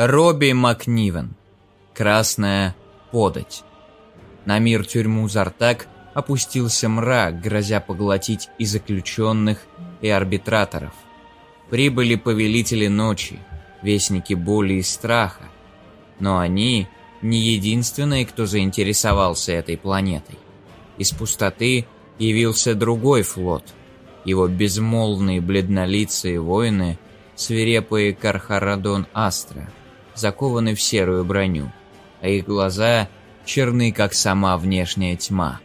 Робби Макнивен. Красная подать. На мир тюрьму Зартак опустился мрак, грозя поглотить и заключенных, и арбитраторов. Прибыли повелители ночи, вестники боли и страха. Но они не единственные, кто заинтересовался этой планетой. Из пустоты явился другой флот. Его безмолвные бледнолицые воины, свирепые Кархарадон Астра – закованы в серую броню, а их глаза черны, как сама внешняя тьма.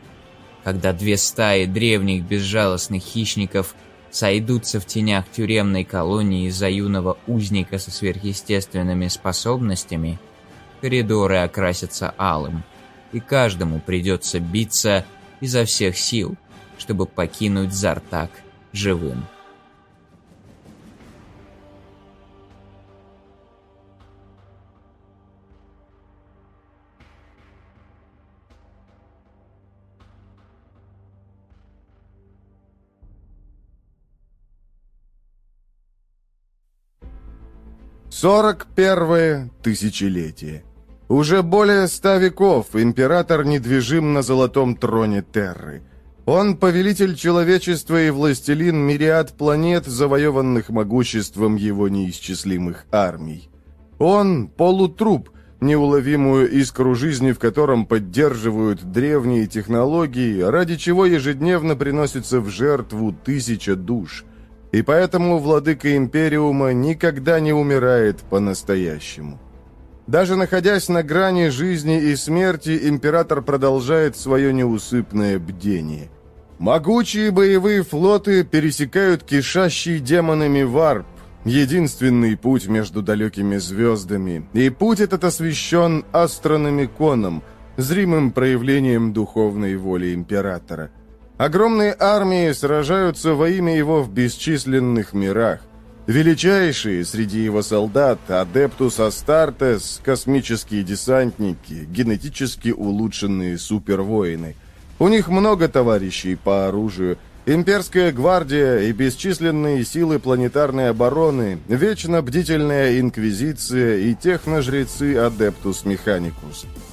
Когда две стаи древних безжалостных хищников сойдутся в тенях тюремной колонии из-за юного узника со сверхъестественными способностями, коридоры окрасятся алым, и каждому придется биться изо всех сил, чтобы покинуть Зартак живым. Сорок первое тысячелетие. Уже более ста веков император недвижим на золотом троне Терры. Он повелитель человечества и властелин мириад планет, завоеванных могуществом его неисчислимых армий. Он – полутруп, неуловимую искру жизни, в котором поддерживают древние технологии, ради чего ежедневно приносится в жертву тысяча душ – и поэтому владыка Империума никогда не умирает по-настоящему. Даже находясь на грани жизни и смерти, император продолжает свое неусыпное бдение. Могучие боевые флоты пересекают кишащий демонами варп, единственный путь между далекими звездами, и путь этот освящен астрономиконом, зримым проявлением духовной воли императора – Огромные армии сражаются во имя его в бесчисленных мирах. Величайшие среди его солдат – Адептус Астартес, космические десантники, генетически улучшенные супервоины. У них много товарищей по оружию, имперская гвардия и бесчисленные силы планетарной обороны, вечно бдительная инквизиция и техножрецы Адептус Механикус –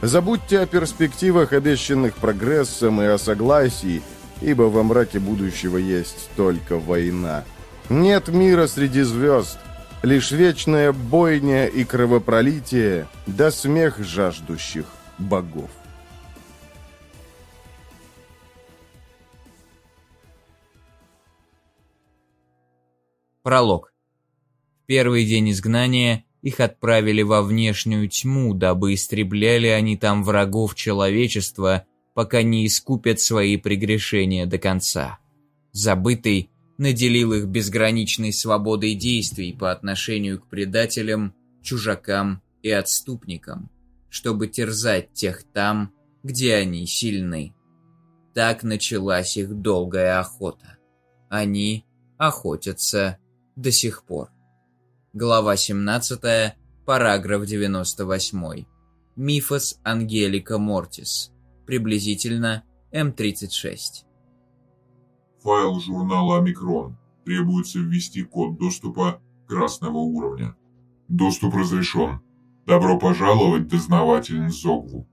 Забудьте о перспективах, обещанных прогрессом, и о согласии, ибо во мраке будущего есть только война. Нет мира среди звезд, лишь вечная бойня и кровопролитие, да смех жаждущих богов. Пролог. Первый день изгнания их отправили во внешнюю тьму, дабы истребляли они там врагов человечества, пока не искупят свои прегрешения до конца. Забытый наделил их безграничной свободой действий по отношению к предателям, чужакам и отступникам, чтобы терзать тех там, где они сильны. Так началась их долгая охота. Они охотятся до сих пор. Глава 17, параграф 98. Мифос Ангелика Мортис. Приблизительно М36. Файл журнала «Омикрон». Требуется ввести код доступа красного уровня. Доступ разрешен. Добро пожаловать, дознаватель Зогву.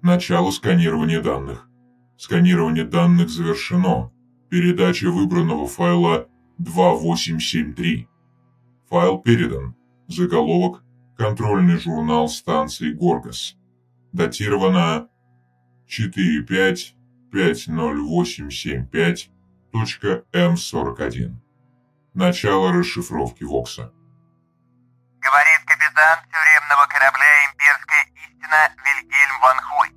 Начало сканирования данных. Сканирование данных завершено. Передача выбранного файла 2873. Файл передан. Заголовок «Контрольный журнал станции Горгас». Датировано 4.5.50875.М41. Начало расшифровки Вокса. Говорит капитан тюремного корабля «Имперская истина» Вильгельм Ван Хойт.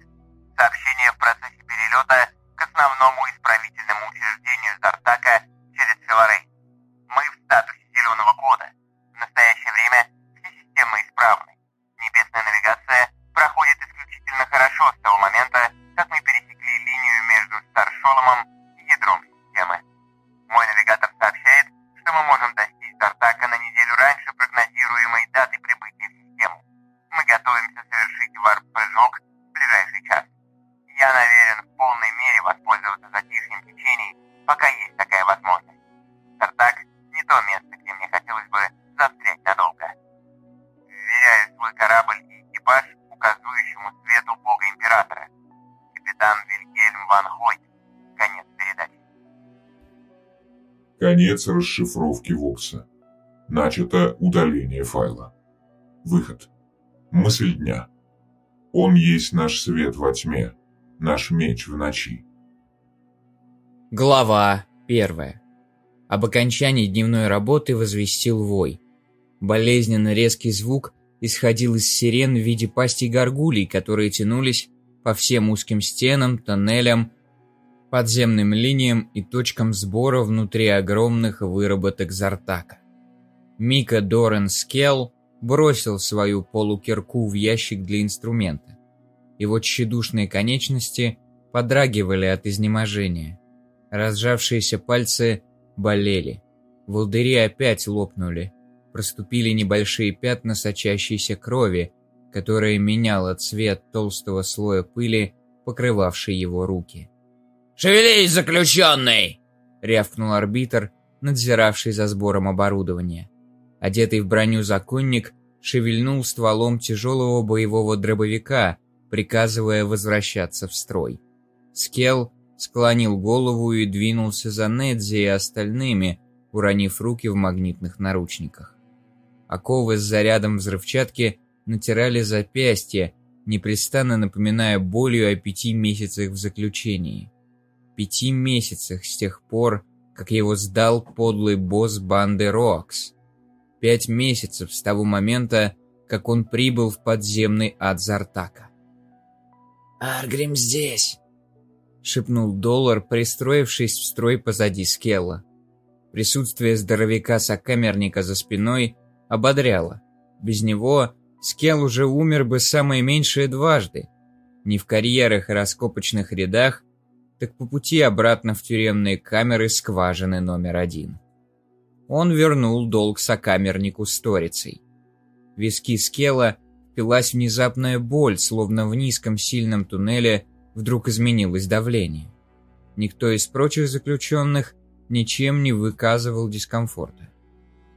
Сообщение в процессе перелета к основному исправительному учреждению Зартака через Филарей. Мы в статусе Конец расшифровки Вокса. Начато удаление файла. Выход. Мысль дня. Он есть наш свет во тьме, наш меч в ночи. Глава первая. Об окончании дневной работы возвестил вой. Болезненно резкий звук исходил из сирен в виде пастей горгулей, которые тянулись по всем узким стенам, тоннелям, подземным линиям и точкам сбора внутри огромных выработок Зартака. Мика Дорен Скелл бросил свою полукирку в ящик для инструмента. Его тщедушные конечности подрагивали от изнеможения. Разжавшиеся пальцы болели. Волдыри опять лопнули. Проступили небольшие пятна сочащейся крови, которая меняла цвет толстого слоя пыли, покрывавшей его руки. «Шевелись, заключенный!» — рявкнул арбитр, надзиравший за сбором оборудования. Одетый в броню законник шевельнул стволом тяжелого боевого дробовика, приказывая возвращаться в строй. Скел склонил голову и двинулся за Недзи и остальными, уронив руки в магнитных наручниках. Оковы с зарядом взрывчатки натирали запястья, непрестанно напоминая болью о пяти месяцах в заключении. Пяти месяцах с тех пор, как его сдал подлый босс банды Рокс. Пять месяцев с того момента, как он прибыл в подземный ад Зартака. «Аргрим здесь!» — шепнул Доллар, пристроившись в строй позади Скелла. Присутствие здоровяка-сокамерника за спиной ободряло. Без него Скелл уже умер бы самое меньшее дважды. Не в карьерах и раскопочных рядах, так по пути обратно в тюремные камеры скважины номер один. Он вернул долг сокамернику сторицей. Виски Скелла впилась внезапная боль, словно в низком сильном туннеле вдруг изменилось давление. Никто из прочих заключенных ничем не выказывал дискомфорта.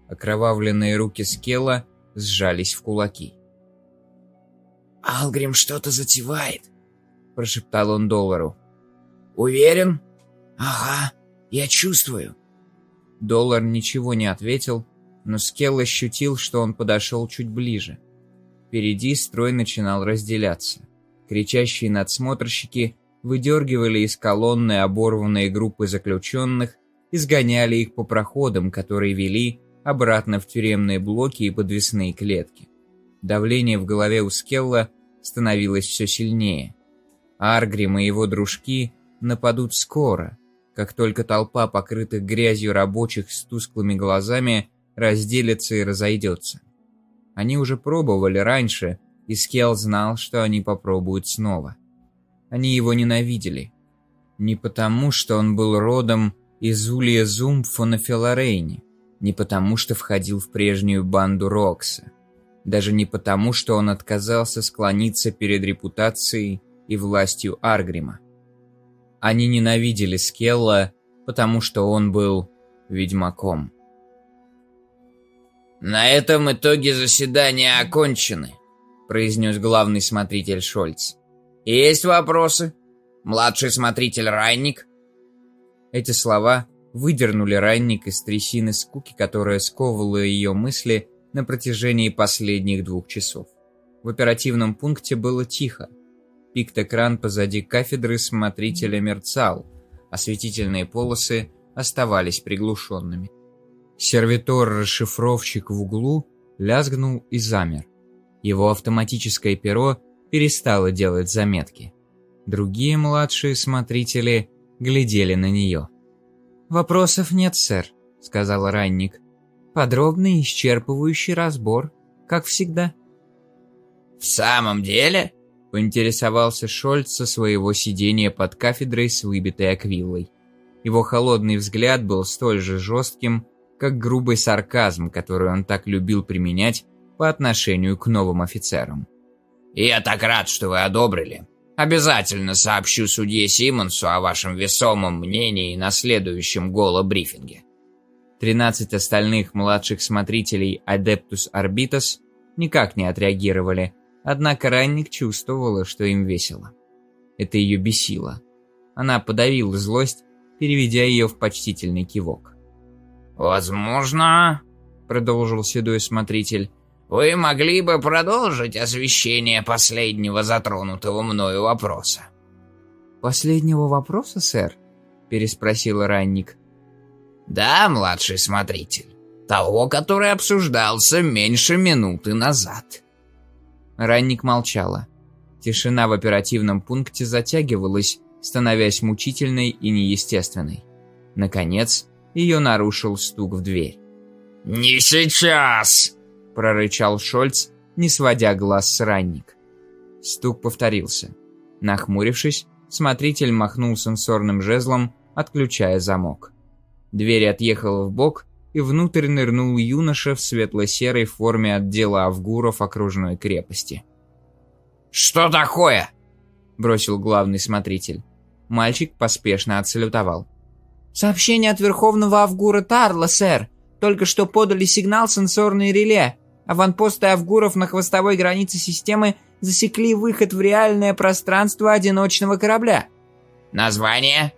Окровавленные руки Скелла сжались в кулаки. «Алгрим что-то затевает», — прошептал он Доллару. «Уверен?» «Ага, я чувствую». Доллар ничего не ответил, но Скелл ощутил, что он подошел чуть ближе. Впереди строй начинал разделяться. Кричащие надсмотрщики выдергивали из колонны оборванные группы заключенных и сгоняли их по проходам, которые вели обратно в тюремные блоки и подвесные клетки. Давление в голове у Скелла становилось все сильнее. Аргрим и его дружки нападут скоро, как только толпа покрытых грязью рабочих с тусклыми глазами разделится и разойдется. Они уже пробовали раньше, и Скелл знал, что они попробуют снова. Они его ненавидели. Не потому, что он был родом из Улья Зумфа на Филарейне, не потому, что входил в прежнюю банду Рокса. Даже не потому, что он отказался склониться перед репутацией и властью Аргрима. Они ненавидели Скелла, потому что он был ведьмаком. «На этом итоги заседания окончены», — произнес главный смотритель Шольц. «Есть вопросы? Младший смотритель Райник?» Эти слова выдернули Ранник из трясины скуки, которая сковывала ее мысли на протяжении последних двух часов. В оперативном пункте было тихо. Пикт-экран позади кафедры смотрителя мерцал, осветительные полосы оставались приглушенными. Сервитор-расшифровщик в углу лязгнул и замер. Его автоматическое перо перестало делать заметки. Другие младшие смотрители глядели на нее. «Вопросов нет, сэр», — сказал ранник. «Подробный исчерпывающий разбор, как всегда». «В самом деле?» — поинтересовался Шольц со своего сидения под кафедрой с выбитой аквиллой. Его холодный взгляд был столь же жестким, как грубый сарказм, который он так любил применять по отношению к новым офицерам. «Я так рад, что вы одобрили. Обязательно сообщу судье Симмонсу о вашем весомом мнении на следующем голо-брифинге». Тринадцать остальных младших смотрителей Адептус Арбитес никак не отреагировали, однако Ранник чувствовала, что им весело. Это ее бесило. Она подавила злость, переведя ее в почтительный кивок. «Возможно», — продолжил седой смотритель, «вы могли бы продолжить освещение последнего затронутого мною вопроса». «Последнего вопроса, сэр?» — переспросил ранник. «Да, младший смотритель, того, который обсуждался меньше минуты назад». Ранник молчала. Тишина в оперативном пункте затягивалась, становясь мучительной и неестественной. Наконец, ее нарушил стук в дверь. «Не сейчас!» – прорычал Шольц, не сводя глаз с ранник. Стук повторился. Нахмурившись, смотритель махнул сенсорным жезлом, отключая замок. Дверь отъехала в бок, и внутрь нырнул юноша в светло-серой форме отдела Авгуров окружной крепости. «Что такое?» – бросил главный смотритель. Мальчик поспешно отсалютовал. «Сообщение от Верховного Авгура Тарла, сэр. Только что подали сигнал сенсорные реле. Аванпосты Авгуров на хвостовой границе системы засекли выход в реальное пространство одиночного корабля». «Название?»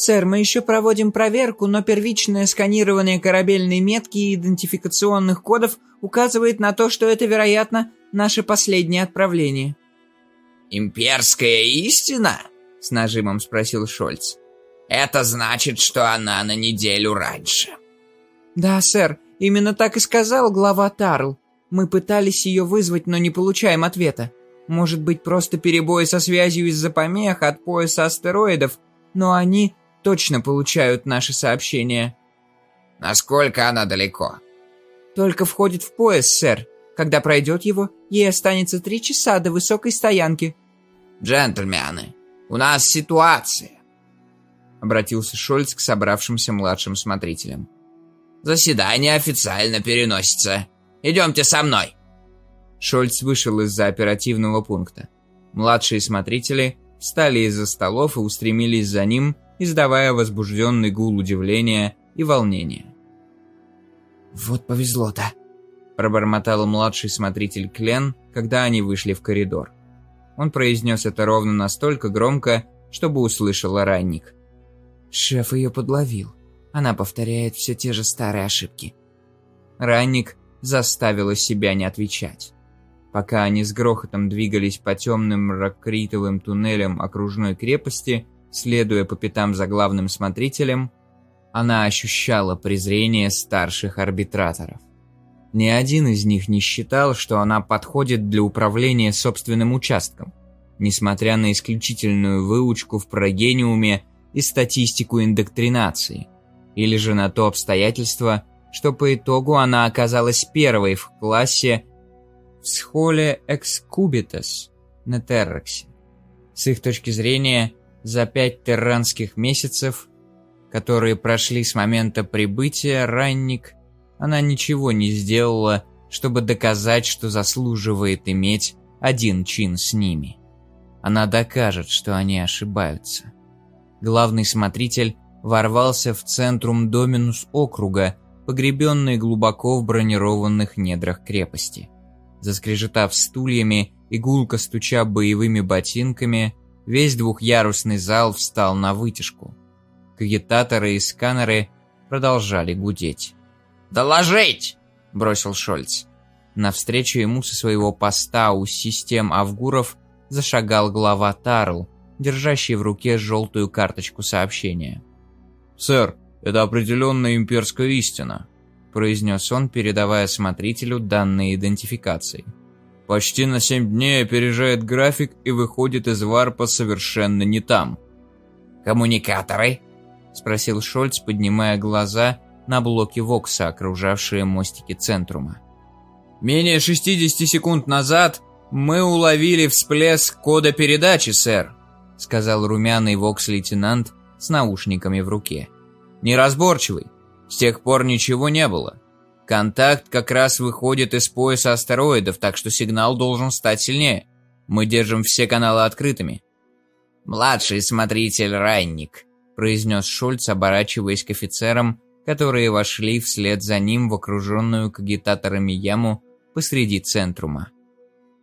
«Сэр, мы еще проводим проверку, но первичное сканирование корабельной метки и идентификационных кодов указывает на то, что это, вероятно, наше последнее отправление». «Имперская истина?» — с нажимом спросил Шольц. «Это значит, что она на неделю раньше». «Да, сэр, именно так и сказал глава Тарл. Мы пытались ее вызвать, но не получаем ответа. Может быть, просто перебои со связью из-за помех от пояса астероидов, но они точно получают наши сообщения. Насколько она далеко? Только входит в пояс, сэр. Когда пройдет его, ей останется три часа до высокой стоянки. Джентльмены, у нас ситуация. Обратился Шольц к собравшимся младшим смотрителям. Заседание официально переносится. Идемте со мной. Шольц вышел из-за оперативного пункта. Младшие смотрители встали из-за столов и устремились за ним, издавая возбужденный гул удивления и волнения. «Вот повезло-то», – пробормотал младший смотритель Клен, когда они вышли в коридор. Он произнес это ровно настолько громко, чтобы услышал ранник. «Шеф ее подловил. Она повторяет все те же старые ошибки». Ранник заставила себя не отвечать. Пока они с грохотом двигались по темным ракритовым туннелям окружной крепости – Следуя по пятам за главным смотрителем, она ощущала презрение старших арбитраторов. Ни один из них не считал, что она подходит для управления собственным участком, несмотря на исключительную выучку в прогениуме и статистику индоктринации, или же на то обстоятельство, что по итогу она оказалась первой в классе в схоле Экскубитас на Терраксе. С их точки зрения, за пять терранских месяцев, которые прошли с момента прибытия, ранник, она ничего не сделала, чтобы доказать, что заслуживает иметь один чин с ними. Она докажет, что они ошибаются. Главный смотритель ворвался в центрум Доминус округа, погребенный глубоко в бронированных недрах крепости. Заскрежетав стульями и гулко стуча боевыми ботинками, Весь двухъярусный зал встал на вытяжку. Кагитаторы и сканеры продолжали гудеть. «Доложить!» – бросил Шольц. Навстречу ему со своего поста у систем Авгуров зашагал глава Тарл, держащий в руке желтую карточку сообщения. «Сэр, это определенная имперская истина», – произнес он, передавая смотрителю данные идентификации. Почти на 7 дней опережает график и выходит из варпа совершенно не там. «Коммуникаторы?» – спросил Шольц, поднимая глаза на блоки Вокса, окружавшие мостики Центрума. «Менее 60 секунд назад мы уловили всплеск кода передачи, сэр», – сказал румяный Вокс-лейтенант с наушниками в руке. «Неразборчивый. С тех пор ничего не было. Контакт как раз выходит из пояса астероидов, так что сигнал должен стать сильнее. Мы держим все каналы открытыми. «Младший смотритель Ранник», — произнес Шульц, оборачиваясь к офицерам, которые вошли вслед за ним в окруженную кагитаторами яму посреди центрума.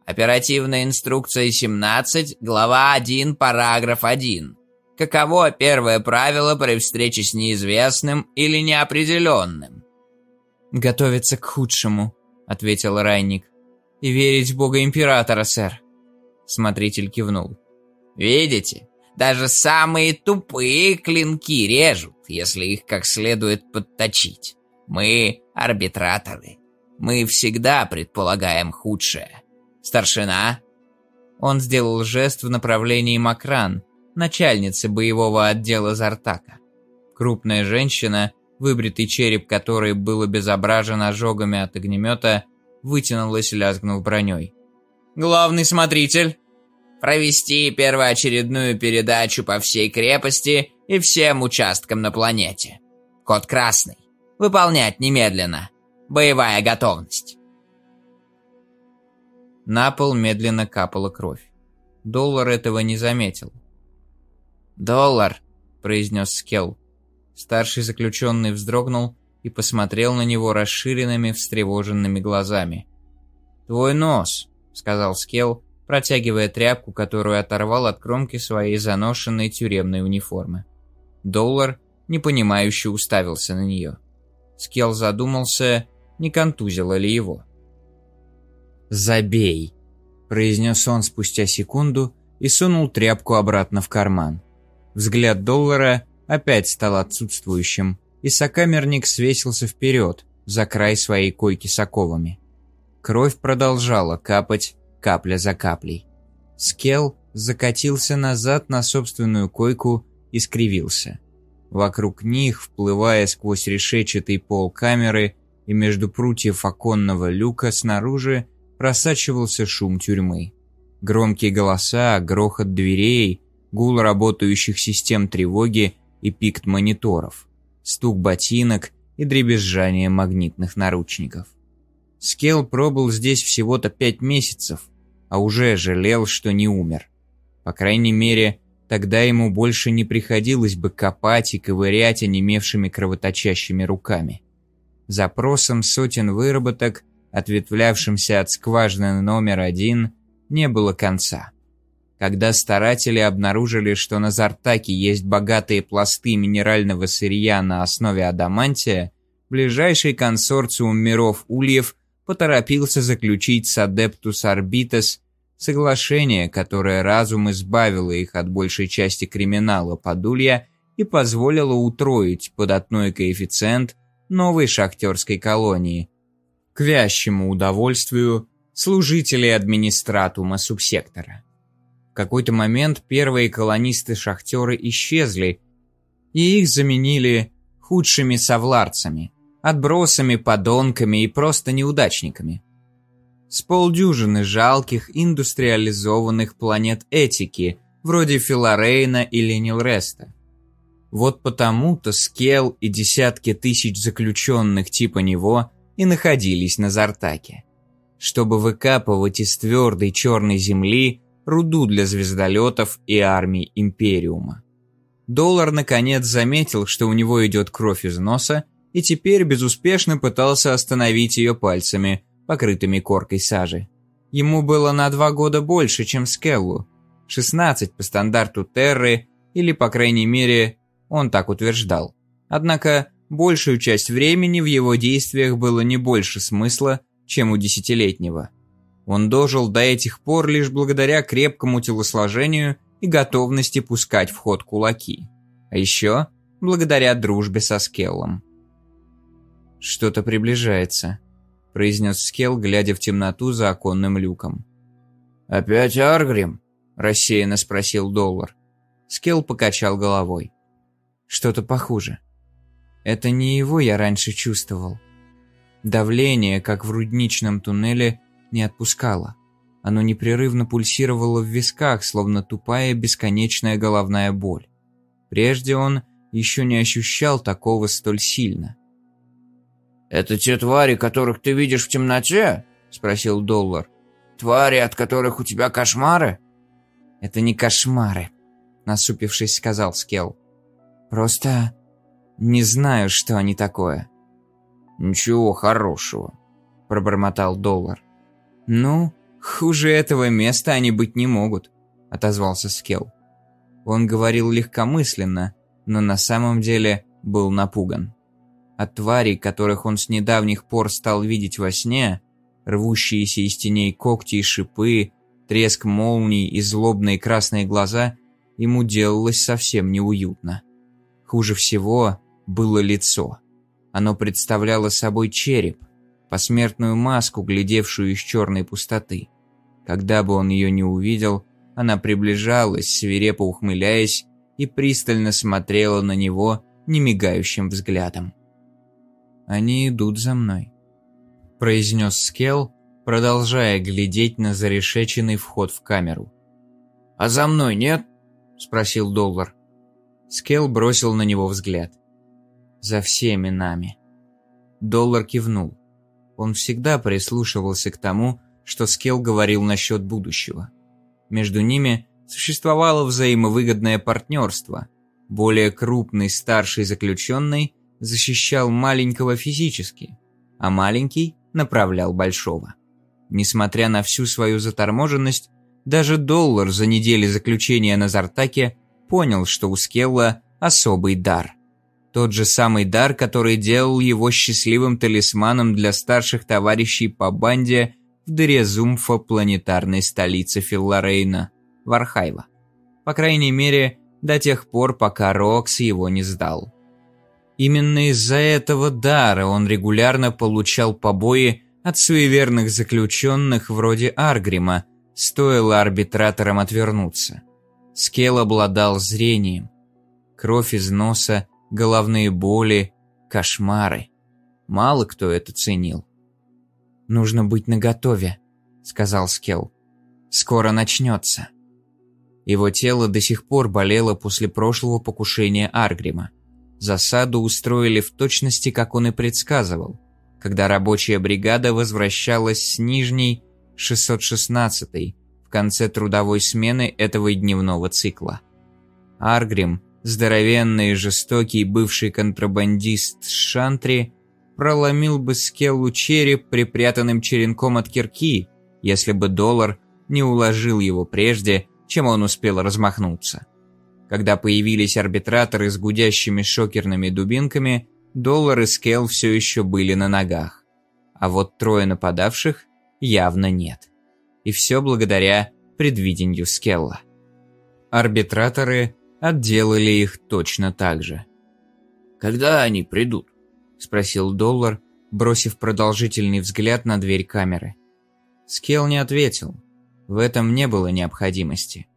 Оперативная инструкция 17, глава 1, параграф 1. Каково первое правило при встрече с неизвестным или неопределенным? «Готовиться к худшему», — ответил Райник. «И верить в Бога Императора, сэр». Смотритель кивнул. «Видите, даже самые тупые клинки режут, если их как следует подточить. Мы арбитраторы. Мы всегда предполагаем худшее. Старшина?» Он сделал жест в направлении Макран, начальницы боевого отдела Зартака. Крупная женщина, выбритый череп которой был обезображен ожогами от огнемета, вытянулась, лязгнув броней. «Главный смотритель, провести первоочередную передачу по всей крепости и всем участкам на планете. Код красный. Выполнять немедленно. Боевая готовность». На пол медленно капала кровь. Доллар этого не заметил. «Доллар», — произнес Скелл. Старший заключенный вздрогнул и посмотрел на него расширенными, встревоженными глазами. «Твой нос», — сказал Скелл, протягивая тряпку, которую оторвал от кромки своей заношенной тюремной униформы. Доллар, непонимающе, уставился на нее. Скелл задумался, не контузило ли его. «Забей», — произнес он спустя секунду и сунул тряпку обратно в карман. Взгляд доллара опять стал отсутствующим, и сокамерник свесился вперед, за край своей койки с оковами. Кровь продолжала капать, капля за каплей. Скел закатился назад на собственную койку и скривился. Вокруг них, вплывая сквозь решетчатый пол камеры и между прутьев оконного люка снаружи, просачивался шум тюрьмы. Громкие голоса, грохот дверей, гул работающих систем тревоги и пикт мониторов, стук ботинок и дребезжание магнитных наручников. Скелл пробыл здесь всего-то пять месяцев, а уже жалел, что не умер. По крайней мере, тогда ему больше не приходилось бы копать и ковырять онемевшими кровоточащими руками. Запросом сотен выработок, ответвлявшимся от скважины номер один, не было конца. Когда старатели обнаружили, что на Зартаке есть богатые пласты минерального сырья на основе адамантия, ближайший консорциум миров Ульев поторопился заключить с Адептус Арбитес соглашение, которое разум избавило их от большей части криминала Подулья и позволило утроить податной коэффициент новой шахтерской колонии, к вящему удовольствию служителей администратума субсектора какой-то момент первые колонисты-шахтеры исчезли, и их заменили худшими совларцами, отбросами, подонками и просто неудачниками. С полдюжины жалких индустриализованных планет этики, вроде Филарейна или Нилреста. Вот потому-то Скел и десятки тысяч заключенных типа него и находились на Зартаке. Чтобы выкапывать из твердой черной земли руду для звездолетов и армий Империума. Доллар наконец заметил, что у него идет кровь из носа, и теперь безуспешно пытался остановить ее пальцами, покрытыми коркой сажи. Ему было на два года больше, чем Скеллу. 16 по стандарту Терры, или, по крайней мере, он так утверждал. Однако, большую часть времени в его действиях было не больше смысла, чем у десятилетнего. Он дожил до этих пор лишь благодаря крепкому телосложению и готовности пускать в ход кулаки. А еще благодаря дружбе со Скеллом. «Что-то приближается», — произнес Скелл, глядя в темноту за оконным люком. «Опять Аргрим?» — рассеянно спросил Доллар. Скелл покачал головой. «Что-то похуже. Это не его я раньше чувствовал. Давление, как в рудничном туннеле, не отпускало. Оно непрерывно пульсировало в висках, словно тупая бесконечная головная боль. Прежде он еще не ощущал такого столь сильно. «Это те твари, которых ты видишь в темноте?» — спросил Доллар. «Твари, от которых у тебя кошмары?» «Это не кошмары», — насупившись, сказал Скелл. «Просто не знаю, что они такое». «Ничего хорошего», — пробормотал Доллар. «Ну, хуже этого места они быть не могут», — отозвался Скелл. Он говорил легкомысленно, но на самом деле был напуган. От тварей, которых он с недавних пор стал видеть во сне, рвущиеся из теней когти и шипы, треск молний и злобные красные глаза, ему делалось совсем неуютно. Хуже всего было лицо. Оно представляло собой череп, посмертную маску, глядевшую из черной пустоты. Когда бы он ее не увидел, она приближалась, свирепо ухмыляясь, и пристально смотрела на него немигающим взглядом. «Они идут за мной», – произнес Скелл, продолжая глядеть на зарешеченный вход в камеру. «А за мной нет?» – спросил Доллар. Скелл бросил на него взгляд. «За всеми нами». Доллар кивнул. Он всегда прислушивался к тому, что Скелл говорил насчет будущего. Между ними существовало взаимовыгодное партнерство. Более крупный старший заключенный защищал маленького физически, а маленький направлял большого. Несмотря на всю свою заторможенность, даже доллар за неделю заключения на Зартаке понял, что у Скелла особый дар. Тот же самый дар, который делал его счастливым талисманом для старших товарищей по банде в дыре Зумфа планетарной столицы Филларейна, Вархайва. По крайней мере, до тех пор, пока Рокс его не сдал. Именно из-за этого дара он регулярно получал побои от суеверных заключенных вроде Аргрима, стоило арбитраторам отвернуться. Скел обладал зрением. Кровь из носа, головные боли, кошмары. Мало кто это ценил. «Нужно быть наготове», — сказал Скел. «Скоро начнется». Его тело до сих пор болело после прошлого покушения Аргрима. Засаду устроили в точности, как он и предсказывал, когда рабочая бригада возвращалась с Нижней 616 в конце трудовой смены этого дневного цикла. Аргрим, здоровенный и жестокий бывший контрабандист Шантри, проломил бы скеллу череп припрятанным черенком от кирки, если бы доллар не уложил его прежде, чем он успел размахнуться. Когда появились арбитраторы с гудящими шокерными дубинками, доллар и скелл все еще были на ногах. А вот трое нападавших явно нет. И все благодаря предвидению скелла. Арбитраторы отделали их точно так же. «Когда они придут?» – спросил Доллар, бросив продолжительный взгляд на дверь камеры. Скелл не ответил. В этом не было необходимости.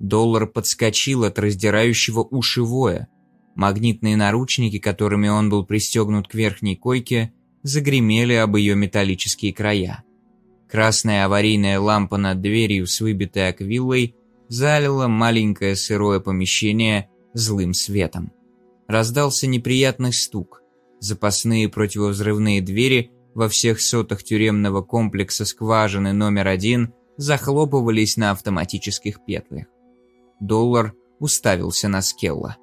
Доллар подскочил от раздирающего уши воя. Магнитные наручники, которыми он был пристегнут к верхней койке, загремели об ее металлические края. Красная аварийная лампа над дверью с выбитой аквиллой залила маленькое сырое помещение злым светом. Раздался неприятный стук. Запасные противовзрывные двери во всех сотах тюремного комплекса скважины номер один захлопывались на автоматических петлях. Доллар уставился на Скелла.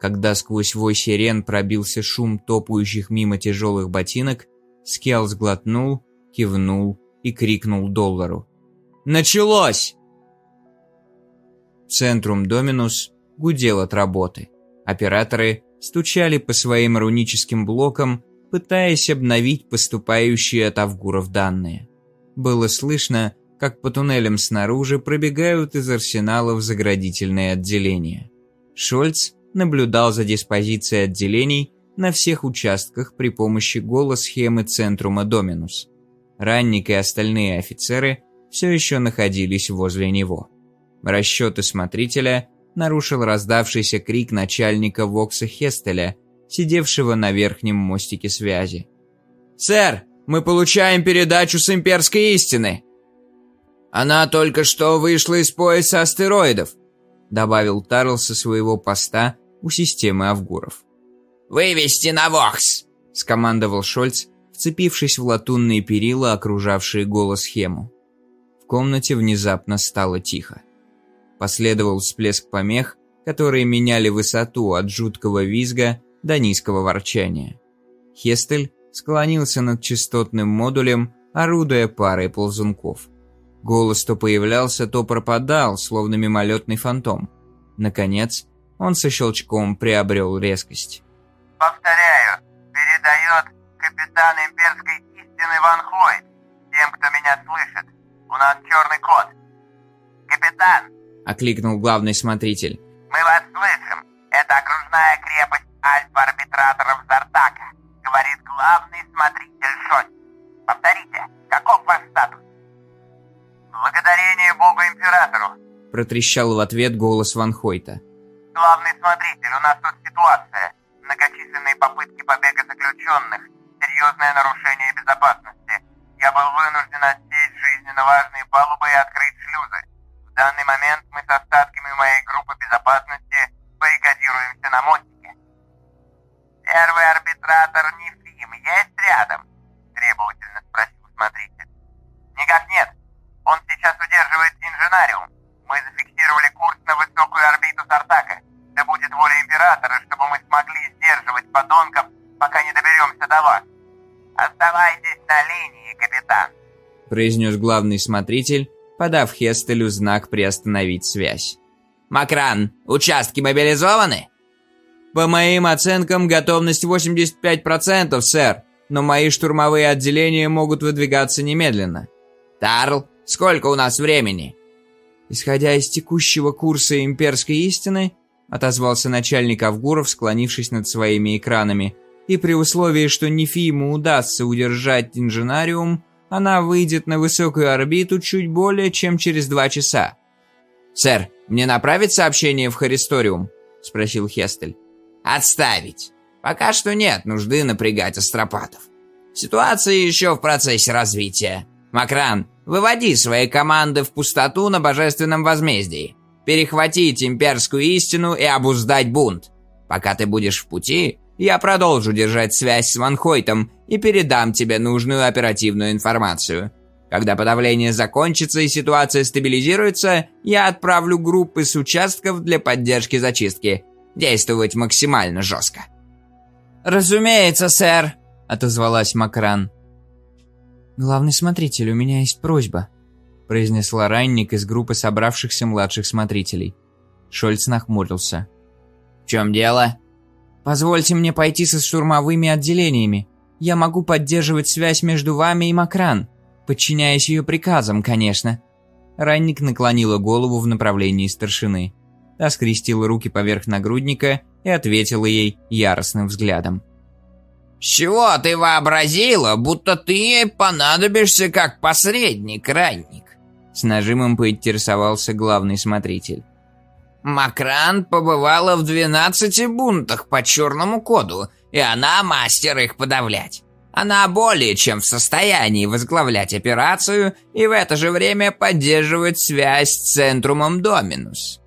Когда сквозь вой сирен пробился шум топающих мимо тяжелых ботинок, Скелл сглотнул, кивнул и крикнул Доллару. «Началось!» Центрум Доминус гудел от работы. Операторы стучали по своим руническим блокам, пытаясь обновить поступающие от Авгуров данные. Было слышно, как по туннелям снаружи пробегают из арсеналов заградительные отделения. Шольц наблюдал за диспозицией отделений на всех участках при помощи голос-схемы Центрума Доминус. Ранник и остальные офицеры все еще находились возле него. Расчеты смотрителя нарушил раздавшийся крик начальника Вокса Хестеля, сидевшего на верхнем мостике связи. «Сэр, мы получаем передачу с имперской истины!» «Она только что вышла из пояса астероидов», добавил Тарл со своего поста у системы Авгуров. «Вывести на Вокс!» скомандовал Шольц, вцепившись в латунные перила, окружавшие голос схему. В комнате внезапно стало тихо. Последовал всплеск помех, которые меняли высоту от жуткого визга до низкого ворчания. Хестель склонился над частотным модулем, орудуя парой ползунков. Голос то появлялся, то пропадал, словно мимолетный фантом. Наконец, он со щелчком приобрел резкость. Повторяю, передает капитан имперской истины Ван Хойт. Тем, кто меня слышит. У нас черный код. Капитан, окликнул главный смотритель. Мы вас слышим. Это окружная крепость альфа-арбитраторов Зартака. Говорит главный смотритель Шонь. Повторите, каков ваш статус? Благодарение Богу-Императору. Протрещал в ответ голос Ван Хойта. Главный смотритель, у нас тут ситуация. Многочисленные попытки побега заключенных. Серьезное нарушение безопасности. Я был вынужден отсеять жизненно важные палубы и открыть шлюзы. В данный момент мы с остатками моей группы безопасности баррикадируемся на мостике. Первый арбитратор Нефим есть рядом? Требовательно спросил смотритель. Никак нет. Он сейчас удерживает инженариум. Мы зафиксировали курс на высокую орбиту Сартака. Да будет воля Императора, чтобы мы смогли сдерживать подонков, пока не доберемся до вас. Оставайтесь на линии, капитан. Произнес главный смотритель, подав Хестелю знак приостановить связь. «Макран, участки мобилизованы?» «По моим оценкам, готовность 85%, сэр, но мои штурмовые отделения могут выдвигаться немедленно». «Тарл, сколько у нас времени?» «Исходя из текущего курса имперской истины», отозвался начальник Авгуров, склонившись над своими экранами, и при условии, что Нефиму удастся удержать инженариум, она выйдет на высокую орбиту чуть более чем через два часа. «Сэр, мне направить сообщение в Харисториум?» – спросил Хестель. «Отставить. Пока что нет нужды напрягать астропатов. Ситуация еще в процессе развития. Макран, выводи свои команды в пустоту на божественном возмездии. Перехватить имперскую истину и обуздать бунт. Пока ты будешь в пути, я продолжу держать связь с Ванхойтом и передам тебе нужную оперативную информацию. Когда подавление закончится и ситуация стабилизируется, я отправлю группы с участков для поддержки зачистки. Действовать максимально жестко. «Разумеется, сэр», — отозвалась Макран. «Главный смотритель, у меня есть просьба», — произнесла ранник из группы собравшихся младших смотрителей. Шольц нахмурился. «В чем дело?» Позвольте мне пойти со штурмовыми отделениями. Я могу поддерживать связь между вами и Макран, подчиняясь ее приказам, конечно». Ранник наклонила голову в направлении старшины. Та скрестила руки поверх нагрудника и ответила ей яростным взглядом. «С чего ты вообразила, будто ты ей понадобишься как посредник, ранник?» С нажимом поинтересовался главный смотритель. Макран побывала в 12 бунтах по черному коду, и она мастер их подавлять. Она более чем в состоянии возглавлять операцию и в это же время поддерживать связь с Центрумом Доминус.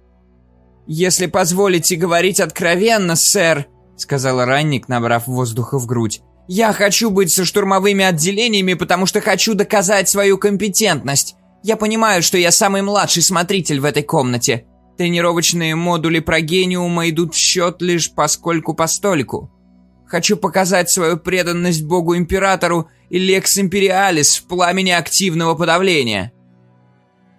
«Если позволите говорить откровенно, сэр», — сказал ранник, набрав воздуха в грудь, «я хочу быть со штурмовыми отделениями, потому что хочу доказать свою компетентность. Я понимаю, что я самый младший смотритель в этой комнате, Тренировочные модули прогениума идут в счет лишь поскольку-постольку. Хочу показать свою преданность Богу-Императору и Лекс Империалис в пламени активного подавления.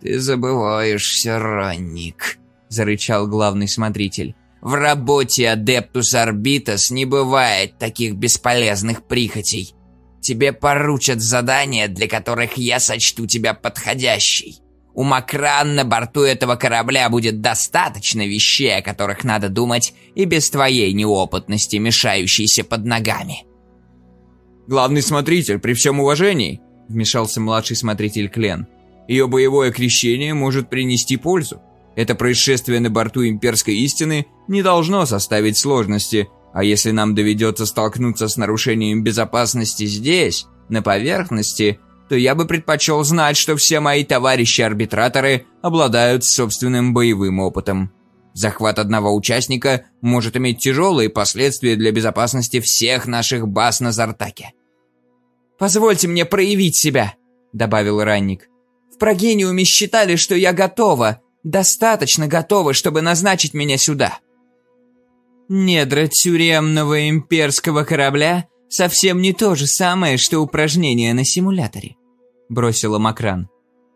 «Ты забываешься, ранник», — зарычал главный смотритель. «В работе Адептус Арбитас не бывает таких бесполезных прихотей. Тебе поручат задания, для которых я сочту тебя подходящей. У Макран на борту этого корабля будет достаточно вещей, о которых надо думать, и без твоей неопытности, мешающейся под ногами. «Главный смотритель, при всем уважении», — вмешался младший смотритель Клен, «ее боевое крещение может принести пользу. Это происшествие на борту имперской истины не должно составить сложности, а если нам доведется столкнуться с нарушением безопасности здесь, на поверхности, то я бы предпочел знать, что все мои товарищи-арбитраторы обладают собственным боевым опытом. Захват одного участника может иметь тяжелые последствия для безопасности всех наших баз на Зартаке. «Позвольте мне проявить себя», — добавил Ранник. «В Прогениуме считали, что я готова, достаточно готова, чтобы назначить меня сюда». Недра тюремного имперского корабля совсем не то же самое, что упражнение на симуляторе», — бросила Макран.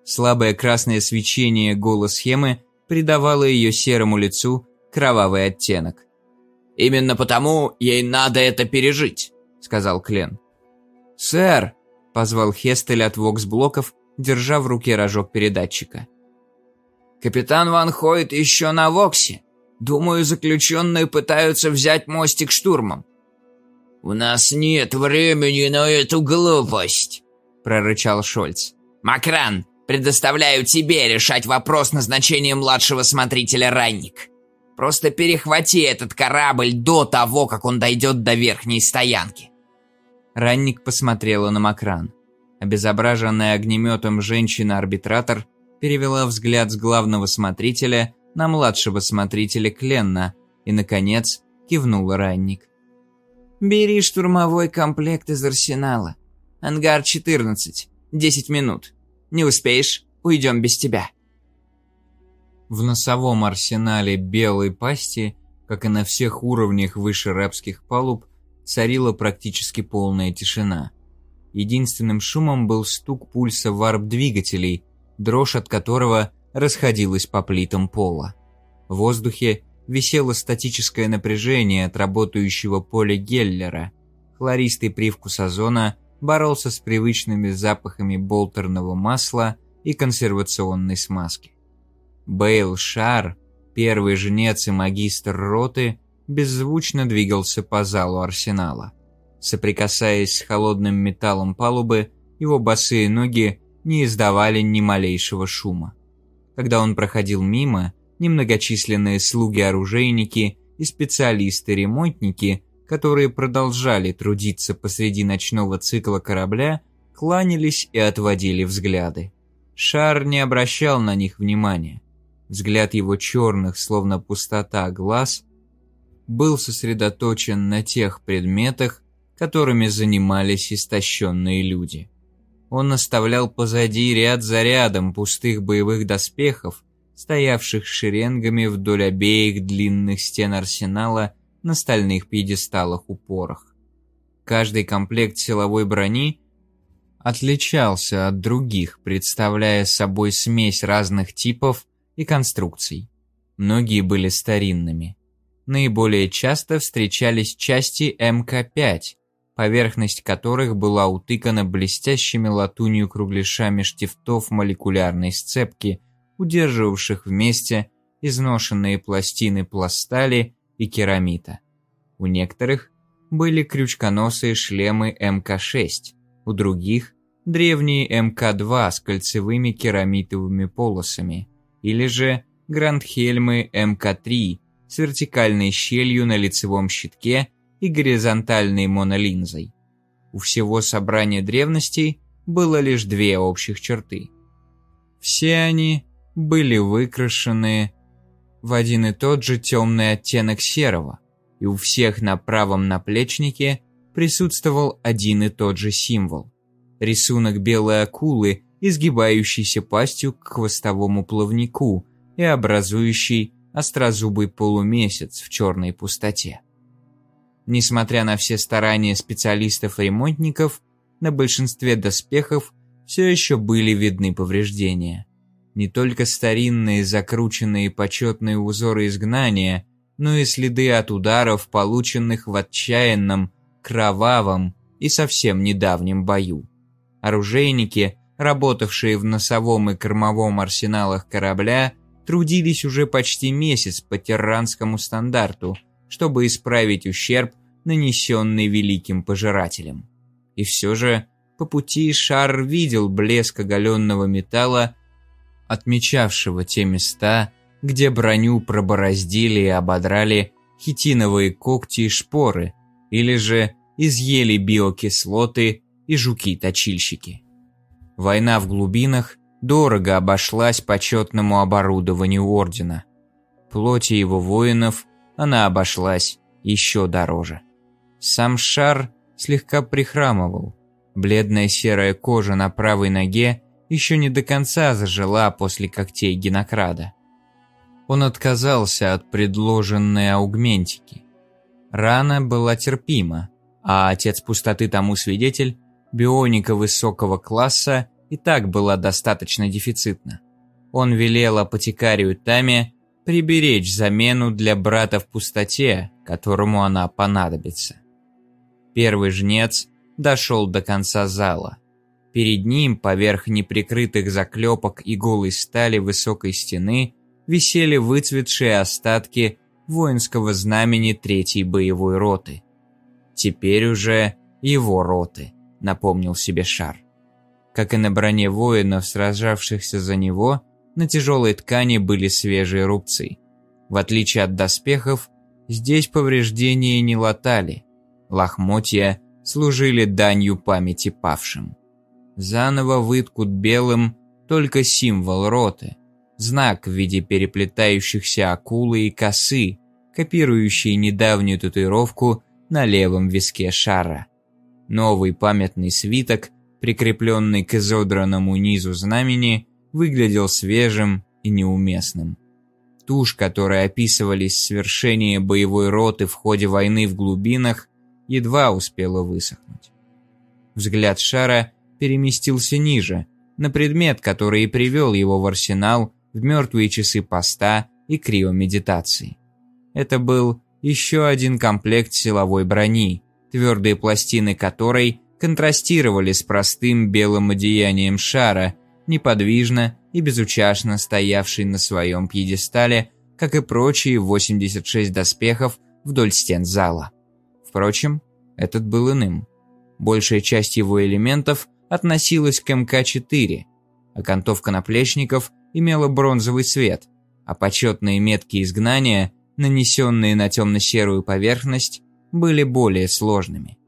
Слабое красное свечение голос схемы придавало ее серому лицу кровавый оттенок. «Именно потому ей надо это пережить», — сказал Клен. «Сэр!» — позвал Хестель от воксблоков, держа в руке рожок передатчика. «Капитан Ван Хойт еще на Воксе. Думаю, заключенные пытаются взять мостик штурмом». «У нас нет времени на эту глупость», — прорычал Шольц. «Макран, предоставляю тебе решать вопрос назначения младшего смотрителя Ранник. Просто перехвати этот корабль до того, как он дойдет до верхней стоянки». Ранник посмотрела на Макран. Обезображенная огнеметом женщина-арбитратор перевела взгляд с главного смотрителя на младшего смотрителя Кленна и, наконец, кивнула Ранник. «Бери штурмовой комплект из арсенала. Ангар 14. 10 минут. Не успеешь, уйдем без тебя». В носовом арсенале белой пасти, как и на всех уровнях выше рабских палуб, царила практически полная тишина. Единственным шумом был стук пульса варп-двигателей, дрожь от которого расходилась по плитам пола. В воздухе висело статическое напряжение от работающего поля Геллера. Хлористый привкус озона боролся с привычными запахами болтерного масла и консервационной смазки. Бейл Шар, первый жнец и магистр роты, беззвучно двигался по залу арсенала. Соприкасаясь с холодным металлом палубы, его босые ноги не издавали ни малейшего шума. Когда он проходил мимо, немногочисленные слуги-оружейники и специалисты-ремонтники, которые продолжали трудиться посреди ночного цикла корабля, кланялись и отводили взгляды. Шар не обращал на них внимания. Взгляд его черных, словно пустота глаз, был сосредоточен на тех предметах, которыми занимались истощенные люди. Он оставлял позади ряд за рядом пустых боевых доспехов, стоявших шеренгами вдоль обеих длинных стен арсенала на стальных пьедесталах-упорах. Каждый комплект силовой брони отличался от других, представляя собой смесь разных типов и конструкций. Многие были старинными. Наиболее часто встречались части МК-5, поверхность которых была утыкана блестящими латунью кругляшами штифтов молекулярной сцепки, удерживавших вместе изношенные пластины пластали и керамита. У некоторых были крючконосые шлемы МК-6, у других – древние МК-2 с кольцевыми керамитовыми полосами, или же Грандхельмы МК-3 с вертикальной щелью на лицевом щитке и горизонтальной монолинзой. У всего собрания древностей было лишь две общих черты. Все они были выкрашены в один и тот же темный оттенок серого, и у всех на правом наплечнике присутствовал один и тот же символ. Рисунок белой акулы, изгибающейся пастью к хвостовому плавнику и образующий острозубый полумесяц в черной пустоте. Несмотря на все старания специалистов-ремонтников, на большинстве доспехов все еще были видны повреждения. Не только старинные закрученные почетные узоры изгнания, но и следы от ударов, полученных в отчаянном, кровавом и совсем недавнем бою. Оружейники, работавшие в носовом и кормовом арсеналах корабля, трудились уже почти месяц по терранскому стандарту, чтобы исправить ущерб, нанесенный великим пожирателем. И все же по пути шар видел блеск оголенного металла, отмечавшего те места, где броню пробороздили и ободрали хитиновые когти и шпоры, или же изъели биокислоты и жуки-точильщики. Война в глубинах дорого обошлась почетному оборудованию Ордена. Плоти его воинов она обошлась еще дороже. Сам шар слегка прихрамывал. Бледная серая кожа на правой ноге еще не до конца зажила после когтей генокрада. Он отказался от предложенной аугментики. Рана была терпима, а отец пустоты тому свидетель, бионика высокого класса и так была достаточно дефицитна. Он велел апотекарию Таме приберечь замену для брата в пустоте, которому она понадобится. Первый жнец дошел до конца зала. Перед ним, поверх неприкрытых заклепок и голой стали высокой стены, висели выцветшие остатки воинского знамени третьей боевой роты. Теперь уже его роты, напомнил себе Шар. Как и на броне воинов, сражавшихся за него, на тяжелой ткани были свежие рубцы. В отличие от доспехов, здесь повреждения не латали. Лохмотья служили данью памяти павшим. Заново выткут белым только символ роты, знак в виде переплетающихся акулы и косы, копирующий недавнюю татуировку на левом виске шара. Новый памятный свиток, прикрепленный к изодранному низу знамени, выглядел свежим и неуместным. Тушь, которой описывались свершения боевой роты в ходе войны в глубинах, едва успела высохнуть. Взгляд Шара переместился ниже, на предмет, который и привел его в арсенал в мертвые часы поста и криомедитации. Это был еще один комплект силовой брони, твердые пластины которой контрастировали с простым белым одеянием шара, неподвижно и безучастно стоявший на своем пьедестале, как и прочие 86 доспехов вдоль стен зала. Впрочем, этот был иным. Большая часть его элементов относилась к МК-4, окантовка наплечников имела бронзовый цвет, а почетные метки изгнания, нанесенные на темно-серую поверхность, были более сложными.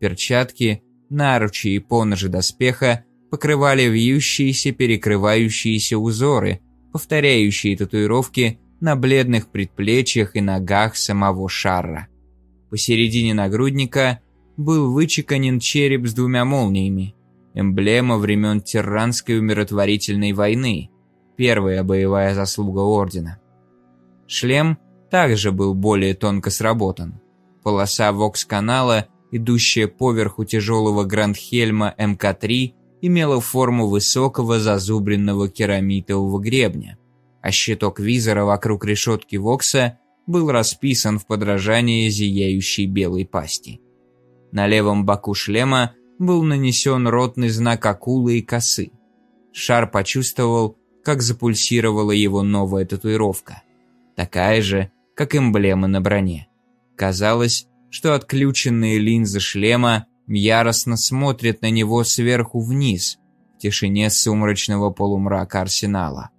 Перчатки, наручи и поножи доспеха покрывали вьющиеся перекрывающиеся узоры, повторяющие татуировки на бледных предплечьях и ногах самого Шарра. Посередине нагрудника был вычеканен череп с двумя молниями, эмблема времен Терранской умиротворительной войны, первая боевая заслуга Ордена. Шлем также был более тонко сработан. Полоса вокс-канала, идущая поверху тяжелого Грандхельма МК-3, имела форму высокого зазубренного керамитового гребня, а щиток визора вокруг решетки Вокса был расписан в подражание зияющей белой пасти. На левом боку шлема был нанесен ротный знак акулы и косы. Шар почувствовал, как запульсировала его новая татуировка. Такая же, как эмблема на броне. Казалось, что отключенные линзы шлема яростно смотрят на него сверху вниз, в тишине сумрачного полумрака арсенала.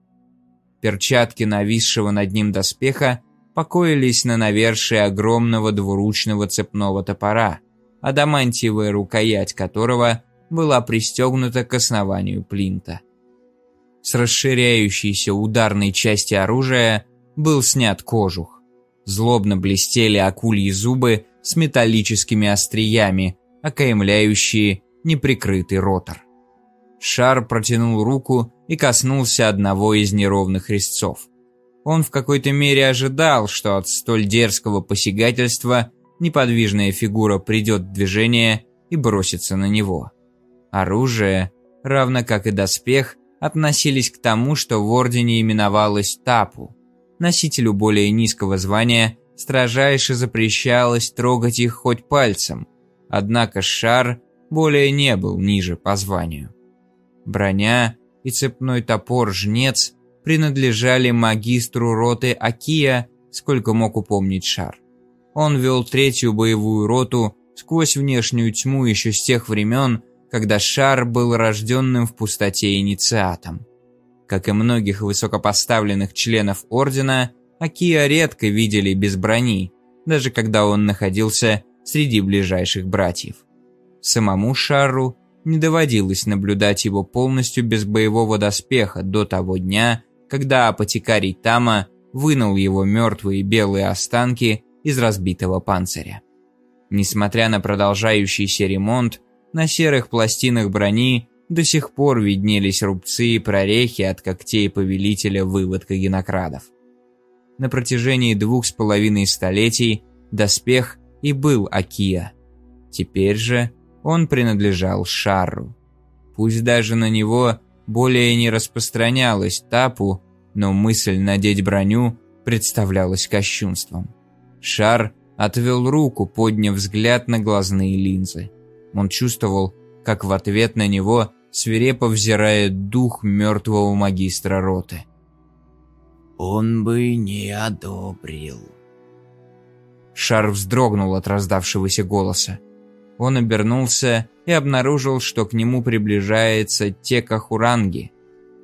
Перчатки нависшего над ним доспеха покоились на навершие огромного двуручного цепного топора, адамантиевая рукоять которого была пристегнута к основанию плинта. С расширяющейся ударной части оружия был снят кожух. Злобно блестели акульи зубы с металлическими остриями, окаймляющие неприкрытый ротор. Шар протянул руку и коснулся одного из неровных резцов. Он в какой-то мере ожидал, что от столь дерзкого посягательства неподвижная фигура придет в движение и бросится на него. Оружие, равно как и доспех, относились к тому, что в Ордене именовалось Тапу. Носителю более низкого звания строжайше запрещалось трогать их хоть пальцем, однако шар более не был ниже по званию. Броня и цепной топор-жнец принадлежали магистру роты Акия, сколько мог упомнить шар. Он вел третью боевую роту сквозь внешнюю тьму еще с тех времен, когда шар был рожденным в пустоте инициатом. Как и многих высокопоставленных членов Ордена, Акия редко видели без брони, даже когда он находился среди ближайших братьев. Самому Шарру не доводилось наблюдать его полностью без боевого доспеха до того дня, когда апотекарий Тама вынул его мертвые белые останки из разбитого панциря. Несмотря на продолжающийся ремонт, на серых пластинах брони до сих пор виднелись рубцы и прорехи от когтей повелителя выводка генокрадов. На протяжении двух с половиной столетий доспех и был Акия. Теперь же он принадлежал Шарру. Пусть даже на него более не распространялась Тапу, но мысль надеть броню представлялось кощунством. Шар отвел руку, подняв взгляд на глазные линзы. Он чувствовал, как в ответ на него свирепо взирает дух мертвого магистра роты. «Он бы не одобрил». Шар вздрогнул от раздавшегося голоса. Он обернулся и обнаружил, что к нему приближается Тека Хуранги.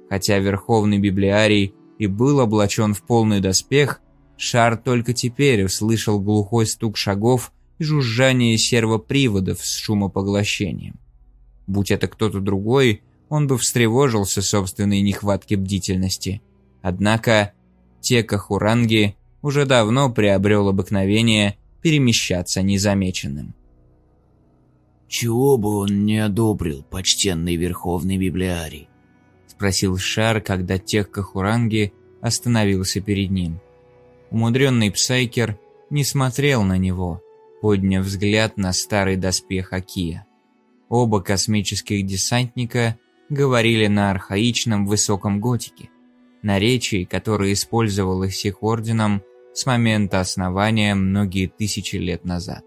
Хотя Верховный Библиарий и был облачен в полный доспех, Шар только теперь услышал глухой стук шагов и жужжание сервоприводов с шумопоглощением. Будь это кто-то другой, он бы встревожился собственной нехватки бдительности. Однако Тека Хуранги уже давно приобрел обыкновение перемещаться незамеченным. «Чего бы он не одобрил, почтенный Верховный Библиарий?» — спросил Шар, когда Текка Хуранги остановился перед ним. Умудренный Псайкер не смотрел на него, подняв взгляд на старый доспех Акия. Оба космических десантника говорили на архаичном высоком готике, наречии, которое использовалось их орденом с момента основания многие тысячи лет назад.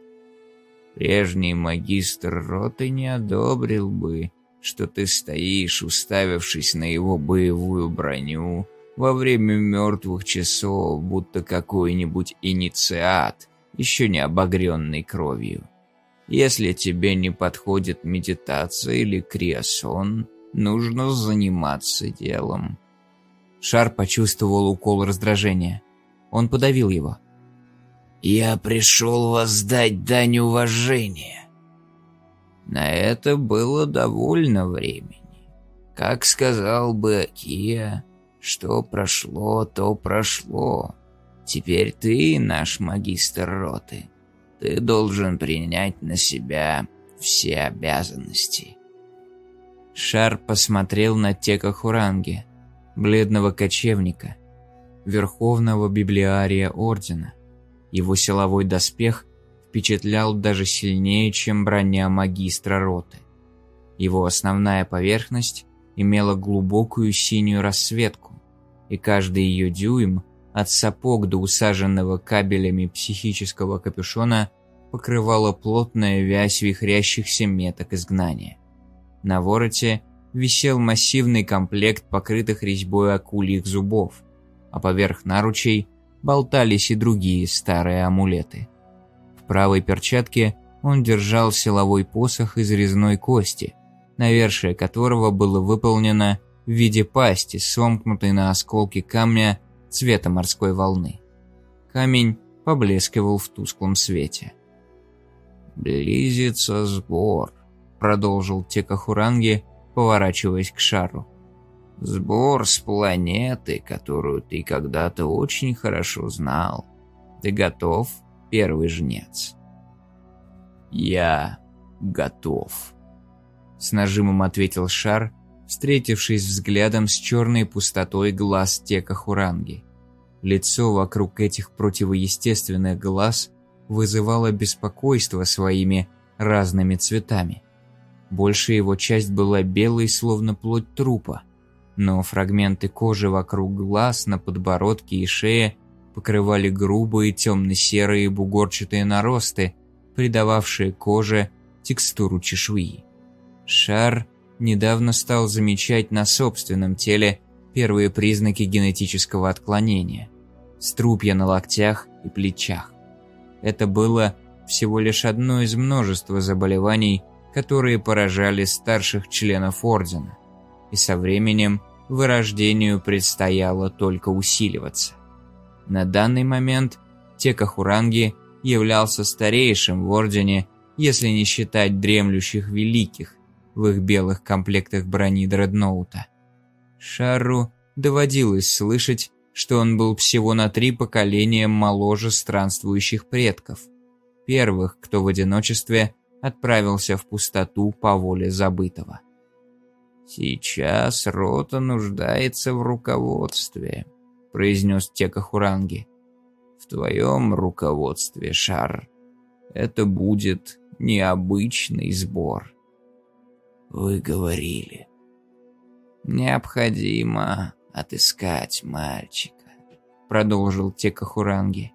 Прежний магистр роты не одобрил бы, что ты стоишь, уставившись на его боевую броню, во время мертвых часов, будто какой-нибудь инициат, еще не обогренный кровью. Если тебе не подходит медитация или криосон, нужно заниматься делом. Шар почувствовал укол раздражения. Он подавил его. «Я пришел воздать дань уважения». На это было довольно времени. Как сказал бы Акия, что прошло, то прошло. Теперь ты наш магистр роты. Ты должен принять на себя все обязанности. Шар посмотрел на Тека Хуранги, бледного кочевника, верховного библиария ордена. Его силовой доспех впечатлял даже сильнее, чем броня магистра роты. Его основная поверхность имела глубокую синюю расцветку, и каждый ее дюйм, от сапог до усаженного кабелями психического капюшона, покрывала плотная вязь вихрящихся меток изгнания. На вороте висел массивный комплект покрытых резьбой акульих зубов, а поверх наручей болтались и другие старые амулеты. В правой перчатке он держал силовой посох из резной кости, навершие которого было выполнено в виде пасти, сомкнутой на осколки камня цвета морской волны. Камень поблескивал в тусклом свете. «Близится сбор», — продолжил Текахуранги, поворачиваясь к шару. «Сбор с планеты, которую ты когда-то очень хорошо знал. Ты готов, первый жнец?» «Я готов», — с нажимом ответил шар, встретившись взглядом с черной пустотой глаз Тека Хуранги. Лицо вокруг этих противоестественных глаз вызывало беспокойство своими разными цветами. Большая его часть была белой, словно плоть трупа, но фрагменты кожи вокруг глаз, на подбородке и шее покрывали грубые темно-серые бугорчатые наросты, придававшие коже текстуру чешуи. Шар недавно стал замечать на собственном теле первые признаки генетического отклонения. Струпья на локтях и плечах. Это было всего лишь одно из множества заболеваний, которые поражали старших членов Ордена. И со временем вырождению предстояло только усиливаться. На данный момент Текахуранги являлся старейшим в Ордене, если не считать дремлющих великих, в их белых комплектах брони дредноута. Шарру доводилось слышать, что он был всего на три поколения моложе странствующих предков, первых, кто в одиночестве отправился в пустоту по воле забытого. «Сейчас рота нуждается в руководстве», — произнес Текахуранги. «В твоем руководстве, Шар, это будет необычный сбор». Вы говорили. Необходимо отыскать мальчика. продолжил Текахуранги.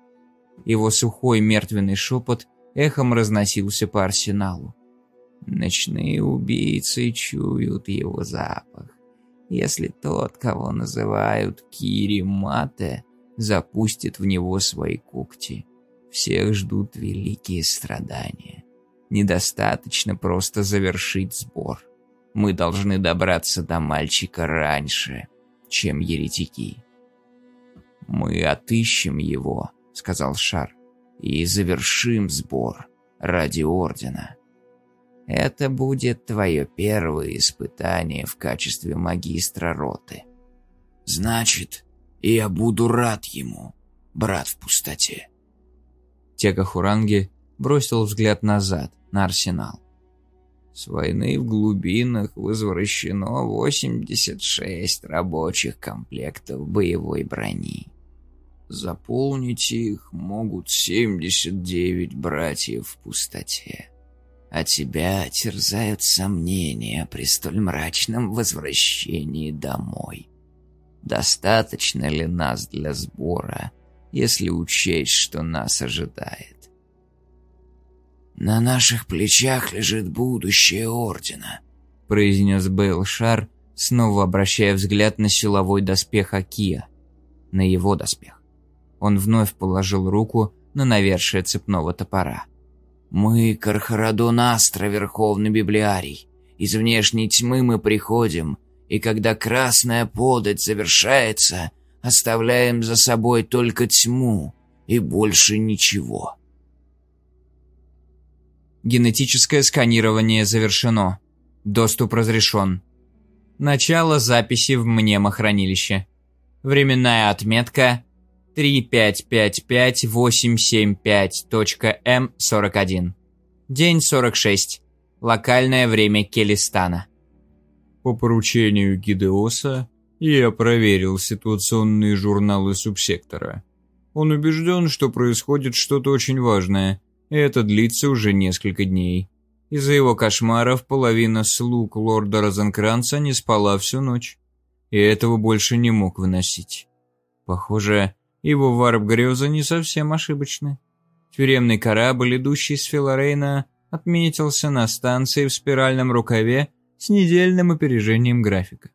Его сухой мертвенный шепот эхом разносился по арсеналу. Ночные убийцы чуют его запах. Если тот, кого называют Кири Мате, запустит в него свои когти, всех ждут великие страдания. Недостаточно просто завершить сбор. Мы должны добраться до мальчика раньше, чем еретики. «Мы отыщем его», — сказал Шар, — «и завершим сбор ради Ордена». Это будет твое первое испытание в качестве магистра роты. Значит, я буду рад ему, брат в пустоте. Текахуранги бросил взгляд назад, на арсенал. С войны в глубинах возвращено 86 рабочих комплектов боевой брони. Заполнить их могут 79 братьев в пустоте. А тебя терзают сомнения при столь мрачном возвращении домой. Достаточно ли нас для сбора, если учесть, что нас ожидает? «На наших плечах лежит будущее Ордена», — произнес Бейлшар, снова обращая взгляд на силовой доспех Акия, на его доспех. Он вновь положил руку на навершие цепного топора. «Мы Кархарадон Астра, Верховный Библиарий. Из внешней тьмы мы приходим, и когда красная подать завершается, оставляем за собой только тьму и больше ничего». Генетическое сканирование завершено. Доступ разрешен. Начало записи в мнемохранилище. Временная отметка 3555875.М41. День 46. Локальное время Келистана. По поручению Гидеоса я проверил ситуационные журналы субсектора. Он убежден, что происходит что-то очень важное – и это длится уже несколько дней. Из-за его кошмаров половина слуг лорда Розенкранца не спала всю ночь, и этого больше не мог выносить. Похоже, его варп-грезы не совсем ошибочны. Тюремный корабль, идущий с Филорейна, отметился на станции в спиральном рукаве с недельным опережением графика.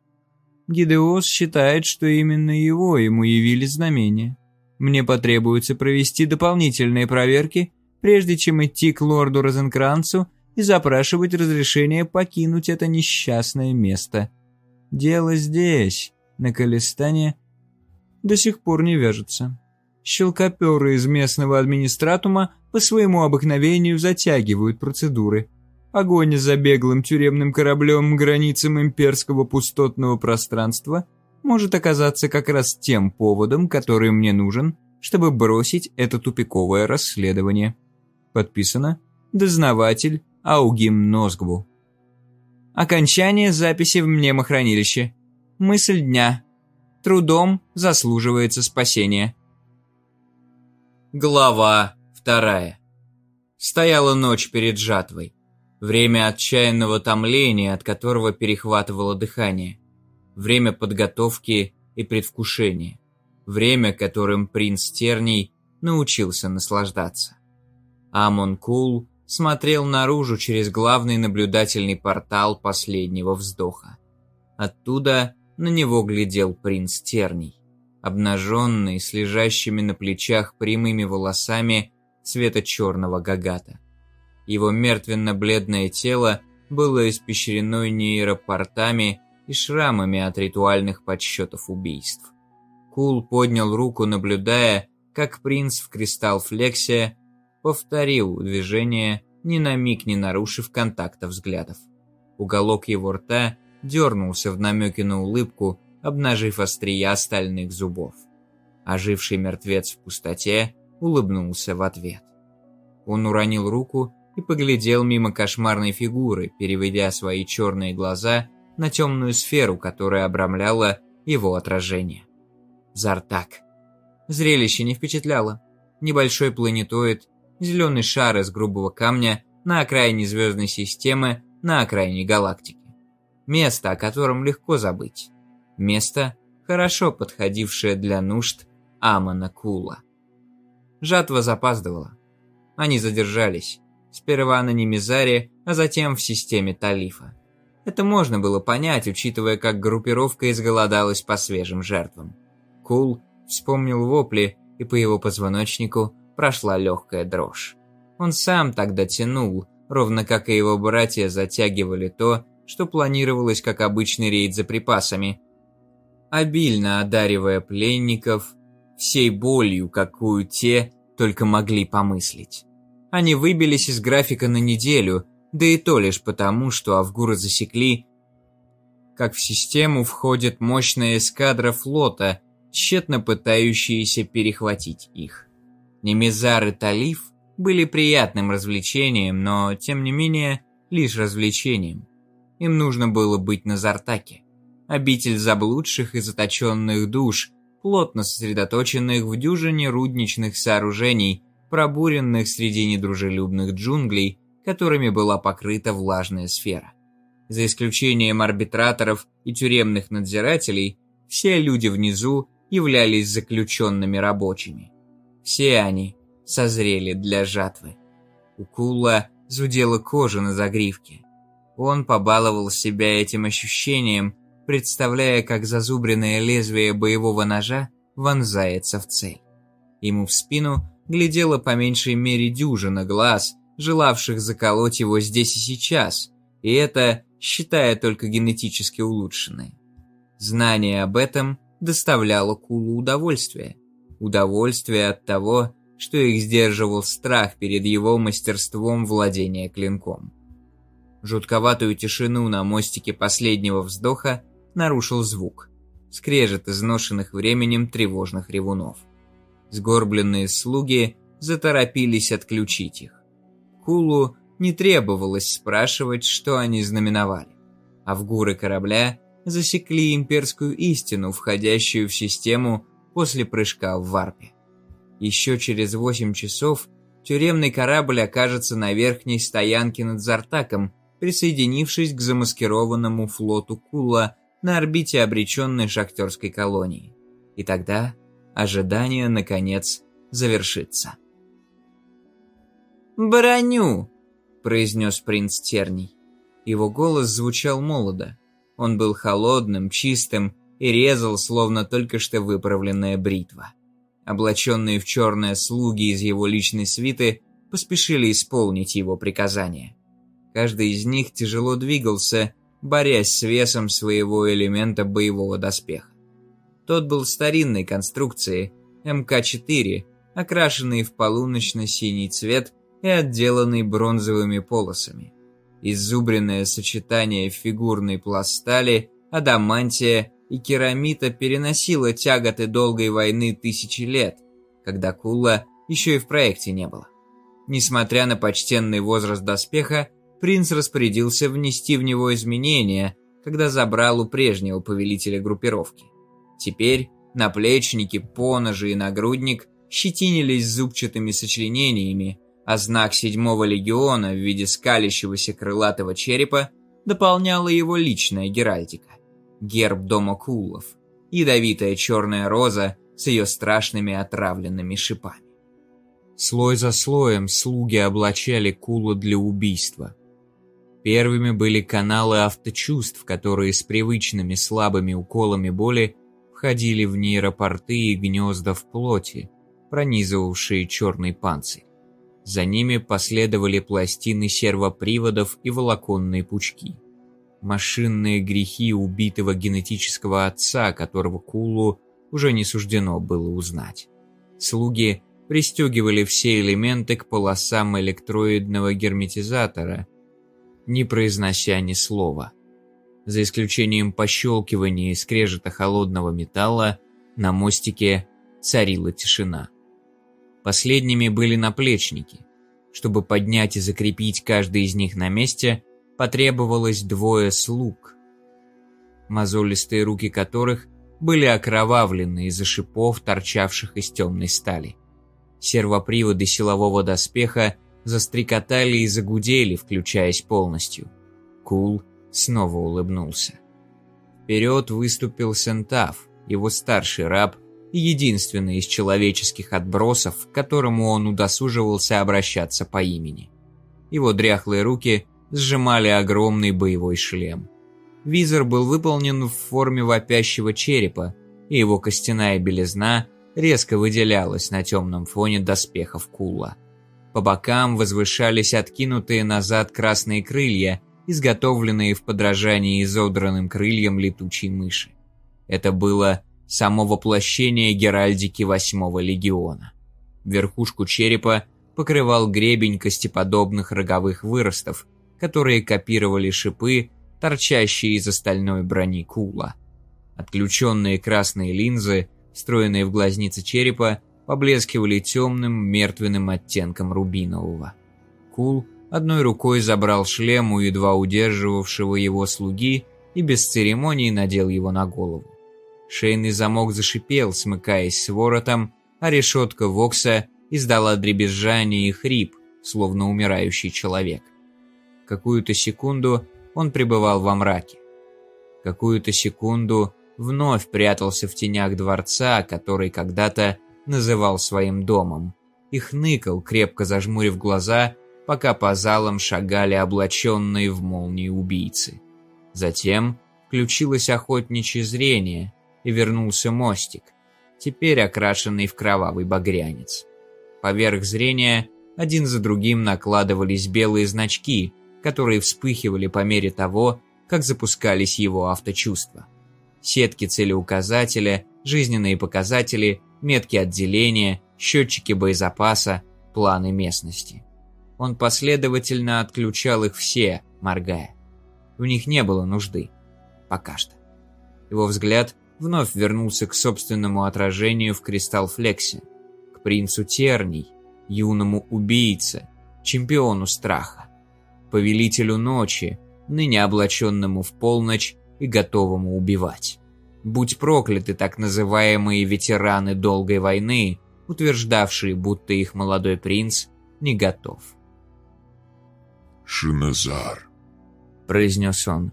Гидеос считает, что именно его ему явили знамения. Мне потребуется провести дополнительные проверки прежде чем идти к лорду Розенкранцу и запрашивать разрешение покинуть это несчастное место. Дело здесь, на Калистане, до сих пор не вяжется. Щелкоперы из местного администратума по своему обыкновению затягивают процедуры. Огонь за беглым тюремным кораблем границам имперского пустотного пространства может оказаться как раз тем поводом, который мне нужен, чтобы бросить это тупиковое расследование. Подписано «Дознаватель Аугим Нозгву». Окончание записи в мнемохранилище. Мысль дня. Трудом заслуживается спасение. Глава вторая. Стояла ночь перед жатвой. Время отчаянного томления, от которого перехватывало дыхание. Время подготовки и предвкушения. Время, которым принц Терний научился наслаждаться. Амон Кул смотрел наружу через главный наблюдательный портал последнего вздоха. Оттуда на него глядел принц Терний, обнаженный, с лежащими на плечах прямыми волосами цвета черного гагата. Его мертвенно-бледное тело было испещрено нейропортами и шрамами от ритуальных подсчетов убийств. Кул поднял руку, наблюдая, как принц в кристалл-флексе повторил движение, ни на миг не нарушив контакта взглядов. Уголок его рта дернулся в намеке на улыбку, обнажив острия стальных зубов. Оживший мертвец в пустоте улыбнулся в ответ. Он уронил руку и поглядел мимо кошмарной фигуры, переведя свои черные глаза на темную сферу, которая обрамляла его отражение. Зартак. Зрелище не впечатляло. Небольшой планетоид зеленый шар из грубого камня на окраине звездной системы, на окраине галактики. Место, о котором легко забыть. Место, хорошо подходившее для нужд Амона Кула. Жатва запаздывала. Они задержались. Сперва на Немизаре, а затем в системе Талифа. Это можно было понять, учитывая, как группировка изголодалась по свежим жертвам. Кул вспомнил вопли, и по его позвоночнику прошла легкая дрожь. Он сам тогда тянул, ровно как и его братья затягивали то, что планировалось как обычный рейд за припасами, обильно одаривая пленников всей болью, какую те только могли помыслить. Они выбились из графика на неделю, да и то лишь потому, что Авгура засекли, как в систему входит мощная эскадра флота, тщетно пытающиеся перехватить их. Немезар и Талиф были приятным развлечением, но, тем не менее, лишь развлечением. Им нужно было быть на Зартаке. Обитель заблудших и заточенных душ, плотно сосредоточенных в дюжине рудничных сооружений, пробуренных среди недружелюбных джунглей, которыми была покрыта влажная сфера. За исключением арбитраторов и тюремных надзирателей, все люди внизу являлись заключенными рабочими. Все они созрели для жатвы. У Кула зудела кожа на загривке. Он побаловал себя этим ощущением, представляя, как зазубренное лезвие боевого ножа вонзается в цель. Ему в спину глядела по меньшей мере дюжина глаз, желавших заколоть его здесь и сейчас, и это, считая только генетически улучшенное. Знание об этом доставляло Кулу удовольствие. Удовольствие от того, что их сдерживал страх перед его мастерством владения клинком. Жутковатую тишину на мостике последнего вздоха нарушил звук. Скрежет изношенных временем тревожных ревунов. Сгорбленные слуги заторопились отключить их. Кулу не требовалось спрашивать, что они знаменовали. А в гуры корабля засекли имперскую истину, входящую в систему после прыжка в варпе. Еще через 8 часов тюремный корабль окажется на верхней стоянке над Зартаком, присоединившись к замаскированному флоту Кула на орбите обреченной шахтерской колонии. И тогда ожидание, наконец, завершится. «Броню!» – произнес принц Терний. Его голос звучал молодо. Он был холодным, чистым и резал, словно только что выправленная бритва. Облаченные в черное слуги из его личной свиты поспешили исполнить его приказание. Каждый из них тяжело двигался, борясь с весом своего элемента боевого доспеха. Тот был старинной конструкции, МК-4, окрашенный в полуночно-синий цвет и отделанный бронзовыми полосами. Изубренное сочетание фигурной пластали, адамантия и керамита переносило тяготы долгой войны тысячи лет, когда Кула еще и в проекте не было. Несмотря на почтенный возраст доспеха, принц распорядился внести в него изменения, когда забрал у прежнего повелителя группировки. Теперь наплечники, поножи и нагрудник щетинились зубчатыми сочленениями, а знак седьмого легиона в виде скалящегося крылатого черепа дополняла его личная геральдика. Герб дома Кулов, ядовитая черная роза с ее страшными отравленными шипами. Слой за слоем слуги облачали Кула для убийства. Первыми были каналы авточувств, которые с привычными слабыми уколами боли входили в нейропорты и гнезда в плоти, пронизывавшие черный панцирь. За ними последовали пластины сервоприводов и волоконные пучки. Машинные грехи убитого генетического отца, которого Кулу уже не суждено было узнать. Слуги пристегивали все элементы к полосам электроидного герметизатора, не произнося ни слова. За исключением пощелкивания и скрежета холодного металла, на мостике царила тишина. Последними были наплечники. Чтобы поднять и закрепить каждый из них на месте, потребовалось двое слуг, мозолистые руки которых были окровавлены из-за шипов, торчавших из темной стали. Сервоприводы силового доспеха застрекотали и загудели, включаясь полностью. Кул снова улыбнулся. Вперед выступил Сентав, его старший раб, и единственный из человеческих отбросов, к которому он удосуживался обращаться по имени. Его дряхлые руки сжимали огромный боевой шлем. Визор был выполнен в форме вопящего черепа, и его костяная белизна резко выделялась на темном фоне доспехов Кула. По бокам возвышались откинутые назад красные крылья, изготовленные в подражании изодранным крыльям летучей мыши. Это было само воплощение геральдики восьмого легиона. Верхушку черепа покрывал гребень костеподобных роговых выростов, которые копировали шипы, торчащие из остальной брони кула. Отключенные красные линзы, встроенные в глазницы черепа, поблескивали темным мертвенным оттенком рубинового. Кул одной рукой забрал шлем у едва удерживавшего его слуги и без церемоний надел его на голову. Шейный замок зашипел, смыкаясь с воротом, а решетка Вокса издала дребезжание и хрип, словно умирающий человек. Какую-то секунду он пребывал во мраке. Какую-то секунду вновь прятался в тенях дворца, который когда-то называл своим домом, и хныкал, крепко зажмурив глаза, пока по залам шагали облаченные в молнии убийцы. Затем включилось охотничье зрение, и вернулся мостик, теперь окрашенный в кровавый багрянец. Поверх зрения один за другим накладывались белые значки, которые вспыхивали по мере того, как запускались его авточувства. Сетки целеуказателя, жизненные показатели, метки отделения, счетчики боезапаса, планы местности. Он последовательно отключал их все, моргая. В них не было нужды. Пока что. Его взгляд вновь вернулся к собственному отражению в Кристалл-Флексе, к принцу Терний, юному убийце, чемпиону страха, повелителю ночи, ныне облаченному в полночь и готовому убивать. Будь прокляты так называемые ветераны долгой войны, утверждавшие, будто их молодой принц не готов. «Шиназар», — произнес он.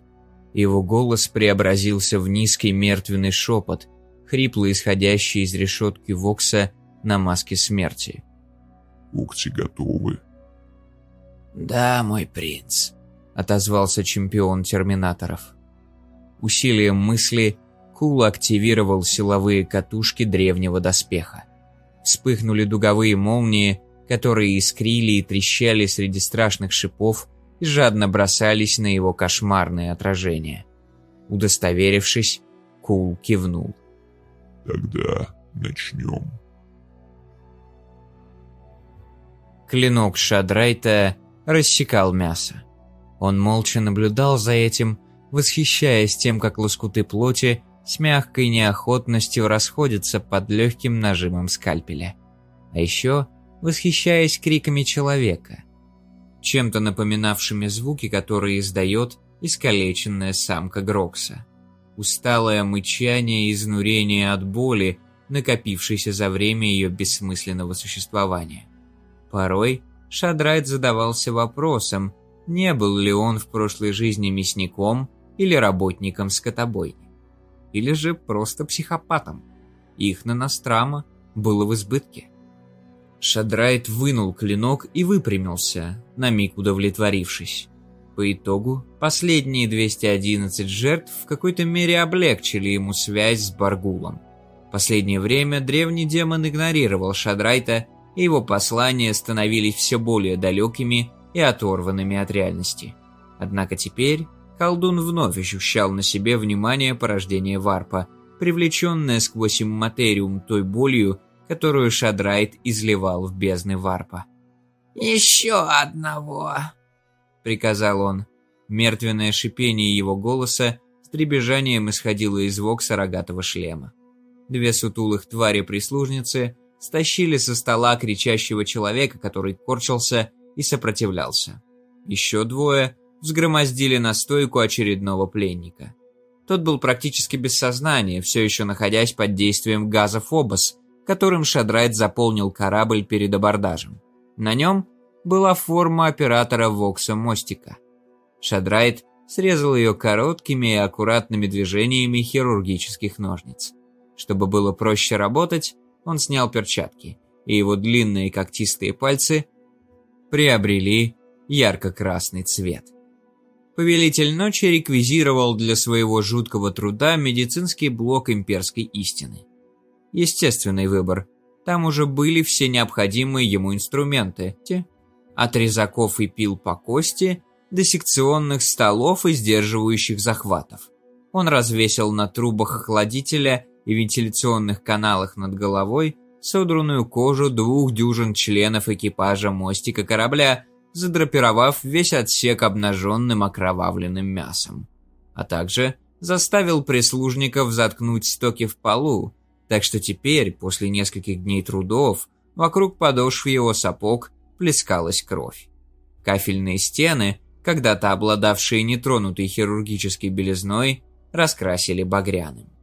Его голос преобразился в низкий мертвенный шепот, хрипло исходящий из решетки Вокса на маске смерти. «Укти готовы?» «Да, мой принц», — отозвался чемпион терминаторов. Усилием мысли Кул активировал силовые катушки древнего доспеха. Вспыхнули дуговые молнии, которые искрили и трещали среди страшных шипов, и жадно бросались на его кошмарное отражение. Удостоверившись, Кул кивнул. «Тогда начнем». Клинок Шадрайта рассекал мясо. Он молча наблюдал за этим, восхищаясь тем, как лоскуты плоти с мягкой неохотностью расходятся под легким нажимом скальпеля. А еще восхищаясь криками человека, чем-то напоминавшими звуки, которые издает искалеченная самка Грокса. Усталое мычание и изнурение от боли, накопившейся за время ее бессмысленного существования. Порой Шадрайт задавался вопросом, не был ли он в прошлой жизни мясником или работником скотобойни. Или же просто психопатом. Их на Настрама было в избытке. Шадрайт вынул клинок и выпрямился, на миг удовлетворившись. По итогу, последние 211 жертв в какой-то мере облегчили ему связь с Баргулом. Последнее время древний демон игнорировал Шадрайта, и его послания становились все более далекими и оторванными от реальности. Однако теперь колдун вновь ощущал на себе внимание порождения варпа, привлеченное сквозь имматериум той болью, которую Шадрайт изливал в бездны варпа. «Еще одного!» — приказал он. Мертвенное шипение его голоса с требежанием исходило из вокса рогатого шлема. Две сутулых твари-прислужницы стащили со стола кричащего человека, который корчился и сопротивлялся. Еще двое взгромоздили на стойку очередного пленника. Тот был практически без сознания, все еще находясь под действием газа Фобос, которым Шадрайт заполнил корабль перед абордажем. На нем была форма оператора Вокса мостика. Шадрайт срезал ее короткими и аккуратными движениями хирургических ножниц. Чтобы было проще работать, он снял перчатки, и его длинные когтистые пальцы приобрели ярко-красный цвет. Повелитель ночи реквизировал для своего жуткого труда медицинский блок имперской истины. Естественный выбор. Там уже были все необходимые ему инструменты. От резаков и пил по кости до секционных столов и сдерживающих захватов. Он развесил на трубах охладителя и вентиляционных каналах над головой содранную кожу двух дюжин членов экипажа мостика корабля, задрапировав весь отсек обнаженным окровавленным мясом. А также заставил прислужников заткнуть стоки в полу, так что теперь, после нескольких дней трудов, вокруг подошв его сапог плескалась кровь. Кафельные стены, когда-то обладавшие нетронутой хирургической белизной, раскрасили багряным.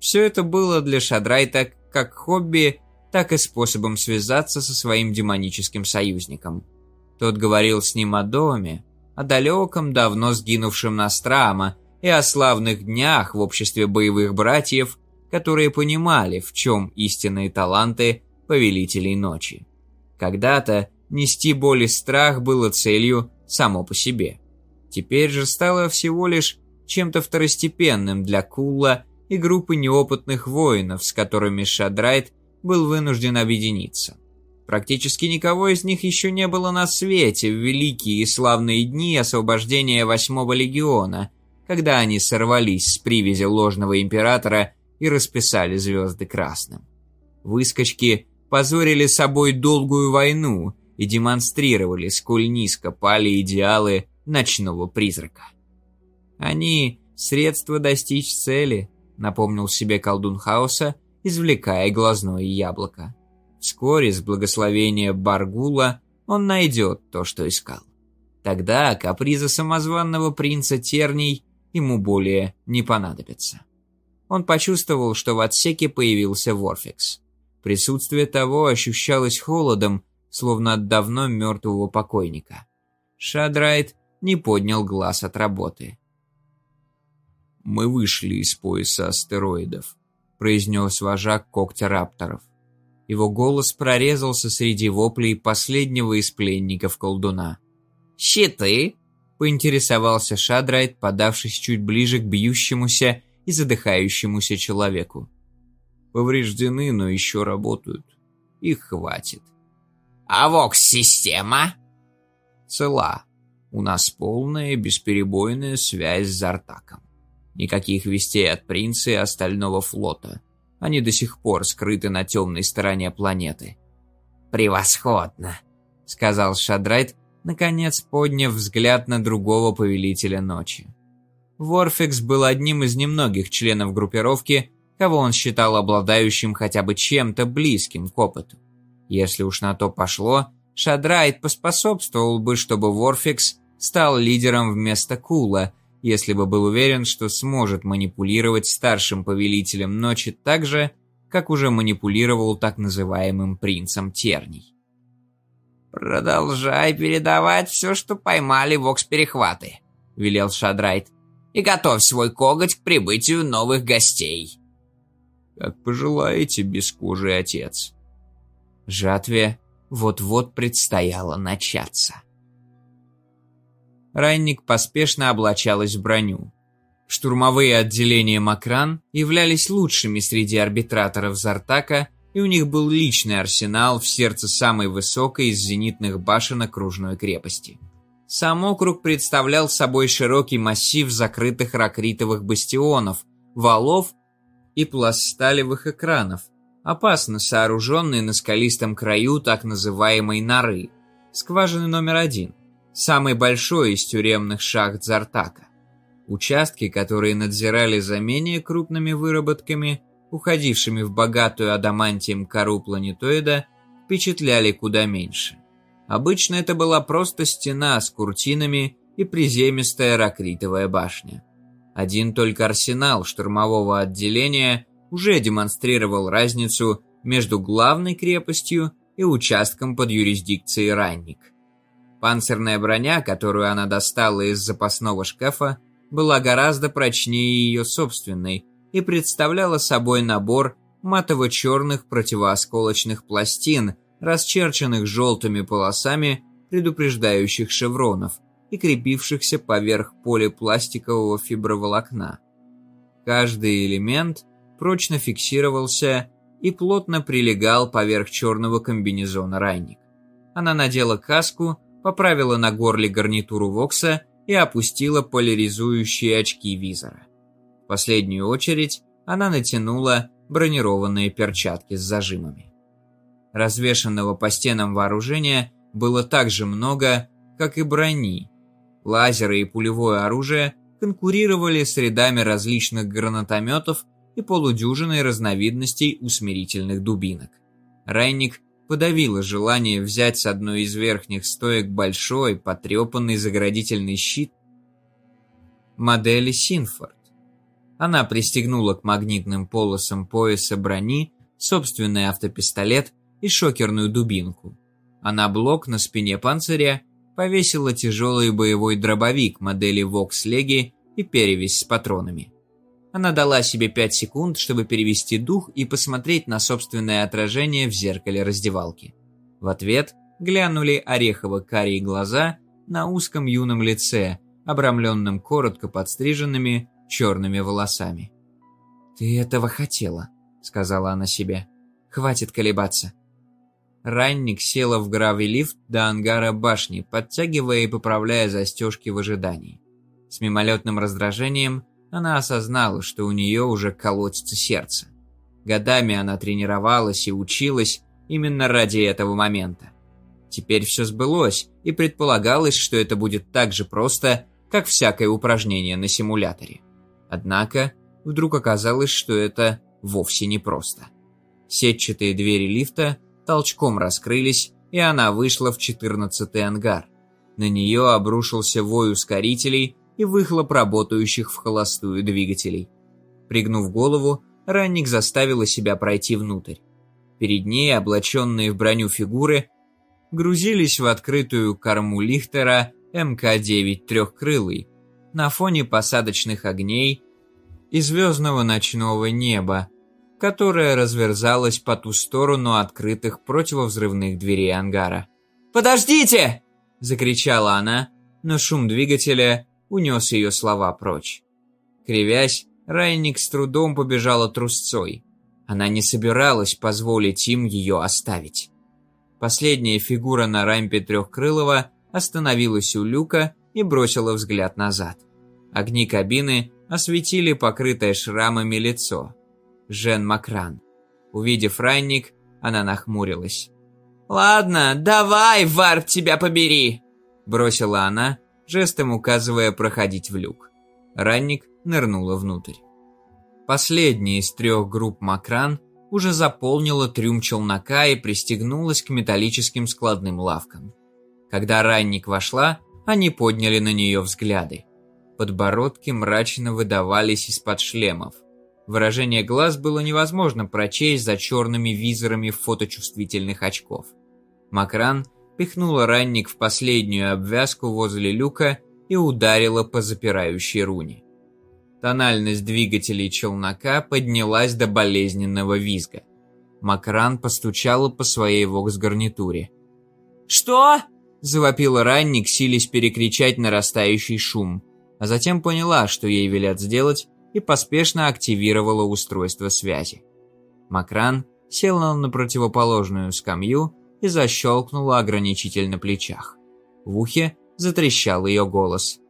Все это было для Шадрайта как хобби, так и способом связаться со своим демоническим союзником. Тот говорил с ним о доме, о далеком, давно сгинувшем Настрама и о славных днях в обществе боевых братьев, которые понимали, в чем истинные таланты повелителей ночи. Когда-то нести боль и страх было целью само по себе. Теперь же стало всего лишь чем-то второстепенным для Кулла и группы неопытных воинов, с которыми Шадрайт был вынужден объединиться. Практически никого из них еще не было на свете в великие и славные дни освобождения Восьмого Легиона, когда они сорвались с привязи ложного императора и расписали звезды красным. Выскочки позорили собой долгую войну и демонстрировали, сколь низко пали идеалы ночного призрака. Они – средства достичь цели, напомнил себе колдун хаоса, извлекая глазное яблоко. Вскоре, с благословения Баргула, он найдет то, что искал. Тогда капризы самозванного принца Терний ему более не понадобятся. Он почувствовал, что в отсеке появился Ворфикс. Присутствие того ощущалось холодом, словно от давно мертвого покойника. Шадрайт не поднял глаз от работы. «Мы вышли из пояса астероидов», — произнес вожак когтя рапторов. Его голос прорезался среди воплей последнего из пленников колдуна. «Щиты?» — поинтересовался Шадрайт, подавшись чуть ближе к бьющемуся и задыхающемуся человеку. «Повреждены, но еще работают. Их хватит». «А вокс-система?» «Цела. У нас полная бесперебойная связь с Зартаком. Никаких вестей от принца и остального флота. Они до сих пор скрыты на темной стороне планеты. «Превосходно», — сказал Шадрайт, наконец подняв взгляд на другого повелителя ночи. Ворфикс был одним из немногих членов группировки, кого он считал обладающим хотя бы чем-то близким к опыту. Если уж на то пошло, Шадрайт поспособствовал бы, чтобы Ворфикс стал лидером вместо Кула, если бы был уверен, что сможет манипулировать старшим повелителем ночи так же, как уже манипулировал так называемым принцем Терний. «Продолжай передавать все, что поймали вокс-перехваты», — велел Шадрайт, «и готовь свой коготь к прибытию новых гостей». «Как пожелаете, бескожий отец». Жатве вот-вот предстояло начаться. Ранник поспешно облачалась в броню. Штурмовые отделения Макран являлись лучшими среди арбитраторов Зартака, и у них был личный арсенал в сердце самой высокой из зенитных башен окружной крепости. Сам округ представлял собой широкий массив закрытых ракритовых бастионов, валов и пласталевых экранов, опасно сооруженные на скалистом краю так называемой норы, скважины номер один самый большой из тюремных шахт Зартака. Участки, которые надзирали за менее крупными выработками, уходившими в богатую адамантием кору планетоида, впечатляли куда меньше. Обычно это была просто стена с куртинами и приземистая ракритовая башня. Один только арсенал штурмового отделения уже демонстрировал разницу между главной крепостью и участком под юрисдикцией Ранник – Панцирная броня, которую она достала из запасного шкафа, была гораздо прочнее ее собственной, и представляла собой набор матово-черных противоосколочных пластин, расчерченных желтыми полосами предупреждающих шевронов и крепившихся поверх полипластикового фиброволокна. Каждый элемент прочно фиксировался и плотно прилегал поверх черного комбинезона Райник. Она надела каску, поправила на горле гарнитуру Вокса и опустила поляризующие очки визора. В последнюю очередь она натянула бронированные перчатки с зажимами. Развешенного по стенам вооружения было так же много, как и брони. Лазеры и пулевое оружие конкурировали с рядами различных гранатометов и полудюжиной разновидностей усмирительных дубинок. Райник подавила желание взять с одной из верхних стоек большой, потрепанный заградительный щит модели Синфорд. Она пристегнула к магнитным полосам пояса брони собственный автопистолет и шокерную дубинку, а на блок на спине панциря повесила тяжелый боевой дробовик модели Legi и перевязь с патронами. Она дала себе пять секунд, чтобы перевести дух и посмотреть на собственное отражение в зеркале раздевалки. В ответ глянули орехово-карие глаза на узком юном лице, обрамленном коротко подстриженными черными волосами. «Ты этого хотела», — сказала она себе. «Хватит колебаться». Ранник села в гравилифт до ангара башни, подтягивая и поправляя застежки в ожидании. С мимолетным раздражением она осознала, что у нее уже колотится сердце. Годами она тренировалась и училась именно ради этого момента. Теперь все сбылось, и предполагалось, что это будет так же просто, как всякое упражнение на симуляторе. Однако, вдруг оказалось, что это вовсе не просто. Сетчатые двери лифта толчком раскрылись, и она вышла в четырнадцатый ангар. На нее обрушился вой ускорителей и выхлоп работающих в холостую двигателей. Пригнув голову, ранник заставила себя пройти внутрь. Перед ней, облаченные в броню фигуры, грузились в открытую корму Лихтера МК-9 трехкрылый, на фоне посадочных огней и звездного ночного неба, которое разверзалось по ту сторону открытых противовзрывных дверей ангара. «Подождите!» – закричала она, но шум двигателя унес ее слова прочь. Кривясь, Райник с трудом побежала трусцой. Она не собиралась позволить им ее оставить. Последняя фигура на рампе Трехкрылова остановилась у люка и бросила взгляд назад. Огни кабины осветили покрытое шрамами лицо. Жен Макран. Увидев ранник, она нахмурилась. «Ладно, давай, Варп, тебя побери!» Бросила она, жестом указывая проходить в люк. Ранник нырнула внутрь. Последняя из трех групп Макран уже заполнила трюм челнока и пристегнулась к металлическим складным лавкам. Когда ранник вошла, они подняли на нее взгляды. Подбородки мрачно выдавались из-под шлемов. Выражение глаз было невозможно прочесть за черными визорами фоточувствительных очков. Макран пихнула ранник в последнюю обвязку возле люка и ударила по запирающей руне. Тональность двигателей челнока поднялась до болезненного визга. Макран постучала по своей вокс-гарнитуре. «Что?» – завопила ранник, силясь перекричать нарастающий шум, а затем поняла, что ей велят сделать, и поспешно активировала устройство связи. Макран села на противоположную скамью и защелкнула ограничитель на плечах. В ухе затрещал ее голос.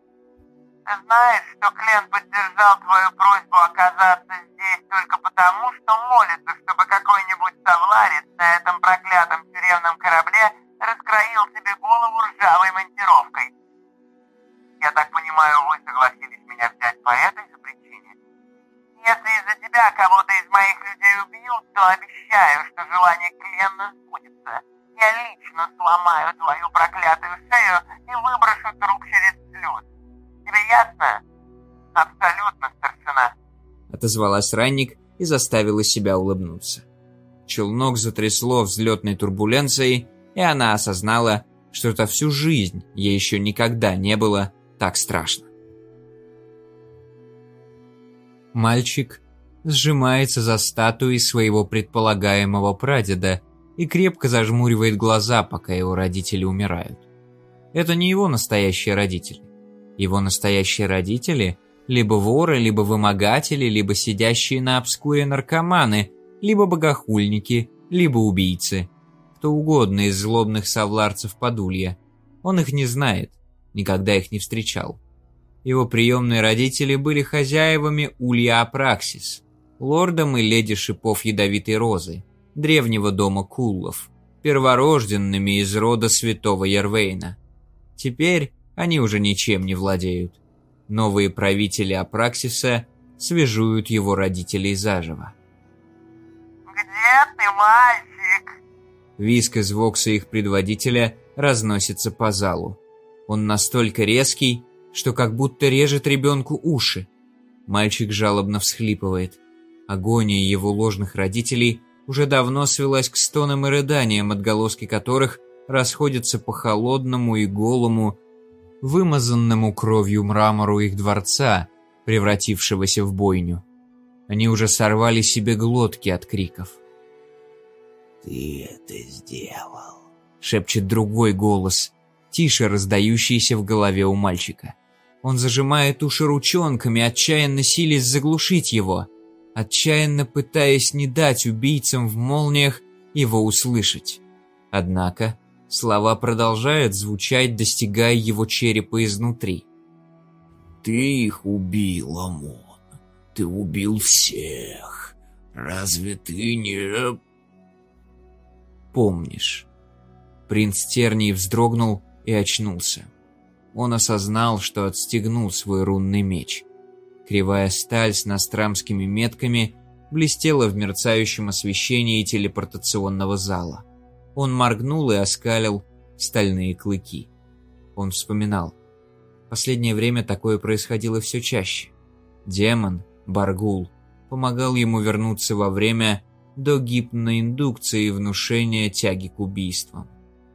Ты знаешь, что Клен поддержал твою просьбу оказаться здесь только потому, что молится, чтобы какой-нибудь совларец на этом проклятом тюремном корабле раскроил себе голову ржавой монтировкой. Я так понимаю, вы согласились меня взять по этой же причине? Если из-за тебя кого-то из моих людей убьют, то обещаю, что желание Клена сбудется. Я лично сломаю твою проклятую шею и выброшу труп через слез. Тебе ясно? Абсолютно, старшина. Отозвалась ранник и заставила себя улыбнуться. Челнок затрясло взлетной турбуленцией, и она осознала, что это всю жизнь ей еще никогда не было так страшно. Мальчик сжимается за статуей своего предполагаемого прадеда и крепко зажмуривает глаза, пока его родители умирают. Это не его настоящие родители. Его настоящие родители – либо воры, либо вымогатели, либо сидящие на обскуре наркоманы, либо богохульники, либо убийцы. Кто угодно из злобных совларцев Подулья. Он их не знает, никогда их не встречал. Его приемные родители были хозяевами Улья Апраксис, лордом и леди шипов Ядовитой Розы, древнего дома Куллов, перворожденными из рода святого Ярвейна. Теперь они уже ничем не владеют. Новые правители Апраксиса свяжуют его родителей заживо. «Где ты, мальчик?» Виск из вокса их предводителя разносится по залу. Он настолько резкий, что как будто режет ребенку уши. Мальчик жалобно всхлипывает. Агония его ложных родителей уже давно свелась к стонам и рыданиям, отголоски которых расходятся по холодному и голому, вымазанному кровью мрамору их дворца, превратившегося в бойню. Они уже сорвали себе глотки от криков. «Ты это сделал», — шепчет другой голос, тише раздающийся в голове у мальчика. Он зажимает уши ручонками, отчаянно силясь заглушить его, отчаянно пытаясь не дать убийцам в молниях его услышать. Однако слова продолжают звучать, достигая его черепа изнутри. «Ты их убил, Амон. Ты убил всех. Разве ты не...» «Помнишь». Принц Терний вздрогнул и очнулся он осознал, что отстегнул свой рунный меч. Кривая сталь с настрамскими метками блестела в мерцающем освещении телепортационного зала. Он моргнул и оскалил стальные клыки. Он вспоминал. Последнее время такое происходило все чаще. Демон, Баргул, помогал ему вернуться во время до гипноиндукции и внушения тяги к убийствам.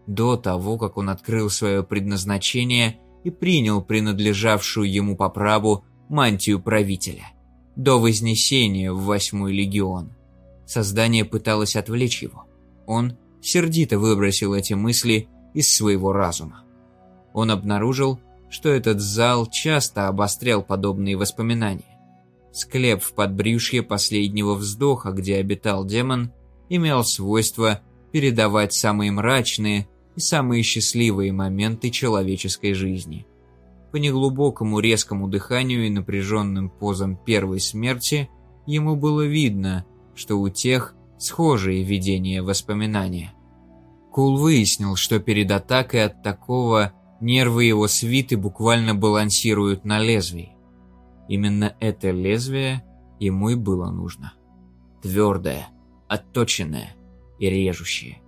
До того, как он открыл свое предназначение и принял принадлежавшую ему по праву мантию правителя. До вознесения в восьмой легион. Создание пыталось отвлечь его. Он сердито выбросил эти мысли из своего разума. Он обнаружил, что этот зал часто обострял подобные воспоминания. Склеп в подбрюшье последнего вздоха, где обитал демон, имел свойство передавать самые мрачные и самые счастливые моменты человеческой жизни. По неглубокому резкому дыханию и напряженным позам первой смерти ему было видно, что у тех схожие видения воспоминания. Кул выяснил, что перед атакой от такого нервы его свиты буквально балансируют на лезвии. Именно это лезвие ему и было нужно. Твердое, отточенное и режущее.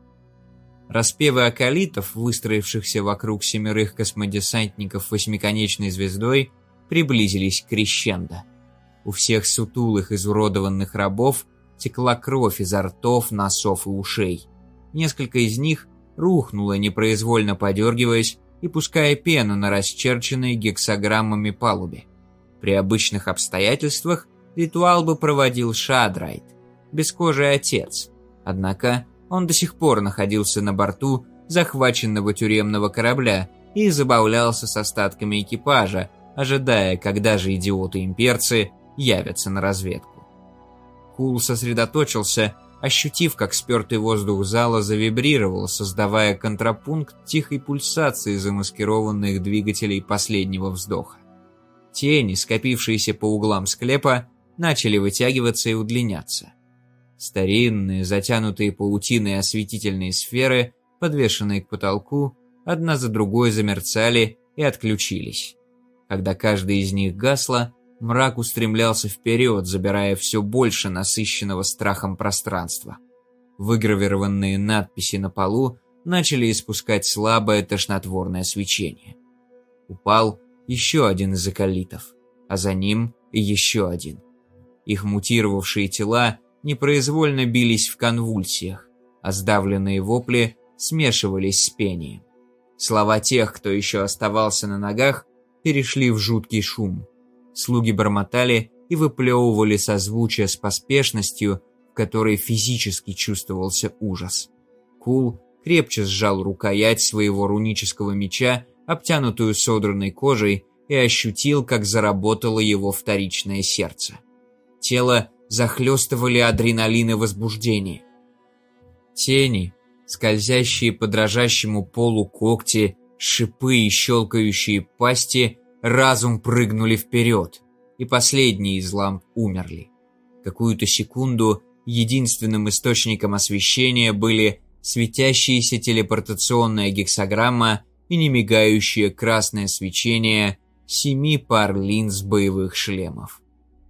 Распевы акалитов, выстроившихся вокруг семерых космодесантников восьмиконечной звездой, приблизились к крещендо. У всех сутулых изуродованных рабов текла кровь изо ртов, носов и ушей. Несколько из них рухнуло, непроизвольно подергиваясь и пуская пену на расчерченной гексограммами палубе. При обычных обстоятельствах ритуал бы проводил Шадрайт, бескожий отец. Однако он до сих пор находился на борту захваченного тюремного корабля и забавлялся с остатками экипажа, ожидая, когда же идиоты-имперцы явятся на разведку. Кул сосредоточился, ощутив, как спертый воздух зала завибрировал, создавая контрапункт тихой пульсации замаскированных двигателей последнего вздоха. Тени, скопившиеся по углам склепа, начали вытягиваться и удлиняться. Старинные, затянутые паутиной осветительные сферы, подвешенные к потолку, одна за другой замерцали и отключились. Когда каждая из них гасла, мрак устремлялся вперед, забирая все больше насыщенного страхом пространства. Выгравированные надписи на полу начали испускать слабое тошнотворное свечение. Упал еще один из околитов, а за ним еще один. Их мутировавшие тела непроизвольно бились в конвульсиях, а сдавленные вопли смешивались с пением. Слова тех, кто еще оставался на ногах, перешли в жуткий шум. Слуги бормотали и выплевывали созвучие с поспешностью, в которой физически чувствовался ужас. Кул крепче сжал рукоять своего рунического меча, обтянутую содранной кожей, и ощутил, как заработало его вторичное сердце. Тело захлестывали адреналин и возбуждение. Тени, скользящие по дрожащему полу когти, шипы и щелкающие пасти, разум прыгнули вперед, и последние из ламп умерли. Какую-то секунду единственным источником освещения были светящаяся телепортационная гексограмма и немигающее красное свечение семи пар линз боевых шлемов.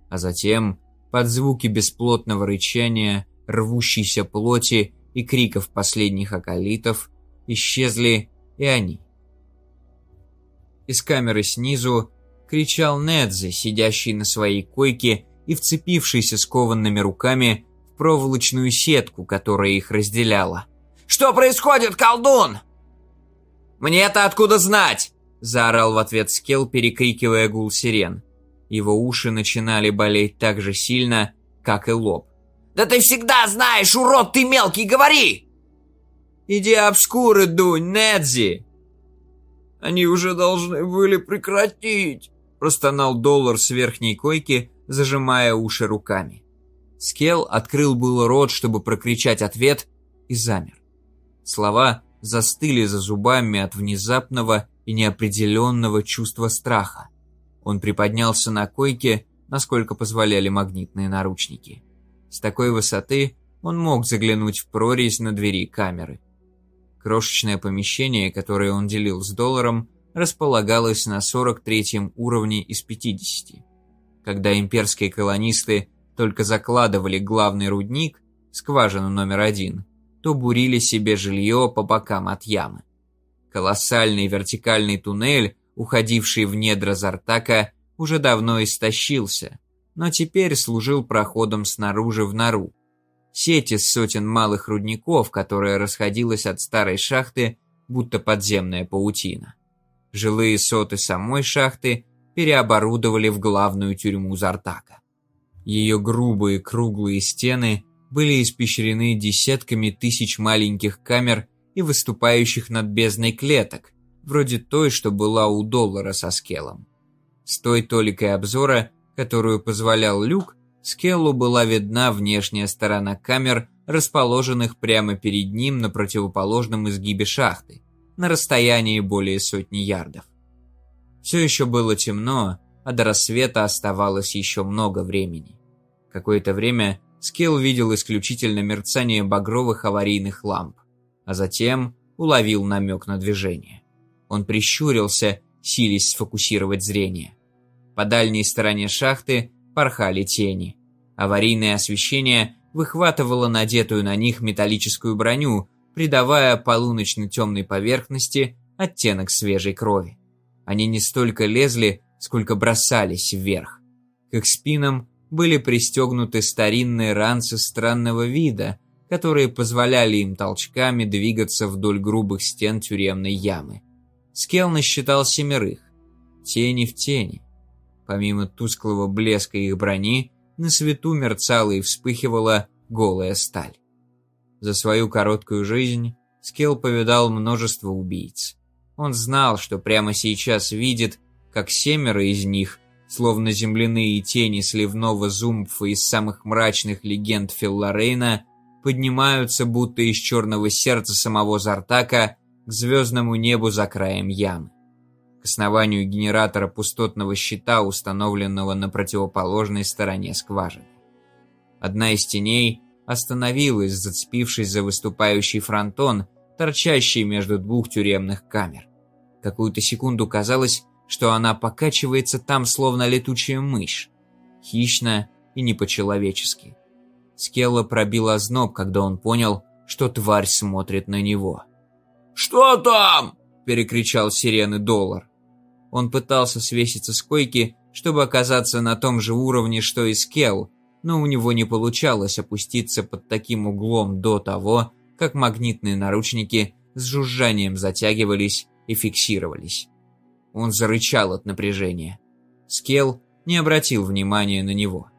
А затем, под звуки бесплотного рычания, рвущейся плоти и криков последних околитов, исчезли и они. Из камеры снизу кричал Недзе, сидящий на своей койке и вцепившийся скованными руками в проволочную сетку, которая их разделяла. «Что происходит, колдун?» «Мне это откуда знать?» – заорал в ответ Скелл, перекрикивая гул сирен. Его уши начинали болеть так же сильно, как и лоб. «Да ты всегда знаешь, урод ты мелкий, говори!» «Иди обскуры дунь, Недзи!» «Они уже должны были прекратить!» Простонал доллар с верхней койки, зажимая уши руками. Скелл открыл было рот, чтобы прокричать ответ, и замер. Слова застыли за зубами от внезапного и неопределенного чувства страха. Он приподнялся на койке, насколько позволяли магнитные наручники. С такой высоты он мог заглянуть в прорезь на двери камеры. Крошечное помещение, которое он делил с долларом, располагалось на 43 уровне из 50. Когда имперские колонисты только закладывали главный рудник, скважину номер один, то бурили себе жилье по бокам от ямы. Колоссальный вертикальный туннель, уходивший в недра Зартака, уже давно истощился, но теперь служил проходом снаружи в нору. Сеть из сотен малых рудников, которая расходилась от старой шахты, будто подземная паутина. Жилые соты самой шахты переоборудовали в главную тюрьму Зартака. Ее грубые круглые стены были испещрены десятками тысяч маленьких камер и выступающих над бездной клеток, вроде той, что была у доллара со скелом. С той толикой обзора, которую позволял люк, скеллу была видна внешняя сторона камер, расположенных прямо перед ним на противоположном изгибе шахты, на расстоянии более сотни ярдов. Все еще было темно, а до рассвета оставалось еще много времени. Какое-то время Скилл видел исключительно мерцание багровых аварийных ламп, а затем уловил намек на движение. Он прищурился, силясь сфокусировать зрение. По дальней стороне шахты порхали тени. Аварийное освещение выхватывало надетую на них металлическую броню, придавая полуночно-темной поверхности оттенок свежей крови. Они не столько лезли, сколько бросались вверх. К их спинам были пристегнуты старинные ранцы странного вида, которые позволяли им толчками двигаться вдоль грубых стен тюремной ямы. Скелл насчитал семерых. Тени в тени. Помимо тусклого блеска их брони, на свету мерцала и вспыхивала голая сталь. За свою короткую жизнь Скелл повидал множество убийц. Он знал, что прямо сейчас видит, как семеро из них, словно земляные тени сливного зумпфа из самых мрачных легенд Филларейна, поднимаются будто из черного сердца самого Зартака к звездному небу за краем ямы. К основанию генератора пустотного щита, установленного на противоположной стороне скважины. Одна из теней остановилась, зацепившись за выступающий фронтон, торчащий между двух тюремных камер. Какую-то секунду казалось, что она покачивается там, словно летучая мышь. Хищно и не по-человечески. Скелла пробил озноб, когда он понял, что тварь смотрит на него. «Что там?» – перекричал сирены Доллар. Он пытался свеситься с койки, чтобы оказаться на том же уровне, что и Скелл, но у него не получалось опуститься под таким углом до того, как магнитные наручники с жужжанием затягивались и фиксировались. Он зарычал от напряжения. Скел не обратил внимания на него.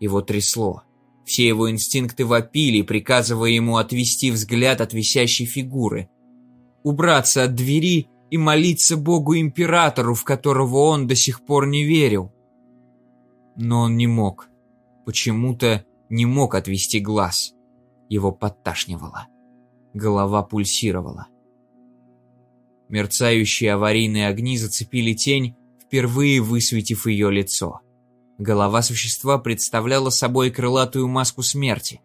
Его трясло. Все его инстинкты вопили, приказывая ему отвести взгляд от висящей фигуры. Убраться от двери и молиться Богу-императору, в которого он до сих пор не верил. Но он не мог. Почему-то не мог отвести глаз. Его подташнивало. Голова пульсировала. Мерцающие аварийные огни зацепили тень, впервые высветив ее лицо. Голова существа представляла собой крылатую маску смерти.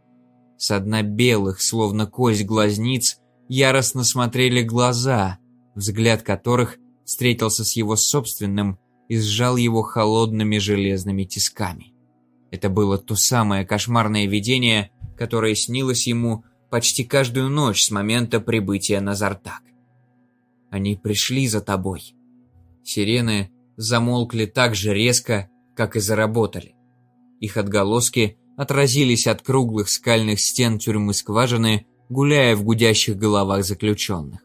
С дна белых, словно кость глазниц, яростно смотрели глаза, взгляд которых встретился с его собственным и сжал его холодными железными тисками. Это было то самое кошмарное видение, которое снилось ему почти каждую ночь с момента прибытия на Зартак. Они пришли за тобой. Сирены замолкли так же резко, как и заработали. Их отголоски отразились от круглых скальных стен тюрьмы скважины, гуляя в гудящих головах заключенных.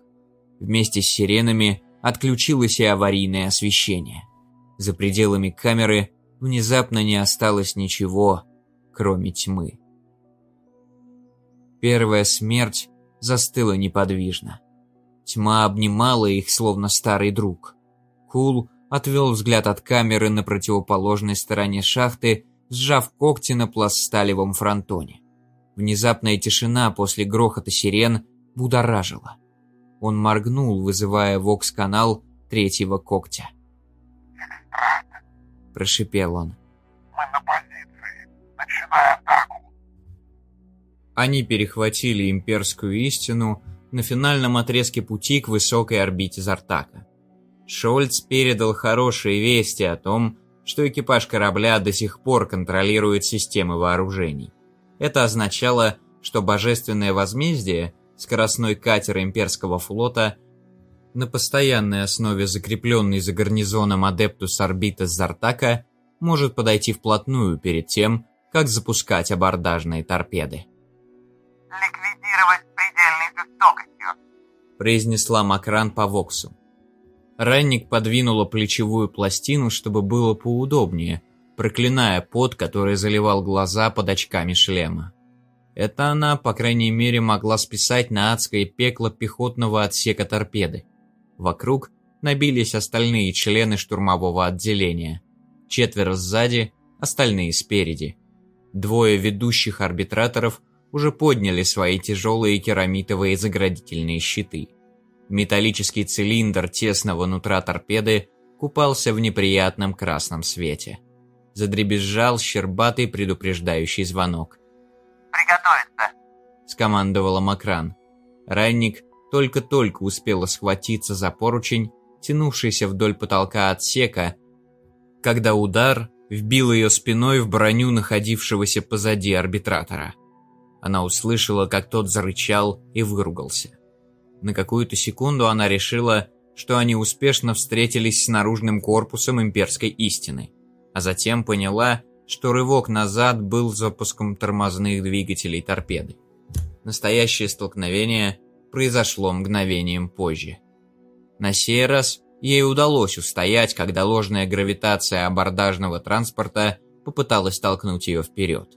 Вместе с сиренами отключилось и аварийное освещение. За пределами камеры внезапно не осталось ничего, кроме тьмы. Первая смерть застыла неподвижно. Тьма обнимала их, словно старый друг. Кул отвел взгляд от камеры на противоположной стороне шахты, сжав когти на пласталевом фронтоне. Внезапная тишина после грохота сирен будоражила. Он моргнул, вызывая вокс-канал третьего когтя. Прошипел он. «Мы на позиции. Начинай атаку!» Они перехватили имперскую истину, на финальном отрезке пути к высокой орбите Зартака. Шольц передал хорошие вести о том, что экипаж корабля до сих пор контролирует системы вооружений. Это означало, что божественное возмездие, скоростной катер имперского флота, на постоянной основе закрепленный за гарнизоном Адептус Арбитес Зартака, может подойти вплотную перед тем, как запускать абордажные торпеды. «Ликвидировать с жестокостью», – произнесла Макран по Воксу. Ранник подвинула плечевую пластину, чтобы было поудобнее, проклиная пот, который заливал глаза под очками шлема. Это она, по крайней мере, могла списать на адское пекло пехотного отсека торпеды. Вокруг набились остальные члены штурмового отделения. Четверо сзади, остальные спереди. Двое ведущих арбитраторов уже подняли свои тяжелые керамитовые заградительные щиты. Металлический цилиндр тесного нутра торпеды купался в неприятном красном свете. Задребезжал щербатый предупреждающий звонок. «Приготовиться!» – скомандовала Макран. Ранник только-только успела схватиться за поручень, тянувшийся вдоль потолка отсека, когда удар вбил ее спиной в броню находившегося позади арбитратора – она услышала, как тот зарычал и выругался. На какую-то секунду она решила, что они успешно встретились с наружным корпусом имперской истины, а затем поняла, что рывок назад был запуском тормозных двигателей торпеды. Настоящее столкновение произошло мгновением позже. На сей раз ей удалось устоять, когда ложная гравитация абордажного транспорта попыталась толкнуть ее вперед.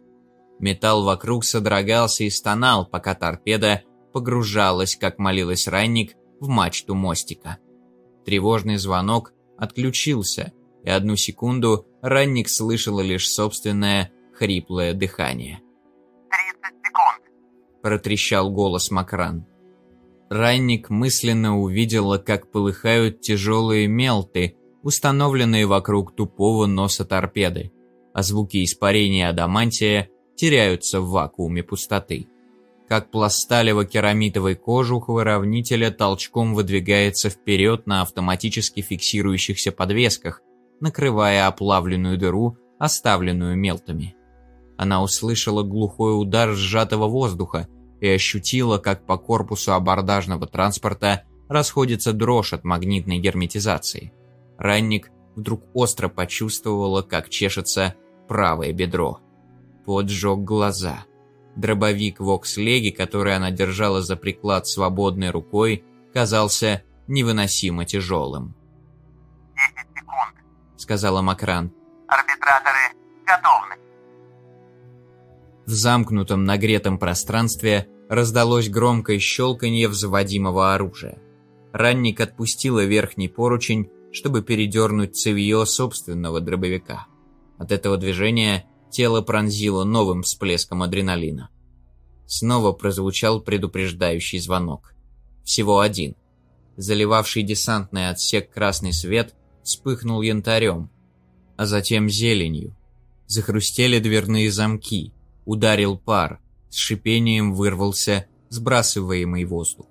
Металл вокруг содрогался и стонал, пока торпеда погружалась, как молилась ранник, в мачту мостика. Тревожный звонок отключился, и одну секунду ранник слышала лишь собственное хриплое дыхание. «Тридцать секунд!» – протрещал голос Макран. Ранник мысленно увидела, как полыхают тяжелые мелты, установленные вокруг тупого носа торпеды, а звуки испарения адамантия теряются в вакууме пустоты. Как пласталево-керамитовый кожух выровнителя толчком выдвигается вперед на автоматически фиксирующихся подвесках, накрывая оплавленную дыру, оставленную мелтами. Она услышала глухой удар сжатого воздуха и ощутила, как по корпусу абордажного транспорта расходится дрожь от магнитной герметизации. Ранник вдруг остро почувствовала, как чешется правое бедро. Поджег глаза. Дробовик Вокслеги, который она держала за приклад свободной рукой, казался невыносимо тяжелым. Сказала Макран. Арбитраторы готовны. В замкнутом нагретом пространстве раздалось громкое щелканье взводимого оружия. Ранник отпустила верхний поручень, чтобы передернуть цевье собственного дробовика. От этого движения тело пронзило новым всплеском адреналина. Снова прозвучал предупреждающий звонок. Всего один. Заливавший десантный отсек красный свет вспыхнул янтарем, а затем зеленью. Захрустели дверные замки, ударил пар, с шипением вырвался сбрасываемый воздух.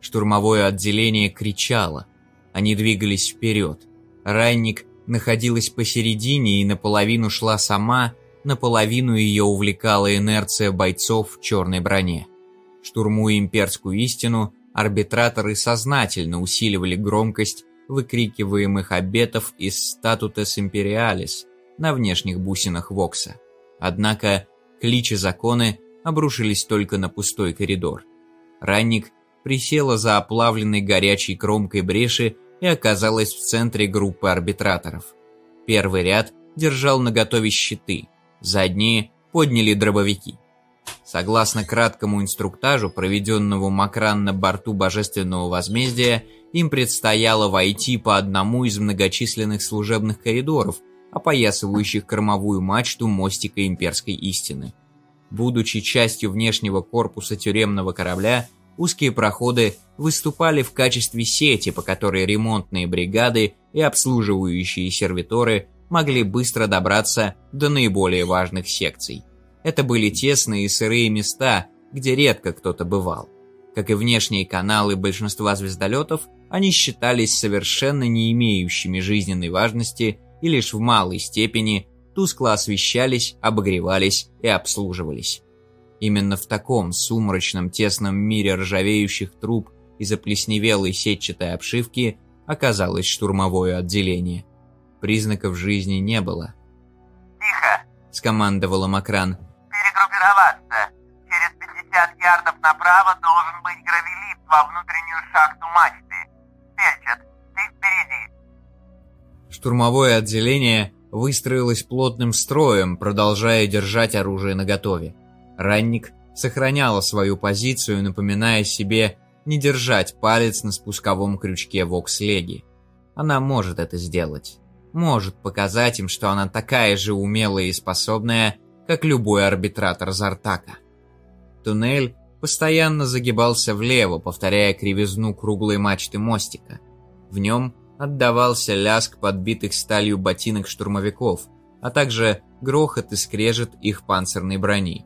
Штурмовое отделение кричало, они двигались вперед. Ранник находилась посередине и наполовину шла сама, наполовину ее увлекала инерция бойцов в черной броне. Штурмуя имперскую истину, арбитраторы сознательно усиливали громкость выкрикиваемых обетов из «Статутес Империалис» на внешних бусинах Вокса. Однако кличи законы обрушились только на пустой коридор. Ранник присела за оплавленной горячей кромкой бреши и оказалась в центре группы арбитраторов. Первый ряд держал наготове щиты, задние подняли дробовики. Согласно краткому инструктажу, проведенному Макран на борту Божественного Возмездия, им предстояло войти по одному из многочисленных служебных коридоров, опоясывающих кормовую мачту мостика имперской истины. Будучи частью внешнего корпуса тюремного корабля, узкие проходы выступали в качестве сети, по которой ремонтные бригады и обслуживающие сервиторы могли быстро добраться до наиболее важных секций. Это были тесные и сырые места, где редко кто-то бывал. Как и внешние каналы большинства звездолетов, они считались совершенно не имеющими жизненной важности и лишь в малой степени тускло освещались, обогревались и обслуживались. Именно в таком сумрачном тесном мире ржавеющих труб и заплесневелой сетчатой обшивки оказалось штурмовое отделение. Признаков жизни не было. «Тихо!» – скомандовала Макран. «Перегруппироваться! Через 50 ярдов направо должен быть гравилифт во внутреннюю шахту мачты. Фельчет, ты впереди!» Штурмовое отделение выстроилось плотным строем, продолжая держать оружие наготове. Ранник сохраняла свою позицию, напоминая себе не держать палец на спусковом крючке вокслеги. Она может это сделать. Может показать им, что она такая же умелая и способная, как любой арбитратор Зартака. Туннель постоянно загибался влево, повторяя кривизну круглой мачты мостика. В нем отдавался ляск подбитых сталью ботинок штурмовиков, а также грохот и скрежет их панцирной брони.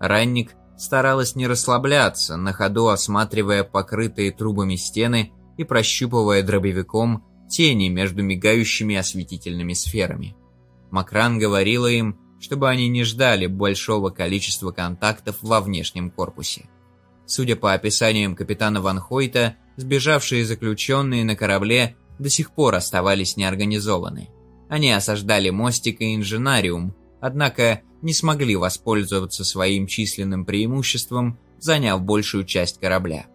Ранник старалась не расслабляться, на ходу осматривая покрытые трубами стены и прощупывая дробовиком тени между мигающими осветительными сферами. Макран говорила им, чтобы они не ждали большого количества контактов во внешнем корпусе. Судя по описаниям капитана Ван Хойта, сбежавшие заключенные на корабле до сих пор оставались неорганизованы. Они осаждали мостик и инженариум, однако не смогли воспользоваться своим численным преимуществом, заняв большую часть корабля.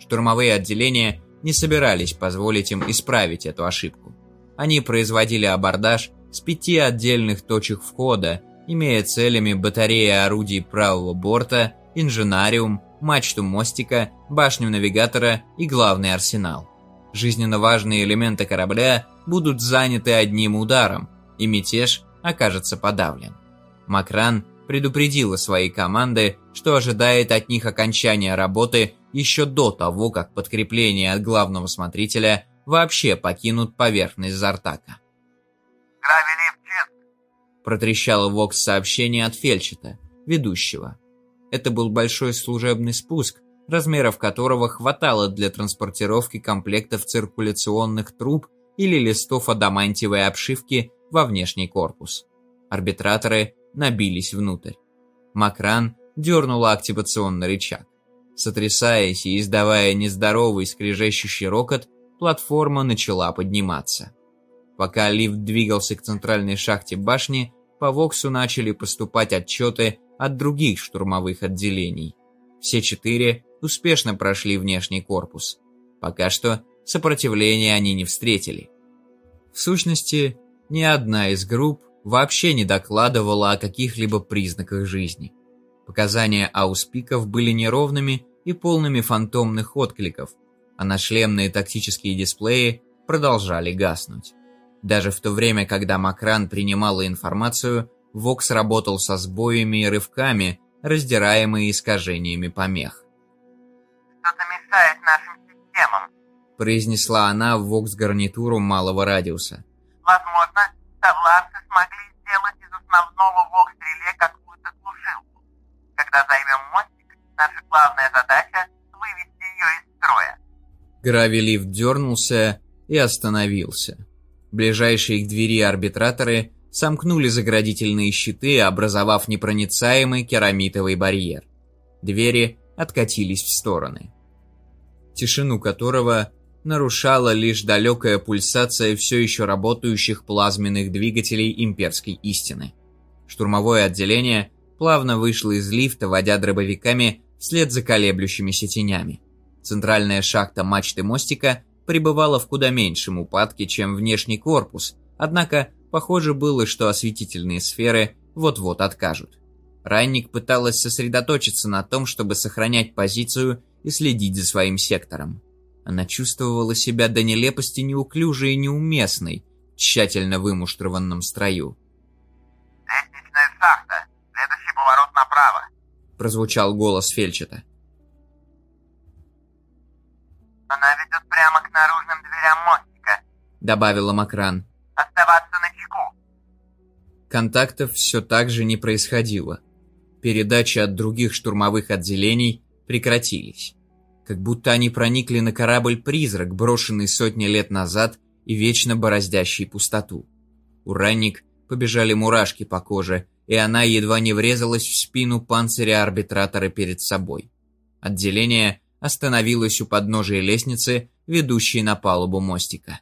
Штурмовые отделения не собирались позволить им исправить эту ошибку. Они производили абордаж с пяти отдельных точек входа, имея целями батареи орудий правого борта, инженариум, мачту мостика, башню навигатора и главный арсенал. Жизненно важные элементы корабля будут заняты одним ударом, и мятеж окажется подавлен. Макран предупредила свои команды, что ожидает от них окончания работы еще до того, как подкрепление от главного смотрителя вообще покинут поверхность Зартака. «Гравилифт чист!» Протрещало Вокс сообщение от Фельчета, ведущего. Это был большой служебный спуск, размеров которого хватало для транспортировки комплектов циркуляционных труб или листов адамантиевой обшивки во внешний корпус. Арбитраторы набились внутрь. Макран дернула активационный рычаг. Сотрясаясь и издавая нездоровый скрежещущий рокот, платформа начала подниматься. Пока лифт двигался к центральной шахте башни, по Воксу начали поступать отчеты от других штурмовых отделений. Все четыре успешно прошли внешний корпус. Пока что сопротивления они не встретили. В сущности, ни одна из групп вообще не докладывала о каких-либо признаках жизни. Показания ауспиков были неровными и полными фантомных откликов, а нашлемные тактические дисплеи продолжали гаснуть. Даже в то время, когда Макран принимала информацию, Вокс работал со сбоями и рывками, раздираемые искажениями помех. «Что-то мешает нашим системам», – произнесла она в Вокс-гарнитуру малого радиуса. «Возможно, Тавларцы смогли сделать из основного Вокс-реле какую-то глушилку. Когда займем мостик, наша главная задача – вывести ее из строя». Гравилифт дернулся и остановился. Ближайшие к двери арбитраторы сомкнули заградительные щиты, образовав непроницаемый керамитовый барьер. Двери откатились в стороны. Тишину которого нарушала лишь далекая пульсация все еще работающих плазменных двигателей имперской истины. Штурмовое отделение плавно вышло из лифта, водя дробовиками вслед за колеблющимися тенями. Центральная шахта мачты мостика пребывала в куда меньшем упадке, чем внешний корпус, однако похоже было, что осветительные сферы вот-вот откажут. Ранник пыталась сосредоточиться на том, чтобы сохранять позицию и следить за своим сектором. Она чувствовала себя до нелепости неуклюжей и неуместной, тщательно вымуштрованном строю. «Лестничная шахта. Следующий поворот направо», – прозвучал голос Фельчета. «Она ведет прямо к наружным дверям мостика», — добавила Макран. «Оставаться на чеку». Контактов все так же не происходило. Передачи от других штурмовых отделений прекратились. Как будто они проникли на корабль-призрак, брошенный сотни лет назад и вечно бороздящий пустоту. У ранник побежали мурашки по коже, и она едва не врезалась в спину панциря арбитратора перед собой. Отделение остановилась у подножия лестницы, ведущей на палубу мостика.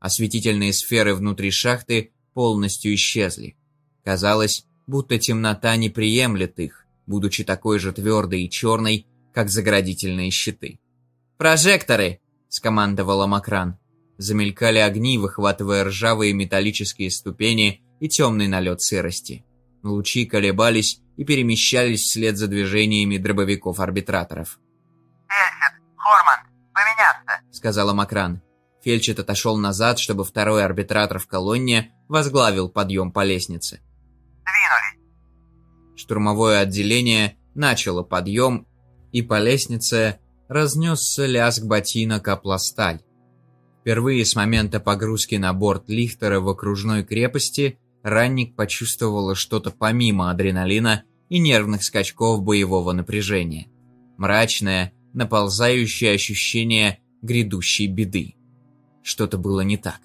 Осветительные сферы внутри шахты полностью исчезли. Казалось, будто темнота не приемлет их, будучи такой же твердой и черной, как заградительные щиты. «Прожекторы!» – скомандовала Макран. Замелькали огни, выхватывая ржавые металлические ступени и темный налет сырости. Лучи колебались и перемещались вслед за движениями дробовиков-арбитраторов. «Фельчет, Хорманд, поменяться!» — сказала Макран. Фельчет отошел назад, чтобы второй арбитратор в колонне возглавил подъем по лестнице. «Двинулись!» Штурмовое отделение начало подъем, и по лестнице разнесся лязг ботинок о пласталь. Впервые с момента погрузки на борт Лихтера в окружной крепости ранник почувствовала что-то помимо адреналина и нервных скачков боевого напряжения. Мрачное, наползающее ощущение грядущей беды. Что-то было не так.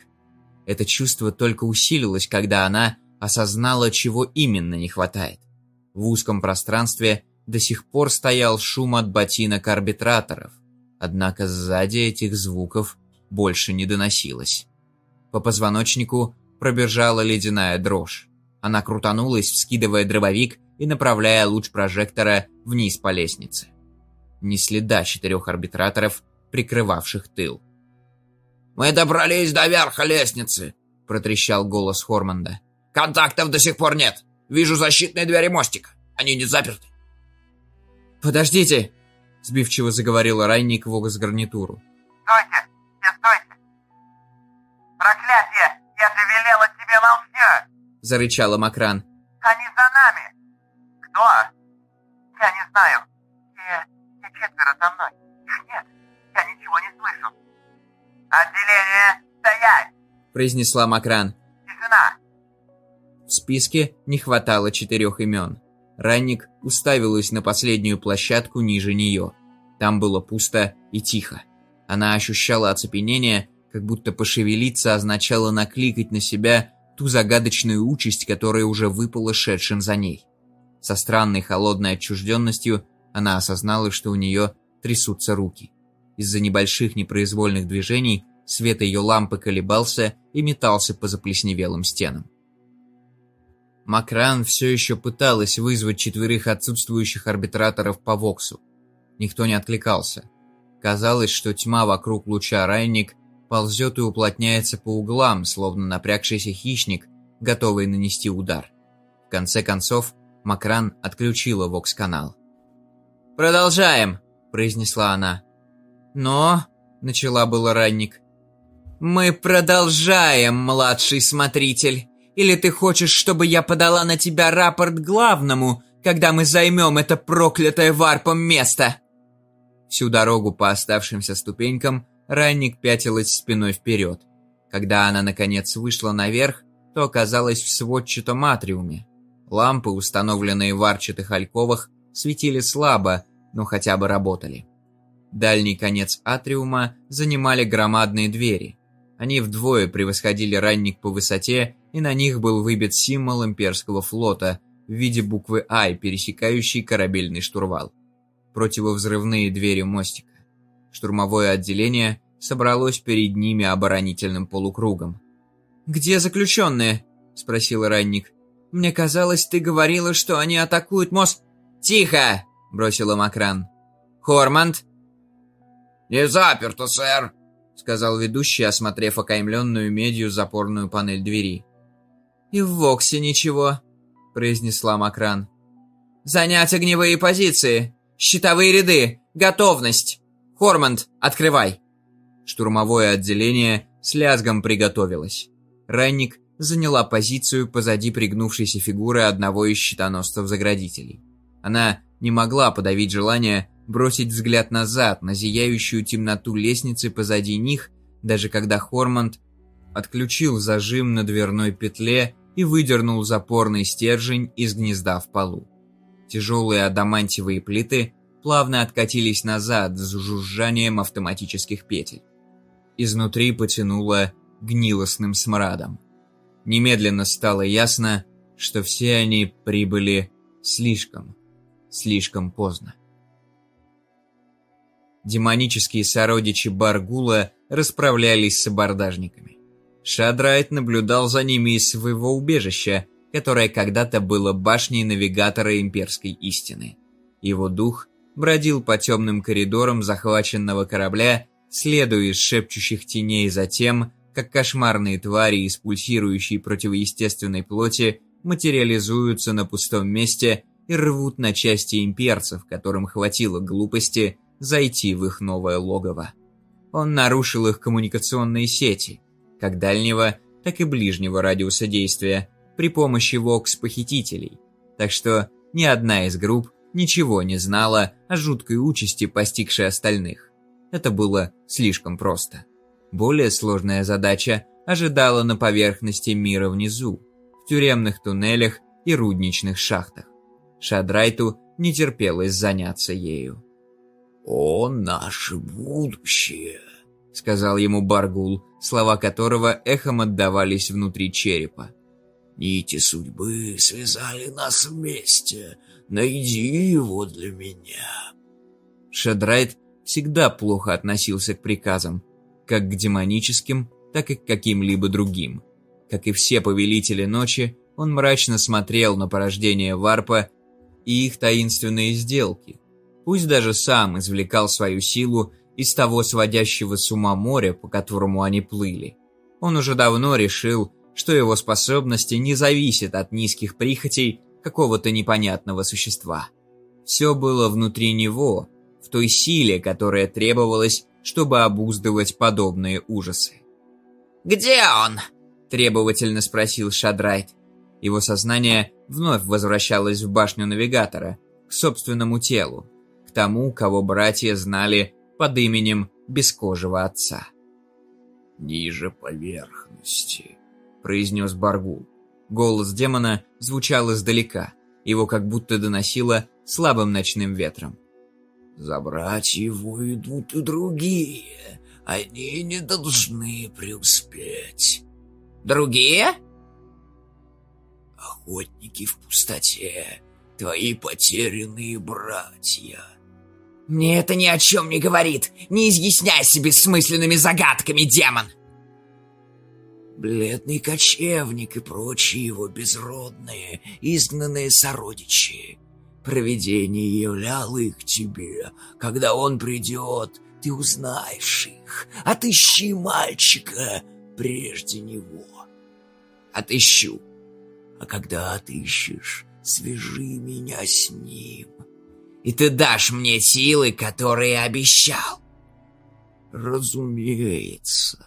Это чувство только усилилось, когда она осознала, чего именно не хватает. В узком пространстве до сих пор стоял шум от ботинок арбитраторов, однако сзади этих звуков больше не доносилось. По позвоночнику пробежала ледяная дрожь. Она крутанулась, вскидывая дробовик и направляя луч прожектора вниз по лестнице ни следа четырех арбитраторов, прикрывавших тыл. «Мы добрались до верха лестницы», — протрещал голос Хорманда. «Контактов до сих пор нет. Вижу защитные двери мостика. Они не заперты». «Подождите!» — сбивчиво заговорила Райник в гарнитуру. «Стойте! Все стойте! Проклятие! Я же велела тебе молчать!» — зарычала Макран. «Они за нами! Кто? Я не знаю. Те четверо за мной. Отделение, стоять! Произнесла Макран. Тишина! В списке не хватало четырех имен. Ранник уставилась на последнюю площадку ниже нее. Там было пусто и тихо. Она ощущала оцепенение, как будто пошевелиться означало накликать на себя ту загадочную участь, которая уже выпала шедшим за ней. Со странной холодной отчужденностью она осознала, что у нее трясутся руки. Из-за небольших непроизвольных движений свет ее лампы колебался и метался по заплесневелым стенам. Макран все еще пыталась вызвать четверых отсутствующих арбитраторов по Воксу. Никто не откликался. Казалось, что тьма вокруг луча Райник ползет и уплотняется по углам, словно напрягшийся хищник, готовый нанести удар. В конце концов, Макран отключила вокс-канал. «Продолжаем», — произнесла она. «Но...» — начала было ранник. «Мы продолжаем, младший смотритель. Или ты хочешь, чтобы я подала на тебя рапорт главному, когда мы займем это проклятое варпом место?» Всю дорогу по оставшимся ступенькам ранник пятилась спиной вперед. Когда она, наконец, вышла наверх, то оказалась в сводчатом атриуме. Лампы, установленные в арчатых альковах, светили слабо, но хотя бы работали. Дальний конец атриума занимали громадные двери. Они вдвое превосходили ранник по высоте, и на них был выбит символ имперского флота в виде буквы «I», пересекающий корабельный штурвал. Противовзрывные двери мостика. Штурмовое отделение собралось перед ними оборонительным полукругом. «Где заключенные?» – спросил ранник. «Мне казалось, ты говорила, что они атакуют мост...» «Тихо!» – бросила Макран. «Хорманд?» «Не заперто, сэр», — сказал ведущий, осмотрев окаймленную медью запорную панель двери. «И в Воксе ничего», — произнесла Макран. «Занять огневые позиции! Щитовые ряды! Готовность! Хорманд, открывай!» Штурмовое отделение с лязгом приготовилось. Ранник заняла позицию позади пригнувшейся фигуры одного из щитоносцев-заградителей. Она не могла подавить желание бросить взгляд назад на зияющую темноту лестницы позади них, даже когда Хорманд отключил зажим на дверной петле и выдернул запорный стержень из гнезда в полу. Тяжелые адамантиевые плиты плавно откатились назад с жужжанием автоматических петель. Изнутри потянуло гнилостным смрадом. Немедленно стало ясно, что все они прибыли слишком, слишком поздно. Демонические сородичи Баргула расправлялись с абордажниками. Шадрайт наблюдал за ними из своего убежища, которое когда-то было башней навигатора имперской истины. Его дух бродил по темным коридорам захваченного корабля, следуя из шепчущих теней за тем, как кошмарные твари из пульсирующей противоестественной плоти материализуются на пустом месте и рвут на части имперцев, которым хватило глупости зайти в их новое логово. Он нарушил их коммуникационные сети, как дальнего, так и ближнего радиуса действия, при помощи вокс-похитителей, так что ни одна из групп ничего не знала о жуткой участи, постигшей остальных. Это было слишком просто. Более сложная задача ожидала на поверхности мира внизу, в тюремных туннелях и рудничных шахтах. Шадрайту не терпелось заняться ею. «О, наше будущее!» — сказал ему Баргул, слова которого эхом отдавались внутри черепа. «Нити судьбы связали нас вместе. Найди его для меня». Шадрайт всегда плохо относился к приказам, как к демоническим, так и к каким-либо другим. Как и все повелители ночи, он мрачно смотрел на порождение Варпа и их таинственные сделки, Пусть даже сам извлекал свою силу из того сводящего с ума моря, по которому они плыли. Он уже давно решил, что его способности не зависят от низких прихотей какого-то непонятного существа. Все было внутри него, в той силе, которая требовалась, чтобы обуздывать подобные ужасы. «Где он?» – требовательно спросил Шадрайт. Его сознание вновь возвращалось в башню навигатора, к собственному телу тому, кого братья знали под именем Бескожего Отца. «Ниже поверхности», — произнес Баргул. Голос демона звучал издалека, его как будто доносило слабым ночным ветром. «Забрать его идут и другие, они не должны преуспеть». «Другие?» «Охотники в пустоте, твои потерянные братья». «Мне это ни о чем не говорит. Не изъясняйся бессмысленными загадками, демон!» Бледный кочевник и прочие его безродные, изгнанные сородичи. Провидение являло их тебе. Когда он придет, ты узнаешь их. Отыщи мальчика прежде него. Отыщу, А когда отыщешь, свяжи меня с ним. И ты дашь мне силы, которые обещал. Разумеется.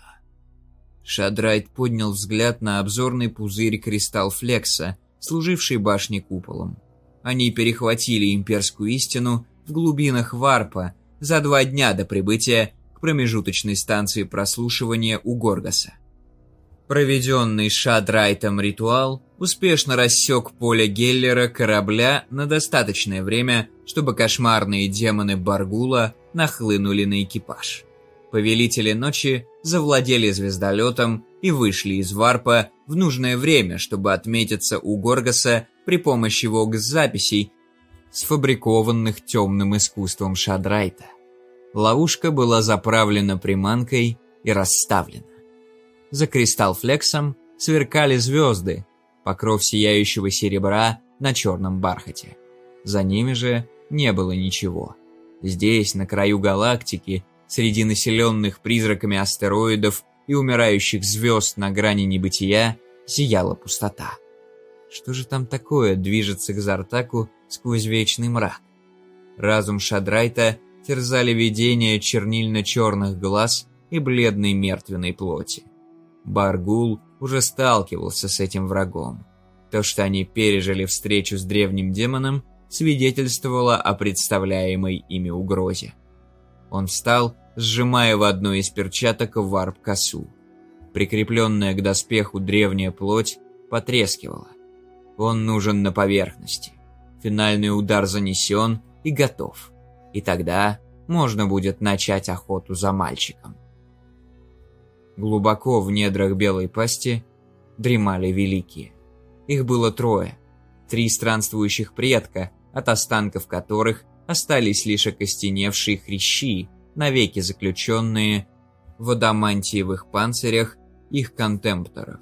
Шадрайт поднял взгляд на обзорный пузырь Кристалл Флекса, служивший башней куполом. Они перехватили имперскую истину в глубинах Варпа за два дня до прибытия к промежуточной станции прослушивания у Горгаса. Проведенный Шадрайтом ритуал успешно рассек поле Геллера корабля на достаточное время, чтобы кошмарные демоны Баргула нахлынули на экипаж. Повелители ночи завладели звездолетом и вышли из варпа в нужное время, чтобы отметиться у Горгаса при помощи вокс-записей, сфабрикованных темным искусством Шадрайта. Ловушка была заправлена приманкой и расставлена. За кристалл-флексом сверкали звезды, покров сияющего серебра на черном бархате. За ними же не было ничего. Здесь, на краю галактики, среди населенных призраками астероидов и умирающих звезд на грани небытия, сияла пустота. Что же там такое движется к Зартаку сквозь вечный мрак? Разум Шадрайта терзали видения чернильно-черных глаз и бледной мертвенной плоти. Баргул уже сталкивался с этим врагом. То, что они пережили встречу с древним демоном, свидетельствовало о представляемой ими угрозе. Он встал, сжимая в одной из перчаток варп-косу. Прикрепленная к доспеху древняя плоть потрескивала. Он нужен на поверхности. Финальный удар занесен и готов. И тогда можно будет начать охоту за мальчиком. Глубоко в недрах белой пасти дремали великие. Их было трое. Три странствующих предка, от останков которых остались лишь окостеневшие хрящи, навеки заключенные в адамантиевых панцирях их контемпторов.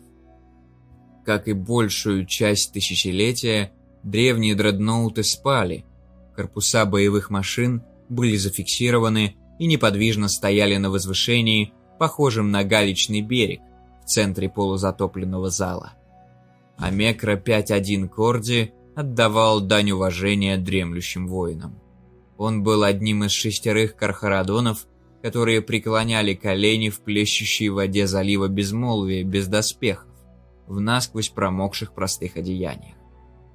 Как и большую часть тысячелетия, древние дредноуты спали, корпуса боевых машин были зафиксированы и неподвижно стояли на возвышении, похожем на галечный берег в центре полузатопленного зала. А Мекра 5-1 Корди отдавал дань уважения дремлющим воинам. Он был одним из шестерых кархарадонов, которые преклоняли колени в плещущей воде залива безмолвия без доспехов, в насквозь промокших простых одеяниях.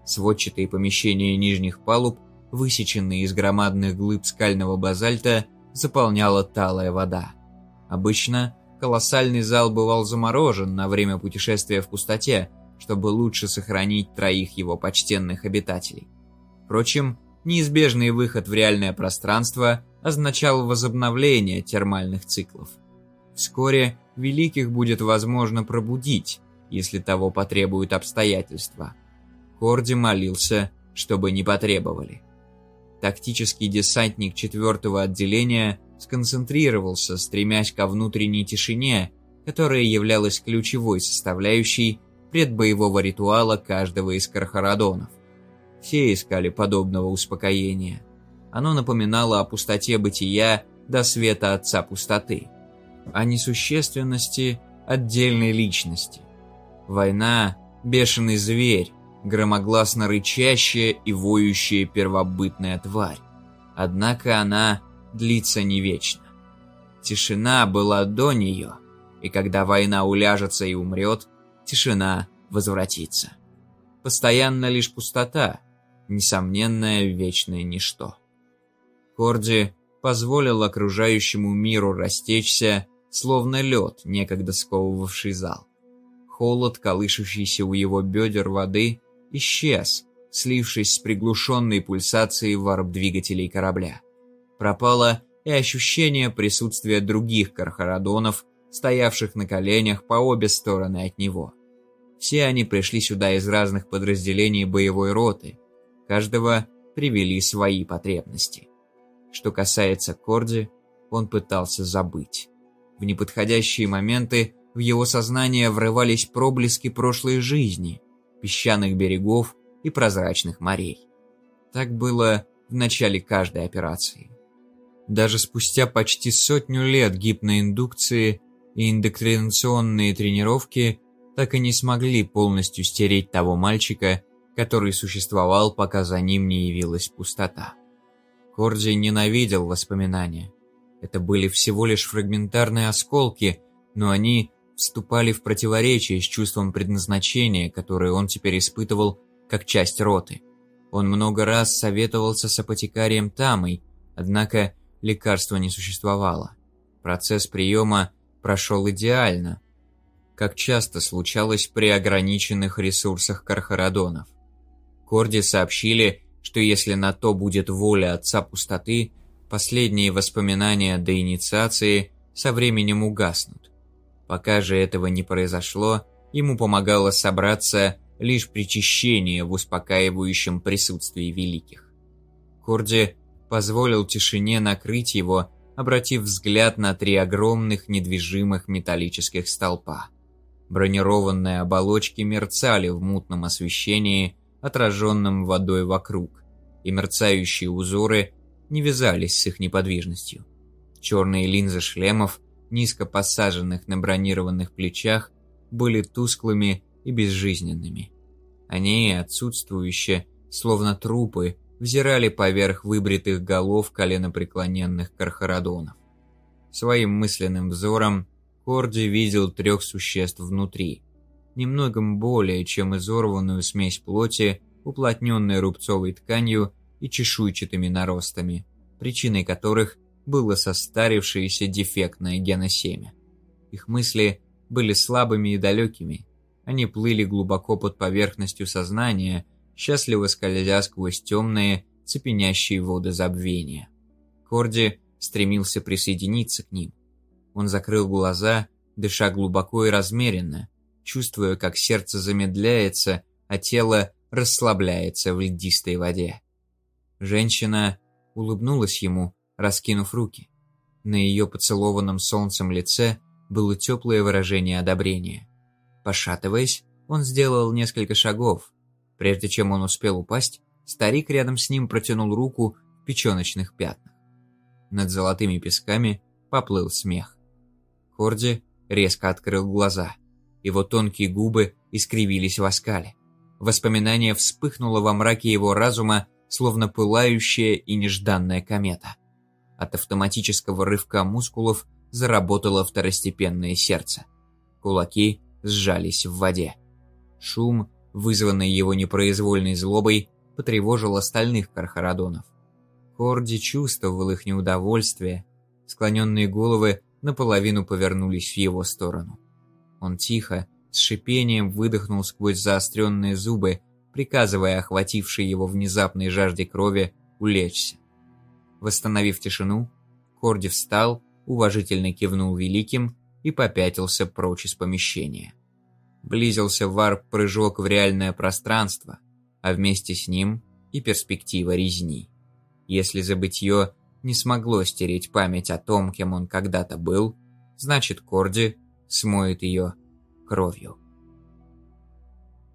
Сводчатые помещения нижних палуб, высеченные из громадных глыб скального базальта, заполняла талая вода. Обычно колоссальный зал бывал заморожен на время путешествия в пустоте, чтобы лучше сохранить троих его почтенных обитателей. Впрочем, неизбежный выход в реальное пространство означал возобновление термальных циклов. Вскоре великих будет возможно пробудить, если того потребуют обстоятельства. Корди молился, чтобы не потребовали. Тактический десантник четвертого отделения сконцентрировался, стремясь ко внутренней тишине, которая являлась ключевой составляющей предбоевого ритуала каждого из кархарадонов. Все искали подобного успокоения. Оно напоминало о пустоте бытия до света Отца Пустоты, о несущественности отдельной личности. Война – бешеный зверь, громогласно рычащая и воющая первобытная тварь. Однако она длится не вечно. Тишина была до нее, и когда война уляжется и умрет, тишина возвратится. Постоянно лишь пустота, несомненное вечное ничто. Корди позволил окружающему миру растечься, словно лед, некогда сковывавший зал. Холод, колышущийся у его бедер воды, исчез, слившись с приглушенной пульсацией варп-двигателей корабля пропало и ощущение присутствия других кархарадонов, стоявших на коленях по обе стороны от него. Все они пришли сюда из разных подразделений боевой роты, каждого привели свои потребности. Что касается Корди, он пытался забыть. В неподходящие моменты в его сознание врывались проблески прошлой жизни, песчаных берегов и прозрачных морей. Так было в начале каждой операции. Даже спустя почти сотню лет гипноиндукции и индоктринационные тренировки так и не смогли полностью стереть того мальчика, который существовал, пока за ним не явилась пустота. Корди ненавидел воспоминания. Это были всего лишь фрагментарные осколки, но они вступали в противоречие с чувством предназначения, которое он теперь испытывал как часть роты. Он много раз советовался с апотекарием Тамой, однако лекарства не существовало. Процесс приема прошел идеально, как часто случалось при ограниченных ресурсах кархарадонов. Корди сообщили, что если на то будет воля Отца Пустоты, последние воспоминания до инициации со временем угаснут. Пока же этого не произошло, ему помогало собраться лишь причащение в успокаивающем присутствии великих. Корди позволил тишине накрыть его, обратив взгляд на три огромных недвижимых металлических столпа. Бронированные оболочки мерцали в мутном освещении, отраженном водой вокруг, и мерцающие узоры не вязались с их неподвижностью. Черные линзы шлемов, низко посаженных на бронированных плечах, были тусклыми и безжизненными. Они, отсутствующие, словно трупы, взирали поверх выбритых голов коленопреклоненных кархарадонов. Своим мысленным взором Корди видел трех существ внутри, немногом более, чем изорванную смесь плоти, уплотненной рубцовой тканью и чешуйчатыми наростами, причиной которых было состарившееся дефектное геносемя. Их мысли были слабыми и далекими, они плыли глубоко под поверхностью сознания, счастливо скользя сквозь темные, цепенящие воды забвения. Корди стремился присоединиться к ним. Он закрыл глаза, дыша глубоко и размеренно, чувствуя, как сердце замедляется, а тело расслабляется в льдистой воде. Женщина улыбнулась ему, раскинув руки. На ее поцелованном солнцем лице было теплое выражение одобрения. Пошатываясь, он сделал несколько шагов. Прежде чем он успел упасть, старик рядом с ним протянул руку в печеночных пятнах. Над золотыми песками поплыл смех. Корди резко открыл глаза. Его тонкие губы искривились в оскале. Воспоминание вспыхнуло во мраке его разума, словно пылающая и нежданная комета. От автоматического рывка мускулов заработало второстепенное сердце. Кулаки сжались в воде. Шум, вызванный его непроизвольной злобой, потревожил остальных кархарадонов. Корди чувствовал их неудовольствие, склоненные головы наполовину повернулись в его сторону. Он тихо, с шипением выдохнул сквозь заостренные зубы, приказывая охватившей его внезапной жажде крови улечься. Восстановив тишину, Корди встал, уважительно кивнул великим и попятился прочь из помещения. Близился варп-прыжок в реальное пространство, а вместе с ним и перспектива резни. Если забытье не смогло стереть память о том, кем он когда-то был, значит Корди смоет ее кровью.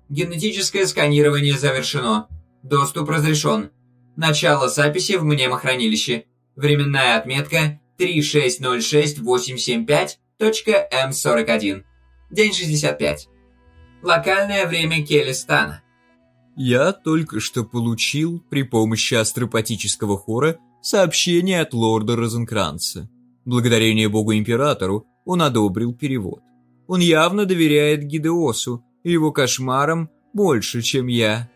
Генетическое сканирование завершено. Доступ разрешен. Начало записи в мнемохранилище. Временная отметка 3606875 М41. День 65. Локальное время Келистана. Я только что получил при помощи астропатического хора сообщение от лорда Розенкранца. Благодарение богу-императору он одобрил перевод. Он явно доверяет Гидеосу и его кошмарам больше, чем я.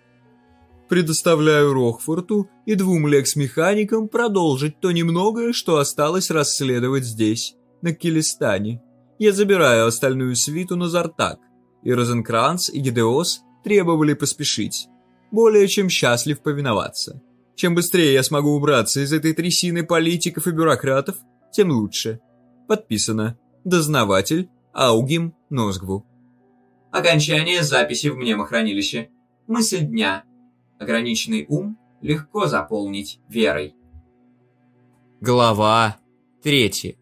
Предоставляю Рохфорту и двум лекс-механикам продолжить то немногое, что осталось расследовать здесь на Килистане. Я забираю остальную свиту на Зартак, и Розенкранц и Гидеос требовали поспешить. Более чем счастлив повиноваться. Чем быстрее я смогу убраться из этой трясины политиков и бюрократов, тем лучше. Подписано. Дознаватель Аугим Нозгву. Окончание записи в мнемохранилище. Мысль дня. Ограниченный ум легко заполнить верой. Глава третья.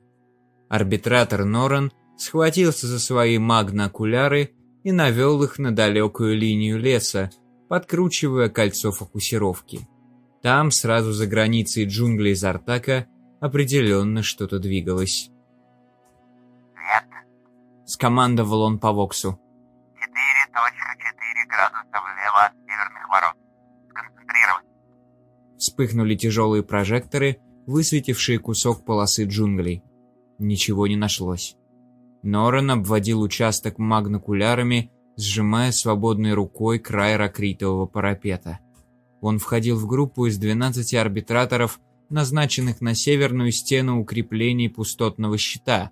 Арбитратор Норан схватился за свои магнокуляры и навел их на далекую линию леса, подкручивая кольцо фокусировки. Там, сразу за границей джунглей Зартака, определенно что-то двигалось. «Свет?» — скомандовал он по Воксу. точка 4 градуса влево от северных ворот. Сконцентрировать. Вспыхнули тяжелые прожекторы, высветившие кусок полосы джунглей. Ничего не нашлось. Норан обводил участок магнокулярами, сжимая свободной рукой край ракритового парапета. Он входил в группу из 12 арбитраторов, назначенных на северную стену укреплений пустотного щита,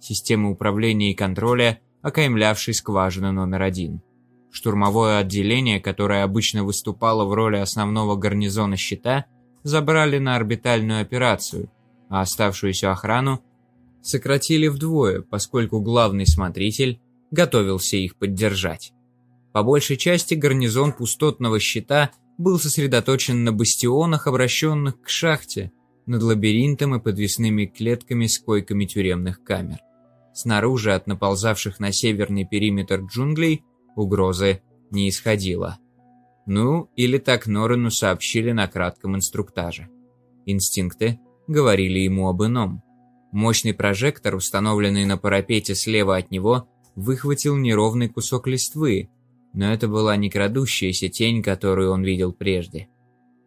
системы управления и контроля, окаймлявшей скважину номер один. Штурмовое отделение, которое обычно выступало в роли основного гарнизона щита, забрали на орбитальную операцию, а оставшуюся охрану сократили вдвое, поскольку главный смотритель готовился их поддержать. По большей части гарнизон пустотного щита был сосредоточен на бастионах, обращенных к шахте, над лабиринтом и подвесными клетками с койками тюремных камер. Снаружи от наползавших на северный периметр джунглей угрозы не исходило. Ну, или так Норену сообщили на кратком инструктаже. Инстинкты говорили ему об ином. Мощный прожектор, установленный на парапете слева от него, выхватил неровный кусок листвы, но это была не крадущаяся тень, которую он видел прежде.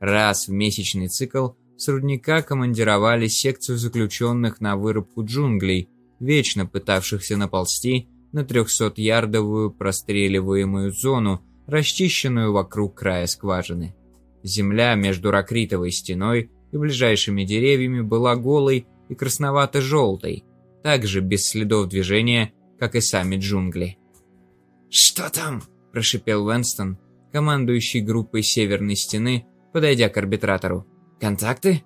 Раз в месячный цикл с рудника командировали секцию заключенных на вырубку джунглей, вечно пытавшихся наползти на 300-ярдовую простреливаемую зону, расчищенную вокруг края скважины. Земля между ракритовой стеной и ближайшими деревьями была голой и красновато-желтой, также без следов движения, как и сами джунгли. «Что там?» – прошипел Венстон, командующий группой Северной Стены, подойдя к арбитратору. «Контакты?»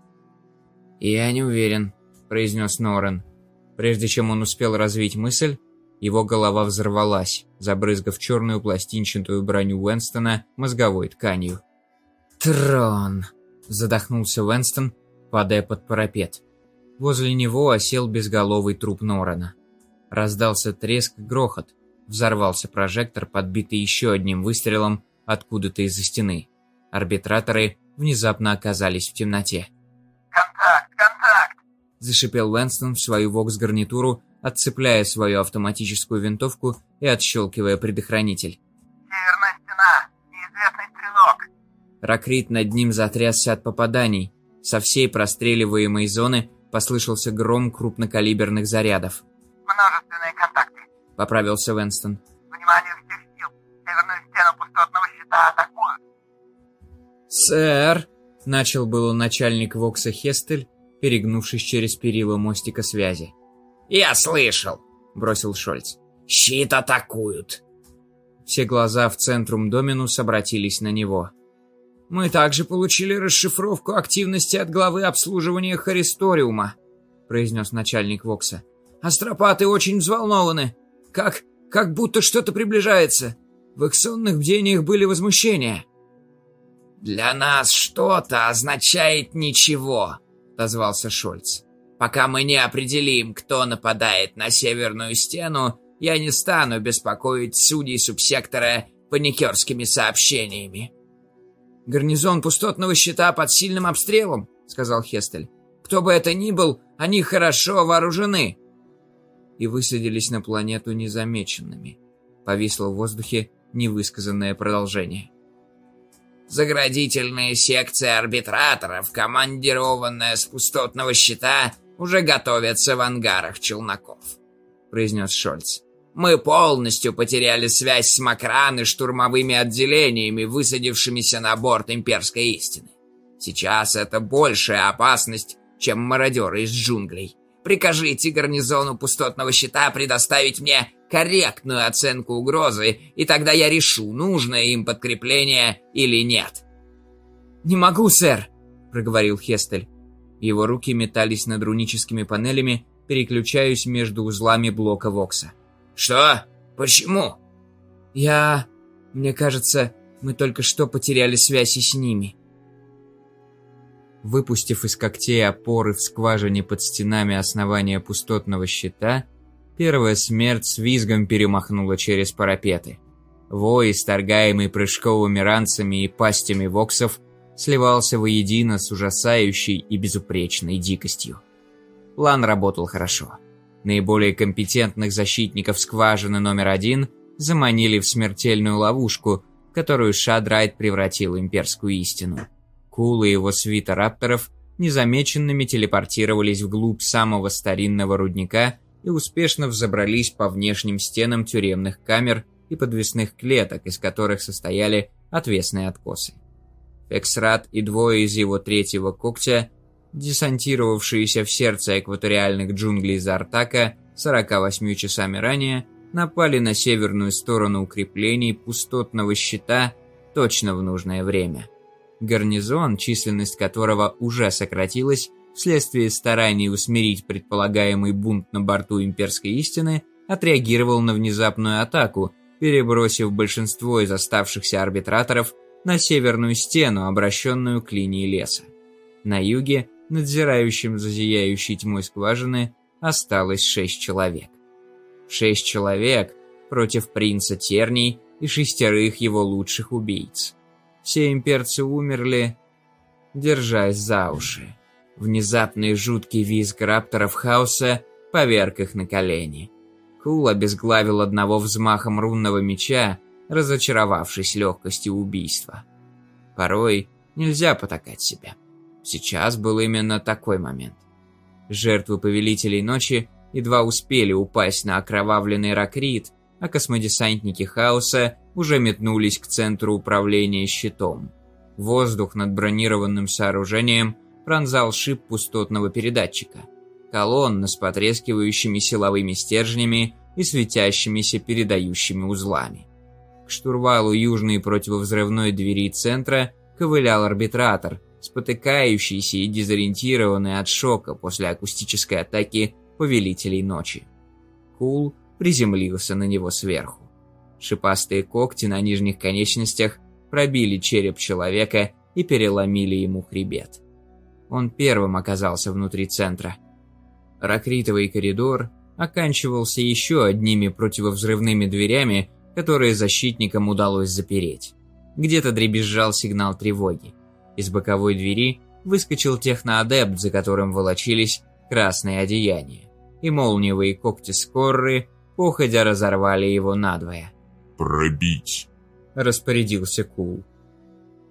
«Я не уверен», – произнес Норрен. Прежде чем он успел развить мысль, его голова взорвалась, забрызгав черную пластинчатую броню Уэнстона мозговой тканью. «Трон!» – задохнулся Уэнстон, падая под парапет. Возле него осел безголовый труп Норана. Раздался треск и грохот. Взорвался прожектор, подбитый еще одним выстрелом откуда-то из-за стены. Арбитраторы внезапно оказались в темноте. «Контакт! Контакт!» – зашипел Уэнстон в свою вокс-гарнитуру, отцепляя свою автоматическую винтовку и отщелкивая предохранитель. «Северная стена! Неизвестный стрелок!» Ракрит над ним затрясся от попаданий. Со всей простреливаемой зоны послышался гром крупнокалиберных зарядов. «Множественные контакты!» – поправился Венстон. «Внимание всех сил! Северную стену пустотного щита атакуют!» «Сэр!» – начал было начальник Вокса Хестель, перегнувшись через перила мостика связи. «Я слышал», — бросил Шольц. «Щит атакуют». Все глаза в Центрум Доминус обратились на него. «Мы также получили расшифровку активности от главы обслуживания Харисториума», — произнес начальник Вокса. «Астропаты очень взволнованы. Как... как будто что-то приближается. В их сонных бдениях были возмущения». «Для нас что-то означает ничего», — отозвался Шольц. Пока мы не определим, кто нападает на северную стену, я не стану беспокоить судей субсектора паникерскими сообщениями. «Гарнизон пустотного щита под сильным обстрелом», — сказал Хестель. «Кто бы это ни был, они хорошо вооружены». И высадились на планету незамеченными. Повисло в воздухе невысказанное продолжение. Заградительная секция арбитраторов, командированная с пустотного щита, уже готовятся в ангарах челноков», — произнес Шольц. «Мы полностью потеряли связь с Макран и штурмовыми отделениями, высадившимися на борт имперской истины. Сейчас это большая опасность, чем мародеры из джунглей. Прикажите гарнизону пустотного щита предоставить мне корректную оценку угрозы, и тогда я решу, нужное им подкрепление или нет». «Не могу, сэр», — проговорил Хестель. Его руки метались над руническими панелями, переключаясь между узлами блока Вокса. «Что? Почему?» «Я... Мне кажется, мы только что потеряли связь и с ними». Выпустив из когтей опоры в скважине под стенами основания пустотного щита, первая смерть с визгом перемахнула через парапеты. Вой, исторгаемый прыжковыми ранцами и пастями воксов, сливался воедино с ужасающей и безупречной дикостью. План работал хорошо. Наиболее компетентных защитников скважины номер один заманили в смертельную ловушку, в которую Шадрайт превратил имперскую истину. Кул и его свита рапторов незамеченными телепортировались вглубь самого старинного рудника и успешно взобрались по внешним стенам тюремных камер и подвесных клеток, из которых состояли отвесные откосы. Фексрат и двое из его третьего когтя, десантировавшиеся в сердце экваториальных джунглей Зартака 48 часами ранее, напали на северную сторону укреплений пустотного щита точно в нужное время. Гарнизон, численность которого уже сократилась вследствие стараний усмирить предполагаемый бунт на борту имперской истины, отреагировал на внезапную атаку, перебросив большинство из оставшихся арбитраторов на северную стену, обращенную к линии леса. На юге, надзирающим за зияющей тьмой скважины, осталось шесть человек. Шесть человек против принца Терний и шестерых его лучших убийц. Все имперцы умерли, держась за уши. Внезапный жуткий визг рапторов хаоса поверг их на колени. Кул обезглавил одного взмахом рунного меча, разочаровавшись легкостью убийства. Порой нельзя потакать себя. Сейчас был именно такой момент. Жертвы Повелителей Ночи едва успели упасть на окровавленный ракрит, а космодесантники Хаоса уже метнулись к центру управления щитом. Воздух над бронированным сооружением пронзал шип пустотного передатчика. Колонна с потрескивающими силовыми стержнями и светящимися передающими узлами. К штурвалу южной противовзрывной двери центра ковылял арбитратор, спотыкающийся и дезориентированный от шока после акустической атаки Повелителей Ночи. Кул приземлился на него сверху. Шипастые когти на нижних конечностях пробили череп человека и переломили ему хребет. Он первым оказался внутри центра. Ракритовый коридор оканчивался еще одними противовзрывными дверями, которые защитникам удалось запереть. Где-то дребезжал сигнал тревоги. Из боковой двери выскочил техноадепт, за которым волочились красные одеяния, и молниевые когти Скорры походя разорвали его надвое. «Пробить!» – распорядился Кул.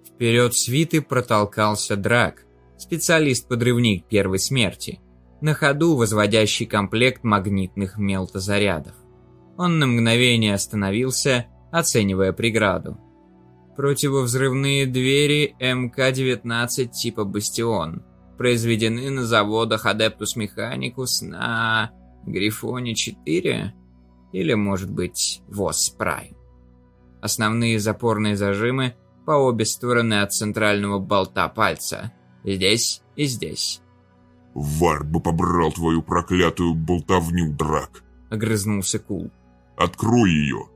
Вперед свиты протолкался Драк, специалист-подрывник первой смерти, на ходу возводящий комплект магнитных мелтозарядов. Он на мгновение остановился, оценивая преграду. Противовзрывные двери МК-19 типа «Бастион» произведены на заводах Adeptus Mechanicus на Грифоне 4 или, может быть, ВОЗ Прайм. Основные запорные зажимы по обе стороны от центрального болта пальца. Здесь и здесь. «Вар бы побрал твою проклятую болтовню, Драк!» — огрызнулся Кул. «Открой ее!»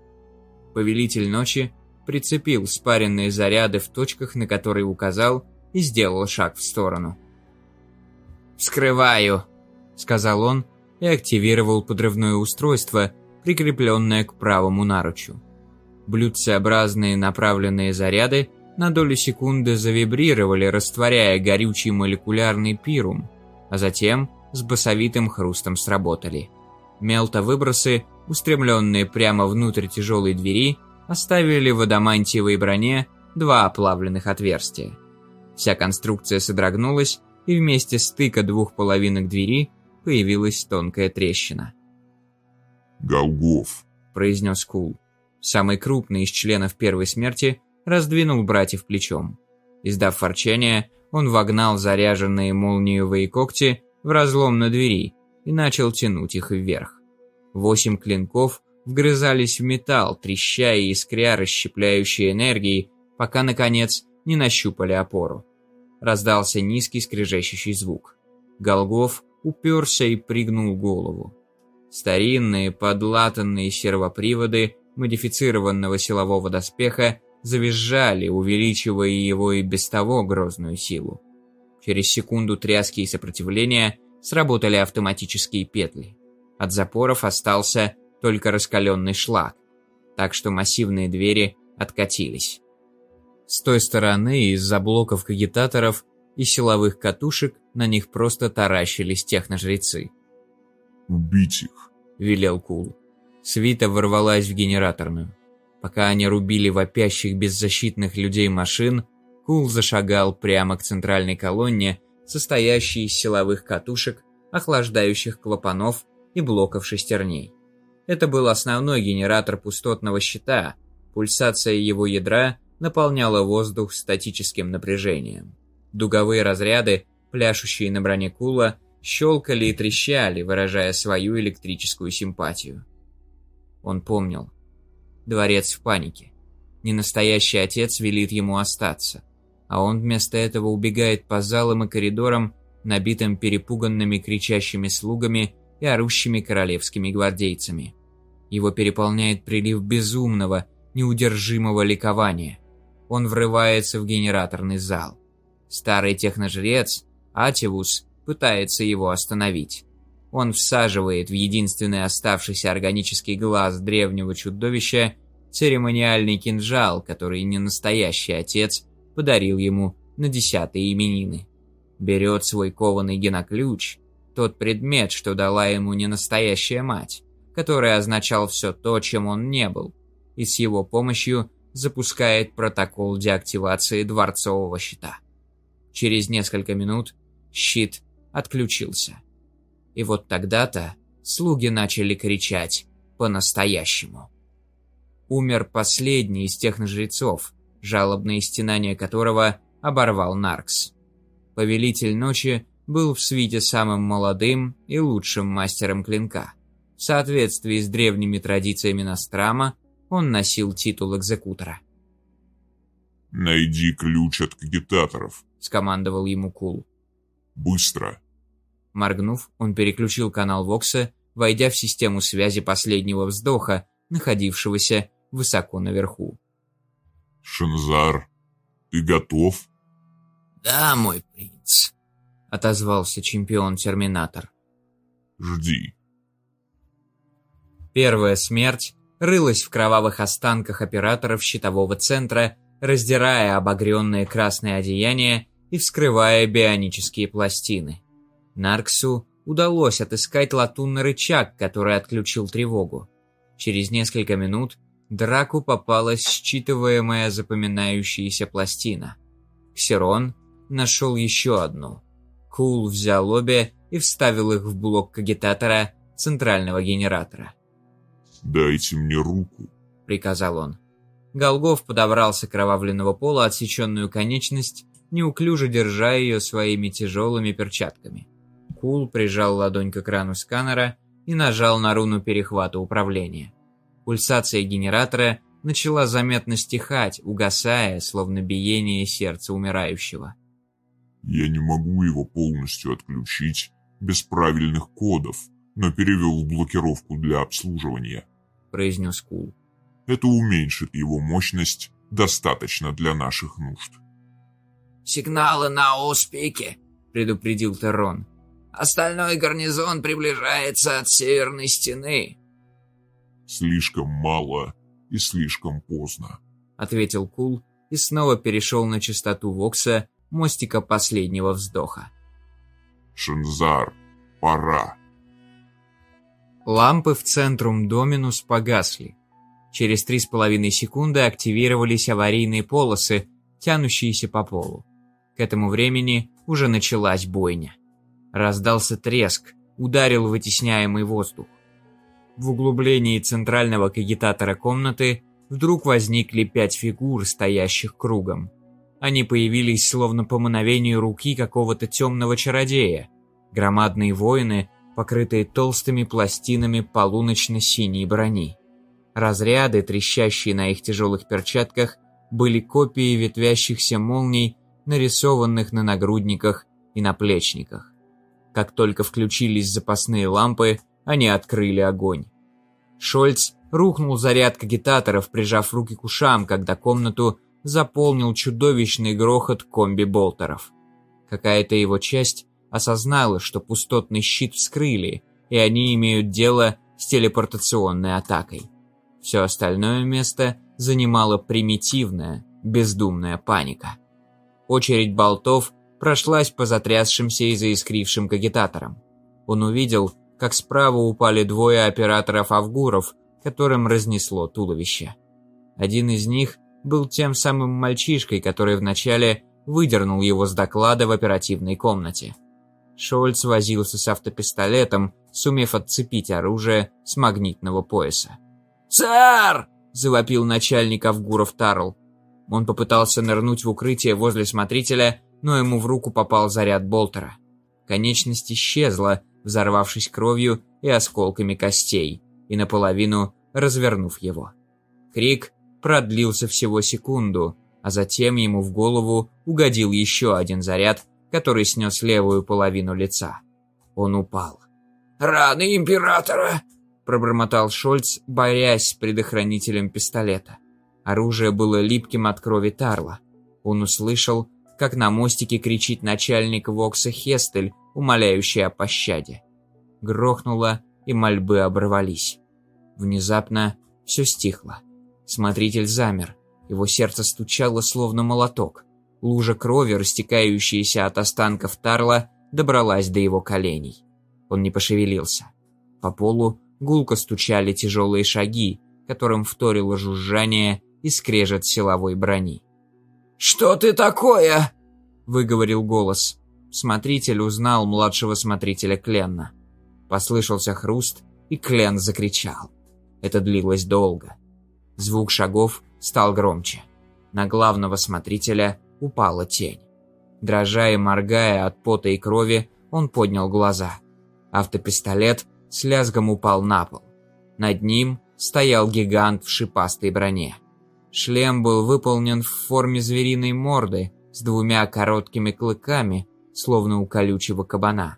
Повелитель ночи прицепил спаренные заряды в точках, на которые указал, и сделал шаг в сторону. «Вскрываю», — сказал он и активировал подрывное устройство, прикрепленное к правому наручу. Блюдцеобразные направленные заряды на долю секунды завибрировали, растворяя горючий молекулярный пирум, а затем с басовитым хрустом сработали. Мелтовыбросы, устремленные прямо внутрь тяжелой двери, оставили в адамантиевой броне два оплавленных отверстия. Вся конструкция содрогнулась, и вместе стыка двух половинок двери появилась тонкая трещина. «Голгоф», — произнес Кул. Самый крупный из членов первой смерти раздвинул братьев плечом. Издав форчание, он вогнал заряженные молниевые когти в разлом на двери и начал тянуть их вверх. Восемь клинков вгрызались в металл, треща и искря расщепляющей энергией, пока, наконец, не нащупали опору. Раздался низкий скрежещущий звук. Голгов уперся и пригнул голову. Старинные подлатанные сервоприводы модифицированного силового доспеха завизжали, увеличивая его и без того грозную силу. Через секунду тряски и сопротивления сработали автоматические петли. От запоров остался только раскаленный шлак, так что массивные двери откатились. С той стороны из-за блоков кагитаторов и силовых катушек на них просто таращились техножрецы. «Убить их!» – велел Кул. Свита ворвалась в генераторную. Пока они рубили вопящих беззащитных людей машин, Кул зашагал прямо к центральной колонне, состоящей из силовых катушек, охлаждающих клапанов и блоков шестерней. Это был основной генератор пустотного щита, пульсация его ядра наполняла воздух статическим напряжением. Дуговые разряды, пляшущие на броне Кула, щелкали и трещали, выражая свою электрическую симпатию. Он помнил. Дворец в панике. Ненастоящий отец велит ему остаться, а он вместо этого убегает по залам и коридорам, набитым перепуганными кричащими слугами и орущими королевскими гвардейцами. Его переполняет прилив безумного, неудержимого ликования. Он врывается в генераторный зал. Старый техножрец, Ативус, пытается его остановить. Он всаживает в единственный оставшийся органический глаз древнего чудовища церемониальный кинжал, который не настоящий отец подарил ему на десятые именины. Берет свой кованый геноключ, тот предмет, что дала ему не настоящая мать, который означал все то, чем он не был, и с его помощью запускает протокол деактивации дворцового щита. Через несколько минут щит отключился. И вот тогда-то слуги начали кричать по-настоящему. Умер последний из тех жрецов, жалобные стенания которого оборвал Наркс. Повелитель ночи был в свите самым молодым и лучшим мастером клинка. В соответствии с древними традициями Настрама, он носил титул экзекутора. «Найди ключ от кагитаторов», — скомандовал ему Кул. «Быстро!» Моргнув, он переключил канал Вокса, войдя в систему связи последнего вздоха, находившегося высоко наверху. «Шинзар, ты готов?» «Да, мой принц», — отозвался чемпион-терминатор. «Жди». Первая смерть рылась в кровавых останках операторов щитового центра, раздирая обогренные красные одеяния и вскрывая бионические пластины. Нарксу удалось отыскать латунный рычаг, который отключил тревогу. Через несколько минут Драку попалась считываемая запоминающаяся пластина. Ксерон нашел еще одну. Кул взял обе и вставил их в блок кагитатора центрального генератора. «Дайте мне руку», — приказал он. Голгов подобрал с окровавленного пола отсеченную конечность, неуклюже держа ее своими тяжелыми перчатками. Кул прижал ладонь к экрану сканера и нажал на руну перехвата управления. Пульсация генератора начала заметно стихать, угасая, словно биение сердца умирающего. «Я не могу его полностью отключить без правильных кодов, но перевел в блокировку для обслуживания», — произнес Кул. «Это уменьшит его мощность достаточно для наших нужд». «Сигналы на успехе», — предупредил Террон. Остальной гарнизон приближается от северной стены. Слишком мало и слишком поздно, ответил Кул и снова перешел на частоту Вокса, мостика последнего вздоха. Шинзар, пора. Лампы в центрум Доминус погасли. Через три с половиной секунды активировались аварийные полосы, тянущиеся по полу. К этому времени уже началась бойня. Раздался треск, ударил вытесняемый воздух. В углублении центрального кагитатора комнаты вдруг возникли пять фигур, стоящих кругом. Они появились словно по мановению руки какого-то темного чародея. Громадные воины, покрытые толстыми пластинами полуночно-синей брони. Разряды, трещащие на их тяжелых перчатках, были копией ветвящихся молний, нарисованных на нагрудниках и наплечниках. Как только включились запасные лампы, они открыли огонь. Шольц рухнул заряд кагитаторов, прижав руки к ушам, когда комнату заполнил чудовищный грохот комби-болтеров. Какая-то его часть осознала, что пустотный щит вскрыли, и они имеют дело с телепортационной атакой. Все остальное место занимала примитивная, бездумная паника. Очередь болтов прошлась по затрясшимся и заискрившим кагитаторам. Он увидел, как справа упали двое операторов-авгуров, которым разнесло туловище. Один из них был тем самым мальчишкой, который вначале выдернул его с доклада в оперативной комнате. Шольц возился с автопистолетом, сумев отцепить оружие с магнитного пояса. «Цар!» – завопил начальник Авгуров Тарл. Он попытался нырнуть в укрытие возле смотрителя, но ему в руку попал заряд болтера. Конечность исчезла, взорвавшись кровью и осколками костей, и наполовину развернув его. Крик продлился всего секунду, а затем ему в голову угодил еще один заряд, который снес левую половину лица. Он упал. «Раны императора!» – пробормотал Шольц, борясь с предохранителем пистолета. Оружие было липким от крови Тарла. Он услышал, как на мостике кричит начальник Вокса Хестель, умоляющий о пощаде. Грохнуло, и мольбы оборвались. Внезапно все стихло. Смотритель замер. Его сердце стучало, словно молоток. Лужа крови, растекающаяся от останков Тарла, добралась до его коленей. Он не пошевелился. По полу гулко стучали тяжелые шаги, которым вторило жужжание и скрежет силовой брони. «Что ты такое?» – выговорил голос. Смотритель узнал младшего смотрителя Кленна. Послышался хруст, и Клен закричал. Это длилось долго. Звук шагов стал громче. На главного смотрителя упала тень. Дрожа и моргая от пота и крови, он поднял глаза. Автопистолет с лязгом упал на пол. Над ним стоял гигант в шипастой броне. Шлем был выполнен в форме звериной морды с двумя короткими клыками, словно у колючего кабана.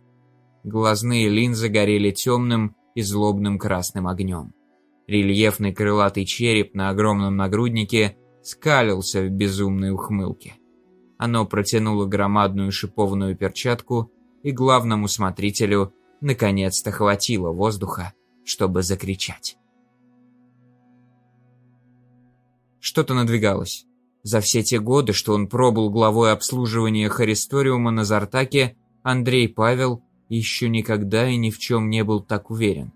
Глазные линзы горели темным и злобным красным огнем. Рельефный крылатый череп на огромном нагруднике скалился в безумной ухмылке. Оно протянуло громадную шипованную перчатку, и главному смотрителю наконец-то хватило воздуха, чтобы закричать. Что-то надвигалось. За все те годы, что он пробыл главой обслуживания Харисториума на Зартаке, Андрей Павел еще никогда и ни в чем не был так уверен.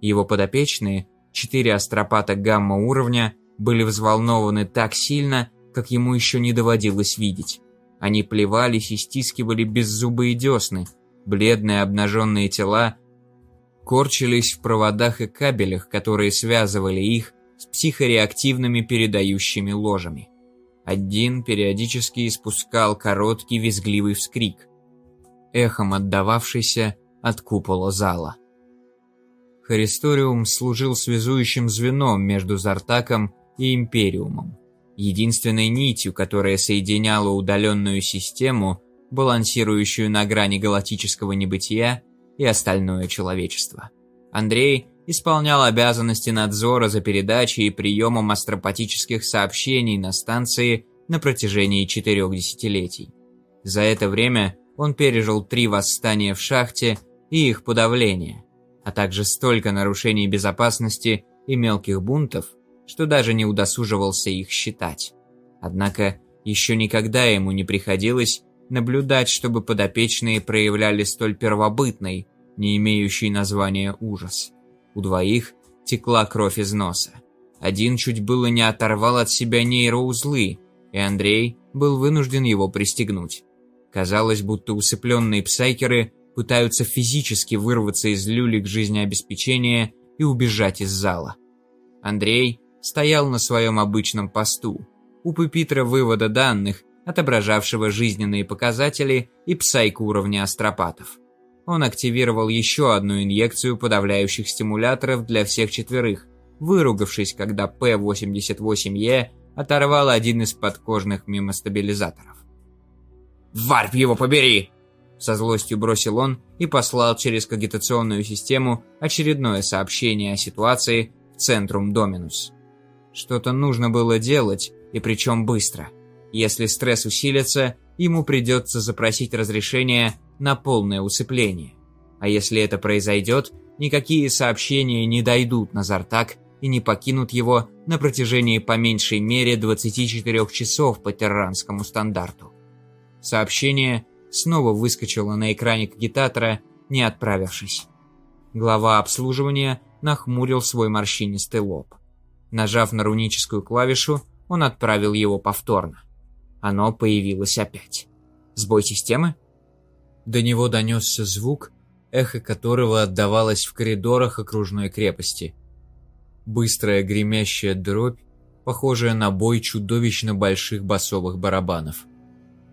Его подопечные, четыре астропата гамма уровня, были взволнованы так сильно, как ему еще не доводилось видеть. Они плевались и стискивали беззубые десны, бледные обнаженные тела корчились в проводах и кабелях, которые связывали их с психореактивными передающими ложами. Один периодически испускал короткий визгливый вскрик, эхом отдававшийся от купола зала. Харисториум служил связующим звеном между Зартаком и Империумом, единственной нитью, которая соединяла удаленную систему, балансирующую на грани галактического небытия, и остальное человечество. Андрей исполнял обязанности надзора за передачей и приемом астропатических сообщений на станции на протяжении четырех десятилетий. За это время он пережил три восстания в шахте и их подавление, а также столько нарушений безопасности и мелких бунтов, что даже не удосуживался их считать. Однако еще никогда ему не приходилось наблюдать, чтобы подопечные проявляли столь первобытный, не имеющий названия ужас. У двоих текла кровь из носа. Один чуть было не оторвал от себя нейроузлы, и Андрей был вынужден его пристегнуть. Казалось, будто усыпленные псайкеры пытаются физически вырваться из люлек жизнеобеспечения и убежать из зала. Андрей стоял на своем обычном посту, у пепитра вывода данных, отображавшего жизненные показатели и псайк уровня астропатов он активировал еще одну инъекцию подавляющих стимуляторов для всех четверых, выругавшись, когда П-88Е оторвал один из подкожных мимостабилизаторов. «Варп его побери!» Со злостью бросил он и послал через кагитационную систему очередное сообщение о ситуации в Центрум Доминус. Что-то нужно было делать, и причем быстро. Если стресс усилится, ему придется запросить разрешение на полное усыпление. А если это произойдет, никакие сообщения не дойдут на Зартак и не покинут его на протяжении по меньшей мере 24 часов по терранскому стандарту. Сообщение снова выскочило на экране кагитатора, не отправившись. Глава обслуживания нахмурил свой морщинистый лоб. Нажав на руническую клавишу, он отправил его повторно. Оно появилось опять. Сбой системы? До него донесся звук, эхо которого отдавалось в коридорах окружной крепости. Быстрая гремящая дробь, похожая на бой чудовищно больших басовых барабанов.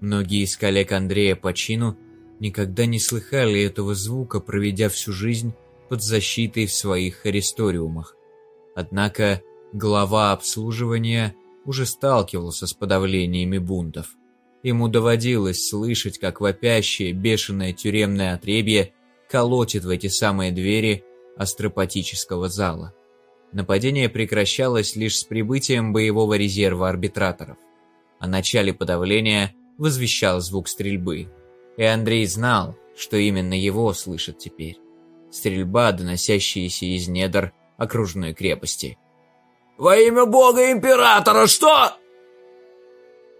Многие из коллег Андрея по чину никогда не слыхали этого звука, проведя всю жизнь под защитой в своих харисториумах. Однако глава обслуживания уже сталкивался с подавлениями бунтов. Ему доводилось слышать, как вопящее, бешеное тюремное отребье колотит в эти самые двери астропатического зала. Нападение прекращалось лишь с прибытием боевого резерва арбитраторов. О начале подавления возвещал звук стрельбы, и Андрей знал, что именно его слышат теперь. Стрельба, доносящаяся из недр окружной крепости. «Во имя Бога Императора, что?»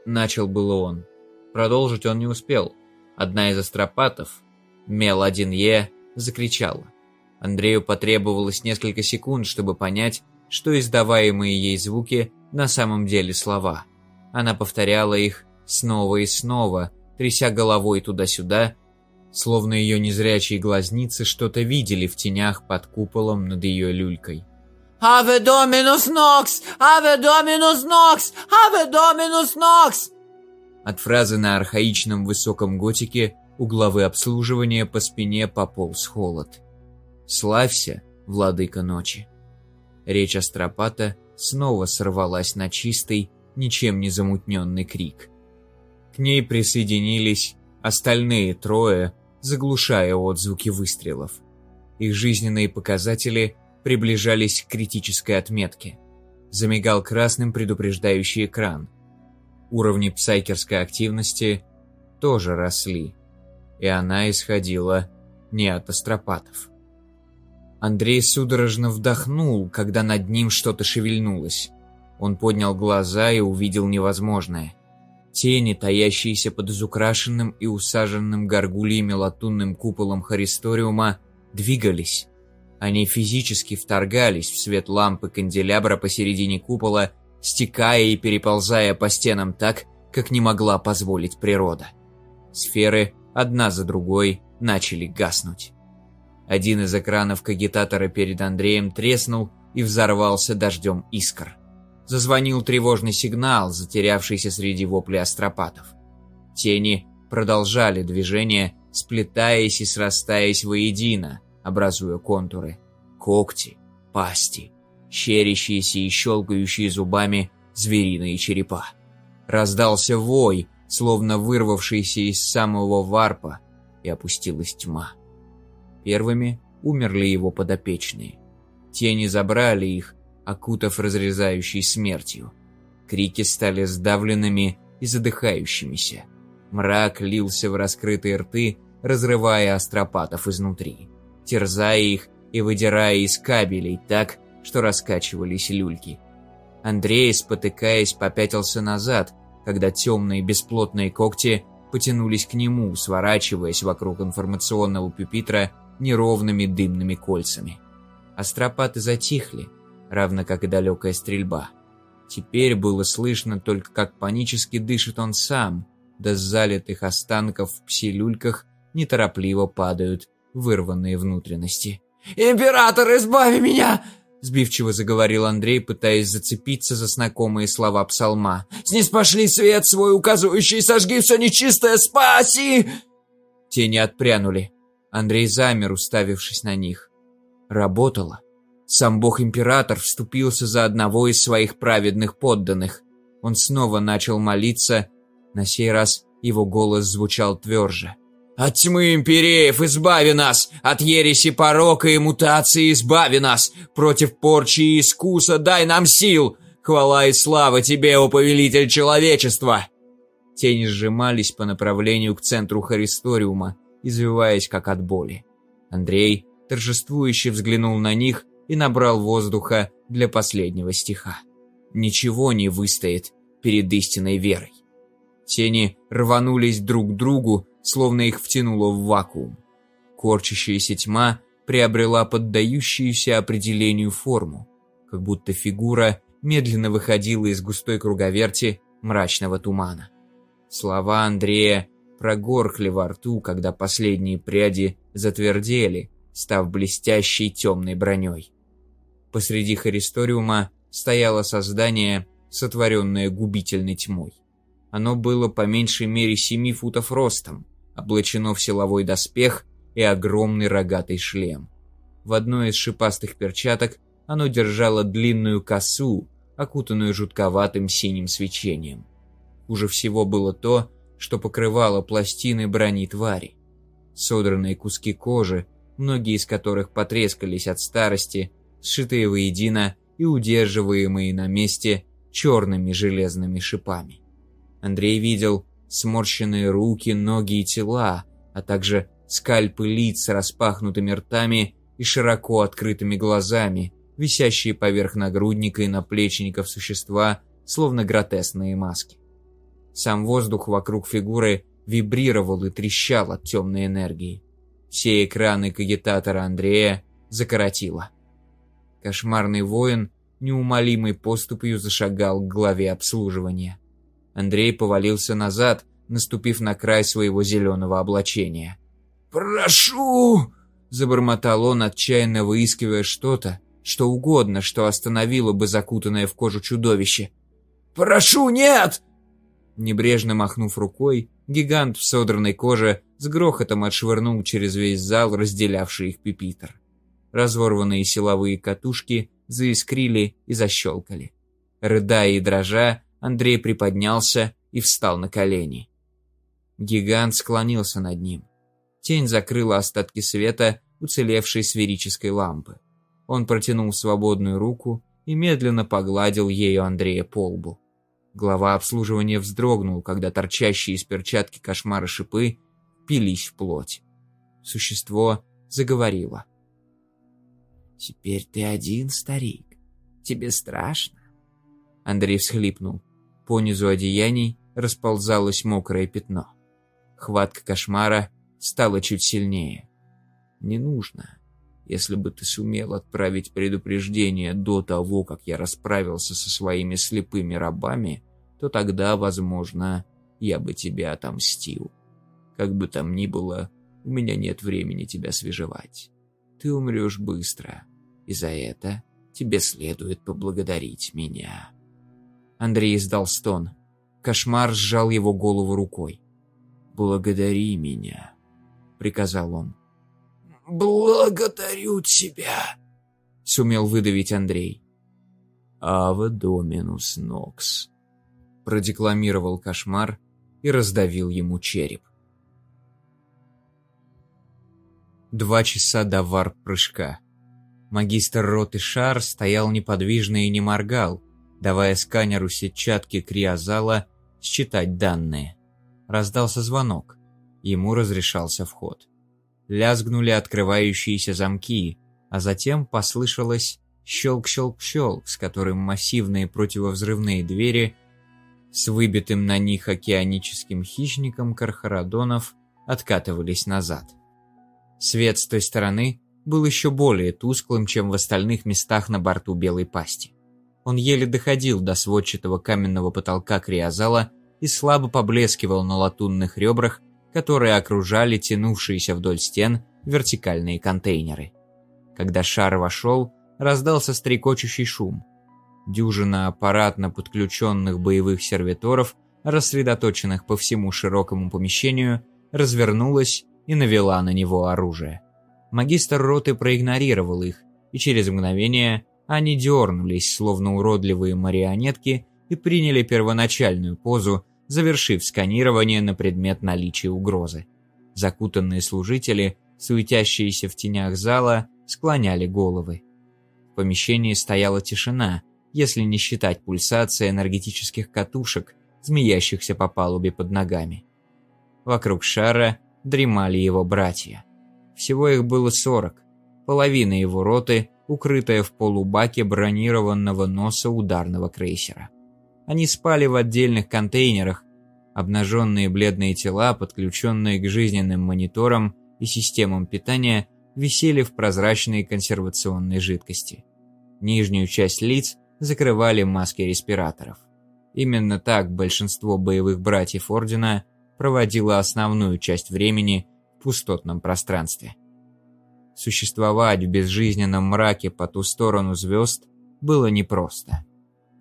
Начал было он. Продолжить он не успел. Одна из астропатов, Мел-1Е, закричала. Андрею потребовалось несколько секунд, чтобы понять, что издаваемые ей звуки на самом деле слова. Она повторяла их снова и снова, тряся головой туда-сюда, словно ее незрячие глазницы что-то видели в тенях под куполом над ее люлькой. «Аве доминус нокс! Аве доминус нокс! Аве доминус нокс!» От фразы на архаичном высоком готике у главы обслуживания по спине пополз холод. «Славься, владыка ночи!» Речь Астропата снова сорвалась на чистый, ничем не замутненный крик. К ней присоединились остальные трое, заглушая отзвуки выстрелов. Их жизненные показатели приближались к критической отметке. Замигал красным предупреждающий экран. Уровни псайкерской активности тоже росли, и она исходила не от астропатов. Андрей судорожно вдохнул, когда над ним что-то шевельнулось. Он поднял глаза и увидел невозможное. Тени, таящиеся под изукрашенным и усаженным горгульями латунным куполом Харисториума, двигались. Они физически вторгались в свет лампы канделябра посередине купола стекая и переползая по стенам так, как не могла позволить природа. Сферы, одна за другой, начали гаснуть. Один из экранов кагитатора перед Андреем треснул и взорвался дождем искр. Зазвонил тревожный сигнал, затерявшийся среди воплей астропатов. Тени продолжали движение, сплетаясь и срастаясь воедино, образуя контуры. Когти, пасти, щерящиеся и щелкающие зубами звериные черепа. Раздался вой, словно вырвавшийся из самого варпа, и опустилась тьма. Первыми умерли его подопечные. Тени забрали их, окутав разрезающей смертью. Крики стали сдавленными и задыхающимися. Мрак лился в раскрытые рты, разрывая астропатов изнутри, терзая их и выдирая из кабелей так, что раскачивались люльки. Андрей, спотыкаясь, попятился назад, когда темные бесплотные когти потянулись к нему, сворачиваясь вокруг информационного пюпитра неровными дымными кольцами. Астропаты затихли, равно как и далекая стрельба. Теперь было слышно только, как панически дышит он сам, да с залитых останков в псилюльках неторопливо падают вырванные внутренности. «Император, избави меня!» Сбивчиво заговорил Андрей, пытаясь зацепиться за знакомые слова псалма. «Снизь пошли свет свой указывающий, сожги все нечистое, спаси!» Тени отпрянули. Андрей замер, уставившись на них. Работало. Сам бог-император вступился за одного из своих праведных подданных. Он снова начал молиться. На сей раз его голос звучал тверже. От тьмы империев избави нас, от ереси порока и мутации избави нас, против порчи и искуса дай нам сил. Хвала и слава тебе, о повелитель человечества!» Тени сжимались по направлению к центру Харисториума, извиваясь как от боли. Андрей торжествующе взглянул на них и набрал воздуха для последнего стиха. Ничего не выстоит перед истинной верой. Тени рванулись друг к другу, словно их втянуло в вакуум. Корчащаяся тьма приобрела поддающуюся определению форму, как будто фигура медленно выходила из густой круговерти мрачного тумана. Слова Андрея прогоркли во рту, когда последние пряди затвердели, став блестящей темной броней. Посреди хористориума стояло создание, сотворенное губительной тьмой. Оно было по меньшей мере семи футов ростом, облачено в силовой доспех и огромный рогатый шлем. В одной из шипастых перчаток оно держало длинную косу, окутанную жутковатым синим свечением. Хуже всего было то, что покрывало пластины брони твари. Содранные куски кожи, многие из которых потрескались от старости, сшитые воедино и удерживаемые на месте черными железными шипами. Андрей видел сморщенные руки, ноги и тела, а также скальпы лиц с распахнутыми ртами и широко открытыми глазами, висящие поверх нагрудника и наплечников существа, словно гротесные маски. Сам воздух вокруг фигуры вибрировал и трещал от темной энергии. Все экраны кагитатора Андрея закоротило. Кошмарный воин неумолимой поступью зашагал к главе обслуживания. Андрей повалился назад, наступив на край своего зеленого облачения. «Прошу!» – забормотал он, отчаянно выискивая что-то, что угодно, что остановило бы закутанное в кожу чудовище. «Прошу, нет!» Небрежно махнув рукой, гигант в содранной коже с грохотом отшвырнул через весь зал разделявший их пипитер. Разворванные силовые катушки заискрили и защелкали. Рыдая и дрожа, Андрей приподнялся и встал на колени. Гигант склонился над ним. Тень закрыла остатки света уцелевшей сферической лампы. Он протянул свободную руку и медленно погладил ею Андрея по лбу. Глава обслуживания вздрогнул, когда торчащие из перчатки кошмара шипы пились в плоть. Существо заговорило. «Теперь ты один, старик. Тебе страшно?» Андрей всхлипнул. По низу одеяний расползалось мокрое пятно. Хватка кошмара стала чуть сильнее. «Не нужно. Если бы ты сумел отправить предупреждение до того, как я расправился со своими слепыми рабами, то тогда, возможно, я бы тебя отомстил. Как бы там ни было, у меня нет времени тебя свежевать. Ты умрешь быстро, и за это тебе следует поблагодарить меня». Андрей издал стон. Кошмар сжал его голову рукой. «Благодари меня», — приказал он. «Благодарю тебя», — сумел выдавить Андрей. «Ава Доминус Нокс», — продекламировал кошмар и раздавил ему череп. Два часа до варп-прыжка. Магистр роты Шар стоял неподвижно и не моргал, давая сканеру сетчатки криозала считать данные. Раздался звонок. Ему разрешался вход лязгнули открывающиеся замки, а затем послышалось щелк-щелк-щелк, с которым массивные противовзрывные двери с выбитым на них океаническим хищником кархарадонов откатывались назад. Свет с той стороны был еще более тусклым, чем в остальных местах на борту Белой Пасти. Он еле доходил до сводчатого каменного потолка криозала и слабо поблескивал на латунных ребрах которые окружали тянувшиеся вдоль стен вертикальные контейнеры. Когда шар вошел, раздался стрекочущий шум. Дюжина аппаратно подключенных боевых сервиторов, рассредоточенных по всему широкому помещению, развернулась и навела на него оружие. Магистр роты проигнорировал их, и через мгновение они дернулись, словно уродливые марионетки, и приняли первоначальную позу, завершив сканирование на предмет наличия угрозы. Закутанные служители, суетящиеся в тенях зала, склоняли головы. В помещении стояла тишина, если не считать пульсации энергетических катушек, змеящихся по палубе под ногами. Вокруг шара дремали его братья. Всего их было сорок. Половина его роты, укрытая в полубаке бронированного носа ударного крейсера. Они спали в отдельных контейнерах, обнаженные бледные тела, подключенные к жизненным мониторам и системам питания, висели в прозрачной консервационной жидкости. Нижнюю часть лиц закрывали маски респираторов. Именно так большинство боевых братьев Ордена проводило основную часть времени в пустотном пространстве. Существовать в безжизненном мраке по ту сторону звезд было непросто.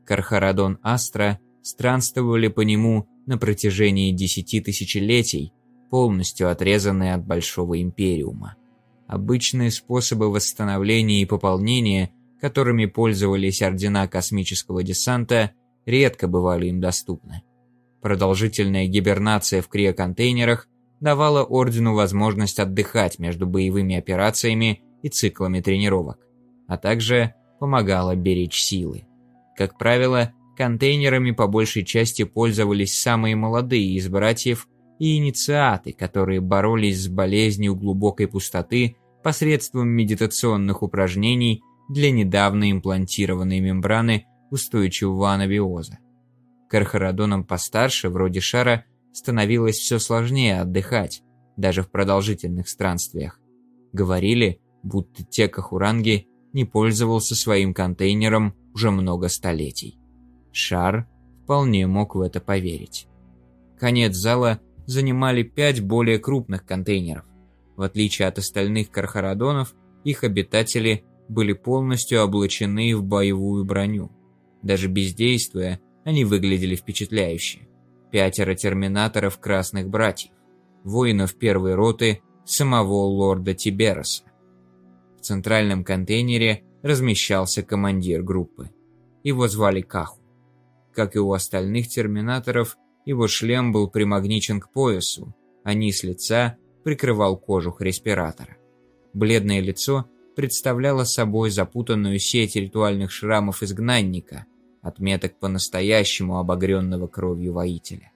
Кархарадон Астра странствовали по нему на протяжении десяти тысячелетий, полностью отрезанные от Большого Империума. Обычные способы восстановления и пополнения, которыми пользовались ордена космического десанта, редко бывали им доступны. Продолжительная гибернация в криоконтейнерах давала Ордену возможность отдыхать между боевыми операциями и циклами тренировок, а также помогала беречь силы. Как правило, контейнерами по большей части пользовались самые молодые из братьев и инициаты, которые боролись с болезнью глубокой пустоты посредством медитационных упражнений для недавно имплантированной мембраны устойчивого анабиоза. Кархарадонам постарше, вроде Шара, становилось все сложнее отдыхать, даже в продолжительных странствиях. Говорили, будто те Кахуранги не пользовался своим контейнером уже много столетий. Шар вполне мог в это поверить. Конец зала занимали пять более крупных контейнеров. В отличие от остальных кархарадонов, их обитатели были полностью облачены в боевую броню. Даже бездействуя, они выглядели впечатляюще. Пятеро терминаторов красных братьев, воинов первой роты самого лорда Тибероса. В центральном контейнере размещался командир группы. Его звали Каху. Как и у остальных терминаторов, его шлем был примагничен к поясу, а низ лица прикрывал кожух респиратора. Бледное лицо представляло собой запутанную сеть ритуальных шрамов изгнанника, отметок по-настоящему обогренного кровью воителя.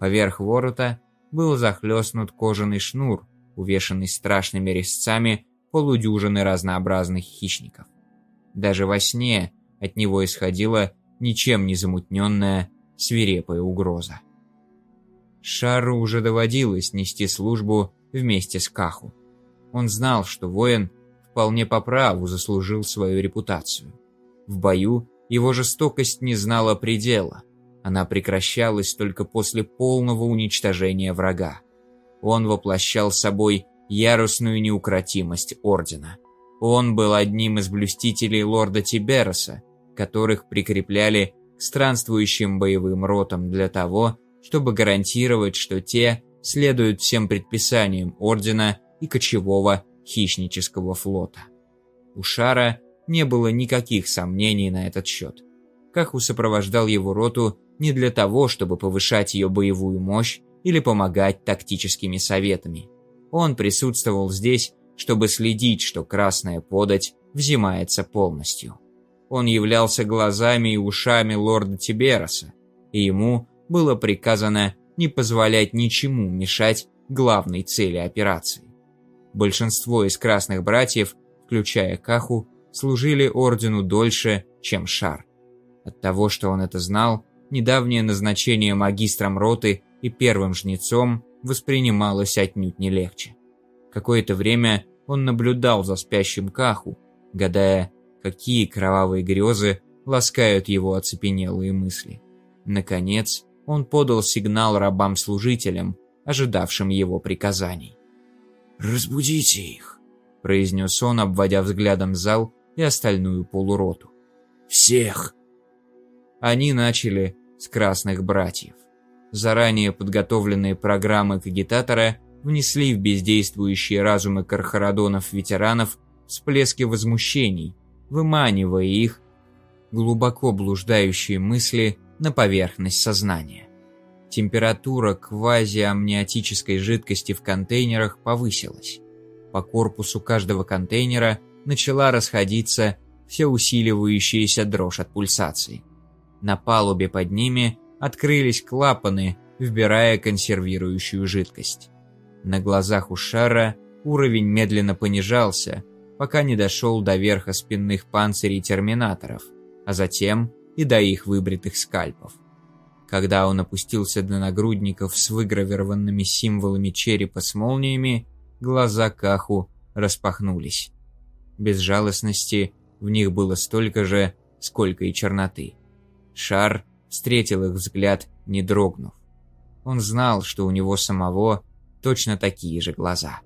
Поверх ворота был захлестнут кожаный шнур, увешанный страшными резцами полудюжины разнообразных хищников. Даже во сне от него исходила ничем не замутненная свирепая угроза. Шару уже доводилось нести службу вместе с Каху. Он знал, что воин вполне по праву заслужил свою репутацию. В бою его жестокость не знала предела. Она прекращалась только после полного уничтожения врага. Он воплощал собой яростную неукротимость Ордена. Он был одним из блюстителей лорда Тибероса, которых прикрепляли к странствующим боевым ротам для того, чтобы гарантировать, что те следуют всем предписаниям Ордена и кочевого хищнического флота. У Шара не было никаких сомнений на этот счет. Каху сопровождал его роту не для того, чтобы повышать ее боевую мощь или помогать тактическими советами. Он присутствовал здесь, чтобы следить, что красная подать взимается полностью. Он являлся глазами и ушами лорда Тибероса, и ему было приказано не позволять ничему мешать главной цели операции. Большинство из красных братьев, включая Каху, служили ордену дольше, чем Шар. От того, что он это знал, недавнее назначение магистром роты и первым жнецом воспринималось отнюдь не легче. Какое-то время он наблюдал за спящим Каху, гадая, какие кровавые грезы ласкают его оцепенелые мысли. Наконец, он подал сигнал рабам-служителям, ожидавшим его приказаний. «Разбудите их», – произнес он, обводя взглядом зал и остальную полуроту. «Всех!» Они начали с красных братьев. Заранее подготовленные программы кагитатора внесли в бездействующие разумы кархарадонов-ветеранов всплески возмущений, выманивая их, глубоко блуждающие мысли, на поверхность сознания. Температура квазиамниотической жидкости в контейнерах повысилась. По корпусу каждого контейнера начала расходиться все усиливающаяся дрожь от пульсаций. На палубе под ними открылись клапаны, вбирая консервирующую жидкость. На глазах у шара уровень медленно понижался, пока не дошел до верха спинных панцирей терминаторов, а затем и до их выбритых скальпов. Когда он опустился до нагрудников с выгравированными символами черепа с молниями, глаза Каху распахнулись. Безжалостности в них было столько же, сколько и черноты. Шар встретил их взгляд, не дрогнув. Он знал, что у него самого точно такие же глаза.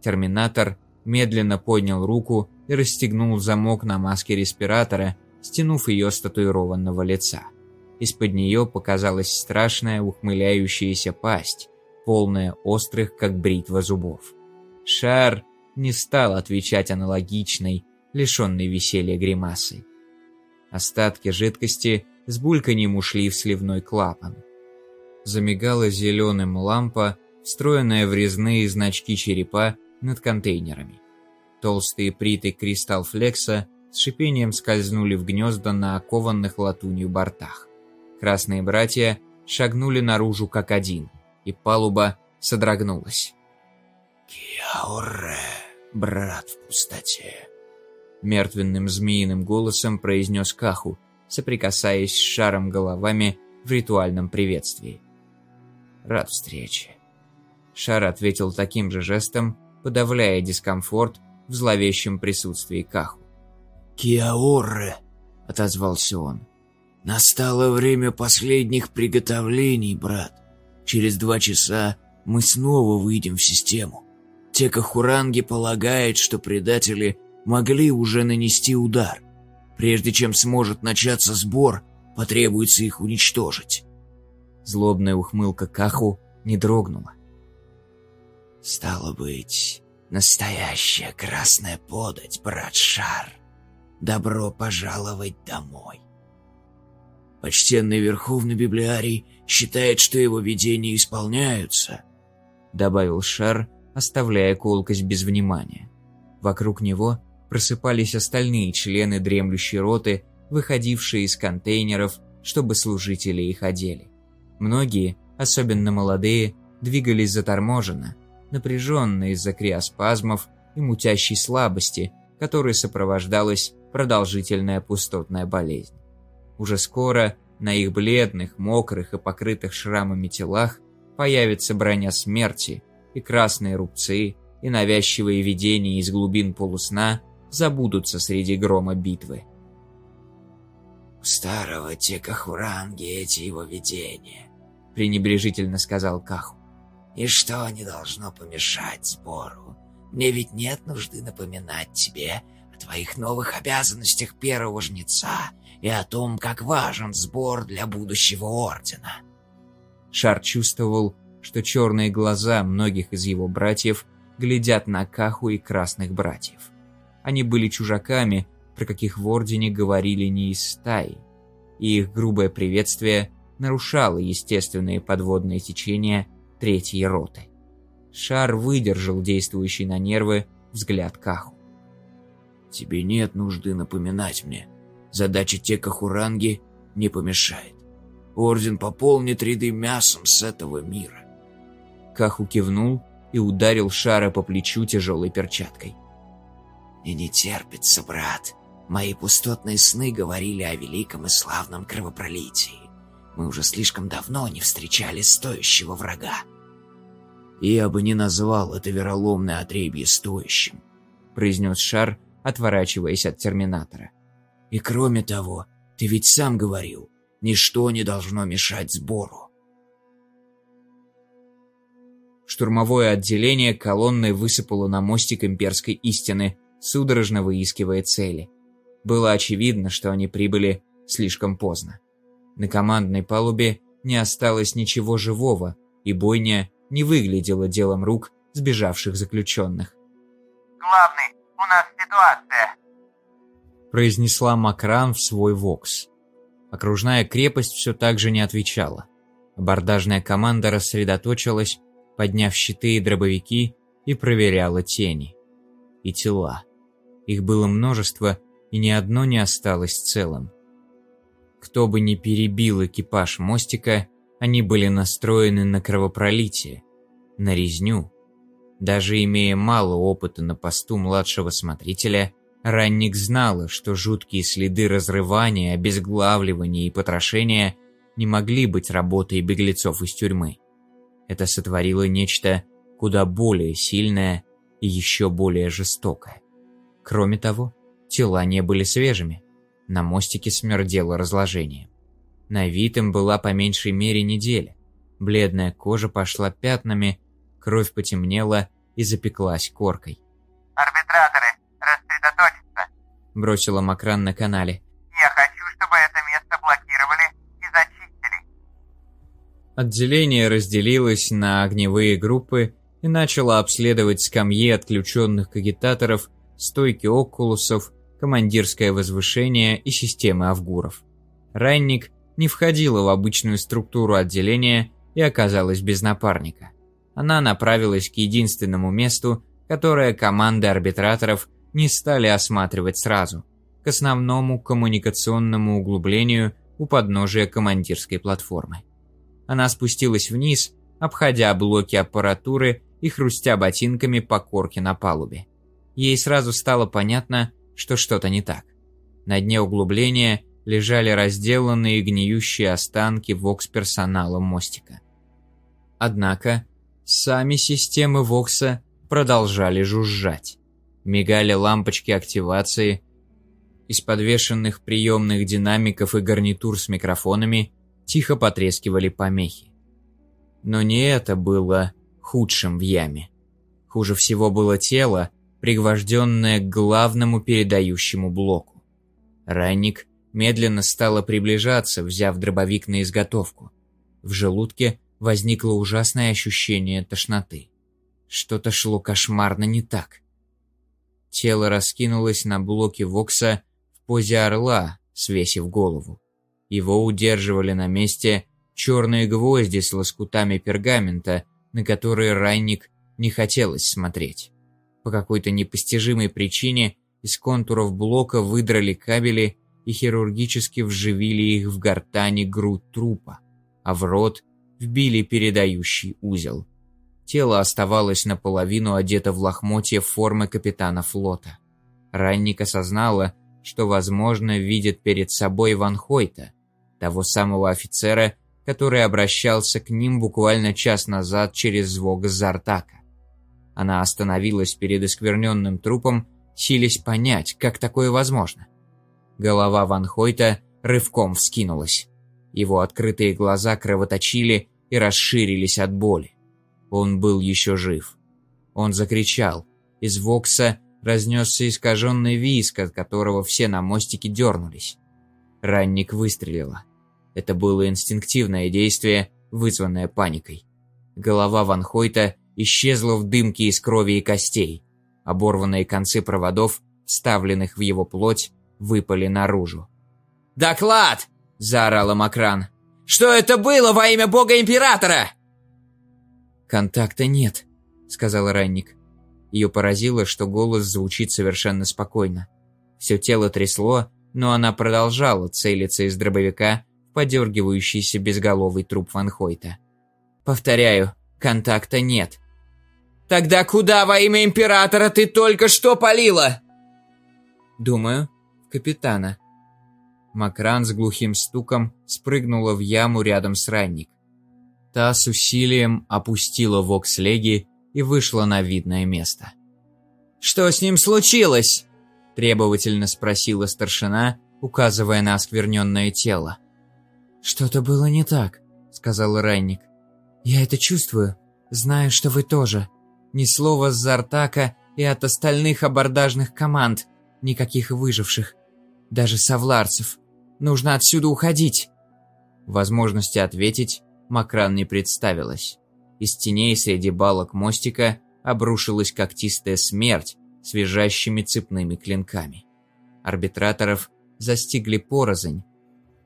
Терминатор медленно поднял руку и расстегнул замок на маске респиратора, стянув ее с татуированного лица. Из-под нее показалась страшная ухмыляющаяся пасть, полная острых, как бритва зубов. Шар не стал отвечать аналогичной, лишенной веселья гримасой. Остатки жидкости с бульканьем ушли в сливной клапан. Замигала зеленым лампа, встроенная в резные значки черепа над контейнерами. Толстые приты Кристалл Флекса с шипением скользнули в гнезда на окованных латунью бортах. Красные братья шагнули наружу как один, и палуба содрогнулась. «Киауре, брат в пустоте», — мертвенным змеиным голосом произнес Каху, соприкасаясь с шаром головами в ритуальном приветствии. «Рад встрече». Шар ответил таким же жестом, подавляя дискомфорт в зловещем присутствии Каху. «Киаорре», — отозвался он, — «настало время последних приготовлений, брат. Через два часа мы снова выйдем в систему. Текахуранги полагает, что предатели могли уже нанести удар. Прежде чем сможет начаться сбор, потребуется их уничтожить». Злобная ухмылка Каху не дрогнула. «Стало быть, настоящая красная подать, брат Шар. Добро пожаловать домой». Почтенный Верховный Библиарий считает, что его видения исполняются, добавил Шар, оставляя колкость без внимания. Вокруг него просыпались остальные члены дремлющей роты, выходившие из контейнеров, чтобы служители их одели. Многие, особенно молодые, двигались заторможенно, напряженно из-за криоспазмов и мутящей слабости, которой сопровождалась продолжительная пустотная болезнь. Уже скоро на их бледных, мокрых и покрытых шрамами телах появится броня смерти, и красные рубцы, и навязчивые видения из глубин полусна забудутся среди грома битвы. «У старого Текахуранги эти его видения», — пренебрежительно сказал Каху. И что не должно помешать сбору? Мне ведь нет нужды напоминать тебе о твоих новых обязанностях первого жнеца и о том, как важен сбор для будущего ордена. Шар чувствовал, что черные глаза многих из его братьев глядят на Каху и красных братьев. Они были чужаками, про каких в Ордене говорили не из стаи, и их грубое приветствие нарушало естественные подводные течения третьей роты. Шар выдержал действующий на нервы взгляд Каху. «Тебе нет нужды напоминать мне. Задача Текахуранги не помешает. Орден пополнит ряды мясом с этого мира». Каху кивнул и ударил Шара по плечу тяжелой перчаткой. «И не терпится, брат. Мои пустотные сны говорили о великом и славном кровопролитии. Мы уже слишком давно не встречали стоящего врага. «Я бы не назвал это вероломное отребье стоящим», — произнес Шар, отворачиваясь от Терминатора. «И кроме того, ты ведь сам говорил, ничто не должно мешать сбору». Штурмовое отделение колонной высыпало на мостик имперской истины, судорожно выискивая цели. Было очевидно, что они прибыли слишком поздно. На командной палубе не осталось ничего живого, и бойня не выглядело делом рук сбежавших заключенных. «Главный, у нас ситуация», – произнесла Макран в свой вокс. Окружная крепость все так же не отвечала. Абордажная команда рассредоточилась, подняв щиты и дробовики, и проверяла тени. И тела. Их было множество, и ни одно не осталось целым. Кто бы ни перебил экипаж мостика, они были настроены на кровопролитие, на резню. Даже имея мало опыта на посту младшего смотрителя, Ранник знала, что жуткие следы разрывания, обезглавливания и потрошения не могли быть работой беглецов из тюрьмы. Это сотворило нечто куда более сильное и еще более жестокое. Кроме того, тела не были свежими. На мостике смердело разложением. На вид им была по меньшей мере неделя. Бледная кожа пошла пятнами, кровь потемнела и запеклась коркой. «Арбитраторы, рассредоточиться!» – бросила Макран на канале. «Я хочу, чтобы это место блокировали и зачистили!» Отделение разделилось на огневые группы и начало обследовать скамьи отключенных кагитаторов, стойки окулусов, командирское возвышение и системы авгуров. Ранник не входила в обычную структуру отделения и оказалась без напарника. Она направилась к единственному месту, которое команды арбитраторов не стали осматривать сразу, к основному коммуникационному углублению у подножия командирской платформы. Она спустилась вниз, обходя блоки аппаратуры и хрустя ботинками по корке на палубе. Ей сразу стало понятно, что что-то не так. На дне углубления лежали разделанные гниющие останки вокс-персонала мостика. Однако, сами системы вокса продолжали жужжать. Мигали лампочки активации, из подвешенных приемных динамиков и гарнитур с микрофонами тихо потрескивали помехи. Но не это было худшим в яме. Хуже всего было тело, пригвожденное к главному передающему блоку. Ранник медленно стало приближаться, взяв дробовик на изготовку. В желудке возникло ужасное ощущение тошноты. Что-то шло кошмарно не так. Тело раскинулось на блоке Вокса в позе орла, свесив голову. Его удерживали на месте черные гвозди с лоскутами пергамента, на которые ранник не хотелось смотреть. По какой-то непостижимой причине из контуров блока выдрали кабели и хирургически вживили их в гортани грудь трупа, а в рот вбили передающий узел. Тело оставалось наполовину одето в лохмотье формы капитана флота. Ранник осознала, что, возможно, видит перед собой Ван Хойта, того самого офицера, который обращался к ним буквально час назад через звук Зартака. Она остановилась перед оскверненным трупом, силясь понять, как такое возможно. Голова Ван Хойта рывком вскинулась. Его открытые глаза кровоточили и расширились от боли. Он был еще жив. Он закричал. Из Вокса разнесся искаженный виск, от которого все на мостике дернулись. Ранник выстрелила. Это было инстинктивное действие, вызванное паникой. Голова Ван Хойта исчезла в дымке из крови и костей. Оборванные концы проводов, вставленных в его плоть, выпали наружу. «Доклад!» – заорала Макран. «Что это было во имя бога императора?» «Контакта нет», – сказал Ранник. Ее поразило, что голос звучит совершенно спокойно. Все тело трясло, но она продолжала целиться из дробовика в подергивающийся безголовый труп Ван Хойта. «Повторяю, контакта нет». «Тогда куда во имя Императора ты только что полила?» «Думаю, капитана». Макран с глухим стуком спрыгнула в яму рядом с ранник. Та с усилием опустила вокслеги и вышла на видное место. «Что с ним случилось?» – требовательно спросила старшина, указывая на оскверненное тело. «Что-то было не так», – сказал Ранник. «Я это чувствую. Знаю, что вы тоже. Ни слова с Зартака и от остальных абордажных команд. Никаких выживших даже совларцев. Нужно отсюда уходить!» Возможности ответить Макран не представилось. Из теней среди балок мостика обрушилась когтистая смерть с визжащими цепными клинками. Арбитраторов застигли порознь,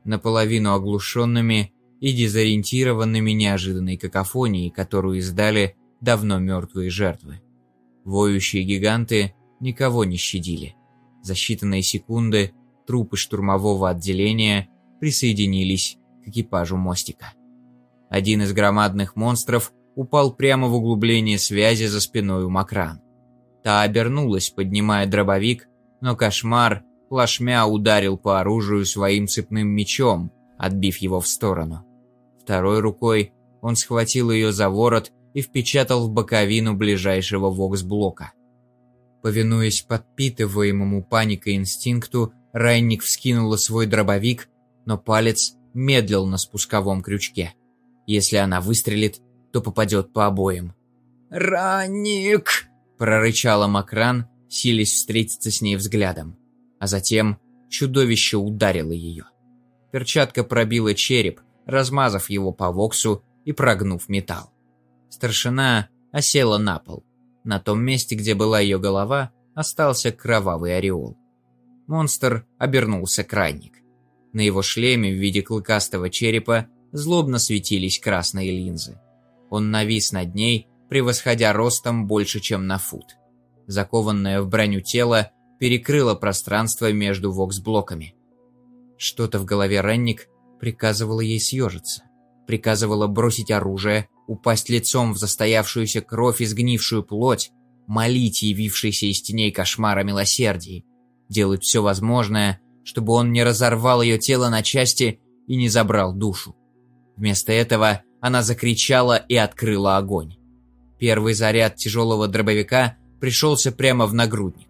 наполовину оглушенными и дезориентированными неожиданной какофонией, которую издали давно мертвые жертвы. Воющие гиганты никого не щадили. За считанные секунды трупы штурмового отделения присоединились к экипажу мостика. Один из громадных монстров упал прямо в углубление связи за спиной у Макран. Та обернулась, поднимая дробовик, но кошмар плашмя ударил по оружию своим цепным мечом, отбив его в сторону. Второй рукой он схватил ее за ворот и впечатал в боковину ближайшего вокс-блока. Повинуясь подпитываемому паникой инстинкту, Райник вскинула свой дробовик, но палец медлил на спусковом крючке. Если она выстрелит, то попадет по обоим. «Ранник!» – прорычала Макран, силясь встретиться с ней взглядом. А затем чудовище ударило ее. Перчатка пробила череп, размазав его по воксу и прогнув металл. Старшина осела на пол. На том месте, где была ее голова, остался кровавый ореол. Монстр обернулся крайник. На его шлеме в виде клыкастого черепа злобно светились красные линзы. Он навис над ней, превосходя ростом больше, чем на фут. Закованное в броню тело перекрыло пространство между воксблоками. Что-то в голове Ренник приказывало ей съежиться, приказывало бросить оружие, упасть лицом в застоявшуюся кровь и сгнившую плоть, молить явившийся из теней кошмара милосердии, делать все возможное, чтобы он не разорвал ее тело на части и не забрал душу. Вместо этого она закричала и открыла огонь. Первый заряд тяжелого дробовика пришелся прямо в нагрудник.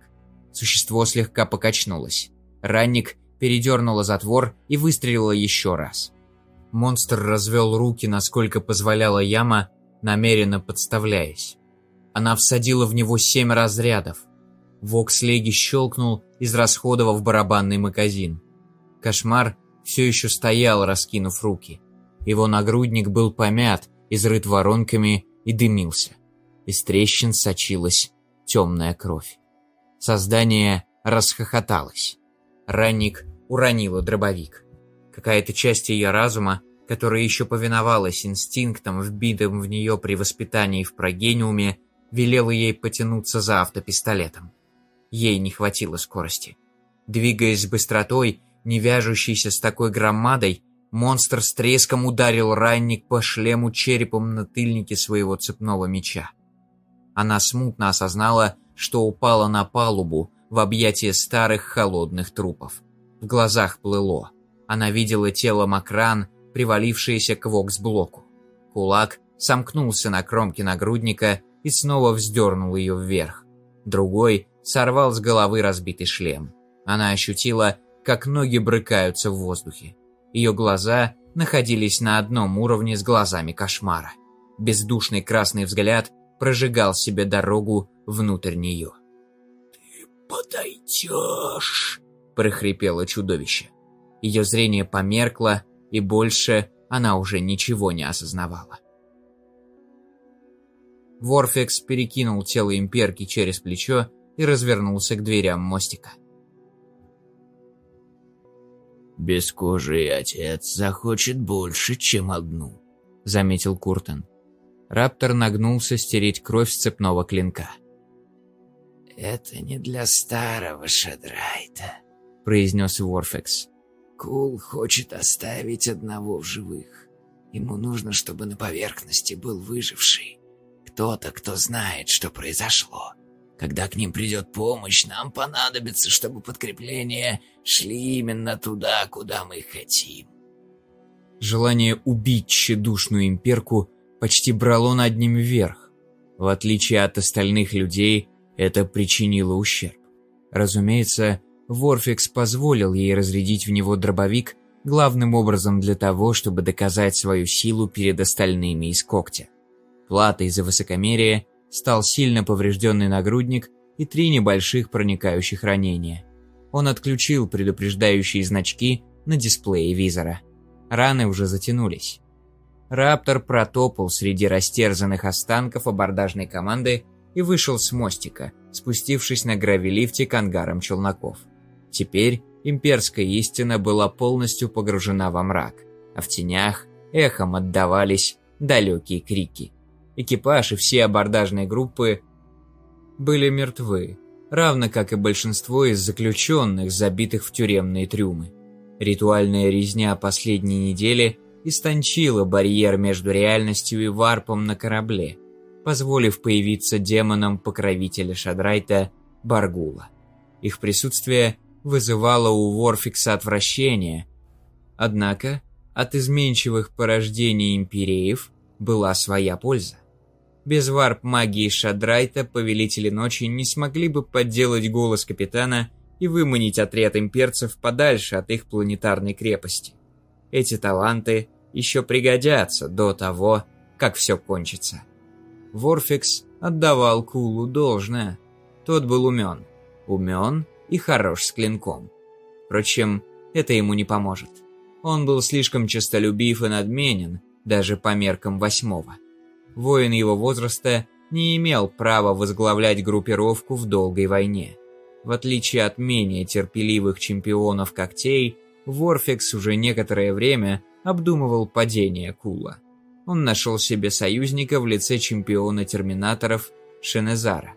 Существо слегка покачнулось. Ранник передернула затвор и выстрелила еще раз. Монстр развел руки, насколько позволяла яма, намеренно подставляясь. Она всадила в него семь разрядов. Вокслеги щелкнул, израсходовав барабанный магазин. Кошмар все еще стоял, раскинув руки. Его нагрудник был помят, изрыт воронками и дымился. Из трещин сочилась темная кровь. Создание расхохоталось. Ранник уронила дробовик. Какая-то часть ее разума, которая еще повиновалась инстинктам, вбитым в нее при воспитании в прогениуме, велела ей потянуться за автопистолетом. Ей не хватило скорости. Двигаясь с быстротой, не вяжущейся с такой громадой, монстр с треском ударил ранник по шлему черепом на тыльнике своего цепного меча. Она смутно осознала, что упала на палубу, в объятия старых холодных трупов. В глазах плыло. Она видела тело Макран, привалившееся к воксблоку. Кулак сомкнулся на кромке нагрудника и снова вздернул ее вверх. Другой сорвал с головы разбитый шлем. Она ощутила, как ноги брыкаются в воздухе. Ее глаза находились на одном уровне с глазами кошмара. Бездушный красный взгляд прожигал себе дорогу внутрь нее подойдешь!» – прохрипело чудовище. Ее зрение померкло, и больше она уже ничего не осознавала. Ворфекс перекинул тело имперки через плечо и развернулся к дверям мостика. «Бескожий отец захочет больше, чем одну», — заметил Куртен. Раптор нагнулся стереть кровь с цепного клинка. «Это не для старого Шадрайта», — произнес Ворфекс. «Кул хочет оставить одного в живых. Ему нужно, чтобы на поверхности был выживший. Кто-то, кто знает, что произошло. Когда к ним придет помощь, нам понадобится, чтобы подкрепления шли именно туда, куда мы хотим». Желание убить тщедушную имперку почти брало над ним вверх. В отличие от остальных людей, это причинило ущерб. Разумеется, Ворфикс позволил ей разрядить в него дробовик главным образом для того, чтобы доказать свою силу перед остальными из когтя. Платой за высокомерие стал сильно поврежденный нагрудник и три небольших проникающих ранения. Он отключил предупреждающие значки на дисплее визора. Раны уже затянулись. Раптор протопал среди растерзанных останков абордажной команды и вышел с мостика, спустившись на гравилифте к ангарам челноков. Теперь имперская истина была полностью погружена во мрак, а в тенях эхом отдавались далекие крики. Экипаж и все абордажные группы были мертвы, равно как и большинство из заключенных, забитых в тюремные трюмы. Ритуальная резня последней недели истончила барьер между реальностью и варпом на корабле – позволив появиться демонам покровителя Шадрайта Баргула. Их присутствие вызывало у Ворфикса отвращение, однако от изменчивых порождений империев была своя польза. Без варп-магии Шадрайта повелители ночи не смогли бы подделать голос капитана и выманить отряд имперцев подальше от их планетарной крепости. Эти таланты еще пригодятся до того, как все кончится. Ворфикс отдавал Кулу должное. Тот был умен. Умен и хорош с клинком. Впрочем, это ему не поможет. Он был слишком честолюбив и надменен, даже по меркам восьмого. Воин его возраста не имел права возглавлять группировку в долгой войне. В отличие от менее терпеливых чемпионов когтей, Ворфикс уже некоторое время обдумывал падение Кула. Он нашел себе союзника в лице чемпиона терминаторов Шенезара.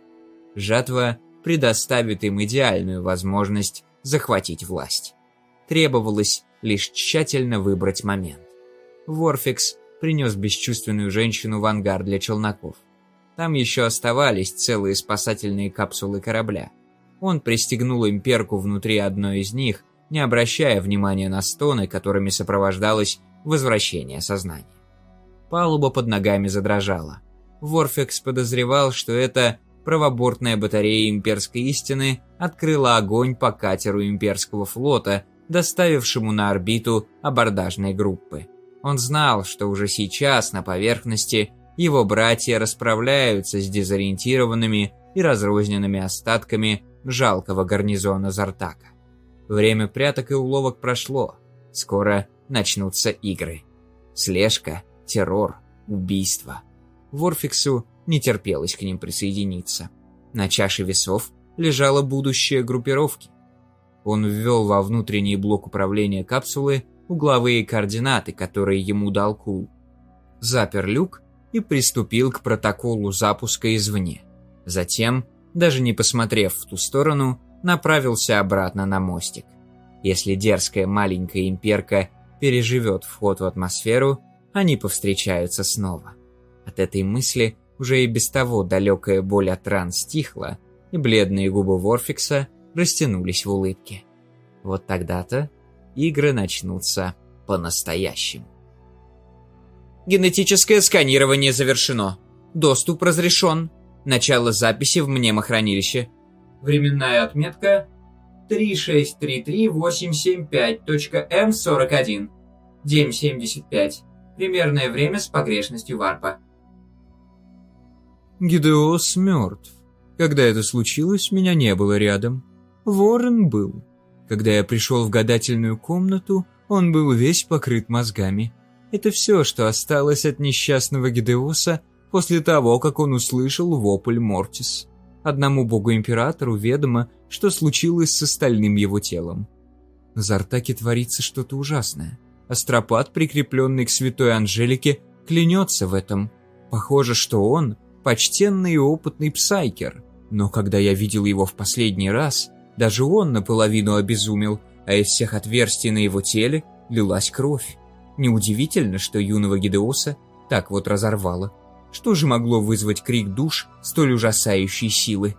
Жатва предоставит им идеальную возможность захватить власть. Требовалось лишь тщательно выбрать момент. Ворфикс принес бесчувственную женщину в ангар для челноков. Там еще оставались целые спасательные капсулы корабля. Он пристегнул имперку внутри одной из них, не обращая внимания на стоны, которыми сопровождалось возвращение сознания. Палуба под ногами задрожала. Ворфикс подозревал, что это правобортная батарея имперской истины открыла огонь по катеру имперского флота, доставившему на орбиту абордажной группы. Он знал, что уже сейчас на поверхности его братья расправляются с дезориентированными и разрозненными остатками жалкого гарнизона Зартака. Время пряток и уловок прошло. Скоро начнутся игры. Слежка, террор, убийство. Ворфиксу не терпелось к ним присоединиться. На чаше весов лежало будущее группировки. Он ввел во внутренний блок управления капсулы угловые координаты, которые ему дал Кул. Запер люк и приступил к протоколу запуска извне. Затем, даже не посмотрев в ту сторону, направился обратно на мостик. Если дерзкая маленькая имперка переживет вход в атмосферу, они повстречаются снова. От этой мысли уже и без того далекая боль от ран стихла, и бледные губы Ворфикса растянулись в улыбке. Вот тогда-то игры начнутся по-настоящему. Генетическое сканирование завершено. Доступ разрешен. Начало записи в мнемохранилище. Временная отметка 3633875.m41. День 75. Примерное время с погрешностью варпа. Гидеос мертв. Когда это случилось, меня не было рядом. Ворон был. Когда я пришел в гадательную комнату, он был весь покрыт мозгами. Это все, что осталось от несчастного Гидеоса после того, как он услышал вопль Мортис. Одному богу-императору ведомо, что случилось с остальным его телом. На Зартаке творится что-то ужасное. Астропат, прикрепленный к святой Анжелике, клянется в этом. Похоже, что он – почтенный и опытный псайкер. Но когда я видел его в последний раз, даже он наполовину обезумел, а из всех отверстий на его теле лилась кровь. Неудивительно, что юного Гидеоса так вот разорвало. Что же могло вызвать крик душ столь ужасающей силы?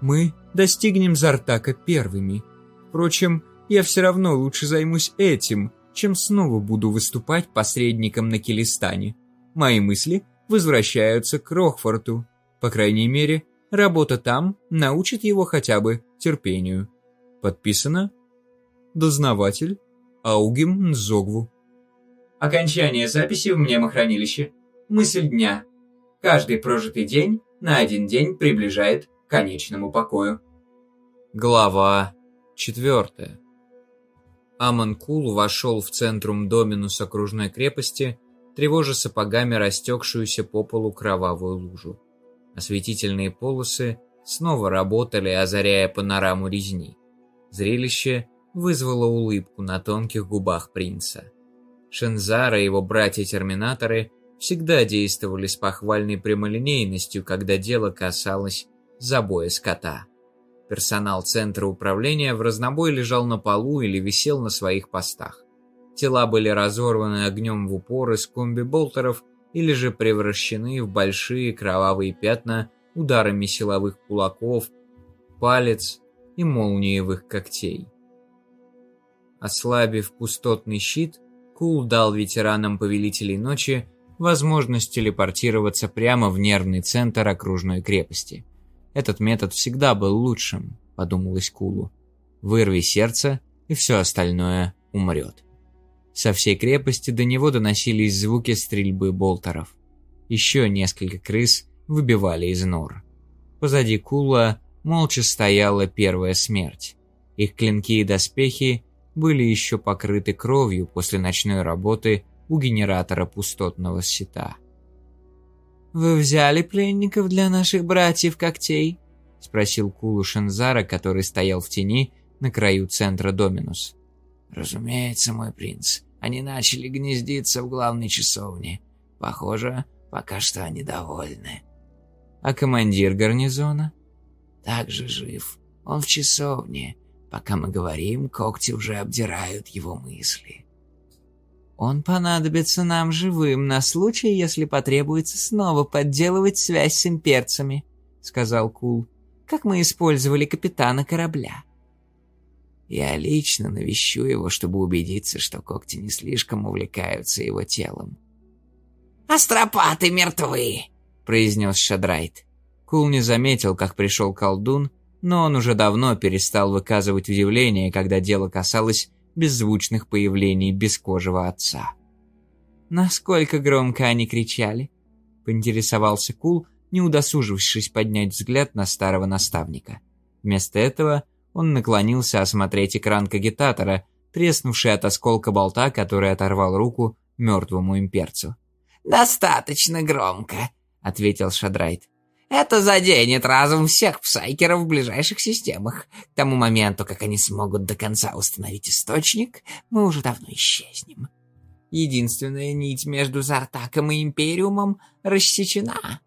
Мы достигнем Зартака первыми. Впрочем, я все равно лучше займусь этим, чем снова буду выступать посредником на Килистане. Мои мысли возвращаются к Рохфорту. По крайней мере, Работа там научит его хотя бы терпению. Подписано Дознаватель Аугим Нзогву. Окончание записи в мнемохранилище. Мысль дня. Каждый прожитый день на один день приближает к конечному покою. Глава четвертая. Аманкул вошел в центрум Доминус окружной крепости, тревожа сапогами растекшуюся по полу кровавую лужу. Осветительные полосы снова работали, озаряя панораму резни. Зрелище вызвало улыбку на тонких губах принца. Шензара и его братья-терминаторы всегда действовали с похвальной прямолинейностью, когда дело касалось забоя скота. Персонал центра управления в разнобой лежал на полу или висел на своих постах. Тела были разорваны огнем в упор из комби-болтеров или же превращены в большие кровавые пятна ударами силовых кулаков, палец и молниевых когтей. Ослабив пустотный щит, Кул дал ветеранам Повелителей Ночи возможность телепортироваться прямо в нервный центр окружной крепости. Этот метод всегда был лучшим, подумалось Кулу. Вырви сердце, и все остальное умрет. Со всей крепости до него доносились звуки стрельбы болтеров. Еще несколько крыс выбивали из нор. Позади Кула молча стояла первая смерть. Их клинки и доспехи были еще покрыты кровью после ночной работы у генератора пустотного щита. «Вы взяли пленников для наших братьев когтей?» — спросил Кулу Шензара, который стоял в тени на краю центра Доминус. «Разумеется, мой принц. Они начали гнездиться в главной часовне. Похоже, пока что они довольны». «А командир гарнизона?» «Также жив. Он в часовне. Пока мы говорим, когти уже обдирают его мысли». «Он понадобится нам живым на случай, если потребуется снова подделывать связь с имперцами», — сказал Кул, — «как мы использовали капитана корабля». Я лично навещу его, чтобы убедиться, что когти не слишком увлекаются его телом. «Астропаты мертвы!» — произнес Шадрайт. Кул не заметил, как пришел колдун, но он уже давно перестал выказывать удивление, когда дело касалось беззвучных появлений бескожего отца. «Насколько громко они кричали?» — поинтересовался Кул, не удосужившись поднять взгляд на старого наставника. Вместо этого он наклонился осмотреть экран кагитатора, треснувший от осколка болта, который оторвал руку мертвому имперцу. «Достаточно громко», — ответил Шадрайт. «Это заденет разум всех псайкеров в ближайших системах. К тому моменту, как они смогут до конца установить источник, мы уже давно исчезнем. Единственная нить между Зартаком и Империумом рассечена».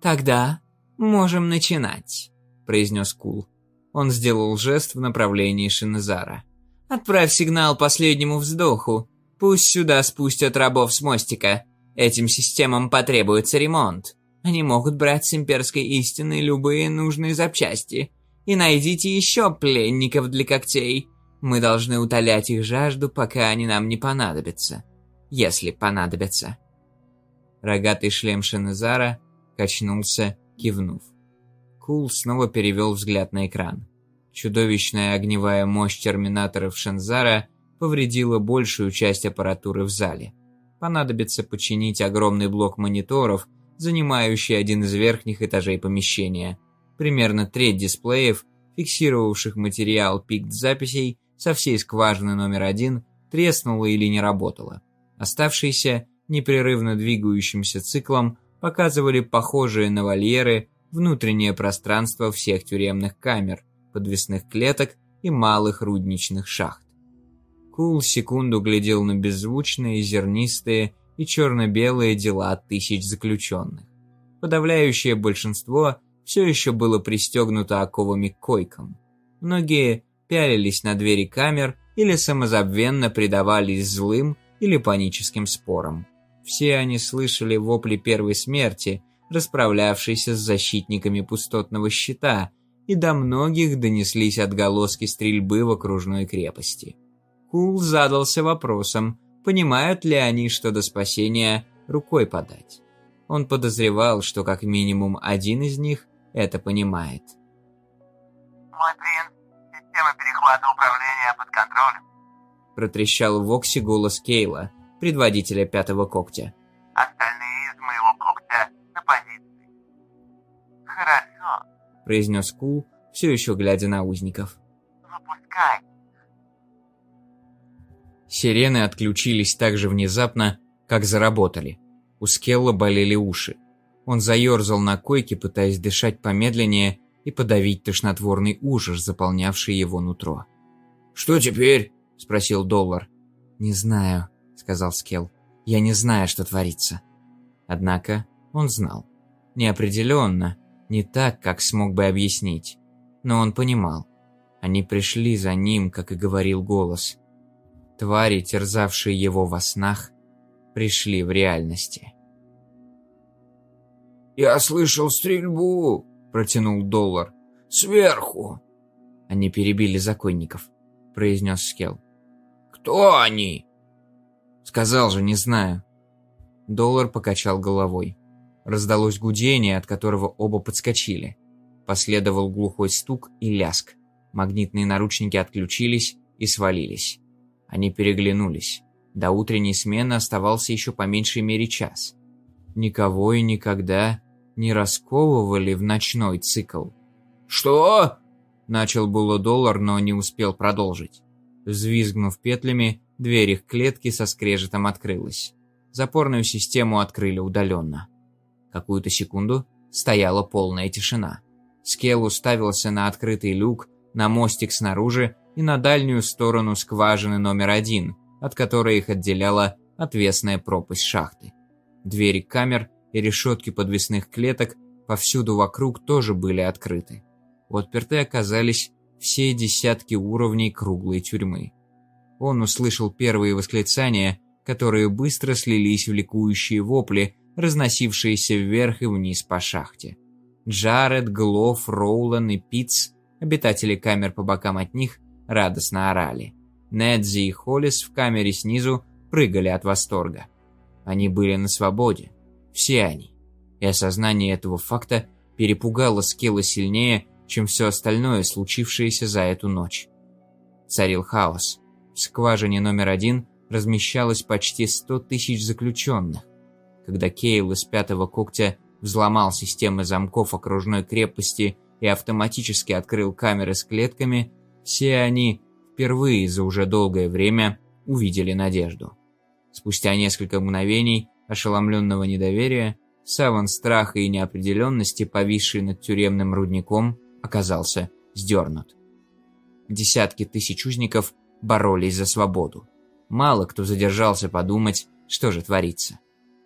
«Тогда можем начинать», — произнес Кул. Он сделал жест в направлении Шинезара. «Отправь сигнал последнему вздоху. Пусть сюда спустят рабов с мостика. Этим системам потребуется ремонт. Они могут брать с имперской истины любые нужные запчасти. И найдите еще пленников для когтей. Мы должны утолять их жажду, пока они нам не понадобятся. Если понадобятся». Рогатый шлем Шинезара качнулся, кивнув. Кул снова перевел взгляд на экран. Чудовищная огневая мощь терминаторов Шензара повредила большую часть аппаратуры в зале. Понадобится починить огромный блок мониторов, занимающий один из верхних этажей помещения. Примерно треть дисплеев, фиксировавших материал пикт записей со всей скважины номер один, треснула или не работала. Оставшиеся, непрерывно двигающимся циклом, показывали похожие на вольеры внутреннее пространство всех тюремных камер, подвесных клеток и малых рудничных шахт. Кул секунду глядел на беззвучные, зернистые и черно-белые дела тысяч заключенных. Подавляющее большинство все еще было пристегнуто оковами к койкам. Многие пялились на двери камер или самозабвенно предавались злым или паническим спорам. Все они слышали вопли первой смерти расправлявшийся с защитниками пустотного щита, и до многих донеслись отголоски стрельбы в окружной крепости. Кул задался вопросом, понимают ли они, что до спасения рукой подать. Он подозревал, что как минимум один из них это понимает. «Мой принц, система перехвата управления под контролем», протрещал в Оксе голос Кейла, предводителя Пятого Когтя. «Остальные из моего когтя на позиции. Хорошо. произнес Кул, все еще глядя на узников. Выпускай. Сирены отключились так же внезапно, как заработали. У Скелла болели уши. Он заерзал на койке, пытаясь дышать помедленнее и подавить тошнотворный ужас, заполнявший его нутро. «Что теперь?» – спросил Доллар. «Не знаю», – сказал Скелл. «Я не знаю, что творится». Однако он знал. Неопределенно, не так, как смог бы объяснить. Но он понимал. Они пришли за ним, как и говорил голос. Твари, терзавшие его во снах, пришли в реальности. «Я слышал стрельбу», — протянул Доллар. «Сверху». «Они перебили законников», — произнес Скелл. «Кто они?» «Сказал же, не знаю». Доллар покачал головой. Раздалось гудение, от которого оба подскочили. Последовал глухой стук и ляск. Магнитные наручники отключились и свалились. Они переглянулись. До утренней смены оставался еще по меньшей мере час. Никого и никогда не расковывали в ночной цикл. «Что?» – начал было доллар, но не успел продолжить. Взвизгнув петлями, дверь их клетки со скрежетом открылась. Запорную систему открыли удаленно. Какую-то секунду стояла полная тишина. Скелл уставился на открытый люк, на мостик снаружи и на дальнюю сторону скважины номер один, от которой их отделяла отвесная пропасть шахты. Двери камер и решетки подвесных клеток повсюду вокруг тоже были открыты. Отперты оказались все десятки уровней круглой тюрьмы. Он услышал первые восклицания, которые быстро слились в ликующие вопли, разносившиеся вверх и вниз по шахте. Джаред, Глоф, Роулан и Питц, обитатели камер по бокам от них, радостно орали. Недзи и Холлис в камере снизу прыгали от восторга. Они были на свободе. Все они. И осознание этого факта перепугало Скилла сильнее, чем все остальное, случившееся за эту ночь. Царил хаос. В скважине номер один размещалось почти 100 тысяч заключенных. Когда Кейл из пятого когтя взломал системы замков окружной крепости и автоматически открыл камеры с клетками, все они впервые за уже долгое время увидели надежду. Спустя несколько мгновений ошеломленного недоверия, саван страха и неопределенности, повисший над тюремным рудником, оказался сдернут. Десятки тысяч узников боролись за свободу. Мало кто задержался подумать, что же творится.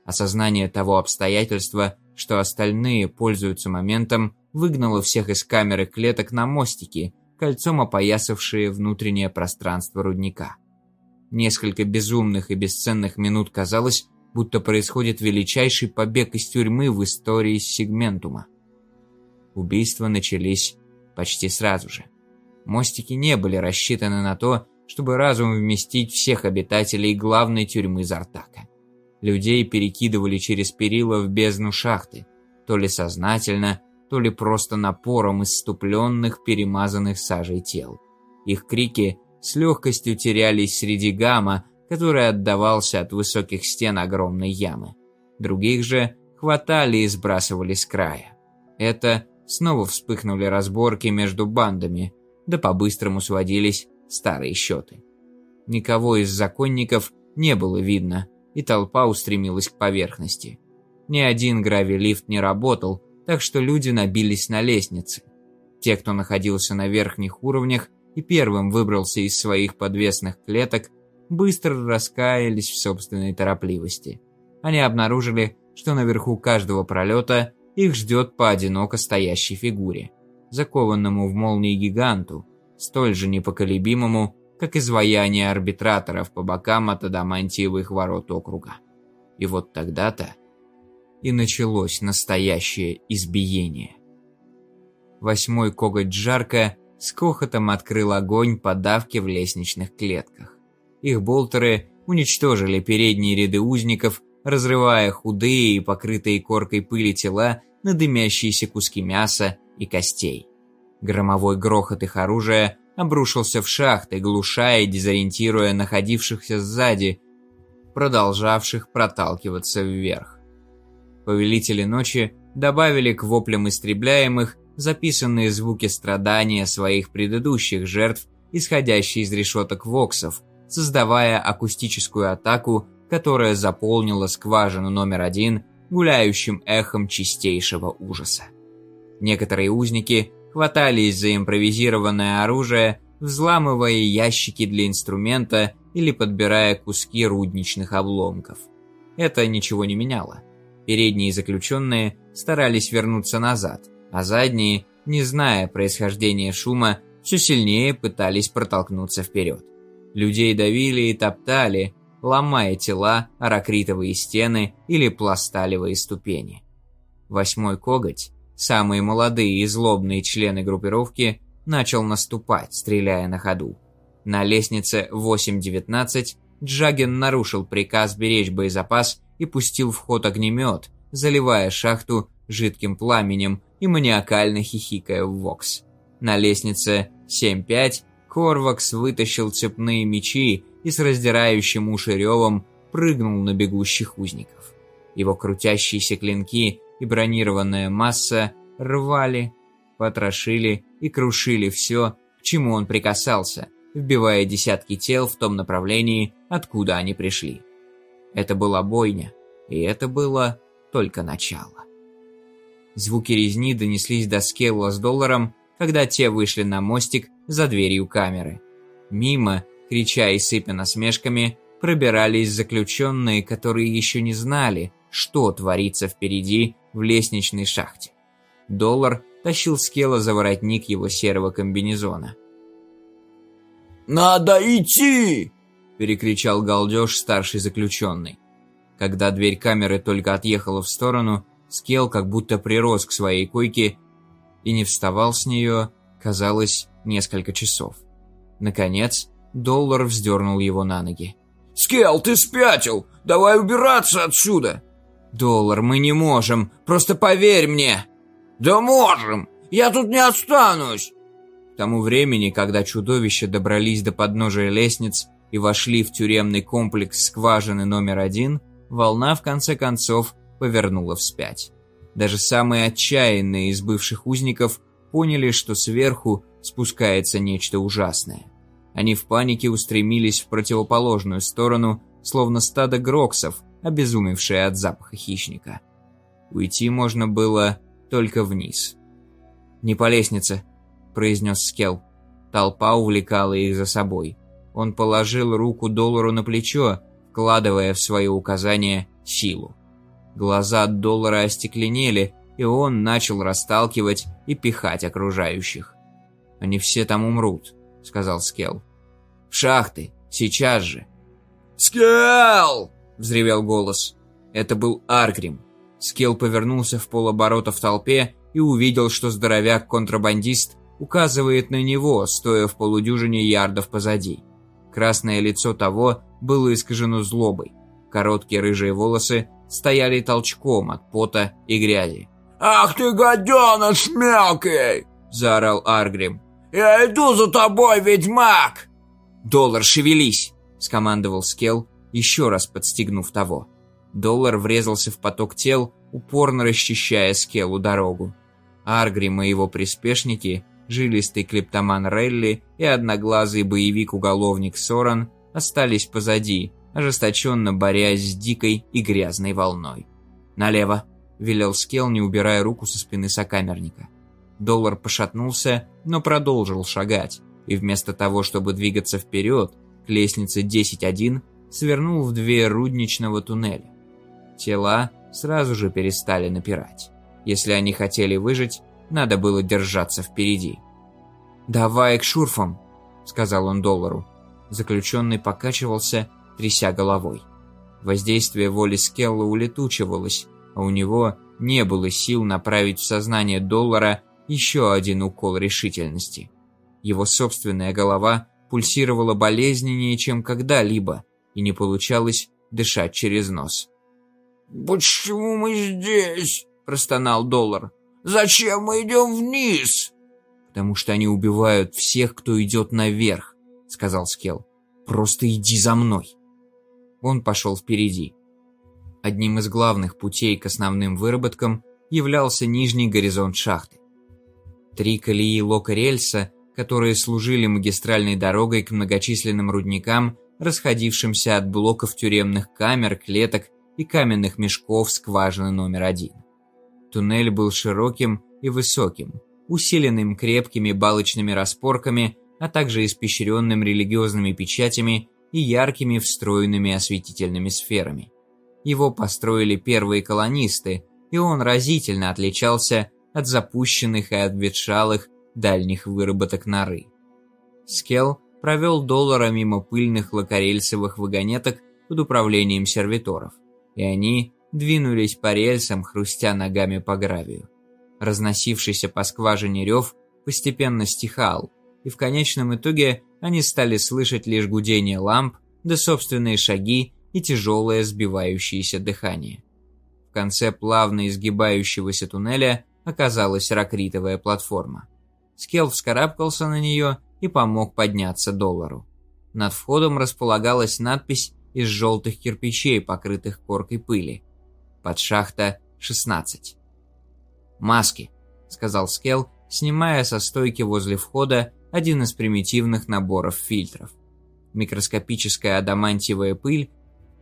Осознание того обстоятельства, что остальные пользуются моментом, выгнало всех из камеры клеток на мостики, кольцом опоясавшие внутреннее пространство рудника. Несколько безумных и бесценных минут казалось, будто происходит величайший побег из тюрьмы в истории сегментума. Убийства начались почти сразу же. Мостики не были рассчитаны на то, чтобы разум вместить всех обитателей главной тюрьмы Зартака. Людей перекидывали через перила в бездну шахты, то ли сознательно, то ли просто напором иступленных, перемазанных сажей тел. Их крики с легкостью терялись среди гамма, который отдавался от высоких стен огромной ямы. Других же хватали и сбрасывали с края. Это снова вспыхнули разборки между бандами, да по-быстрому сводились старые счеты. Никого из законников не было видно, и толпа устремилась к поверхности. Ни один гравилифт не работал, так что люди набились на лестнице. Те, кто находился на верхних уровнях и первым выбрался из своих подвесных клеток, быстро раскаялись в собственной торопливости. Они обнаружили, что наверху каждого пролета их ждет по одиноко стоящей фигуре, закованному в молнии гиганту, столь же непоколебимому, как изваяние арбитраторов по бокам от адамантиевых ворот округа. И вот тогда-то и началось настоящее избиение. Восьмой коготь Джарка с кохотом открыл огонь по давке в лестничных клетках. Их болтеры уничтожили передние ряды узников, разрывая худые и покрытые коркой пыли тела на дымящиеся куски мяса и костей. Громовой грохот их оружия обрушился в шахты, глушая и дезориентируя находившихся сзади, продолжавших проталкиваться вверх. Повелители ночи добавили к воплям истребляемых записанные звуки страдания своих предыдущих жертв, исходящие из решеток воксов, создавая акустическую атаку, которая заполнила скважину номер один гуляющим эхом чистейшего ужаса. Некоторые узники хватались за импровизированное оружие, взламывая ящики для инструмента или подбирая куски рудничных обломков. Это ничего не меняло. Передние заключенные старались вернуться назад, а задние, не зная происхождения шума, все сильнее пытались протолкнуться вперед. Людей давили и топтали, ломая тела, аракритовые стены или пласталевые ступени. Восьмой коготь Самые молодые и злобные члены группировки начал наступать, стреляя на ходу. На лестнице 8.19 Джаген нарушил приказ беречь боезапас и пустил в ход огнемет, заливая шахту жидким пламенем и маниакально хихикая в вокс. На лестнице 7-5 Корвакс вытащил цепные мечи и с раздирающим уши ревом прыгнул на бегущих узников. Его крутящиеся клинки и бронированная масса рвали, потрошили и крушили все, к чему он прикасался, вбивая десятки тел в том направлении, откуда они пришли. Это была бойня, и это было только начало. Звуки резни донеслись до Скелла с долларом, когда те вышли на мостик за дверью камеры. Мимо, крича и сыпя насмешками, пробирались заключенные, которые еще не знали, что творится впереди в лестничной шахте. Доллар тащил Скелла за воротник его серого комбинезона. «Надо идти!» – перекричал галдеж старший заключенный. Когда дверь камеры только отъехала в сторону, Скел как будто прирос к своей койке и не вставал с нее, казалось, несколько часов. Наконец, Доллар вздернул его на ноги. «Скел, ты спятил! Давай убираться отсюда!» «Доллар, мы не можем, просто поверь мне!» «Да можем! Я тут не останусь!» К тому времени, когда чудовища добрались до подножия лестниц и вошли в тюремный комплекс скважины номер один, волна в конце концов повернула вспять. Даже самые отчаянные из бывших узников поняли, что сверху спускается нечто ужасное. Они в панике устремились в противоположную сторону, словно стадо гроксов, обезумевшее от запаха хищника. Уйти можно было только вниз. «Не по лестнице», – произнес Скел. Толпа увлекала их за собой. Он положил руку доллару на плечо, вкладывая в свое указание силу. Глаза доллара остекленели, и он начал расталкивать и пихать окружающих. «Они все там умрут», — сказал Скел. «В шахты, сейчас же». «Скел!» — взревел голос. Это был Аргрим. Скел повернулся в полоборота в толпе и увидел, что здоровяк-контрабандист указывает на него, стоя в полудюжине ярдов позади. Красное лицо того было искажено злобой. Короткие рыжие волосы стояли толчком от пота и грязи. «Ах ты, гаденыш мелкий!» – заорал Аргрим. «Я иду за тобой, ведьмак!» «Доллар, шевелись!» – скомандовал Скел, еще раз подстегнув того. Доллар врезался в поток тел, упорно расчищая Скелу дорогу. Аргрим и его приспешники, жилистый клептоман Релли и одноглазый боевик-уголовник Соран остались позади, ожесточенно борясь с дикой и грязной волной. «Налево!» – велел Скел, не убирая руку со спины сокамерника. Доллар пошатнулся, но продолжил шагать, и вместо того, чтобы двигаться вперед, к лестнице 10.1, свернул в дверь рудничного туннеля. Тела сразу же перестали напирать. Если они хотели выжить, надо было держаться впереди. «Давай к шурфам», — сказал он доллару. Заключенный покачивался, тряся головой. Воздействие воли Скелла улетучивалось, а у него не было сил направить в сознание доллара еще один укол решительности. Его собственная голова пульсировала болезненнее, чем когда-либо, и не получалось дышать через нос. «Почему мы здесь?» – простонал доллар. «Зачем мы идем вниз?» «Потому что они убивают всех, кто идет наверх», – сказал Скелл. «Просто иди за мной». Он пошел впереди. Одним из главных путей к основным выработкам являлся нижний горизонт шахты. Три колеи лока-рельса, которые служили магистральной дорогой к многочисленным рудникам, расходившимся от блоков тюремных камер, клеток и каменных мешков скважины номер один. Туннель был широким и высоким, усиленным крепкими балочными распорками, а также испещренным религиозными печатями и яркими встроенными осветительными сферами. Его построили первые колонисты, и он разительно отличался от запущенных и обветшалых дальних выработок норы. Скелл провел доллара мимо пыльных лакорельсовых вагонеток под управлением сервиторов, и они двинулись по рельсам, хрустя ногами по гравию. Разносившийся по скважине рев постепенно стихал, и в конечном итоге они стали слышать лишь гудение ламп, да собственные шаги и тяжелое сбивающееся дыхание. В конце плавно изгибающегося туннеля оказалась ракритовая платформа. Скелл вскарабкался на нее и помог подняться доллару. Над входом располагалась надпись из желтых кирпичей, покрытых коркой пыли. Под шахта 16. «Маски», — сказал Скелл, снимая со стойки возле входа один из примитивных наборов фильтров. Микроскопическая адамантиевая пыль,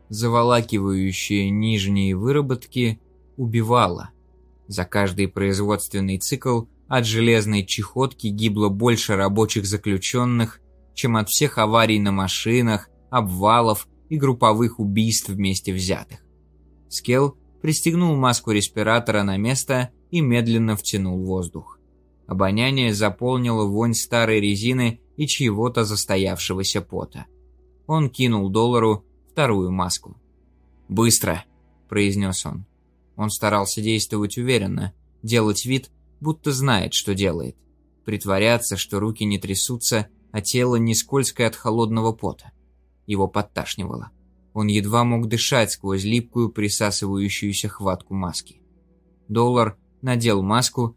заволакивающая нижние выработки, убивала. За каждый производственный цикл от железной чехотки гибло больше рабочих заключенных, чем от всех аварий на машинах, обвалов и групповых убийств вместе взятых. Скелл пристегнул маску респиратора на место и медленно втянул воздух. Обоняние заполнило вонь старой резины и чьего-то застоявшегося пота. Он кинул доллару вторую маску. «Быстро!» – произнес он. Он старался действовать уверенно, делать вид, будто знает, что делает. Притворяться, что руки не трясутся, а тело не скользкое от холодного пота. Его подташнивало. Он едва мог дышать сквозь липкую присасывающуюся хватку маски. Доллар надел маску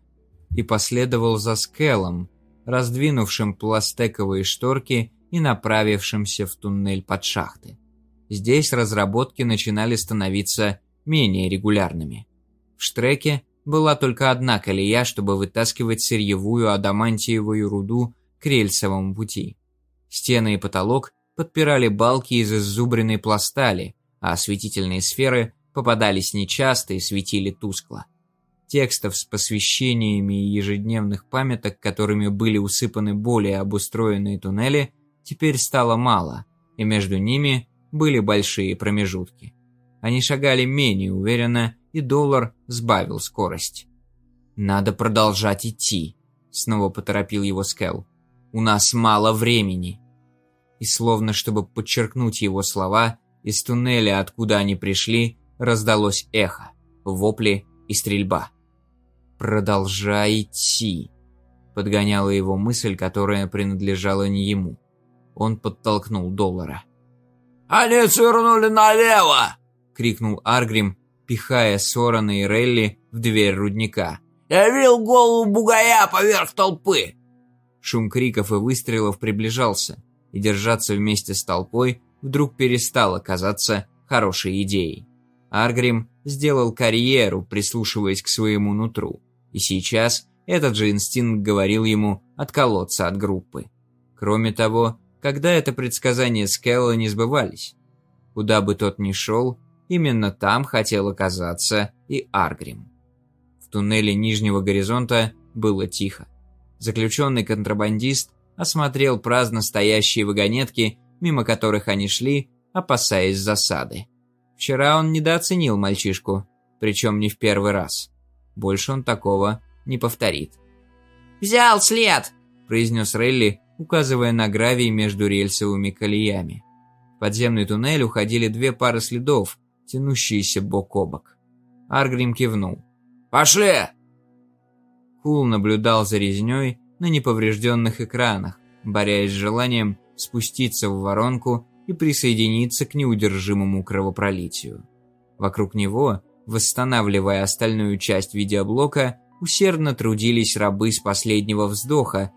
и последовал за Скеллом, раздвинувшим пластековые шторки и направившимся в туннель под шахты. Здесь разработки начинали становиться менее регулярными. В штреке была только одна колея, чтобы вытаскивать сырьевую адамантиевую руду к рельсовому пути. Стены и потолок подпирали балки из иззубренной пластали, а осветительные сферы попадались нечасто и светили тускло. Текстов с посвящениями и ежедневных памяток, которыми были усыпаны более обустроенные туннели, теперь стало мало, и между ними были большие промежутки. Они шагали менее уверенно, и доллар сбавил скорость. «Надо продолжать идти», — снова поторопил его Скелл. «У нас мало времени». И словно чтобы подчеркнуть его слова, из туннеля, откуда они пришли, раздалось эхо, вопли и стрельба. «Продолжай идти», — подгоняла его мысль, которая принадлежала не ему. Он подтолкнул доллара. «Они свернули налево!» — крикнул Аргрим, пихая Сорана и Релли в дверь рудника. «Я видел голову бугая поверх толпы!» Шум криков и выстрелов приближался, и держаться вместе с толпой вдруг перестало казаться хорошей идеей. Аргрим сделал карьеру, прислушиваясь к своему нутру, и сейчас этот же инстинкт говорил ему отколоться от группы. Кроме того, когда это предсказание Скелла не сбывались. Куда бы тот ни шел, именно там хотел оказаться и Аргрим. В туннеле Нижнего Горизонта было тихо. Заключенный контрабандист осмотрел праздно стоящие вагонетки, мимо которых они шли, опасаясь засады. Вчера он недооценил мальчишку, причем не в первый раз. Больше он такого не повторит. «Взял след!» – произнес Релли, указывая на гравий между рельсовыми колеями. В подземный туннель уходили две пары следов, тянущиеся бок о бок. Аргрим кивнул. «Пошли!» Кул наблюдал за резней на неповрежденных экранах, борясь с желанием спуститься в воронку и присоединиться к неудержимому кровопролитию. Вокруг него, восстанавливая остальную часть видеоблока, усердно трудились рабы с последнего вздоха,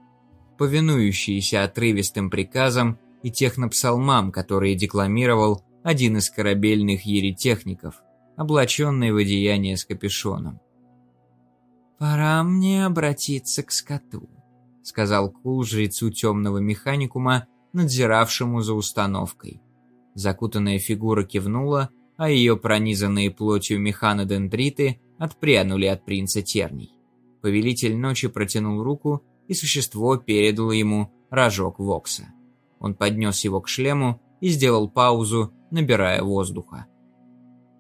повинующиеся отрывистым приказам и технопсалмам, которые декламировал один из корабельных еретехников, облаченный в одеяние с капюшоном. «Пора мне обратиться к скоту», — сказал Кул жрецу темного механикума, надзиравшему за установкой. Закутанная фигура кивнула, а ее пронизанные плотью механодендриты отпрянули от принца Терний. Повелитель ночи протянул руку, и существо передало ему рожок Вокса. Он поднес его к шлему и сделал паузу, набирая воздуха.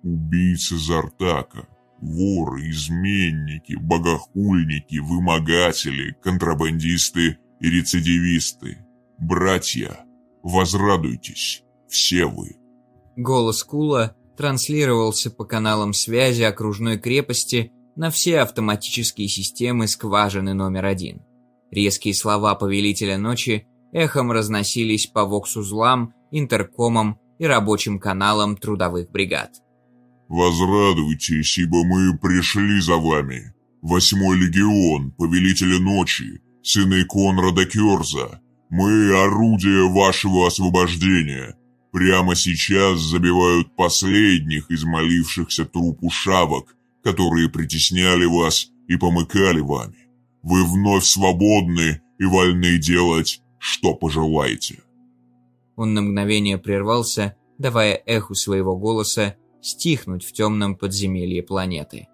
«Убийцы Зартака, воры, изменники, богохульники, вымогатели, контрабандисты и рецидивисты. Братья, возрадуйтесь, все вы». Голос Кула транслировался по каналам связи окружной крепости на все автоматические системы скважины номер один. Резкие слова Повелителя Ночи эхом разносились по вокс-узлам, интеркомам и рабочим каналам трудовых бригад. «Возрадуйтесь, ибо мы пришли за вами. Восьмой легион, повелители ночи, сыны Конрада Кёрза. Мы – орудие вашего освобождения. Прямо сейчас забивают последних из молившихся трупу шавок, которые притесняли вас и помыкали вами. Вы вновь свободны и вольны делать, что пожелаете». Он на мгновение прервался, давая эху своего голоса стихнуть в темном подземелье планеты.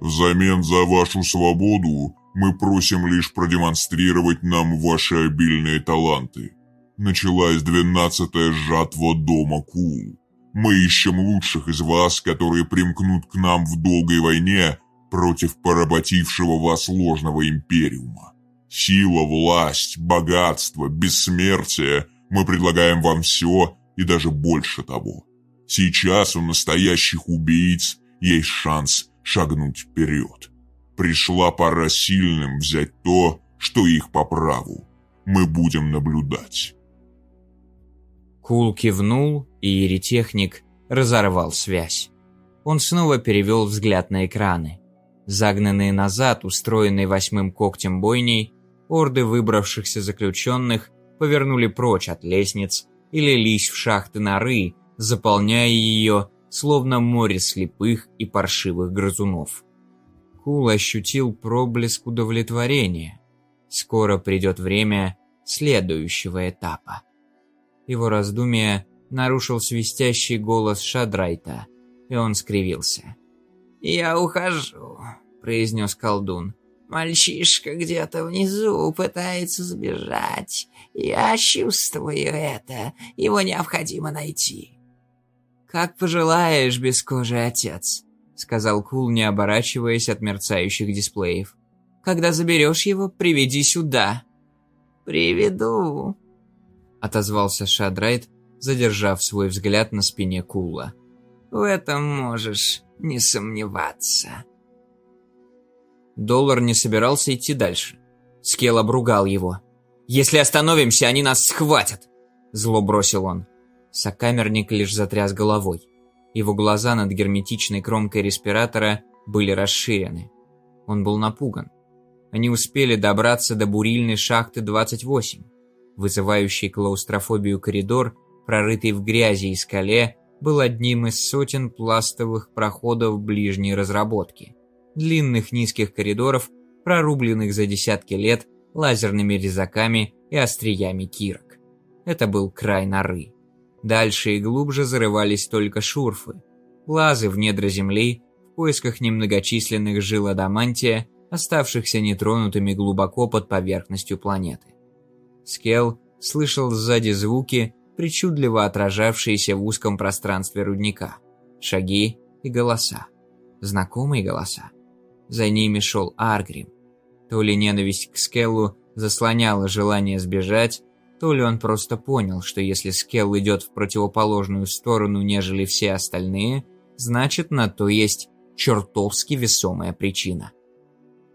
«Взамен за вашу свободу мы просим лишь продемонстрировать нам ваши обильные таланты. Началась двенадцатая жатва дома Кул. Мы ищем лучших из вас, которые примкнут к нам в долгой войне против поработившего вас ложного империума. Сила, власть, богатство, бессмертие – мы предлагаем вам все и даже больше того. Сейчас у настоящих убийц есть шанс шагнуть вперед. Пришла пора сильным взять то, что их по праву. Мы будем наблюдать. Кул кивнул, и еретехник разорвал связь. Он снова перевел взгляд на экраны. Загнанные назад, устроенные восьмым когтем бойней, орды выбравшихся заключенных повернули прочь от лестниц и лились в шахты норы, заполняя ее, словно море слепых и паршивых грызунов. Кул ощутил проблеск удовлетворения. Скоро придет время следующего этапа. Его раздумие нарушил свистящий голос Шадрайта, и он скривился. «Я ухожу», — произнес колдун. «Мальчишка где-то внизу пытается сбежать. Я чувствую это. Его необходимо найти». «Как пожелаешь, бескожий отец», — сказал Кул, не оборачиваясь от мерцающих дисплеев. «Когда заберешь его, приведи сюда». «Приведу», — отозвался Шадрайт, задержав свой взгляд на спине Кула. «В этом можешь не сомневаться». Доллар не собирался идти дальше. Скел обругал его. «Если остановимся, они нас схватят!» Зло бросил он. Сокамерник лишь затряс головой. Его глаза над герметичной кромкой респиратора были расширены. Он был напуган. Они успели добраться до бурильной шахты 28. Вызывающий клаустрофобию коридор, прорытый в грязи и скале, был одним из сотен пластовых проходов ближней разработки. Длинных низких коридоров, прорубленных за десятки лет лазерными резаками и остриями кирок. Это был край норы. Дальше и глубже зарывались только шурфы, лазы в недра земли в поисках немногочисленных жил адамантия, оставшихся нетронутыми глубоко под поверхностью планеты. Скелл слышал сзади звуки, причудливо отражавшиеся в узком пространстве рудника. Шаги и голоса. Знакомые голоса. За ними шел Аргрим. То ли ненависть к Скеллу заслоняла желание сбежать, то ли он просто понял, что если Скелл идет в противоположную сторону, нежели все остальные, значит на то есть чертовски весомая причина.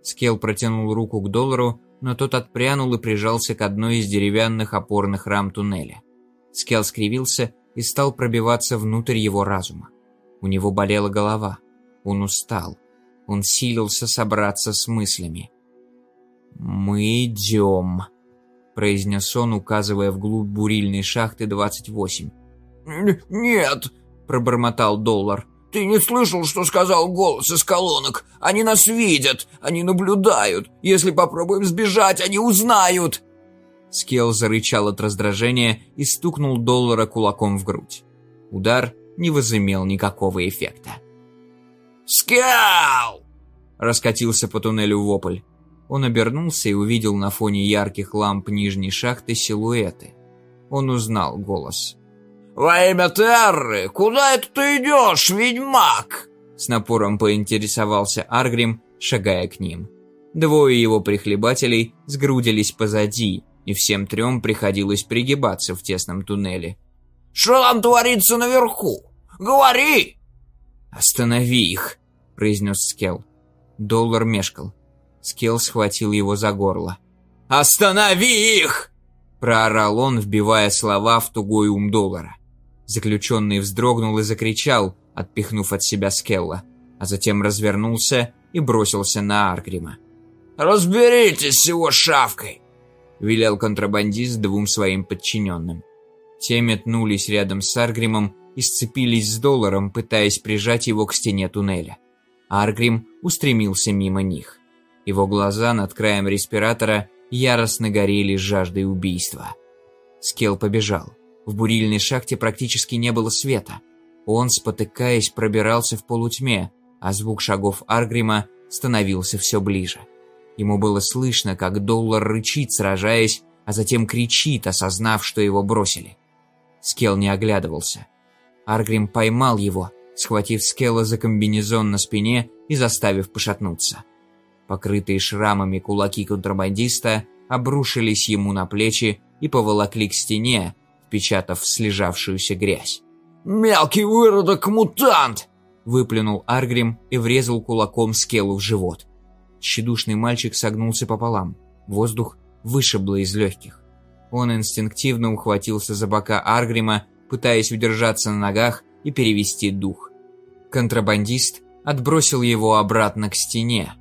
Скелл протянул руку к доллару, но тот отпрянул и прижался к одной из деревянных опорных рам туннеля. Скелл скривился и стал пробиваться внутрь его разума. У него болела голова. Он устал. Он силился собраться с мыслями. «Мы идем», — произнес он, указывая вглубь бурильной шахты 28. «Нет», — пробормотал Доллар. «Ты не слышал, что сказал голос из колонок? Они нас видят, они наблюдают. Если попробуем сбежать, они узнают!» Скелл зарычал от раздражения и стукнул доллара кулаком в грудь. Удар не возымел никакого эффекта. «Скелл!» – раскатился по туннелю вопль. Он обернулся и увидел на фоне ярких ламп нижней шахты силуэты. Он узнал голос. «Во имя Терры, куда это ты идешь, ведьмак?» С напором поинтересовался Аргрим, шагая к ним. Двое его прихлебателей сгрудились позади, и всем трем приходилось пригибаться в тесном туннеле. «Что там творится наверху? Говори!» «Останови их!» – произнес Скелл. Доллар мешкал. Скелл схватил его за горло. «Останови их!» – проорал он, вбивая слова в тугой ум доллара. Заключенный вздрогнул и закричал, отпихнув от себя Скелла, а затем развернулся и бросился на Аргрима. «Разберитесь с его шавкой!» – велел контрабандист двум своим подчиненным. Те метнулись рядом с Аргримом и сцепились с долларом, пытаясь прижать его к стене туннеля. Аргрим устремился мимо них. Его глаза над краем респиратора яростно горели жаждой убийства. Скел побежал. В бурильной шахте практически не было света. Он, спотыкаясь, пробирался в полутьме, а звук шагов Аргрима становился все ближе. Ему было слышно, как доллар рычит, сражаясь, а затем кричит, осознав, что его бросили. Скел не оглядывался. Аргрим поймал его, схватив Скелла за комбинезон на спине и заставив пошатнуться. Покрытые шрамами кулаки контрабандиста обрушились ему на плечи и поволокли к стене, впечатав слежавшуюся грязь. «Мелкий выродок-мутант!» Выплюнул Аргрим и врезал кулаком Скеллу в живот. Тщедушный мальчик согнулся пополам. Воздух вышибло из легких. Он инстинктивно ухватился за бока Аргрима, пытаясь удержаться на ногах и перевести дух. Контрабандист отбросил его обратно к стене,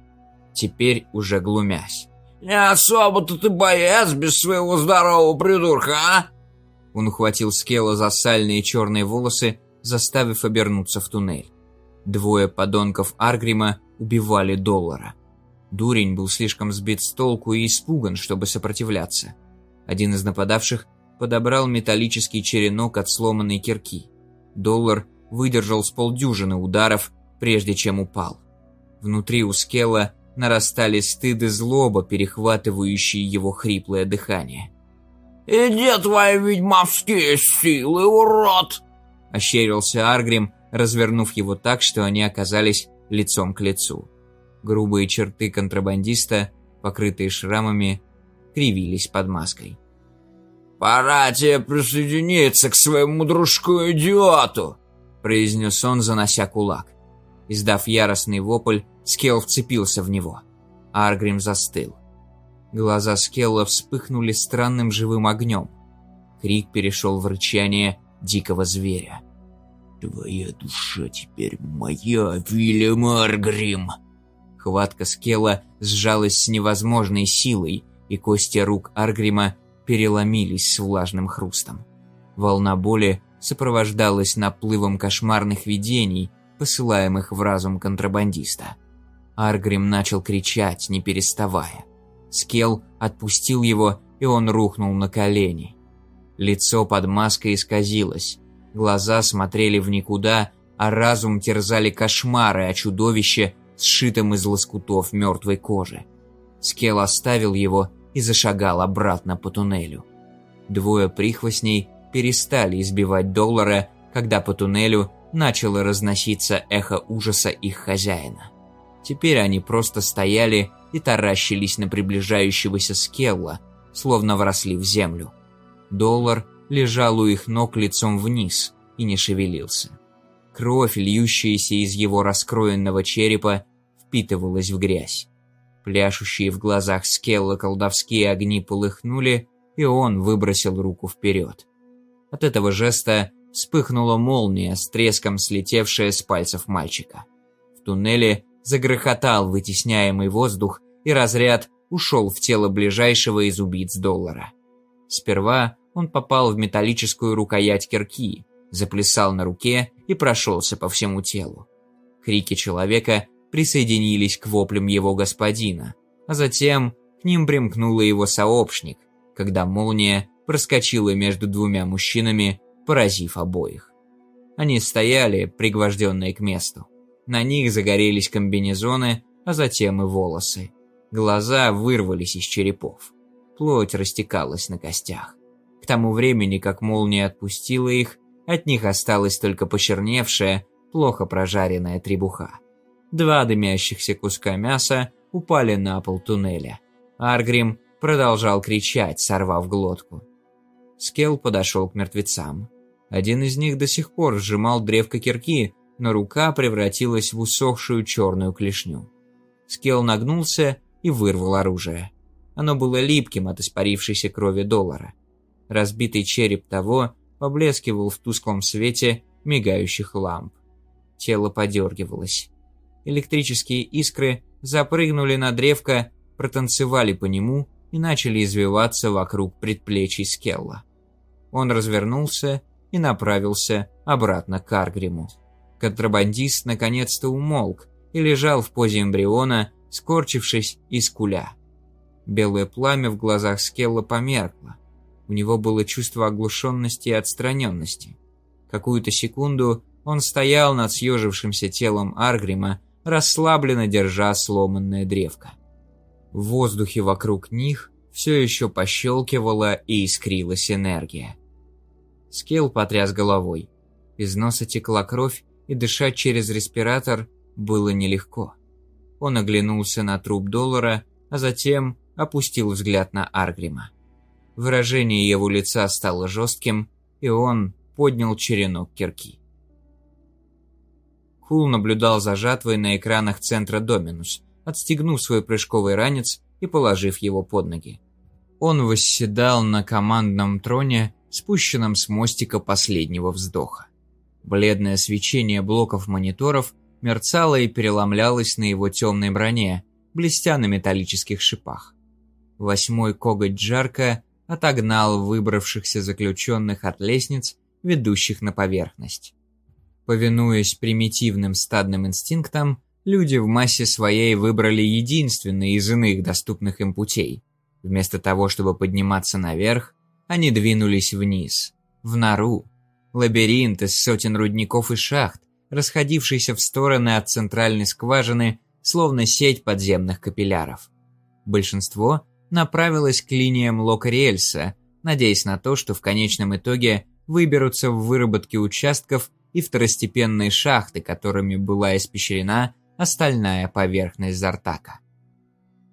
теперь уже глумясь. «Не особо-то ты боец без своего здорового придурка, а?» Он ухватил Скелла за сальные черные волосы, заставив обернуться в туннель. Двое подонков Аргрима убивали доллара. Дурень был слишком сбит с толку и испуган, чтобы сопротивляться. Один из нападавших подобрал металлический черенок от сломанной кирки. Доллар выдержал с полдюжины ударов, прежде чем упал. Внутри у Скелла нарастали стыд и злоба, перехватывающие его хриплое дыхание. «Иди твои ведьмовские силы, урод!» – ощерился Аргрим, развернув его так, что они оказались лицом к лицу. Грубые черты контрабандиста, покрытые шрамами, кривились под маской. «Пора тебе присоединиться к своему дружку-идиоту!» произнес он, занося кулак. Издав яростный вопль, Скелл вцепился в него. Аргрим застыл. Глаза Скелла вспыхнули странным живым огнем. Крик перешел в рычание дикого зверя. «Твоя душа теперь моя, Вильям Аргрим!» Хватка Скелла сжалась с невозможной силой, и кости рук Аргрима переломились с влажным хрустом. Волна боли сопровождалась наплывом кошмарных видений, посылаемых в разум контрабандиста. Аргрим начал кричать, не переставая. Скел отпустил его, и он рухнул на колени. Лицо под маской исказилось, глаза смотрели в никуда, а разум терзали кошмары о чудовище, сшитом из лоскутов мертвой кожи. Скел оставил его и зашагал обратно по туннелю. Двое прихвостней перестали избивать доллара, когда по туннелю начало разноситься эхо ужаса их хозяина. Теперь они просто стояли и таращились на приближающегося скелла, словно вросли в землю. Доллар лежал у их ног лицом вниз и не шевелился. Кровь, льющаяся из его раскроенного черепа, впитывалась в грязь. Пляшущие в глазах Скелла колдовские огни полыхнули, и он выбросил руку вперед. От этого жеста вспыхнула молния с треском слетевшая с пальцев мальчика. В туннеле загрохотал вытесняемый воздух, и разряд ушел в тело ближайшего из убийц доллара. Сперва он попал в металлическую рукоять кирки, заплясал на руке и прошелся по всему телу. Крики человека присоединились к воплям его господина, а затем к ним примкнул его сообщник, когда молния проскочила между двумя мужчинами, поразив обоих. Они стояли, пригвожденные к месту. На них загорелись комбинезоны, а затем и волосы. Глаза вырвались из черепов. Плоть растекалась на костях. К тому времени, как молния отпустила их, от них осталась только почерневшая, плохо прожаренная требуха. Два дымящихся куска мяса упали на пол туннеля. Аргрим продолжал кричать, сорвав глотку. Скелл подошел к мертвецам. Один из них до сих пор сжимал древко кирки, но рука превратилась в усохшую черную клешню. Скелл нагнулся и вырвал оружие. Оно было липким от испарившейся крови доллара. Разбитый череп того поблескивал в тусклом свете мигающих ламп. Тело подергивалось. Электрические искры запрыгнули на древко, протанцевали по нему и начали извиваться вокруг предплечий Скелла. Он развернулся и направился обратно к Аргриму. Контрабандист наконец-то умолк и лежал в позе эмбриона, скорчившись и скуля. Белое пламя в глазах Скелла померкло. У него было чувство оглушенности и отстраненности. Какую-то секунду он стоял над съежившимся телом Аргрима, расслабленно держа сломанное древко. В воздухе вокруг них все еще пощелкивала и искрилась энергия. Скелл потряс головой. Из носа текла кровь, и дышать через респиратор было нелегко. Он оглянулся на труп доллара, а затем опустил взгляд на Аргрима. Выражение его лица стало жестким, и он поднял черенок кирки. Кул наблюдал за жатвой на экранах центра Доминус, отстегнув свой прыжковый ранец и положив его под ноги. Он восседал на командном троне, спущенном с мостика последнего вздоха. Бледное свечение блоков мониторов мерцало и переломлялось на его темной броне, блестя на металлических шипах. Восьмой коготь Джарка отогнал выбравшихся заключенных от лестниц, ведущих на поверхность. Повинуясь примитивным стадным инстинктам, люди в массе своей выбрали единственный из иных доступных им путей. Вместо того, чтобы подниматься наверх, они двинулись вниз, в нору, лабиринт из сотен рудников и шахт, расходившийся в стороны от центральной скважины, словно сеть подземных капилляров. Большинство направилось к линиям Локариэльса, надеясь на то, что в конечном итоге выберутся в выработке участков и второстепенные шахты, которыми была испещрена остальная поверхность Зартака.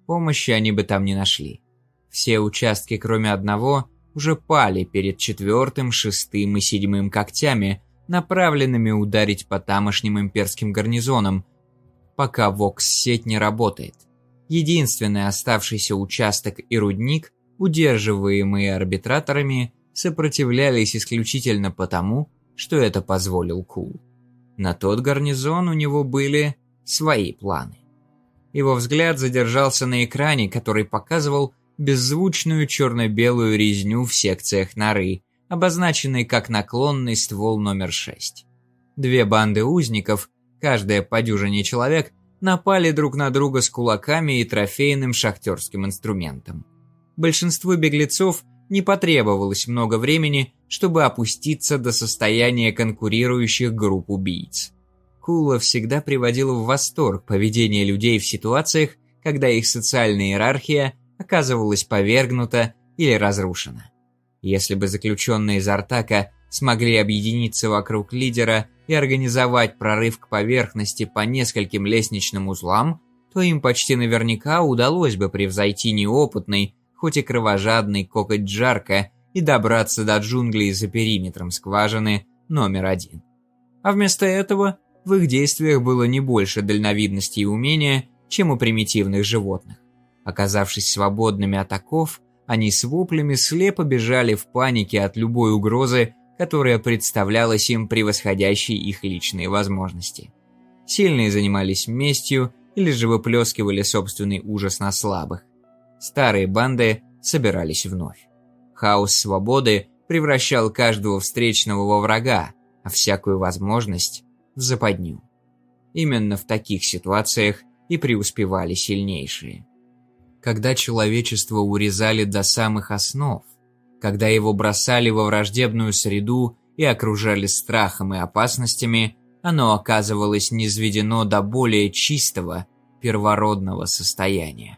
Помощи они бы там не нашли. Все участки, кроме одного, уже пали перед четвертым, шестым и седьмым когтями, направленными ударить по тамошним имперским гарнизонам, пока Вокс-сеть не работает. Единственный оставшийся участок и рудник, удерживаемые арбитраторами, сопротивлялись исключительно потому, что это позволил Кул. На тот гарнизон у него были свои планы. Его взгляд задержался на экране, который показывал беззвучную черно-белую резню в секциях норы, обозначенной как наклонный ствол номер 6. Две банды узников, каждая по дюжине человек, напали друг на друга с кулаками и трофейным шахтерским инструментом. Большинству беглецов не потребовалось много времени, чтобы опуститься до состояния конкурирующих групп убийц. Кула всегда приводила в восторг поведение людей в ситуациях, когда их социальная иерархия оказывалась повергнута или разрушена. Если бы заключенные из Артака смогли объединиться вокруг лидера и организовать прорыв к поверхности по нескольким лестничным узлам, то им почти наверняка удалось бы превзойти неопытный, хоть и кровожадный кокоть Джарка и добраться до джунглей за периметром скважины номер один. А вместо этого в их действиях было не больше дальновидности и умения, чем у примитивных животных. Оказавшись свободными от оков, они с воплями слепо бежали в панике от любой угрозы, которая представлялась им превосходящей их личные возможности. Сильные занимались местью или же выплескивали собственный ужас на слабых. Старые банды собирались вновь. Хаос свободы превращал каждого встречного во врага, а всякую возможность – в западню. Именно в таких ситуациях и преуспевали сильнейшие когда человечество урезали до самых основ, когда его бросали во враждебную среду и окружали страхом и опасностями, оно оказывалось низведено до более чистого, первородного состояния.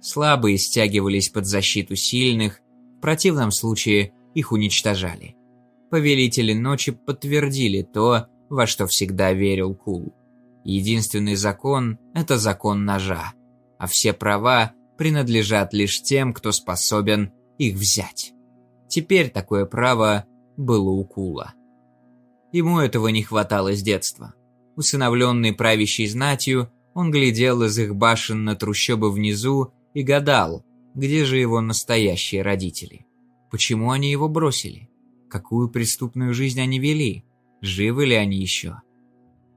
Слабые стягивались под защиту сильных, в противном случае их уничтожали. Повелители ночи подтвердили то, во что всегда верил Кул. Единственный закон – это закон ножа, а все права принадлежат лишь тем, кто способен их взять. Теперь такое право было у Кула. Ему этого не хватало с детства. Усыновленный правящей знатью, он глядел из их башен на трущобы внизу и гадал, где же его настоящие родители. Почему они его бросили? Какую преступную жизнь они вели? Живы ли они еще?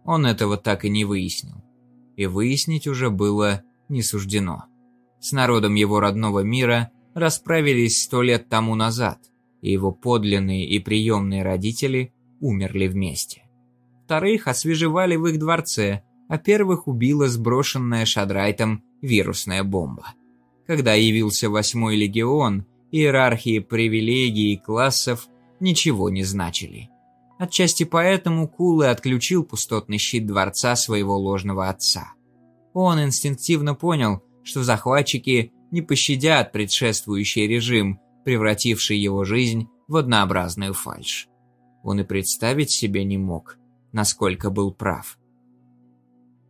Он этого так и не выяснил. И выяснить уже было не суждено. С народом его родного мира расправились сто лет тому назад, и его подлинные и приемные родители умерли вместе. Вторых освежевали в их дворце, а первых убила сброшенная Шадрайтом вирусная бомба. Когда явился восьмой легион, иерархии привилегий и классов ничего не значили. Отчасти поэтому Кулы отключил пустотный щит дворца своего ложного отца. Он инстинктивно понял, что захватчики не пощадят предшествующий режим, превративший его жизнь в однообразную фальшь. Он и представить себе не мог, насколько был прав.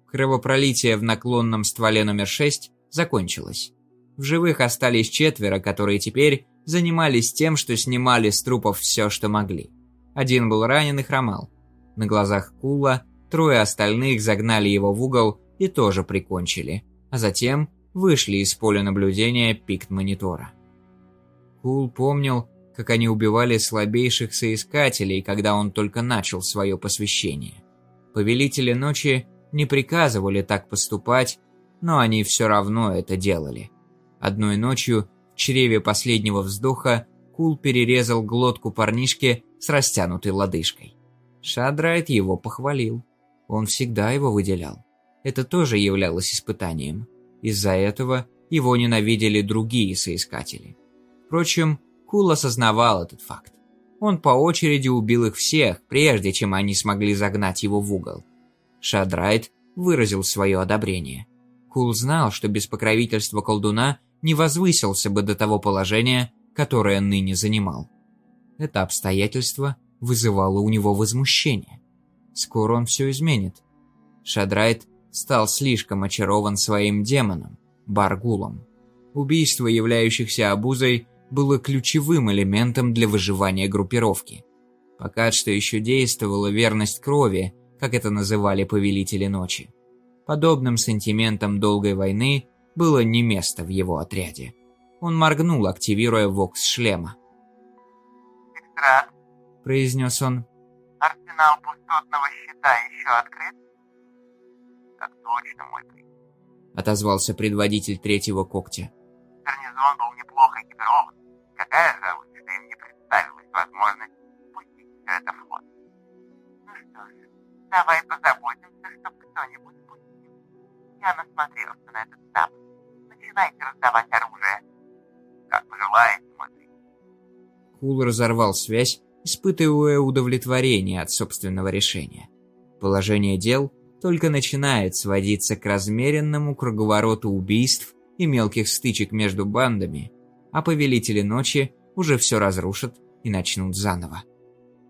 Кровопролитие в наклонном стволе номер 6 закончилось. В живых остались четверо, которые теперь занимались тем, что снимали с трупов все, что могли. Один был ранен и хромал. На глазах Кула трое остальных загнали его в угол и тоже прикончили, а затем вышли из поля наблюдения пикт-монитора. Кул помнил, как они убивали слабейших соискателей, когда он только начал свое посвящение. Повелители ночи не приказывали так поступать, но они все равно это делали. Одной ночью, в чреве последнего вздоха, Кул перерезал глотку парнишки с растянутой лодыжкой. Шадрайт его похвалил. Он всегда его выделял. Это тоже являлось испытанием. Из-за этого его ненавидели другие соискатели. Впрочем, Кул осознавал этот факт. Он по очереди убил их всех, прежде чем они смогли загнать его в угол. Шадрайт выразил свое одобрение. Кул знал, что без покровительства колдуна не возвысился бы до того положения, которое ныне занимал. Это обстоятельство вызывало у него возмущение. Скоро он все изменит. Шадрайт стал слишком очарован своим демоном, Баргулом. Убийство, являющихся обузой, было ключевым элементом для выживания группировки. Пока что еще действовала верность крови, как это называли повелители ночи. Подобным сантиментом долгой войны было не место в его отряде. Он моргнул, активируя вокс шлема. «Экстракт», — произнес он. «Арсенал пустотного щита еще открыт?» «Так точно, мой принц», — отозвался предводитель третьего когтя. «Гарнизон был неплохо экипирован. Какая жалость, что им не представилась возможность пустить все это в ход. Ну что ж, давай позаботимся, чтобы кто-нибудь пустил. Я насмотрелся на этот этап. Начинайте раздавать оружие. Как пожелаете, мой принц. Кул разорвал связь, испытывая удовлетворение от собственного решения. Положение дел только начинает сводиться к размеренному круговороту убийств и мелких стычек между бандами, а повелители ночи уже все разрушат и начнут заново.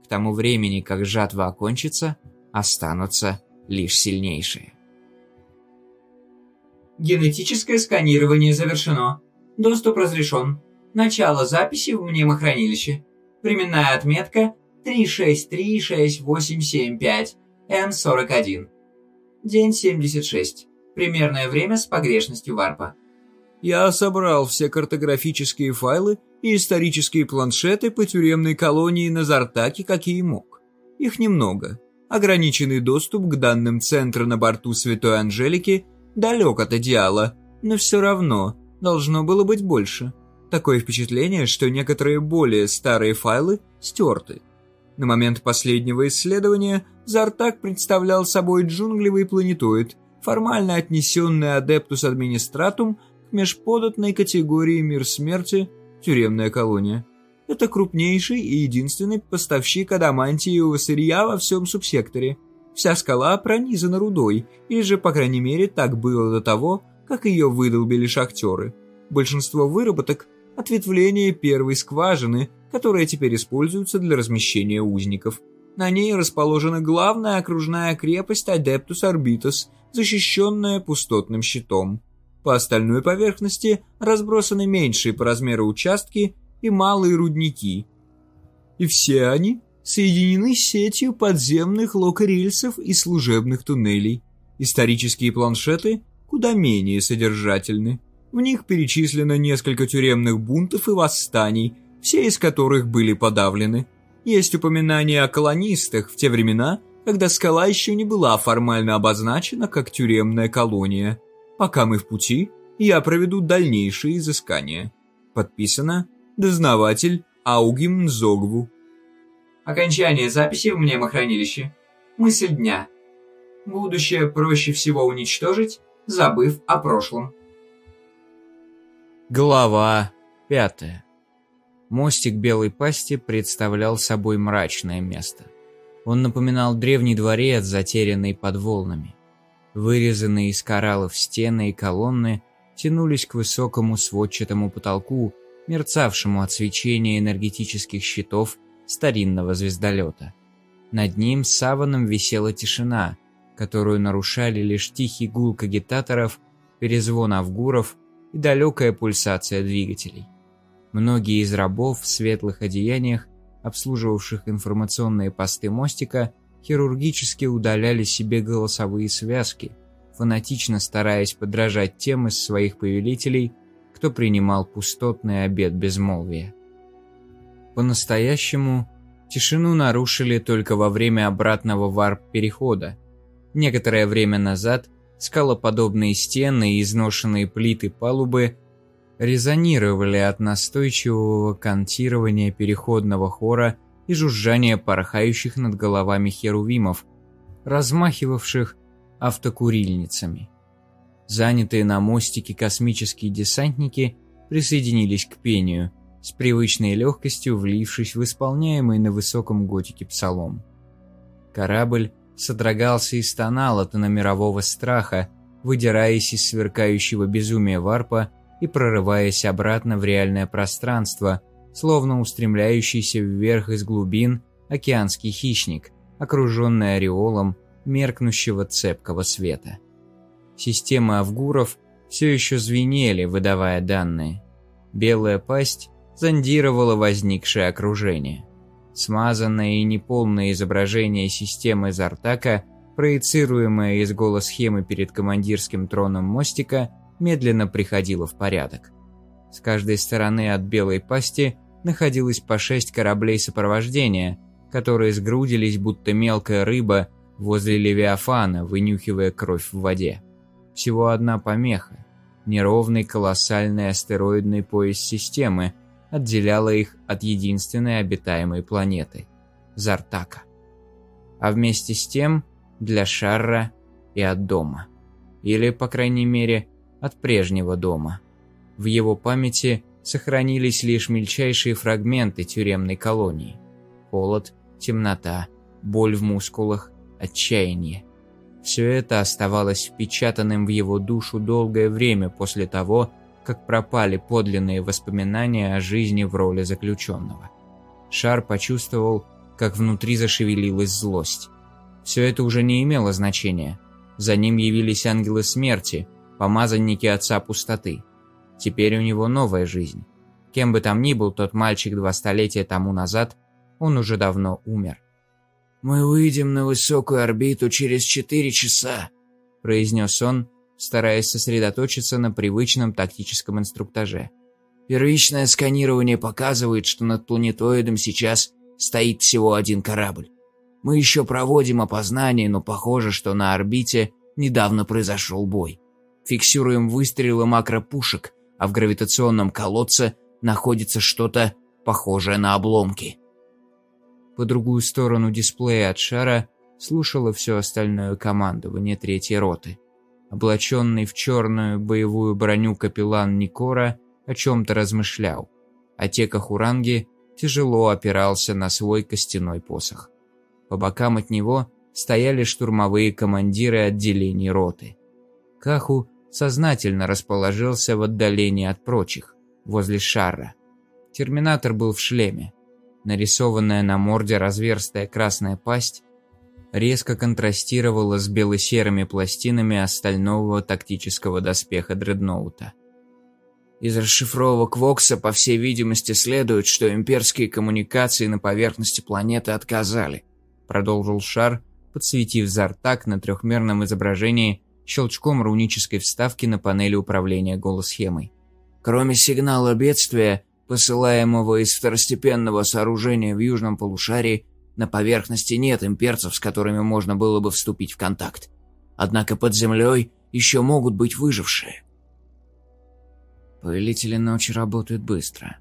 К тому времени, как жатва окончится, останутся лишь сильнейшие. Генетическое сканирование завершено. Доступ разрешен. Начало записи в мнемохранилище. Временная отметка 3636875, N41. День 76. Примерное время с погрешностью варпа. Я собрал все картографические файлы и исторические планшеты по тюремной колонии на Зартаке, какие мог. Их немного. Ограниченный доступ к данным центра на борту Святой Анжелики далек от идеала, но все равно должно было быть больше. Такое впечатление, что некоторые более старые файлы стерты. На момент последнего исследования Зартак представлял собой джунглевый планетоид, формально отнесенный Адептус Администратум к межподатной категории «Мир смерти» тюремная колония. Это крупнейший и единственный поставщик адамантиевого сырья во всем субсекторе. Вся скала пронизана рудой, или же, по крайней мере, так было до того, как ее выдолбили шахтеры. Большинство выработок – ответвление первой скважины, которая теперь используется для размещения узников. На ней расположена главная окружная крепость Адептус Арбитус, защищенная пустотным щитом. По остальной поверхности разбросаны меньшие по размеру участки и малые рудники. И все они соединены сетью подземных локорельсов и служебных туннелей. Исторические планшеты куда менее содержательны. В них перечислено несколько тюремных бунтов и восстаний, все из которых были подавлены. есть упоминание о колонистах в те времена, когда скала еще не была формально обозначена как тюремная колония. Пока мы в пути, я проведу дальнейшие изыскания. Подписано Дознаватель Аугим Нзогву. Окончание записи в мнемохранилище. Мысль дня. Будущее проще всего уничтожить, забыв о прошлом. Глава пятая. Мостик Белой Пасти представлял собой мрачное место. Он напоминал древний дворец, затерянный под волнами. Вырезанные из кораллов стены и колонны тянулись к высокому сводчатому потолку, мерцавшему от свечения энергетических щитов старинного звездолета. Над ним саваном висела тишина, которую нарушали лишь тихий гул кагитаторов, перезвон авгуров и далекая пульсация двигателей. Многие из рабов в светлых одеяниях, обслуживавших информационные посты мостика, хирургически удаляли себе голосовые связки, фанатично стараясь подражать тем из своих повелителей, кто принимал пустотный обед безмолвия. По-настоящему, тишину нарушили только во время обратного варп-перехода. Некоторое время назад скалоподобные стены и изношенные плиты палубы резонировали от настойчивого кантирования переходного хора и жужжания порхающих над головами херувимов, размахивавших автокурильницами. Занятые на мостике космические десантники присоединились к пению, с привычной легкостью влившись в исполняемый на высоком готике псалом. Корабль содрогался и стонал от иномирового страха, выдираясь из сверкающего безумия варпа и прорываясь обратно в реальное пространство, словно устремляющийся вверх из глубин океанский хищник, окруженный ореолом меркнущего цепкого света. Системы авгуров все еще звенели, выдавая данные. Белая пасть зондировала возникшее окружение. Смазанное и неполное изображение системы Зартака, проецируемое из голосхемы перед командирским троном мостика, медленно приходила в порядок. С каждой стороны от белой пасти находилось по шесть кораблей сопровождения, которые сгрудились, будто мелкая рыба, возле Левиафана, вынюхивая кровь в воде. Всего одна помеха – неровный колоссальный астероидный пояс системы отделяла их от единственной обитаемой планеты – Зартака. А вместе с тем – для Шарра и от дома. Или, по крайней мере, от прежнего дома. В его памяти сохранились лишь мельчайшие фрагменты тюремной колонии. Холод, темнота, боль в мускулах, отчаяние. Все это оставалось впечатанным в его душу долгое время после того, как пропали подлинные воспоминания о жизни в роли заключенного. Шар почувствовал, как внутри зашевелилась злость. Все это уже не имело значения. За ним явились ангелы смерти – помазанники отца пустоты. Теперь у него новая жизнь. Кем бы там ни был тот мальчик два столетия тому назад, он уже давно умер. «Мы выйдем на высокую орбиту через четыре часа», – произнес он, стараясь сосредоточиться на привычном тактическом инструктаже. «Первичное сканирование показывает, что над планетоидом сейчас стоит всего один корабль. Мы еще проводим опознание, но похоже, что на орбите недавно произошел бой. Фиксируем выстрелы макропушек, а в гравитационном колодце находится что-то похожее на обломки. По другую сторону дисплея от шара слушало все остальное командование третьей роты. Облаченный в черную боевую броню капеллан Никора о чем-то размышлял, а Тека Хуранги тяжело опирался на свой костяной посох. По бокам от него стояли штурмовые командиры отделений роты. Каху сознательно расположился в отдалении от прочих, возле шара. Терминатор был в шлеме. Нарисованная на морде разверстая красная пасть резко контрастировала с бело-серыми пластинами остального тактического доспеха дредноута. Из расшифровок Вокса, по всей видимости, следует, что имперские коммуникации на поверхности планеты отказали, продолжил Шар, подсветив Зартак на трехмерном изображении щелчком рунической вставки на панели управления голоссхемой. Кроме сигнала бедствия, посылаемого из второстепенного сооружения в южном полушарии, на поверхности нет имперцев, с которыми можно было бы вступить в контакт. Однако под землей еще могут быть выжившие. Повелители ночи работают быстро.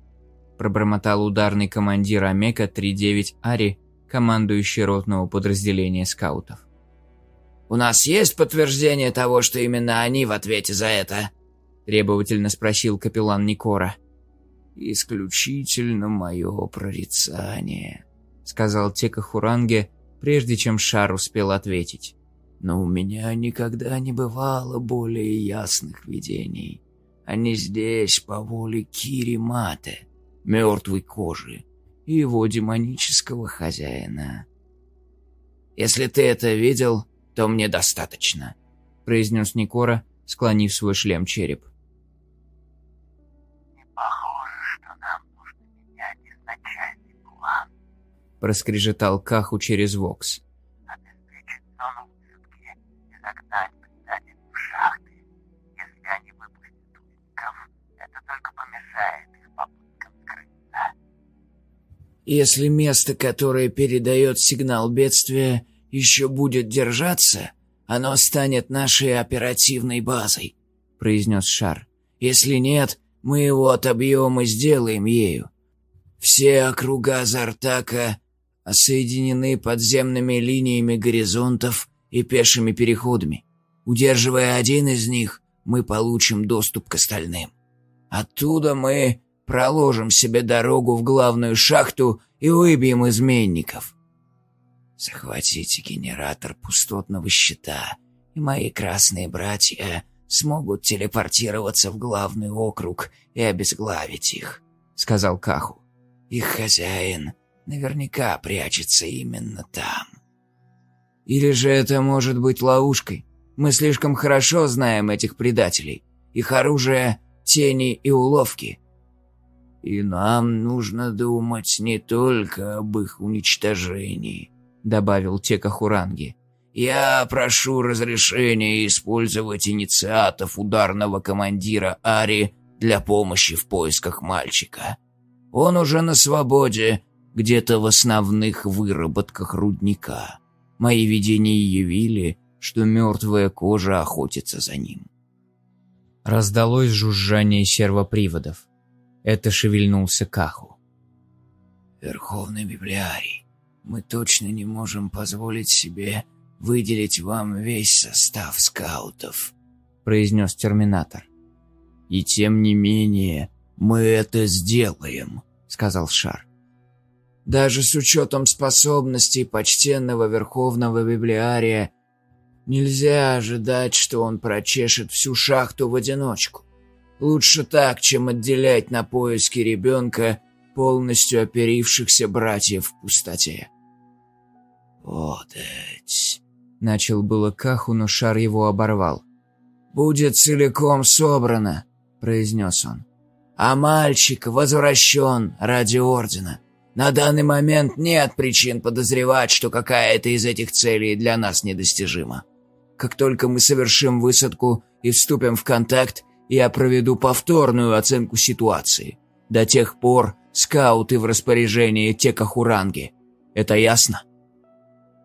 Пробормотал ударный командир Амека 3-9 Ари, командующий ротного подразделения скаутов. «У нас есть подтверждение того, что именно они в ответе за это?» Требовательно спросил капеллан Никора. «Исключительно мое прорицание», — сказал Тека Хуранге, прежде чем Шар успел ответить. «Но у меня никогда не бывало более ясных видений. Они здесь по воле Кири Мате, мертвой кожи, и его демонического хозяина». «Если ты это видел, то мне достаточно», — произнес Никора, склонив свой шлем череп. проскрежетал Каху через Вокс. Обеспечить зону высадки и загнать предателей в шахты. Если они выпустят узников, это только помешает их попыткам скрыться. Если место, которое передает сигнал бедствия, еще будет держаться, оно станет нашей оперативной базой, произнес Шар. Если нет, мы его отобьем и сделаем ею. Все округа Зартака соединены подземными линиями горизонтов и пешими переходами. Удерживая один из них, мы получим доступ к остальным. Оттуда мы проложим себе дорогу в главную шахту и выбьем изменников. Захватите генератор пустотного щита, и мои красные братья смогут телепортироваться в главный округ и обезглавить их», — сказал Каху. «Их хозяин наверняка прячется именно там. Или же это может быть ловушкой? Мы слишком хорошо знаем этих предателей. Их оружие — тени и уловки. И нам нужно думать не только об их уничтожении, добавил Тека Хуранги. Я прошу разрешения использовать инициатов ударного командира Ари для помощи в поисках мальчика. Он уже на свободе где-то в основных выработках рудника. Мои видения явили, что мертвая кожа охотится за ним. Раздалось жужжание сервоприводов. Это шевельнулся Каху. «Верховный библиарий, мы точно не можем позволить себе выделить вам весь состав скаутов», — произнес Терминатор. «И тем не менее мы это сделаем», — сказал Шар. Даже с учетом способностей почтенного Верховного Библиария, нельзя ожидать, что он прочешет всю шахту в одиночку. Лучше так, чем отделять на поиски ребенка полностью оперившихся братьев в пустоте. «Подать», — начал было Каху, но шар его оборвал. «Будет целиком собрано», — произнес он. «А мальчик возвращен ради Ордена». На данный момент нет причин подозревать, что какая-то из этих целей для нас недостижима. Как только мы совершим высадку и вступим в контакт, я проведу повторную оценку ситуации. До тех пор скауты в распоряжении Текахуранги. Это ясно?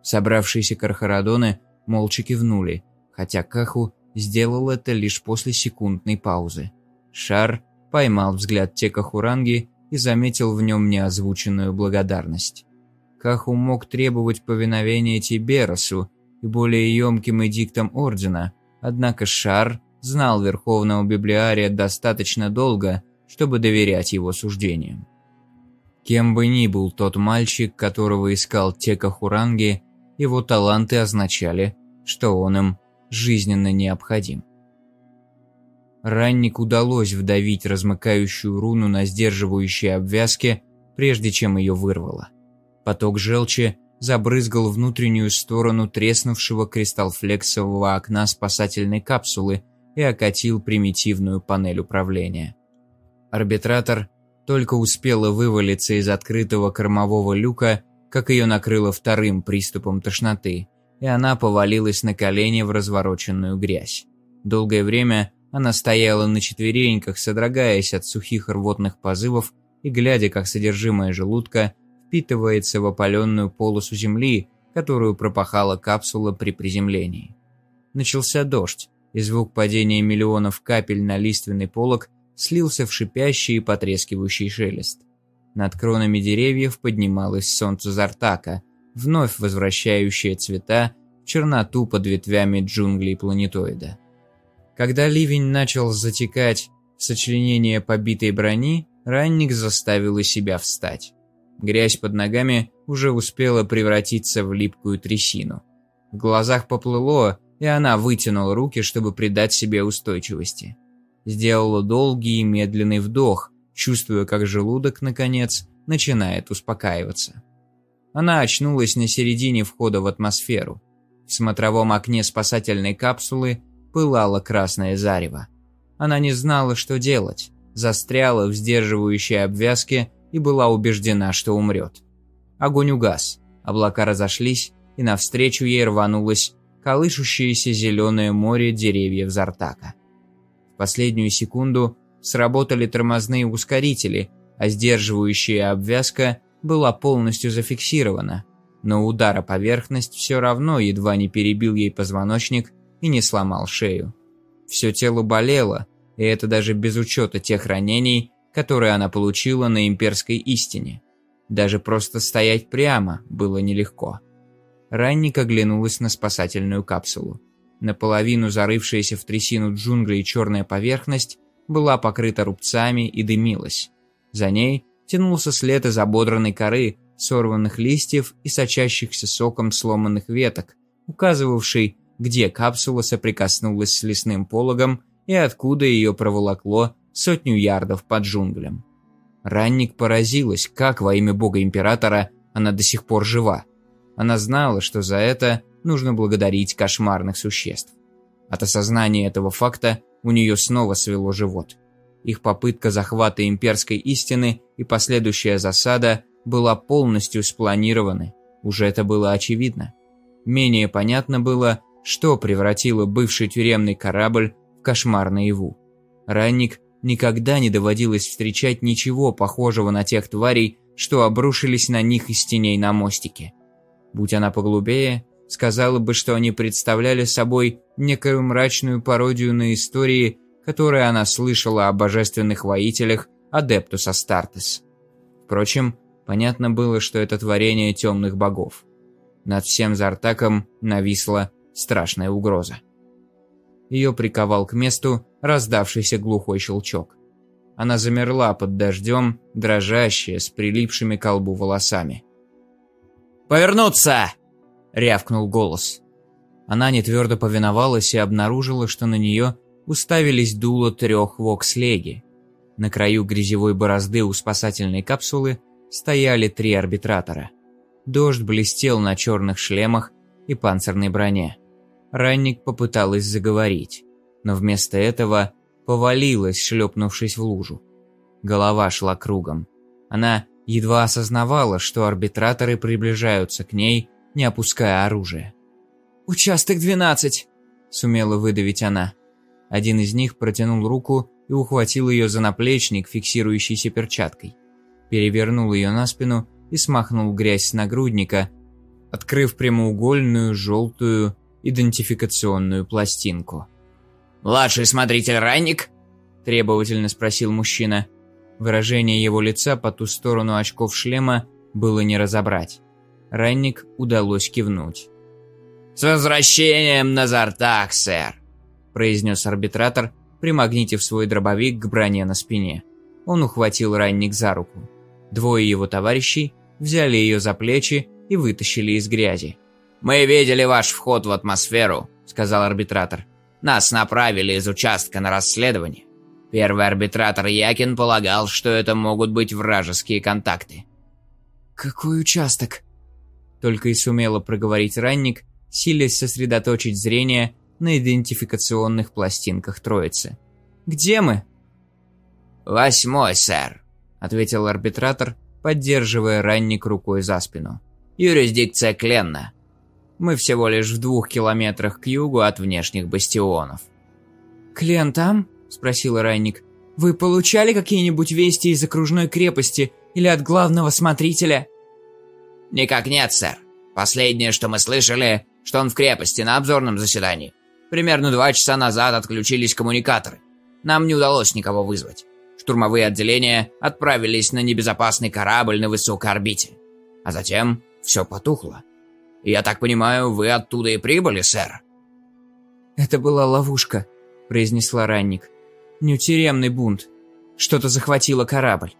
Собравшиеся кархарадоны молча кивнули, хотя Каху сделал это лишь после секундной паузы. Шар поймал взгляд Текахуранги и заметил в нем неозвученную благодарность. Каху мог требовать повиновения Тиберасу и более емким эдиктам Ордена, однако Шар знал Верховного Библиария достаточно долго, чтобы доверять его суждениям. Кем бы ни был тот мальчик, которого искал Тека Хуранги, его таланты означали, что он им жизненно необходим. Ранник удалось вдавить размыкающую руну на сдерживающей обвязке, прежде чем ее вырвало. Поток желчи забрызгал внутреннюю сторону треснувшего кристаллфлексового окна спасательной капсулы и окатил примитивную панель управления. Арбитратор только успела вывалиться из открытого кормового люка, как ее накрыло вторым приступом тошноты, и она повалилась на колени в развороченную грязь. Долгое время она стояла на четвереньках, содрогаясь от сухих рвотных позывов и глядя, как содержимое желудка впитывается в опаленную полосу земли, которую пропахала капсула при приземлении. Начался дождь, и звук падения миллионов капель на лиственный полог слился в шипящий и потрескивающий шелест. Над кронами деревьев поднималось солнце Зартака, вновь возвращающее цвета в черноту под ветвями джунглей планетоида. Когда ливень начал затекать в сочленение побитой брони, ранник заставил себя встать. Грязь под ногами уже успела превратиться в липкую трясину. В глазах поплыло, и она вытянула руки, чтобы придать себе устойчивости. Сделала долгий и медленный вдох, чувствуя, как желудок, наконец, начинает успокаиваться. Она очнулась на середине входа в атмосферу. В смотровом окне спасательной капсулы пылало красное зарево. Она не знала, что делать, застряла в сдерживающей обвязке и была убеждена, что умрет. Огонь угас, облака разошлись, и навстречу ей рванулось колышущееся зеленое море деревьев Зартака. В последнюю секунду сработали тормозные ускорители, а сдерживающая обвязка была полностью зафиксирована, но удар о поверхность все равно едва не перебил ей позвоночник и не сломал шею. Все тело болело, и это даже без учета тех ранений, которые она получила на имперской истине. Даже просто стоять прямо было нелегко. Ранник оглянулась на спасательную капсулу. Наполовину зарывшаяся в трясину джунглей черная поверхность была покрыта рубцами и дымилась. За ней тянулся след из ободранной коры, сорванных листьев и сочащихся соком сломанных веток, указывавший, где капсула соприкоснулась с лесным пологом и откуда ее проволокло сотню ярдов под джунглям. Ранник поразилась, как во имя бога императора она до сих пор жива. Она знала, что за это нужно благодарить кошмарных существ. От осознания этого факта у нее снова свело живот. Их попытка захвата имперской истины и последующая засада была полностью спланированы, уже это было очевидно. Менее понятно было, что превратило бывший тюремный корабль в кошмар наяву. Ранник никогда не доводилось встречать ничего похожего на тех тварей, что обрушились на них из теней на мостике. Будь она поглубее, сказала бы, что они представляли собой некую мрачную пародию на истории, которые она слышала о божественных воителях Адептус Астартес. Впрочем, понятно было, что это творение темных богов. Над всем Зартаком нависла страшная угроза. Ее приковал к месту раздавшийся глухой щелчок. Она замерла под дождем, дрожащая, с прилипшими к колбу волосами. «Повернуться!» — рявкнул голос. Она нетвердо повиновалась и обнаружила, что на нее уставились дуло трех вокслеги. На краю грязевой борозды у спасательной капсулы стояли три арбитратора. Дождь блестел на черных шлемах и панцирной броне. Ранник попыталась заговорить, но вместо этого повалилась, шлепнувшись в лужу. Голова шла кругом. Она едва осознавала, что арбитраторы приближаются к ней, не опуская оружие. «Участок 12!» – сумела выдавить она. Один из них протянул руку и ухватил ее за наплечник, фиксирующийся перчаткой. Перевернул ее на спину и смахнул грязь с нагрудника, открыв прямоугольную желтую идентификационную пластинку. «Младший смотритель Ранник?» – требовательно спросил мужчина. Выражение его лица по ту сторону очков шлема было не разобрать. Ранник удалось кивнуть. «С возвращением на Зартак, сэр!» – произнес арбитратор, примагнитив свой дробовик к броне на спине. Он ухватил Ранник за руку. Двое его товарищей взяли ее за плечи и вытащили из грязи. «Мы видели ваш вход в атмосферу», – сказал арбитратор. «Нас направили из участка на расследование. Первый арбитратор Якин полагал, что это могут быть вражеские контакты. «Какой участок?» Только и сумела проговорить ранник, силясь сосредоточить зрение на идентификационных пластинках троицы. «Где мы?» «Восьмой, сэр», — ответил арбитратор, поддерживая ранник рукой за спину. «Юрисдикция Кленна. Мы всего лишь в двух километрах к югу от внешних бастионов». «Клен там?» – спросил Райник. Вы получали какие-нибудь вести из окружной крепости или от главного смотрителя?» «Никак нет, сэр. Последнее, что мы слышали, что он в крепости на обзорном заседании. Примерно два часа назад отключились коммуникаторы. Нам не удалось никого вызвать. Штурмовые отделения отправились на небезопасный корабль на высокой орбите. А затем все потухло. Я так понимаю, вы оттуда и прибыли, сэр?» «Это была ловушка», — произнесла Ранник. Не тюремный бунт. Что-то захватило корабль.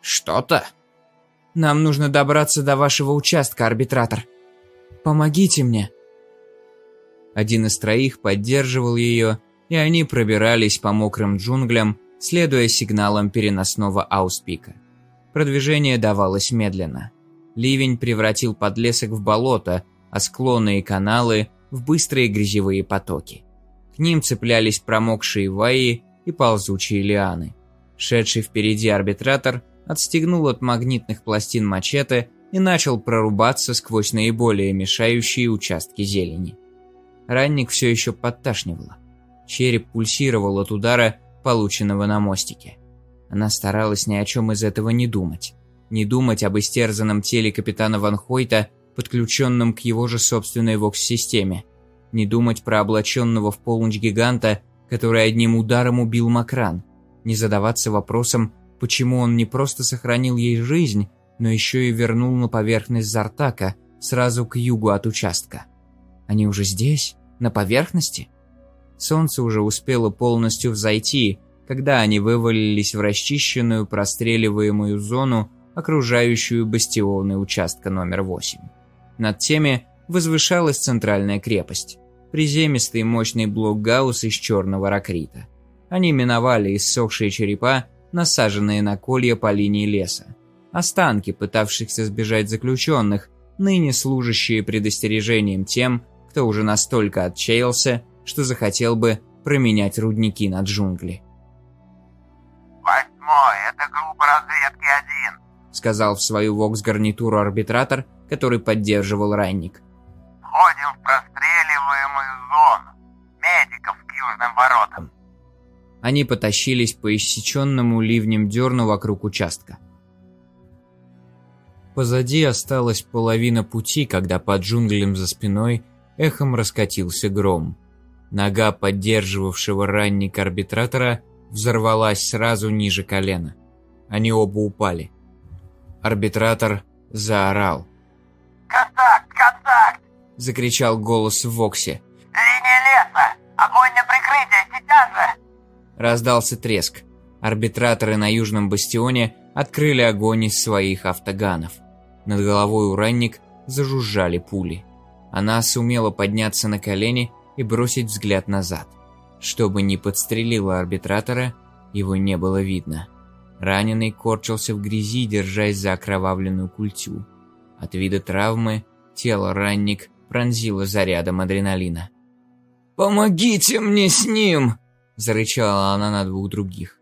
Что-то? Нам нужно добраться до вашего участка, арбитратор. Помогите мне. Один из троих поддерживал ее, и они пробирались по мокрым джунглям, следуя сигналам переносного ауспика. Продвижение давалось медленно. Ливень превратил подлесок в болото, а склоны и каналы – в быстрые грязевые потоки. К ним цеплялись промокшие ваи и ползучие лианы. Шедший впереди арбитратор отстегнул от магнитных пластин мачете и начал прорубаться сквозь наиболее мешающие участки зелени. Ранник все еще подташнивало. Череп пульсировал от удара, полученного на мостике. Она старалась ни о чем из этого не думать. Не думать об истерзанном теле капитана Ван Хойта, подключенном к его же собственной вокс-системе – не думать про облаченного в полночь гиганта, который одним ударом убил Макран. Не задаваться вопросом, почему он не просто сохранил ей жизнь, но еще и вернул на поверхность Зартака, сразу к югу от участка. Они уже здесь? На поверхности? Солнце уже успело полностью взойти, когда они вывалились в расчищенную простреливаемую зону, окружающую бастионы участка номер 8. Над теми возвышалась центральная крепость. Приземистый мощный блок Гаусс из черного ракрита. Они миновали иссохшие черепа, насаженные на колья по линии леса. Останки, пытавшихся сбежать заключенных, ныне служащие предостережением тем, кто уже настолько отчаялся, что захотел бы променять рудники на джунгли. «Восьмой, это группа разведки один», — сказал в свою вокс-гарнитуру арбитратор, который поддерживал ранник. Входим в простреливаемую зону. Медиков к южным воротам. Они потащились по иссеченному ливнем дерну вокруг участка. Позади осталась половина пути, когда под джунглем за спиной эхом раскатился гром. Нога поддерживавшего ранник арбитратора взорвалась сразу ниже колена. Они оба упали. Арбитратор заорал. «Контакт! Контакт!» закричал голос в Воксе. «Линия леса! Огонь на прикрытие! Сейчас же!» Раздался треск. Арбитраторы на Южном Бастионе открыли огонь из своих автоганов. Над головой уранник зажужжали пули. Она сумела подняться на колени и бросить взгляд назад. Чтобы не подстрелила арбитратора, его не было видно. Раненый корчился в грязи, держась за окровавленную культю. От вида травмы тело ранник пронзила зарядом адреналина. «Помогите мне с ним!» – зарычала она на двух других.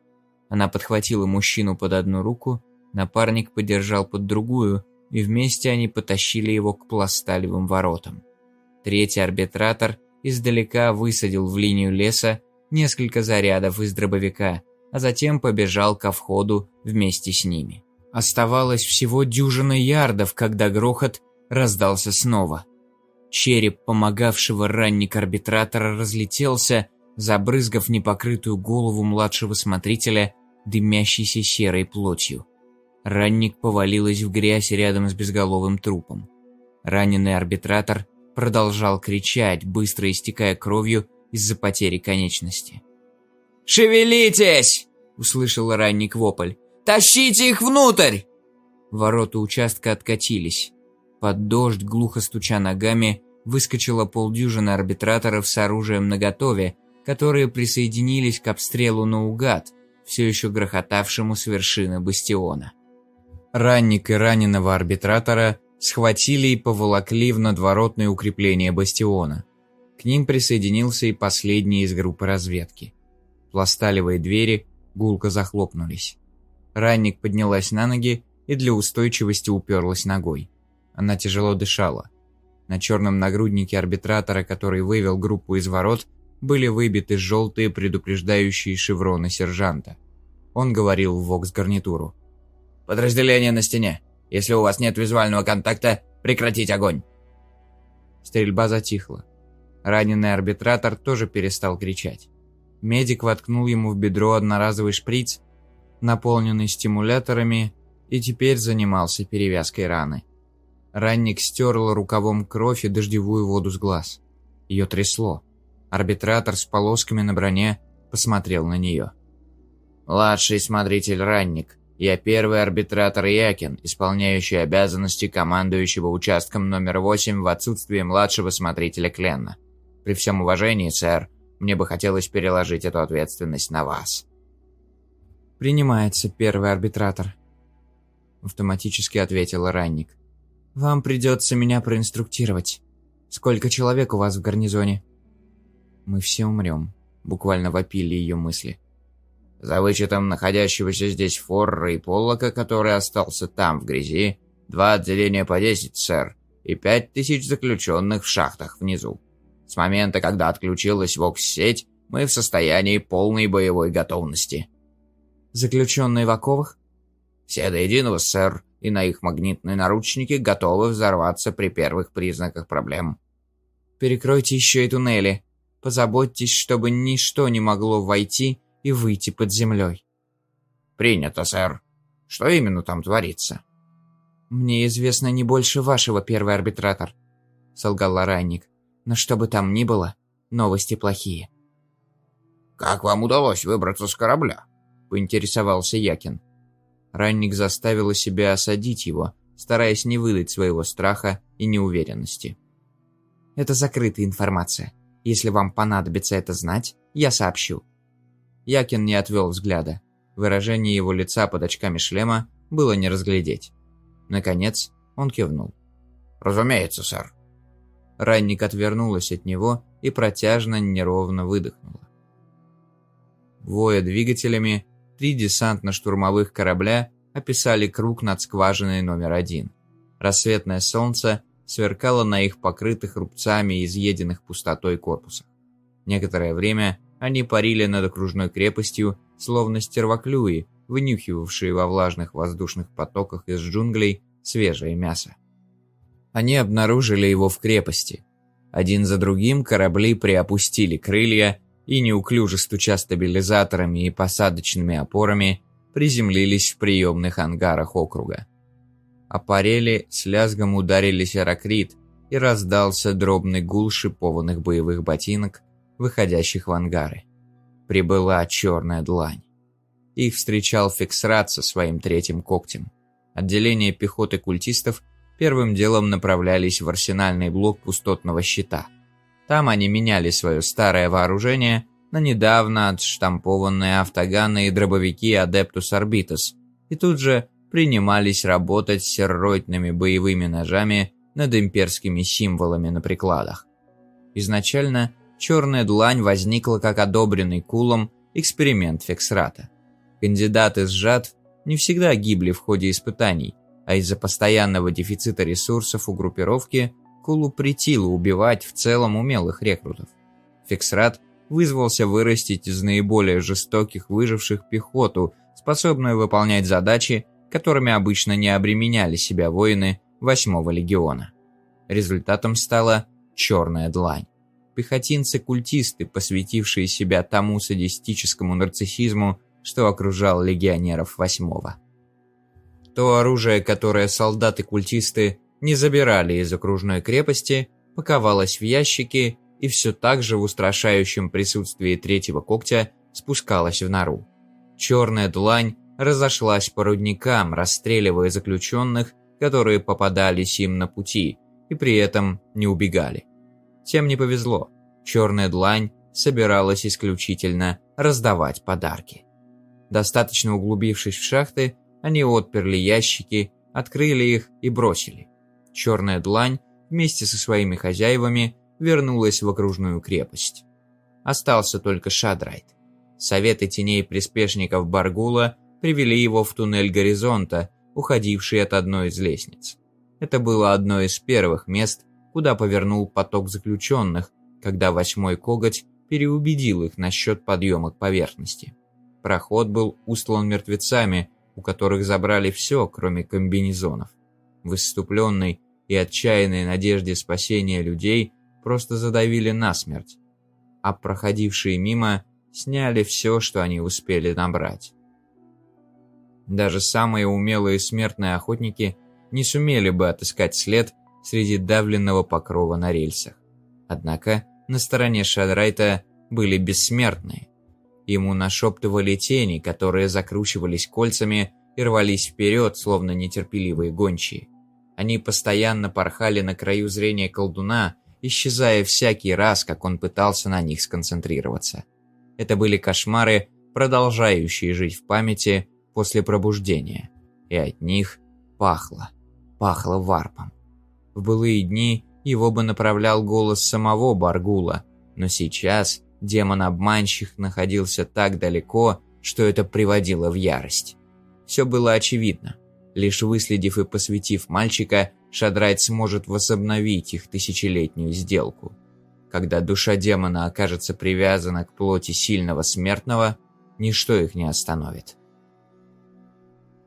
Она подхватила мужчину под одну руку, напарник подержал под другую, и вместе они потащили его к пласталевым воротам. Третий арбитратор издалека высадил в линию леса несколько зарядов из дробовика, а затем побежал ко входу вместе с ними. Оставалось всего дюжина ярдов, когда грохот раздался снова – Череп помогавшего ранник арбитратора разлетелся, забрызгав непокрытую голову младшего смотрителя дымящейся серой плотью. Ранник повалилась в грязь рядом с безголовым трупом. Раненый арбитратор продолжал кричать, быстро истекая кровью из-за потери конечности. «Шевелитесь!» – услышал ранник вопль. «Тащите их внутрь!» Ворота участка откатились. Под дождь, глухо стуча ногами, выскочило полдюжины арбитраторов с оружием наготове, которые присоединились к обстрелу наугад, все еще грохотавшему с вершины бастиона. Ранник и раненого арбитратора схватили и поволокли в надворотное укрепление бастиона. К ним присоединился и последний из группы разведки. Пласталевые двери гулко захлопнулись. Ранник поднялась на ноги и для устойчивости уперлась ногой. Она тяжело дышала. На черном нагруднике арбитратора, который вывел группу из ворот, были выбиты желтые предупреждающие шевроны сержанта. Он говорил в вокс-гарнитуру. «Подразделение на стене. Если у вас нет визуального контакта, прекратить огонь!» Стрельба затихла. Раненый арбитратор тоже перестал кричать. Медик воткнул ему в бедро одноразовый шприц, наполненный стимуляторами, и теперь занимался перевязкой раны. Ранник стерл рукавом кровь и дождевую воду с глаз. Ее трясло. Арбитратор с полосками на броне посмотрел на нее. «Младший смотритель Ранник. Я первый арбитратор Якин, исполняющий обязанности командующего участком номер 8 в отсутствие младшего смотрителя Кленна. При всем уважении, сэр, мне бы хотелось переложить эту ответственность на вас». «Принимается первый арбитратор», — автоматически ответил Ранник. «Вам придется меня проинструктировать. Сколько человек у вас в гарнизоне?» «Мы все умрем», — буквально вопили ее мысли. За вычетом находящегося здесь Форра и Поллока, который остался там, в грязи, два отделения по 10, сэр, и пять тысяч заключенных в шахтах внизу. С момента, когда отключилась ВОКС-сеть, мы в состоянии полной боевой готовности. Заключенные в оковах? Все до единого, сэр, и на их магнитные наручники готовы взорваться при первых признаках проблем. Перекройте еще и туннели. Позаботьтесь, чтобы ничто не могло войти и выйти под землей. Принято, сэр. Что именно там творится? Мне известно не больше вашего, первый арбитратор, солгал Ларанник. Но что бы там ни было, новости плохие. Как вам удалось выбраться с корабля? Поинтересовался Якин. Ранник заставила себя осадить его, стараясь не выдать своего страха и неуверенности. «Это закрытая информация. Если вам понадобится это знать, я сообщу. Якин не отвел взгляда. Выражение его лица под очками шлема было не разглядеть. Наконец, он кивнул. «Разумеется, сэр». Ранник отвернулась от него и протяжно, неровно выдохнула. Воя двигателями, три десантно-штурмовых корабля описали круг над скважиной номер один. Рассветное солнце сверкало на их покрытых рубцами изъеденных пустотой корпусах. Некоторое время они парили над окружной крепостью, словно стервоклюи, вынюхивавшие во влажных воздушных потоках из джунглей свежее мясо. Они обнаружили его в крепости. Один за другим корабли приопустили крылья и, неуклюже стуча стабилизаторами и посадочными опорами, приземлились в приемных ангарах округа. Аппарели с лязгом ударились о ракрит, и раздался дробный гул шипованных боевых ботинок, выходящих в ангары. Прибыла черная длань. Их встречал Фиксрат со своим третьим когтем. Отделение пехоты культистов первым делом направлялись в арсенальный блок пустотного щита. Там они меняли свое старое вооружение на недавно отштампованные автоганы и дробовики Адептус Арбитес, и тут же принимались работать с серроидными боевыми ножами над имперскими символами на прикладах. Изначально черная длань возникла как одобренный Кулом эксперимент Фексрата. Кандидаты с жатв не всегда гибли в ходе испытаний, а из-за постоянного дефицита ресурсов у группировки Кулу притило убивать в целом умелых рекрутов. Фексрат вызвался вырастить из наиболее жестоких выживших пехоту, способную выполнять задачи, которыми обычно не обременяли себя воины 8-го легиона. Результатом стала «Черная длань» пехотинцы-культисты, посвятившие себя тому садистическому нарциссизму, что окружал легионеров восьмого. То оружие, которое солдаты-культисты не забирали из окружной крепости, паковалось в ящики и все так же в устрашающем присутствии третьего когтя спускалось в нору. Черная длань разошлась по рудникам, расстреливая заключенных, которые попадались им на пути, и при этом не убегали. Тем не повезло. Черная длань собиралась исключительно раздавать подарки. Достаточно углубившись в шахты, они отперли ящики, открыли их и бросили. Черная длань вместе со своими хозяевами вернулась в окружную крепость. Остался только Шадрайт. Советы теней приспешников Баргула привели его в туннель горизонта, уходивший от одной из лестниц. Это было одно из первых мест, куда повернул поток заключенных, когда восьмой коготь переубедил их насчет подъема к поверхности. Проход был устлан мертвецами, у которых забрали все, кроме комбинезонов. В исступленной и отчаянной надежде спасения людей просто задавили насмерть, а проходившие мимо сняли все, что они успели набрать. Даже самые умелые смертные охотники не сумели бы отыскать след среди давленного покрова на рельсах. Однако на стороне Шадрайта были бессмертные. Ему нашептывали тени, которые закручивались кольцами и рвались вперед, словно нетерпеливые гончие. Они постоянно порхали на краю зрения колдуна, исчезая всякий раз, как он пытался на них сконцентрироваться. Это были кошмары, продолжающие жить в памяти после пробуждения, и от них пахло, пахло варпом. В былые дни его бы направлял голос самого Баргула, но сейчас демон-обманщик находился так далеко, что это приводило в ярость. Все было очевидно. Лишь выследив и посвятив мальчика, Шадрайт сможет возобновить их тысячелетнюю сделку. Когда душа демона окажется привязана к плоти сильного смертного, ничто их не остановит.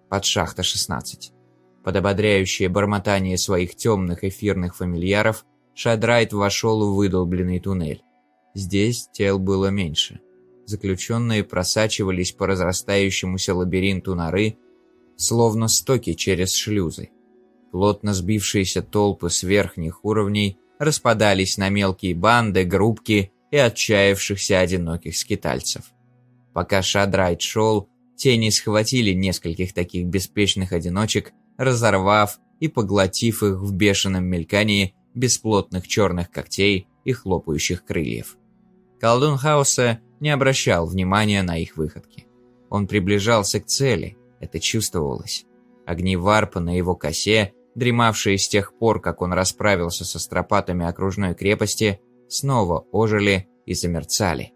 Под шахта 16. Под ободряющее бормотание своих темных эфирных фамильяров, Шадрайт вошел в выдолбленный туннель. Здесь тел было меньше. Заключенные просачивались по разрастающемуся лабиринту норы, словно стоки через шлюзы. Плотно сбившиеся толпы с верхних уровней распадались на мелкие банды, группки и отчаявшихся одиноких скитальцев. Пока Шадрайт шел, тени схватили нескольких таких беспечных одиночек, разорвав и поглотив их в бешеном мелькании бесплотных черных когтей и хлопающих крыльев. Колдун Хаоса не обращал внимания на их выходки. Он приближался к цели, это чувствовалось. Огни варпа на его косе дремавшие с тех пор, как он расправился со стропатами окружной крепости, снова ожили и замерцали.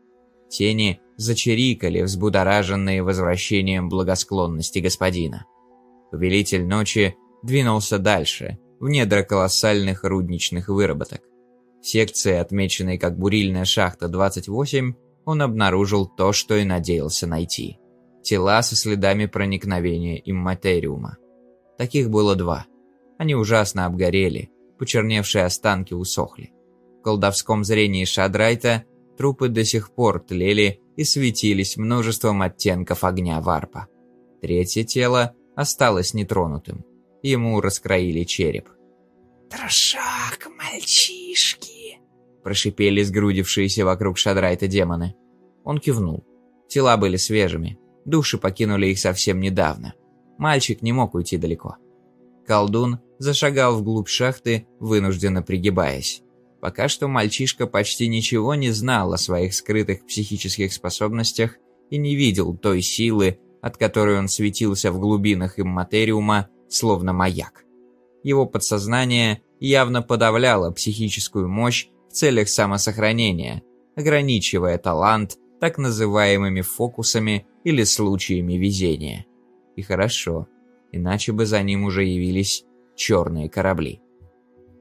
Тени зачирикали, взбудораженные возвращением благосклонности господина. Повелитель ночи двинулся дальше, в недра колоссальных рудничных выработок. В секции, отмеченной как бурильная шахта 28, он обнаружил то, что и надеялся найти. Тела со следами проникновения имматериума. Таких было два – они ужасно обгорели, почерневшие останки усохли. В колдовском зрении Шадрайта трупы до сих пор тлели и светились множеством оттенков огня варпа. Третье тело осталось нетронутым. Ему раскроили череп. «Трошак, мальчишки!» Прошипели сгрудившиеся вокруг Шадрайта демоны. Он кивнул. Тела были свежими. Души покинули их совсем недавно. Мальчик не мог уйти далеко. Колдун зашагал вглубь шахты, вынужденно пригибаясь. Пока что мальчишка почти ничего не знал о своих скрытых психических способностях и не видел той силы, от которой он светился в глубинах имматериума, словно маяк. Его подсознание явно подавляло психическую мощь в целях самосохранения, ограничивая талант так называемыми фокусами или случаями везения. И хорошо иначе бы за ним уже явились черные корабли.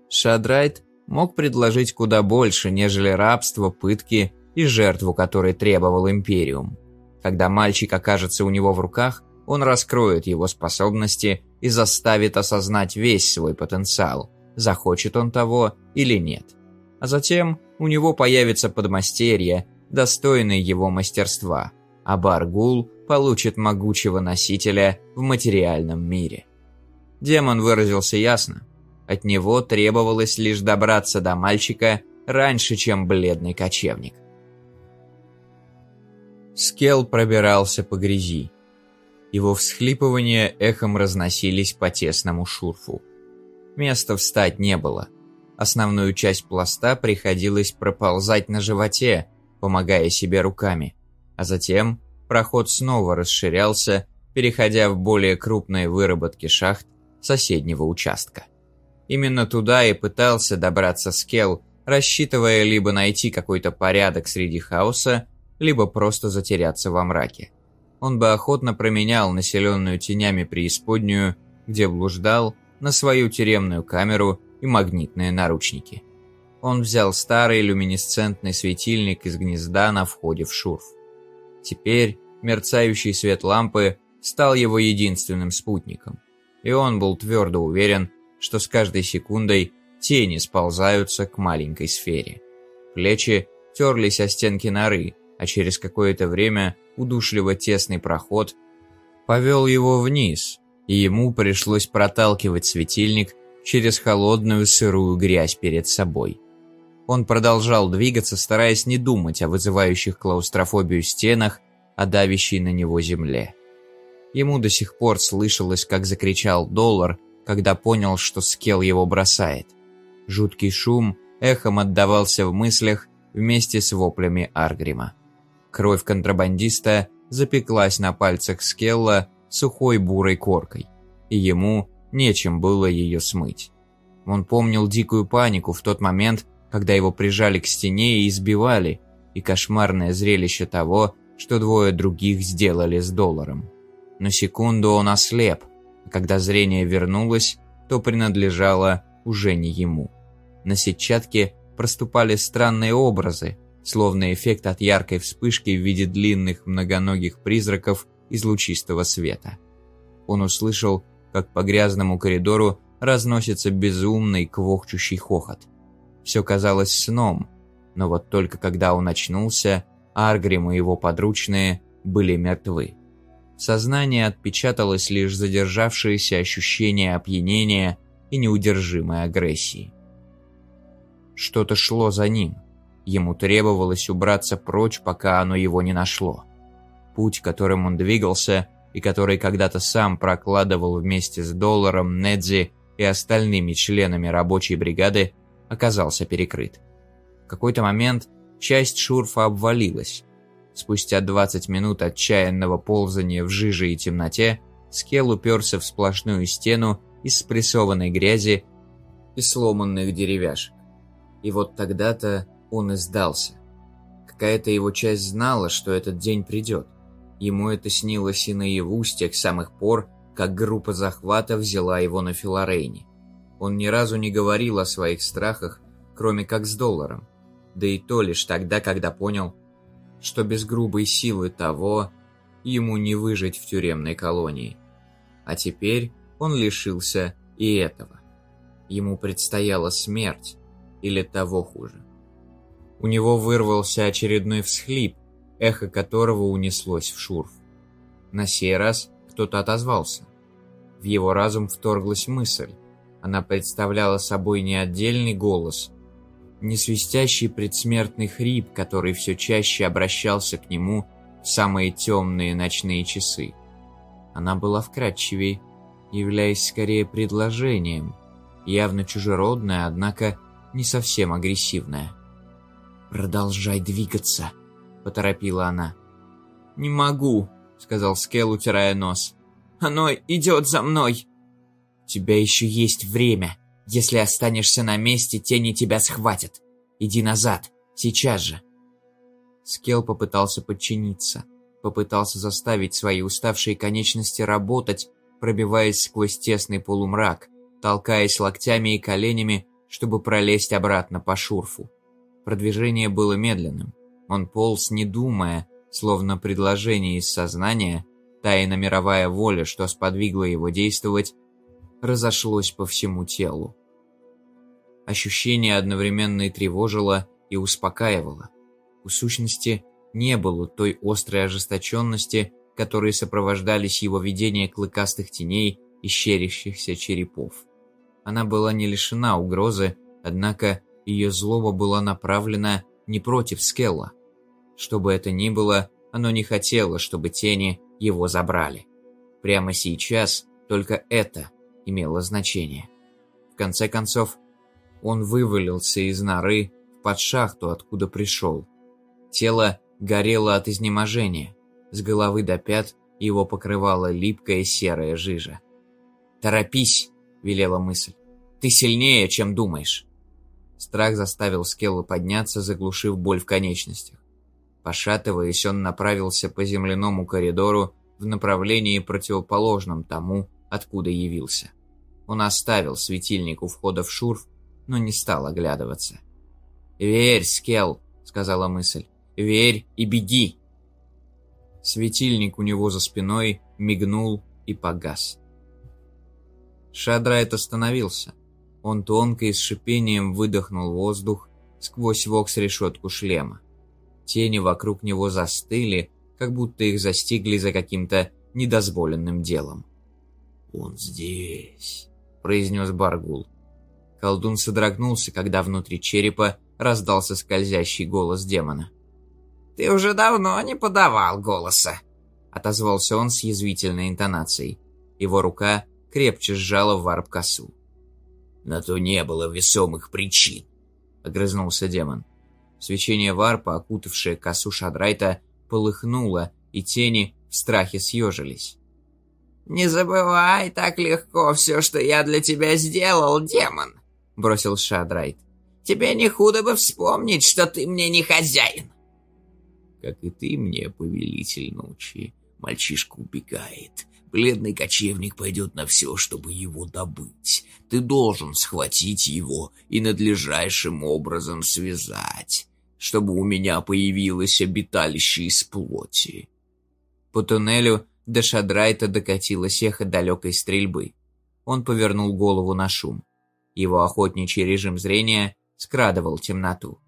Шадрайт мог предложить куда больше, нежели рабство, пытки и жертву, которой требовал Империум. Когда мальчик окажется у него в руках, он раскроет его способности и заставит осознать весь свой потенциал, захочет он того или нет. А затем у него появится подмастерье, достойное его мастерства, а Баргул получит могучего носителя в материальном мире. Демон выразился ясно. От него требовалось лишь добраться до мальчика раньше, чем бледный кочевник. Скел пробирался по грязи. Его всхлипывания эхом разносились по тесному шурфу. Места встать не было. Основную часть пласта приходилось проползать на животе, помогая себе руками, а затем проход снова расширялся, переходя в более крупные выработки шахт соседнего участка. Именно туда и пытался добраться Скелл, рассчитывая либо найти какой-то порядок среди хаоса, либо просто затеряться во мраке. Он бы охотно променял населенную тенями преисподнюю, где блуждал, на свою тюремную камеру и магнитные наручники. Он взял старый люминесцентный светильник из гнезда на входе в шурф. Теперь мерцающий свет лампы стал его единственным спутником, и он был твердо уверен, что с каждой секундой тени сползаются к маленькой сфере. Плечи терлись о стенки норы, а через какое-то время удушливо тесный проход повел его вниз, и ему пришлось проталкивать светильник через холодную сырую грязь перед собой. Он продолжал двигаться, стараясь не думать о вызывающих клаустрофобию стенах, о давящей на него земле. Ему до сих пор слышалось, как закричал доллар, когда понял, что скел его бросает. Жуткий шум эхом отдавался в мыслях вместе с воплями Аргрима. Кровь контрабандиста запеклась на пальцах Скелла сухой бурой коркой, и ему нечем было ее смыть. Он помнил дикую панику в тот момент, когда его прижали к стене и избивали, и кошмарное зрелище того, что двое других сделали с долларом. На секунду он ослеп, когда зрение вернулось, то принадлежало уже не ему. На сетчатке проступали странные образы, словно эффект от яркой вспышки в виде длинных многоногих призраков из лучистого света. Он услышал, как по грязному коридору разносится безумный квохчущий хохот. Все казалось сном, но вот только когда он очнулся, Аргрим и его подручные были мертвы. В сознании отпечаталось лишь задержавшееся ощущение опьянения и неудержимой агрессии. Что-то шло за ним. Ему требовалось убраться прочь, пока оно его не нашло. Путь, которым он двигался, и который когда-то сам прокладывал вместе с Долларом, Недзи и остальными членами рабочей бригады, оказался перекрыт. В какой-то момент часть шурфа обвалилась. Спустя 20 минут отчаянного ползания в жиже и темноте, Скел уперся в сплошную стену из спрессованной грязи и сломанных деревяшек. И вот тогда-то он и сдался. Какая-то его часть знала, что этот день придет. Ему это снилось и наяву с тех самых пор, как группа захвата взяла его на Филарейне. Он ни разу не говорил о своих страхах, кроме как с долларом. Да и то лишь тогда, когда понял, что без грубой силы того ему не выжить в тюремной колонии. А теперь он лишился и этого. Ему предстояла смерть, или того хуже. У него вырвался очередной всхлип, эхо которого унеслось в шурф. На сей раз кто-то отозвался. В его разум вторглась мысль. Она представляла собой не отдельный голос, не свистящий предсмертный хрип, который все чаще обращался к нему в самые темные ночные часы. Она была вкрадчивей, являясь скорее предложением, явно чужеродная, однако не совсем агрессивная. «Продолжай двигаться», — поторопила она. «Не могу», — сказал Скел, утирая нос. «Оно идет за мной». «У тебя еще есть время. Если останешься на месте, тени тебя схватят. Иди назад, сейчас же». Скел попытался подчиниться, попытался заставить свои уставшие конечности работать, пробиваясь сквозь тесный полумрак, толкаясь локтями и коленями, чтобы пролезть обратно по шурфу. Продвижение было медленным. Он полз, не думая, словно предложение из сознания, тайна мировая воля, что сподвигла его действовать, разошлось по всему телу. Ощущение одновременно и тревожило, и успокаивало. У сущности, не было той острой ожесточенности, которой сопровождались его видения клыкастых теней и щерящихся черепов. Она была не лишена угрозы, однако ее злоба была направлена не против Скелла. Что бы это ни было, оно не хотело, чтобы тени его забрали. Прямо сейчас только это имело значение. В конце концов, он вывалился из норы под шахту, откуда пришел. Тело горело от изнеможения. С головы до пят его покрывала липкая серая жижа. «Торопись!» – велела мысль. «Ты сильнее, чем думаешь!» Страх заставил Скелла подняться, заглушив боль в конечностях. Пошатываясь, он направился по земляному коридору в направлении противоположном тому, откуда явился. Он оставил светильник у входа в шурф, но не стал оглядываться. «Верь, Скел», — сказала мысль. «Верь и беги». Светильник у него за спиной мигнул и погас. Шадрайт остановился. Он тонко и с шипением выдохнул воздух сквозь вокс-решетку шлема. Тени вокруг него застыли, как будто их застигли за каким-то недозволенным делом. «Он здесь», — произнес Баргул. Колдун содрогнулся, когда внутри черепа раздался скользящий голос демона. «Ты уже давно не подавал голоса», — отозвался он с язвительной интонацией. Его рука крепче сжала варп-косу. «На то не было весомых причин», — огрызнулся демон. Свечение варпа, окутавшее косу Шадрайта, полыхнуло, и тени в страхе съежились. «Не забывай так легко все, что я для тебя сделал, демон!» — бросил Шадрайт. «Тебе не худо бы вспомнить, что ты мне не хозяин!» «Как и ты мне, повелитель ночи, мальчишка убегает. Бледный кочевник пойдет на все, чтобы его добыть. Ты должен схватить его и надлежащим образом связать, чтобы у меня появилось обиталище из плоти». По туннелю до Шадрайта докатилось эхо далекой стрельбы. Он повернул голову на шум. Его охотничий режим зрения скрадывал темноту.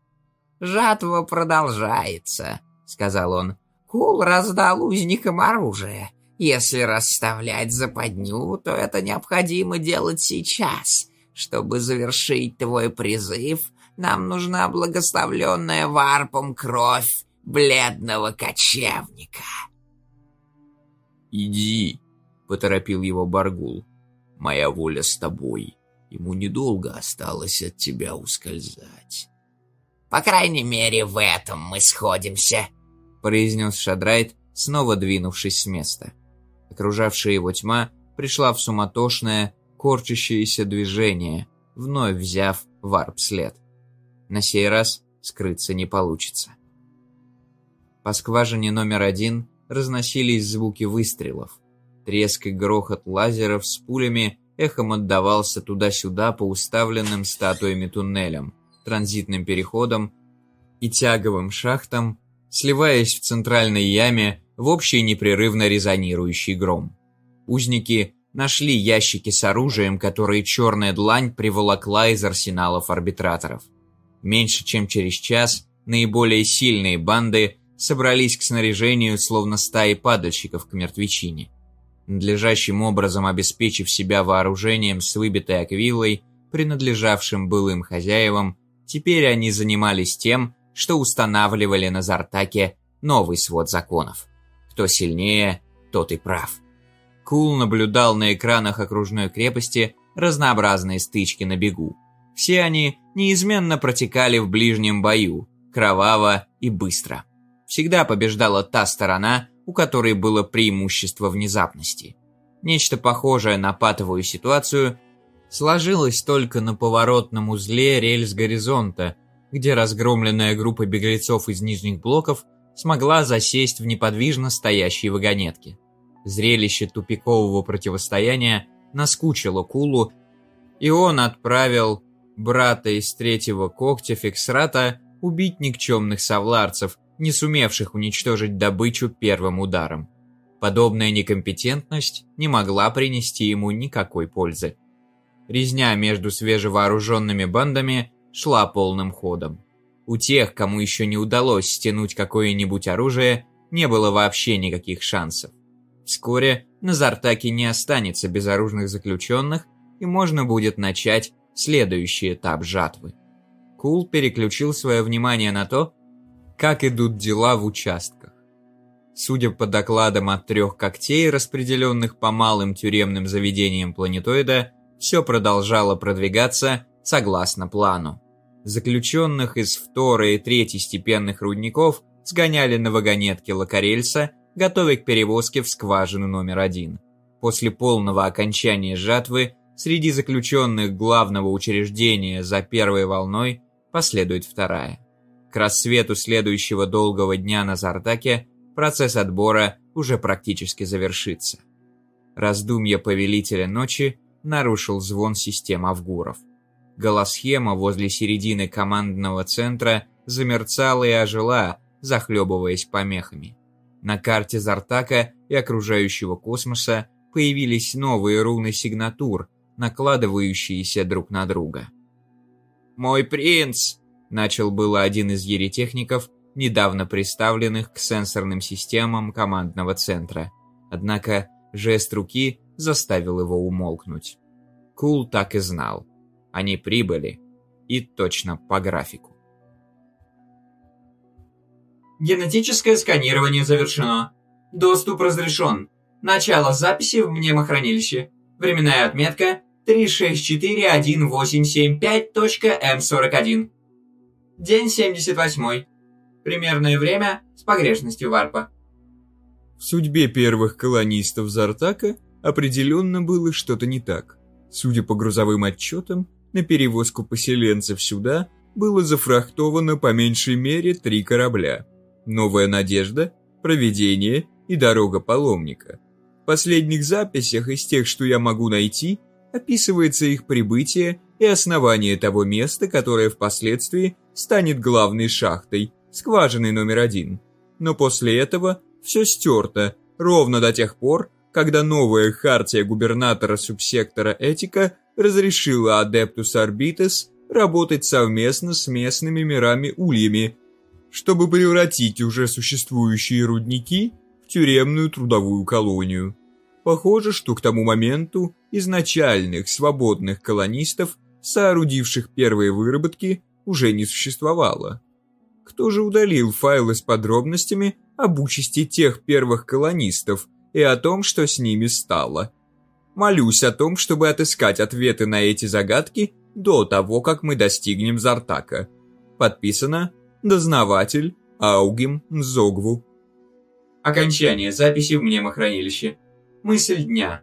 «Жатва продолжается», — сказал он. «Кул раздал узникам оружие. Если расставлять западню, то это необходимо делать сейчас. Чтобы завершить твой призыв, нам нужна благословленная варпом кровь бледного кочевника». «Иди», — поторопил его Баргул. «Моя воля с тобой. Ему недолго осталось от тебя ускользать». «По крайней мере, в этом мы сходимся», — произнес Шадрайт, снова двинувшись с места. Окружавшая его тьма пришла в суматошное, корчащееся движение, вновь взяв варп след. На сей раз скрыться не получится. По скважине номер один разносились звуки выстрелов. Треск и грохот лазеров с пулями эхом отдавался туда-сюда по уставленным статуями туннелям, транзитным переходам и тяговым шахтам, сливаясь в центральной яме в общий непрерывно резонирующий гром. Узники нашли ящики с оружием, которые черная длань приволокла из арсеналов арбитраторов. Меньше чем через час наиболее сильные банды собрались к снаряжению, словно стаи падальщиков к мертвечине. Надлежащим образом обеспечив себя вооружением с выбитой аквилой, принадлежавшим былым хозяевам, теперь они занимались тем, что устанавливали на Зартаке новый свод законов. Кто сильнее, тот и прав. Кул наблюдал на экранах окружной крепости разнообразные стычки на бегу. Все они неизменно протекали в ближнем бою, кроваво и быстро всегда побеждала та сторона, у которой было преимущество внезапности. Нечто похожее на патовую ситуацию сложилось только на поворотном узле рельс горизонта, где разгромленная группа беглецов из нижних блоков смогла засесть в неподвижно стоящей вагонетке. Зрелище тупикового противостояния наскучило Кулу, и он отправил брата из третьего когтя Фиксрата убить никчемных совларцев, не сумевших уничтожить добычу первым ударом. Подобная некомпетентность не могла принести ему никакой пользы. Резня между свежевооруженными бандами шла полным ходом. У тех, кому еще не удалось стянуть какое-нибудь оружие, не было вообще никаких шансов. Вскоре на Зартаке не останется безоружных заключенных, и можно будет начать следующий этап жатвы. Кул переключил свое внимание на то, как идут дела в участках. Судя по докладам от трех когтей, распределенных по малым тюремным заведениям планетоида, все продолжало продвигаться согласно плану. Заключенных из второй и третьей степенных рудников сгоняли на вагонетке Лакарельса, готовя к перевозке в скважину номер один. После полного окончания жатвы среди заключенных главного учреждения за первой волной последует вторая. К рассвету следующего долгого дня на Зардаке процесс отбора уже практически завершится. Раздумья Повелителя Ночи нарушил звон систем Авгуров. Голосхема возле середины командного центра замерцала и ожила, захлебываясь помехами. На карте Зартака и окружающего космоса появились новые руны сигнатур, накладывающиеся друг на друга. «Мой принц!» – начал было один из еретехников, недавно представленных к сенсорным системам командного центра. Однако жест руки заставил его умолкнуть. Кул так и знал. Они прибыли. И точно по графику. Генетическое сканирование завершено. Доступ разрешен. Начало записи в мнемохранилище. Временная отметка 3641875.m41. День 78. Примерное время с погрешностью варпа. В судьбе первых колонистов Зартака определенно было что-то не так. Судя по грузовым отчетам, на перевозку поселенцев сюда было зафрахтовано по меньшей мере три корабля. «Новая надежда», «Проведение» и «Дорога паломника». В последних записях из тех, что я могу найти, описывается их прибытие и основание того места, которое впоследствии станет главной шахтой, скважиной номер один. Но после этого все стерто, ровно до тех пор, когда новая хартия губернатора субсектора Этика разрешила Адептус Арбитес работать совместно с местными мирами-ульями, чтобы превратить уже существующие рудники в тюремную трудовую колонию. Похоже, что к тому моменту изначальных свободных колонистов, соорудивших первые выработки, уже не существовало. Кто же удалил файлы с подробностями об участи тех первых колонистов и о том, что с ними стало? Молюсь о том, чтобы отыскать ответы на эти загадки до того, как мы достигнем Зартака. Подписано Дознаватель Аугим Нзогву. Окончание записи в мнемохранилище. Мысль дня.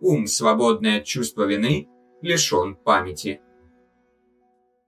Ум, свободный от чувства вины, лишен памяти.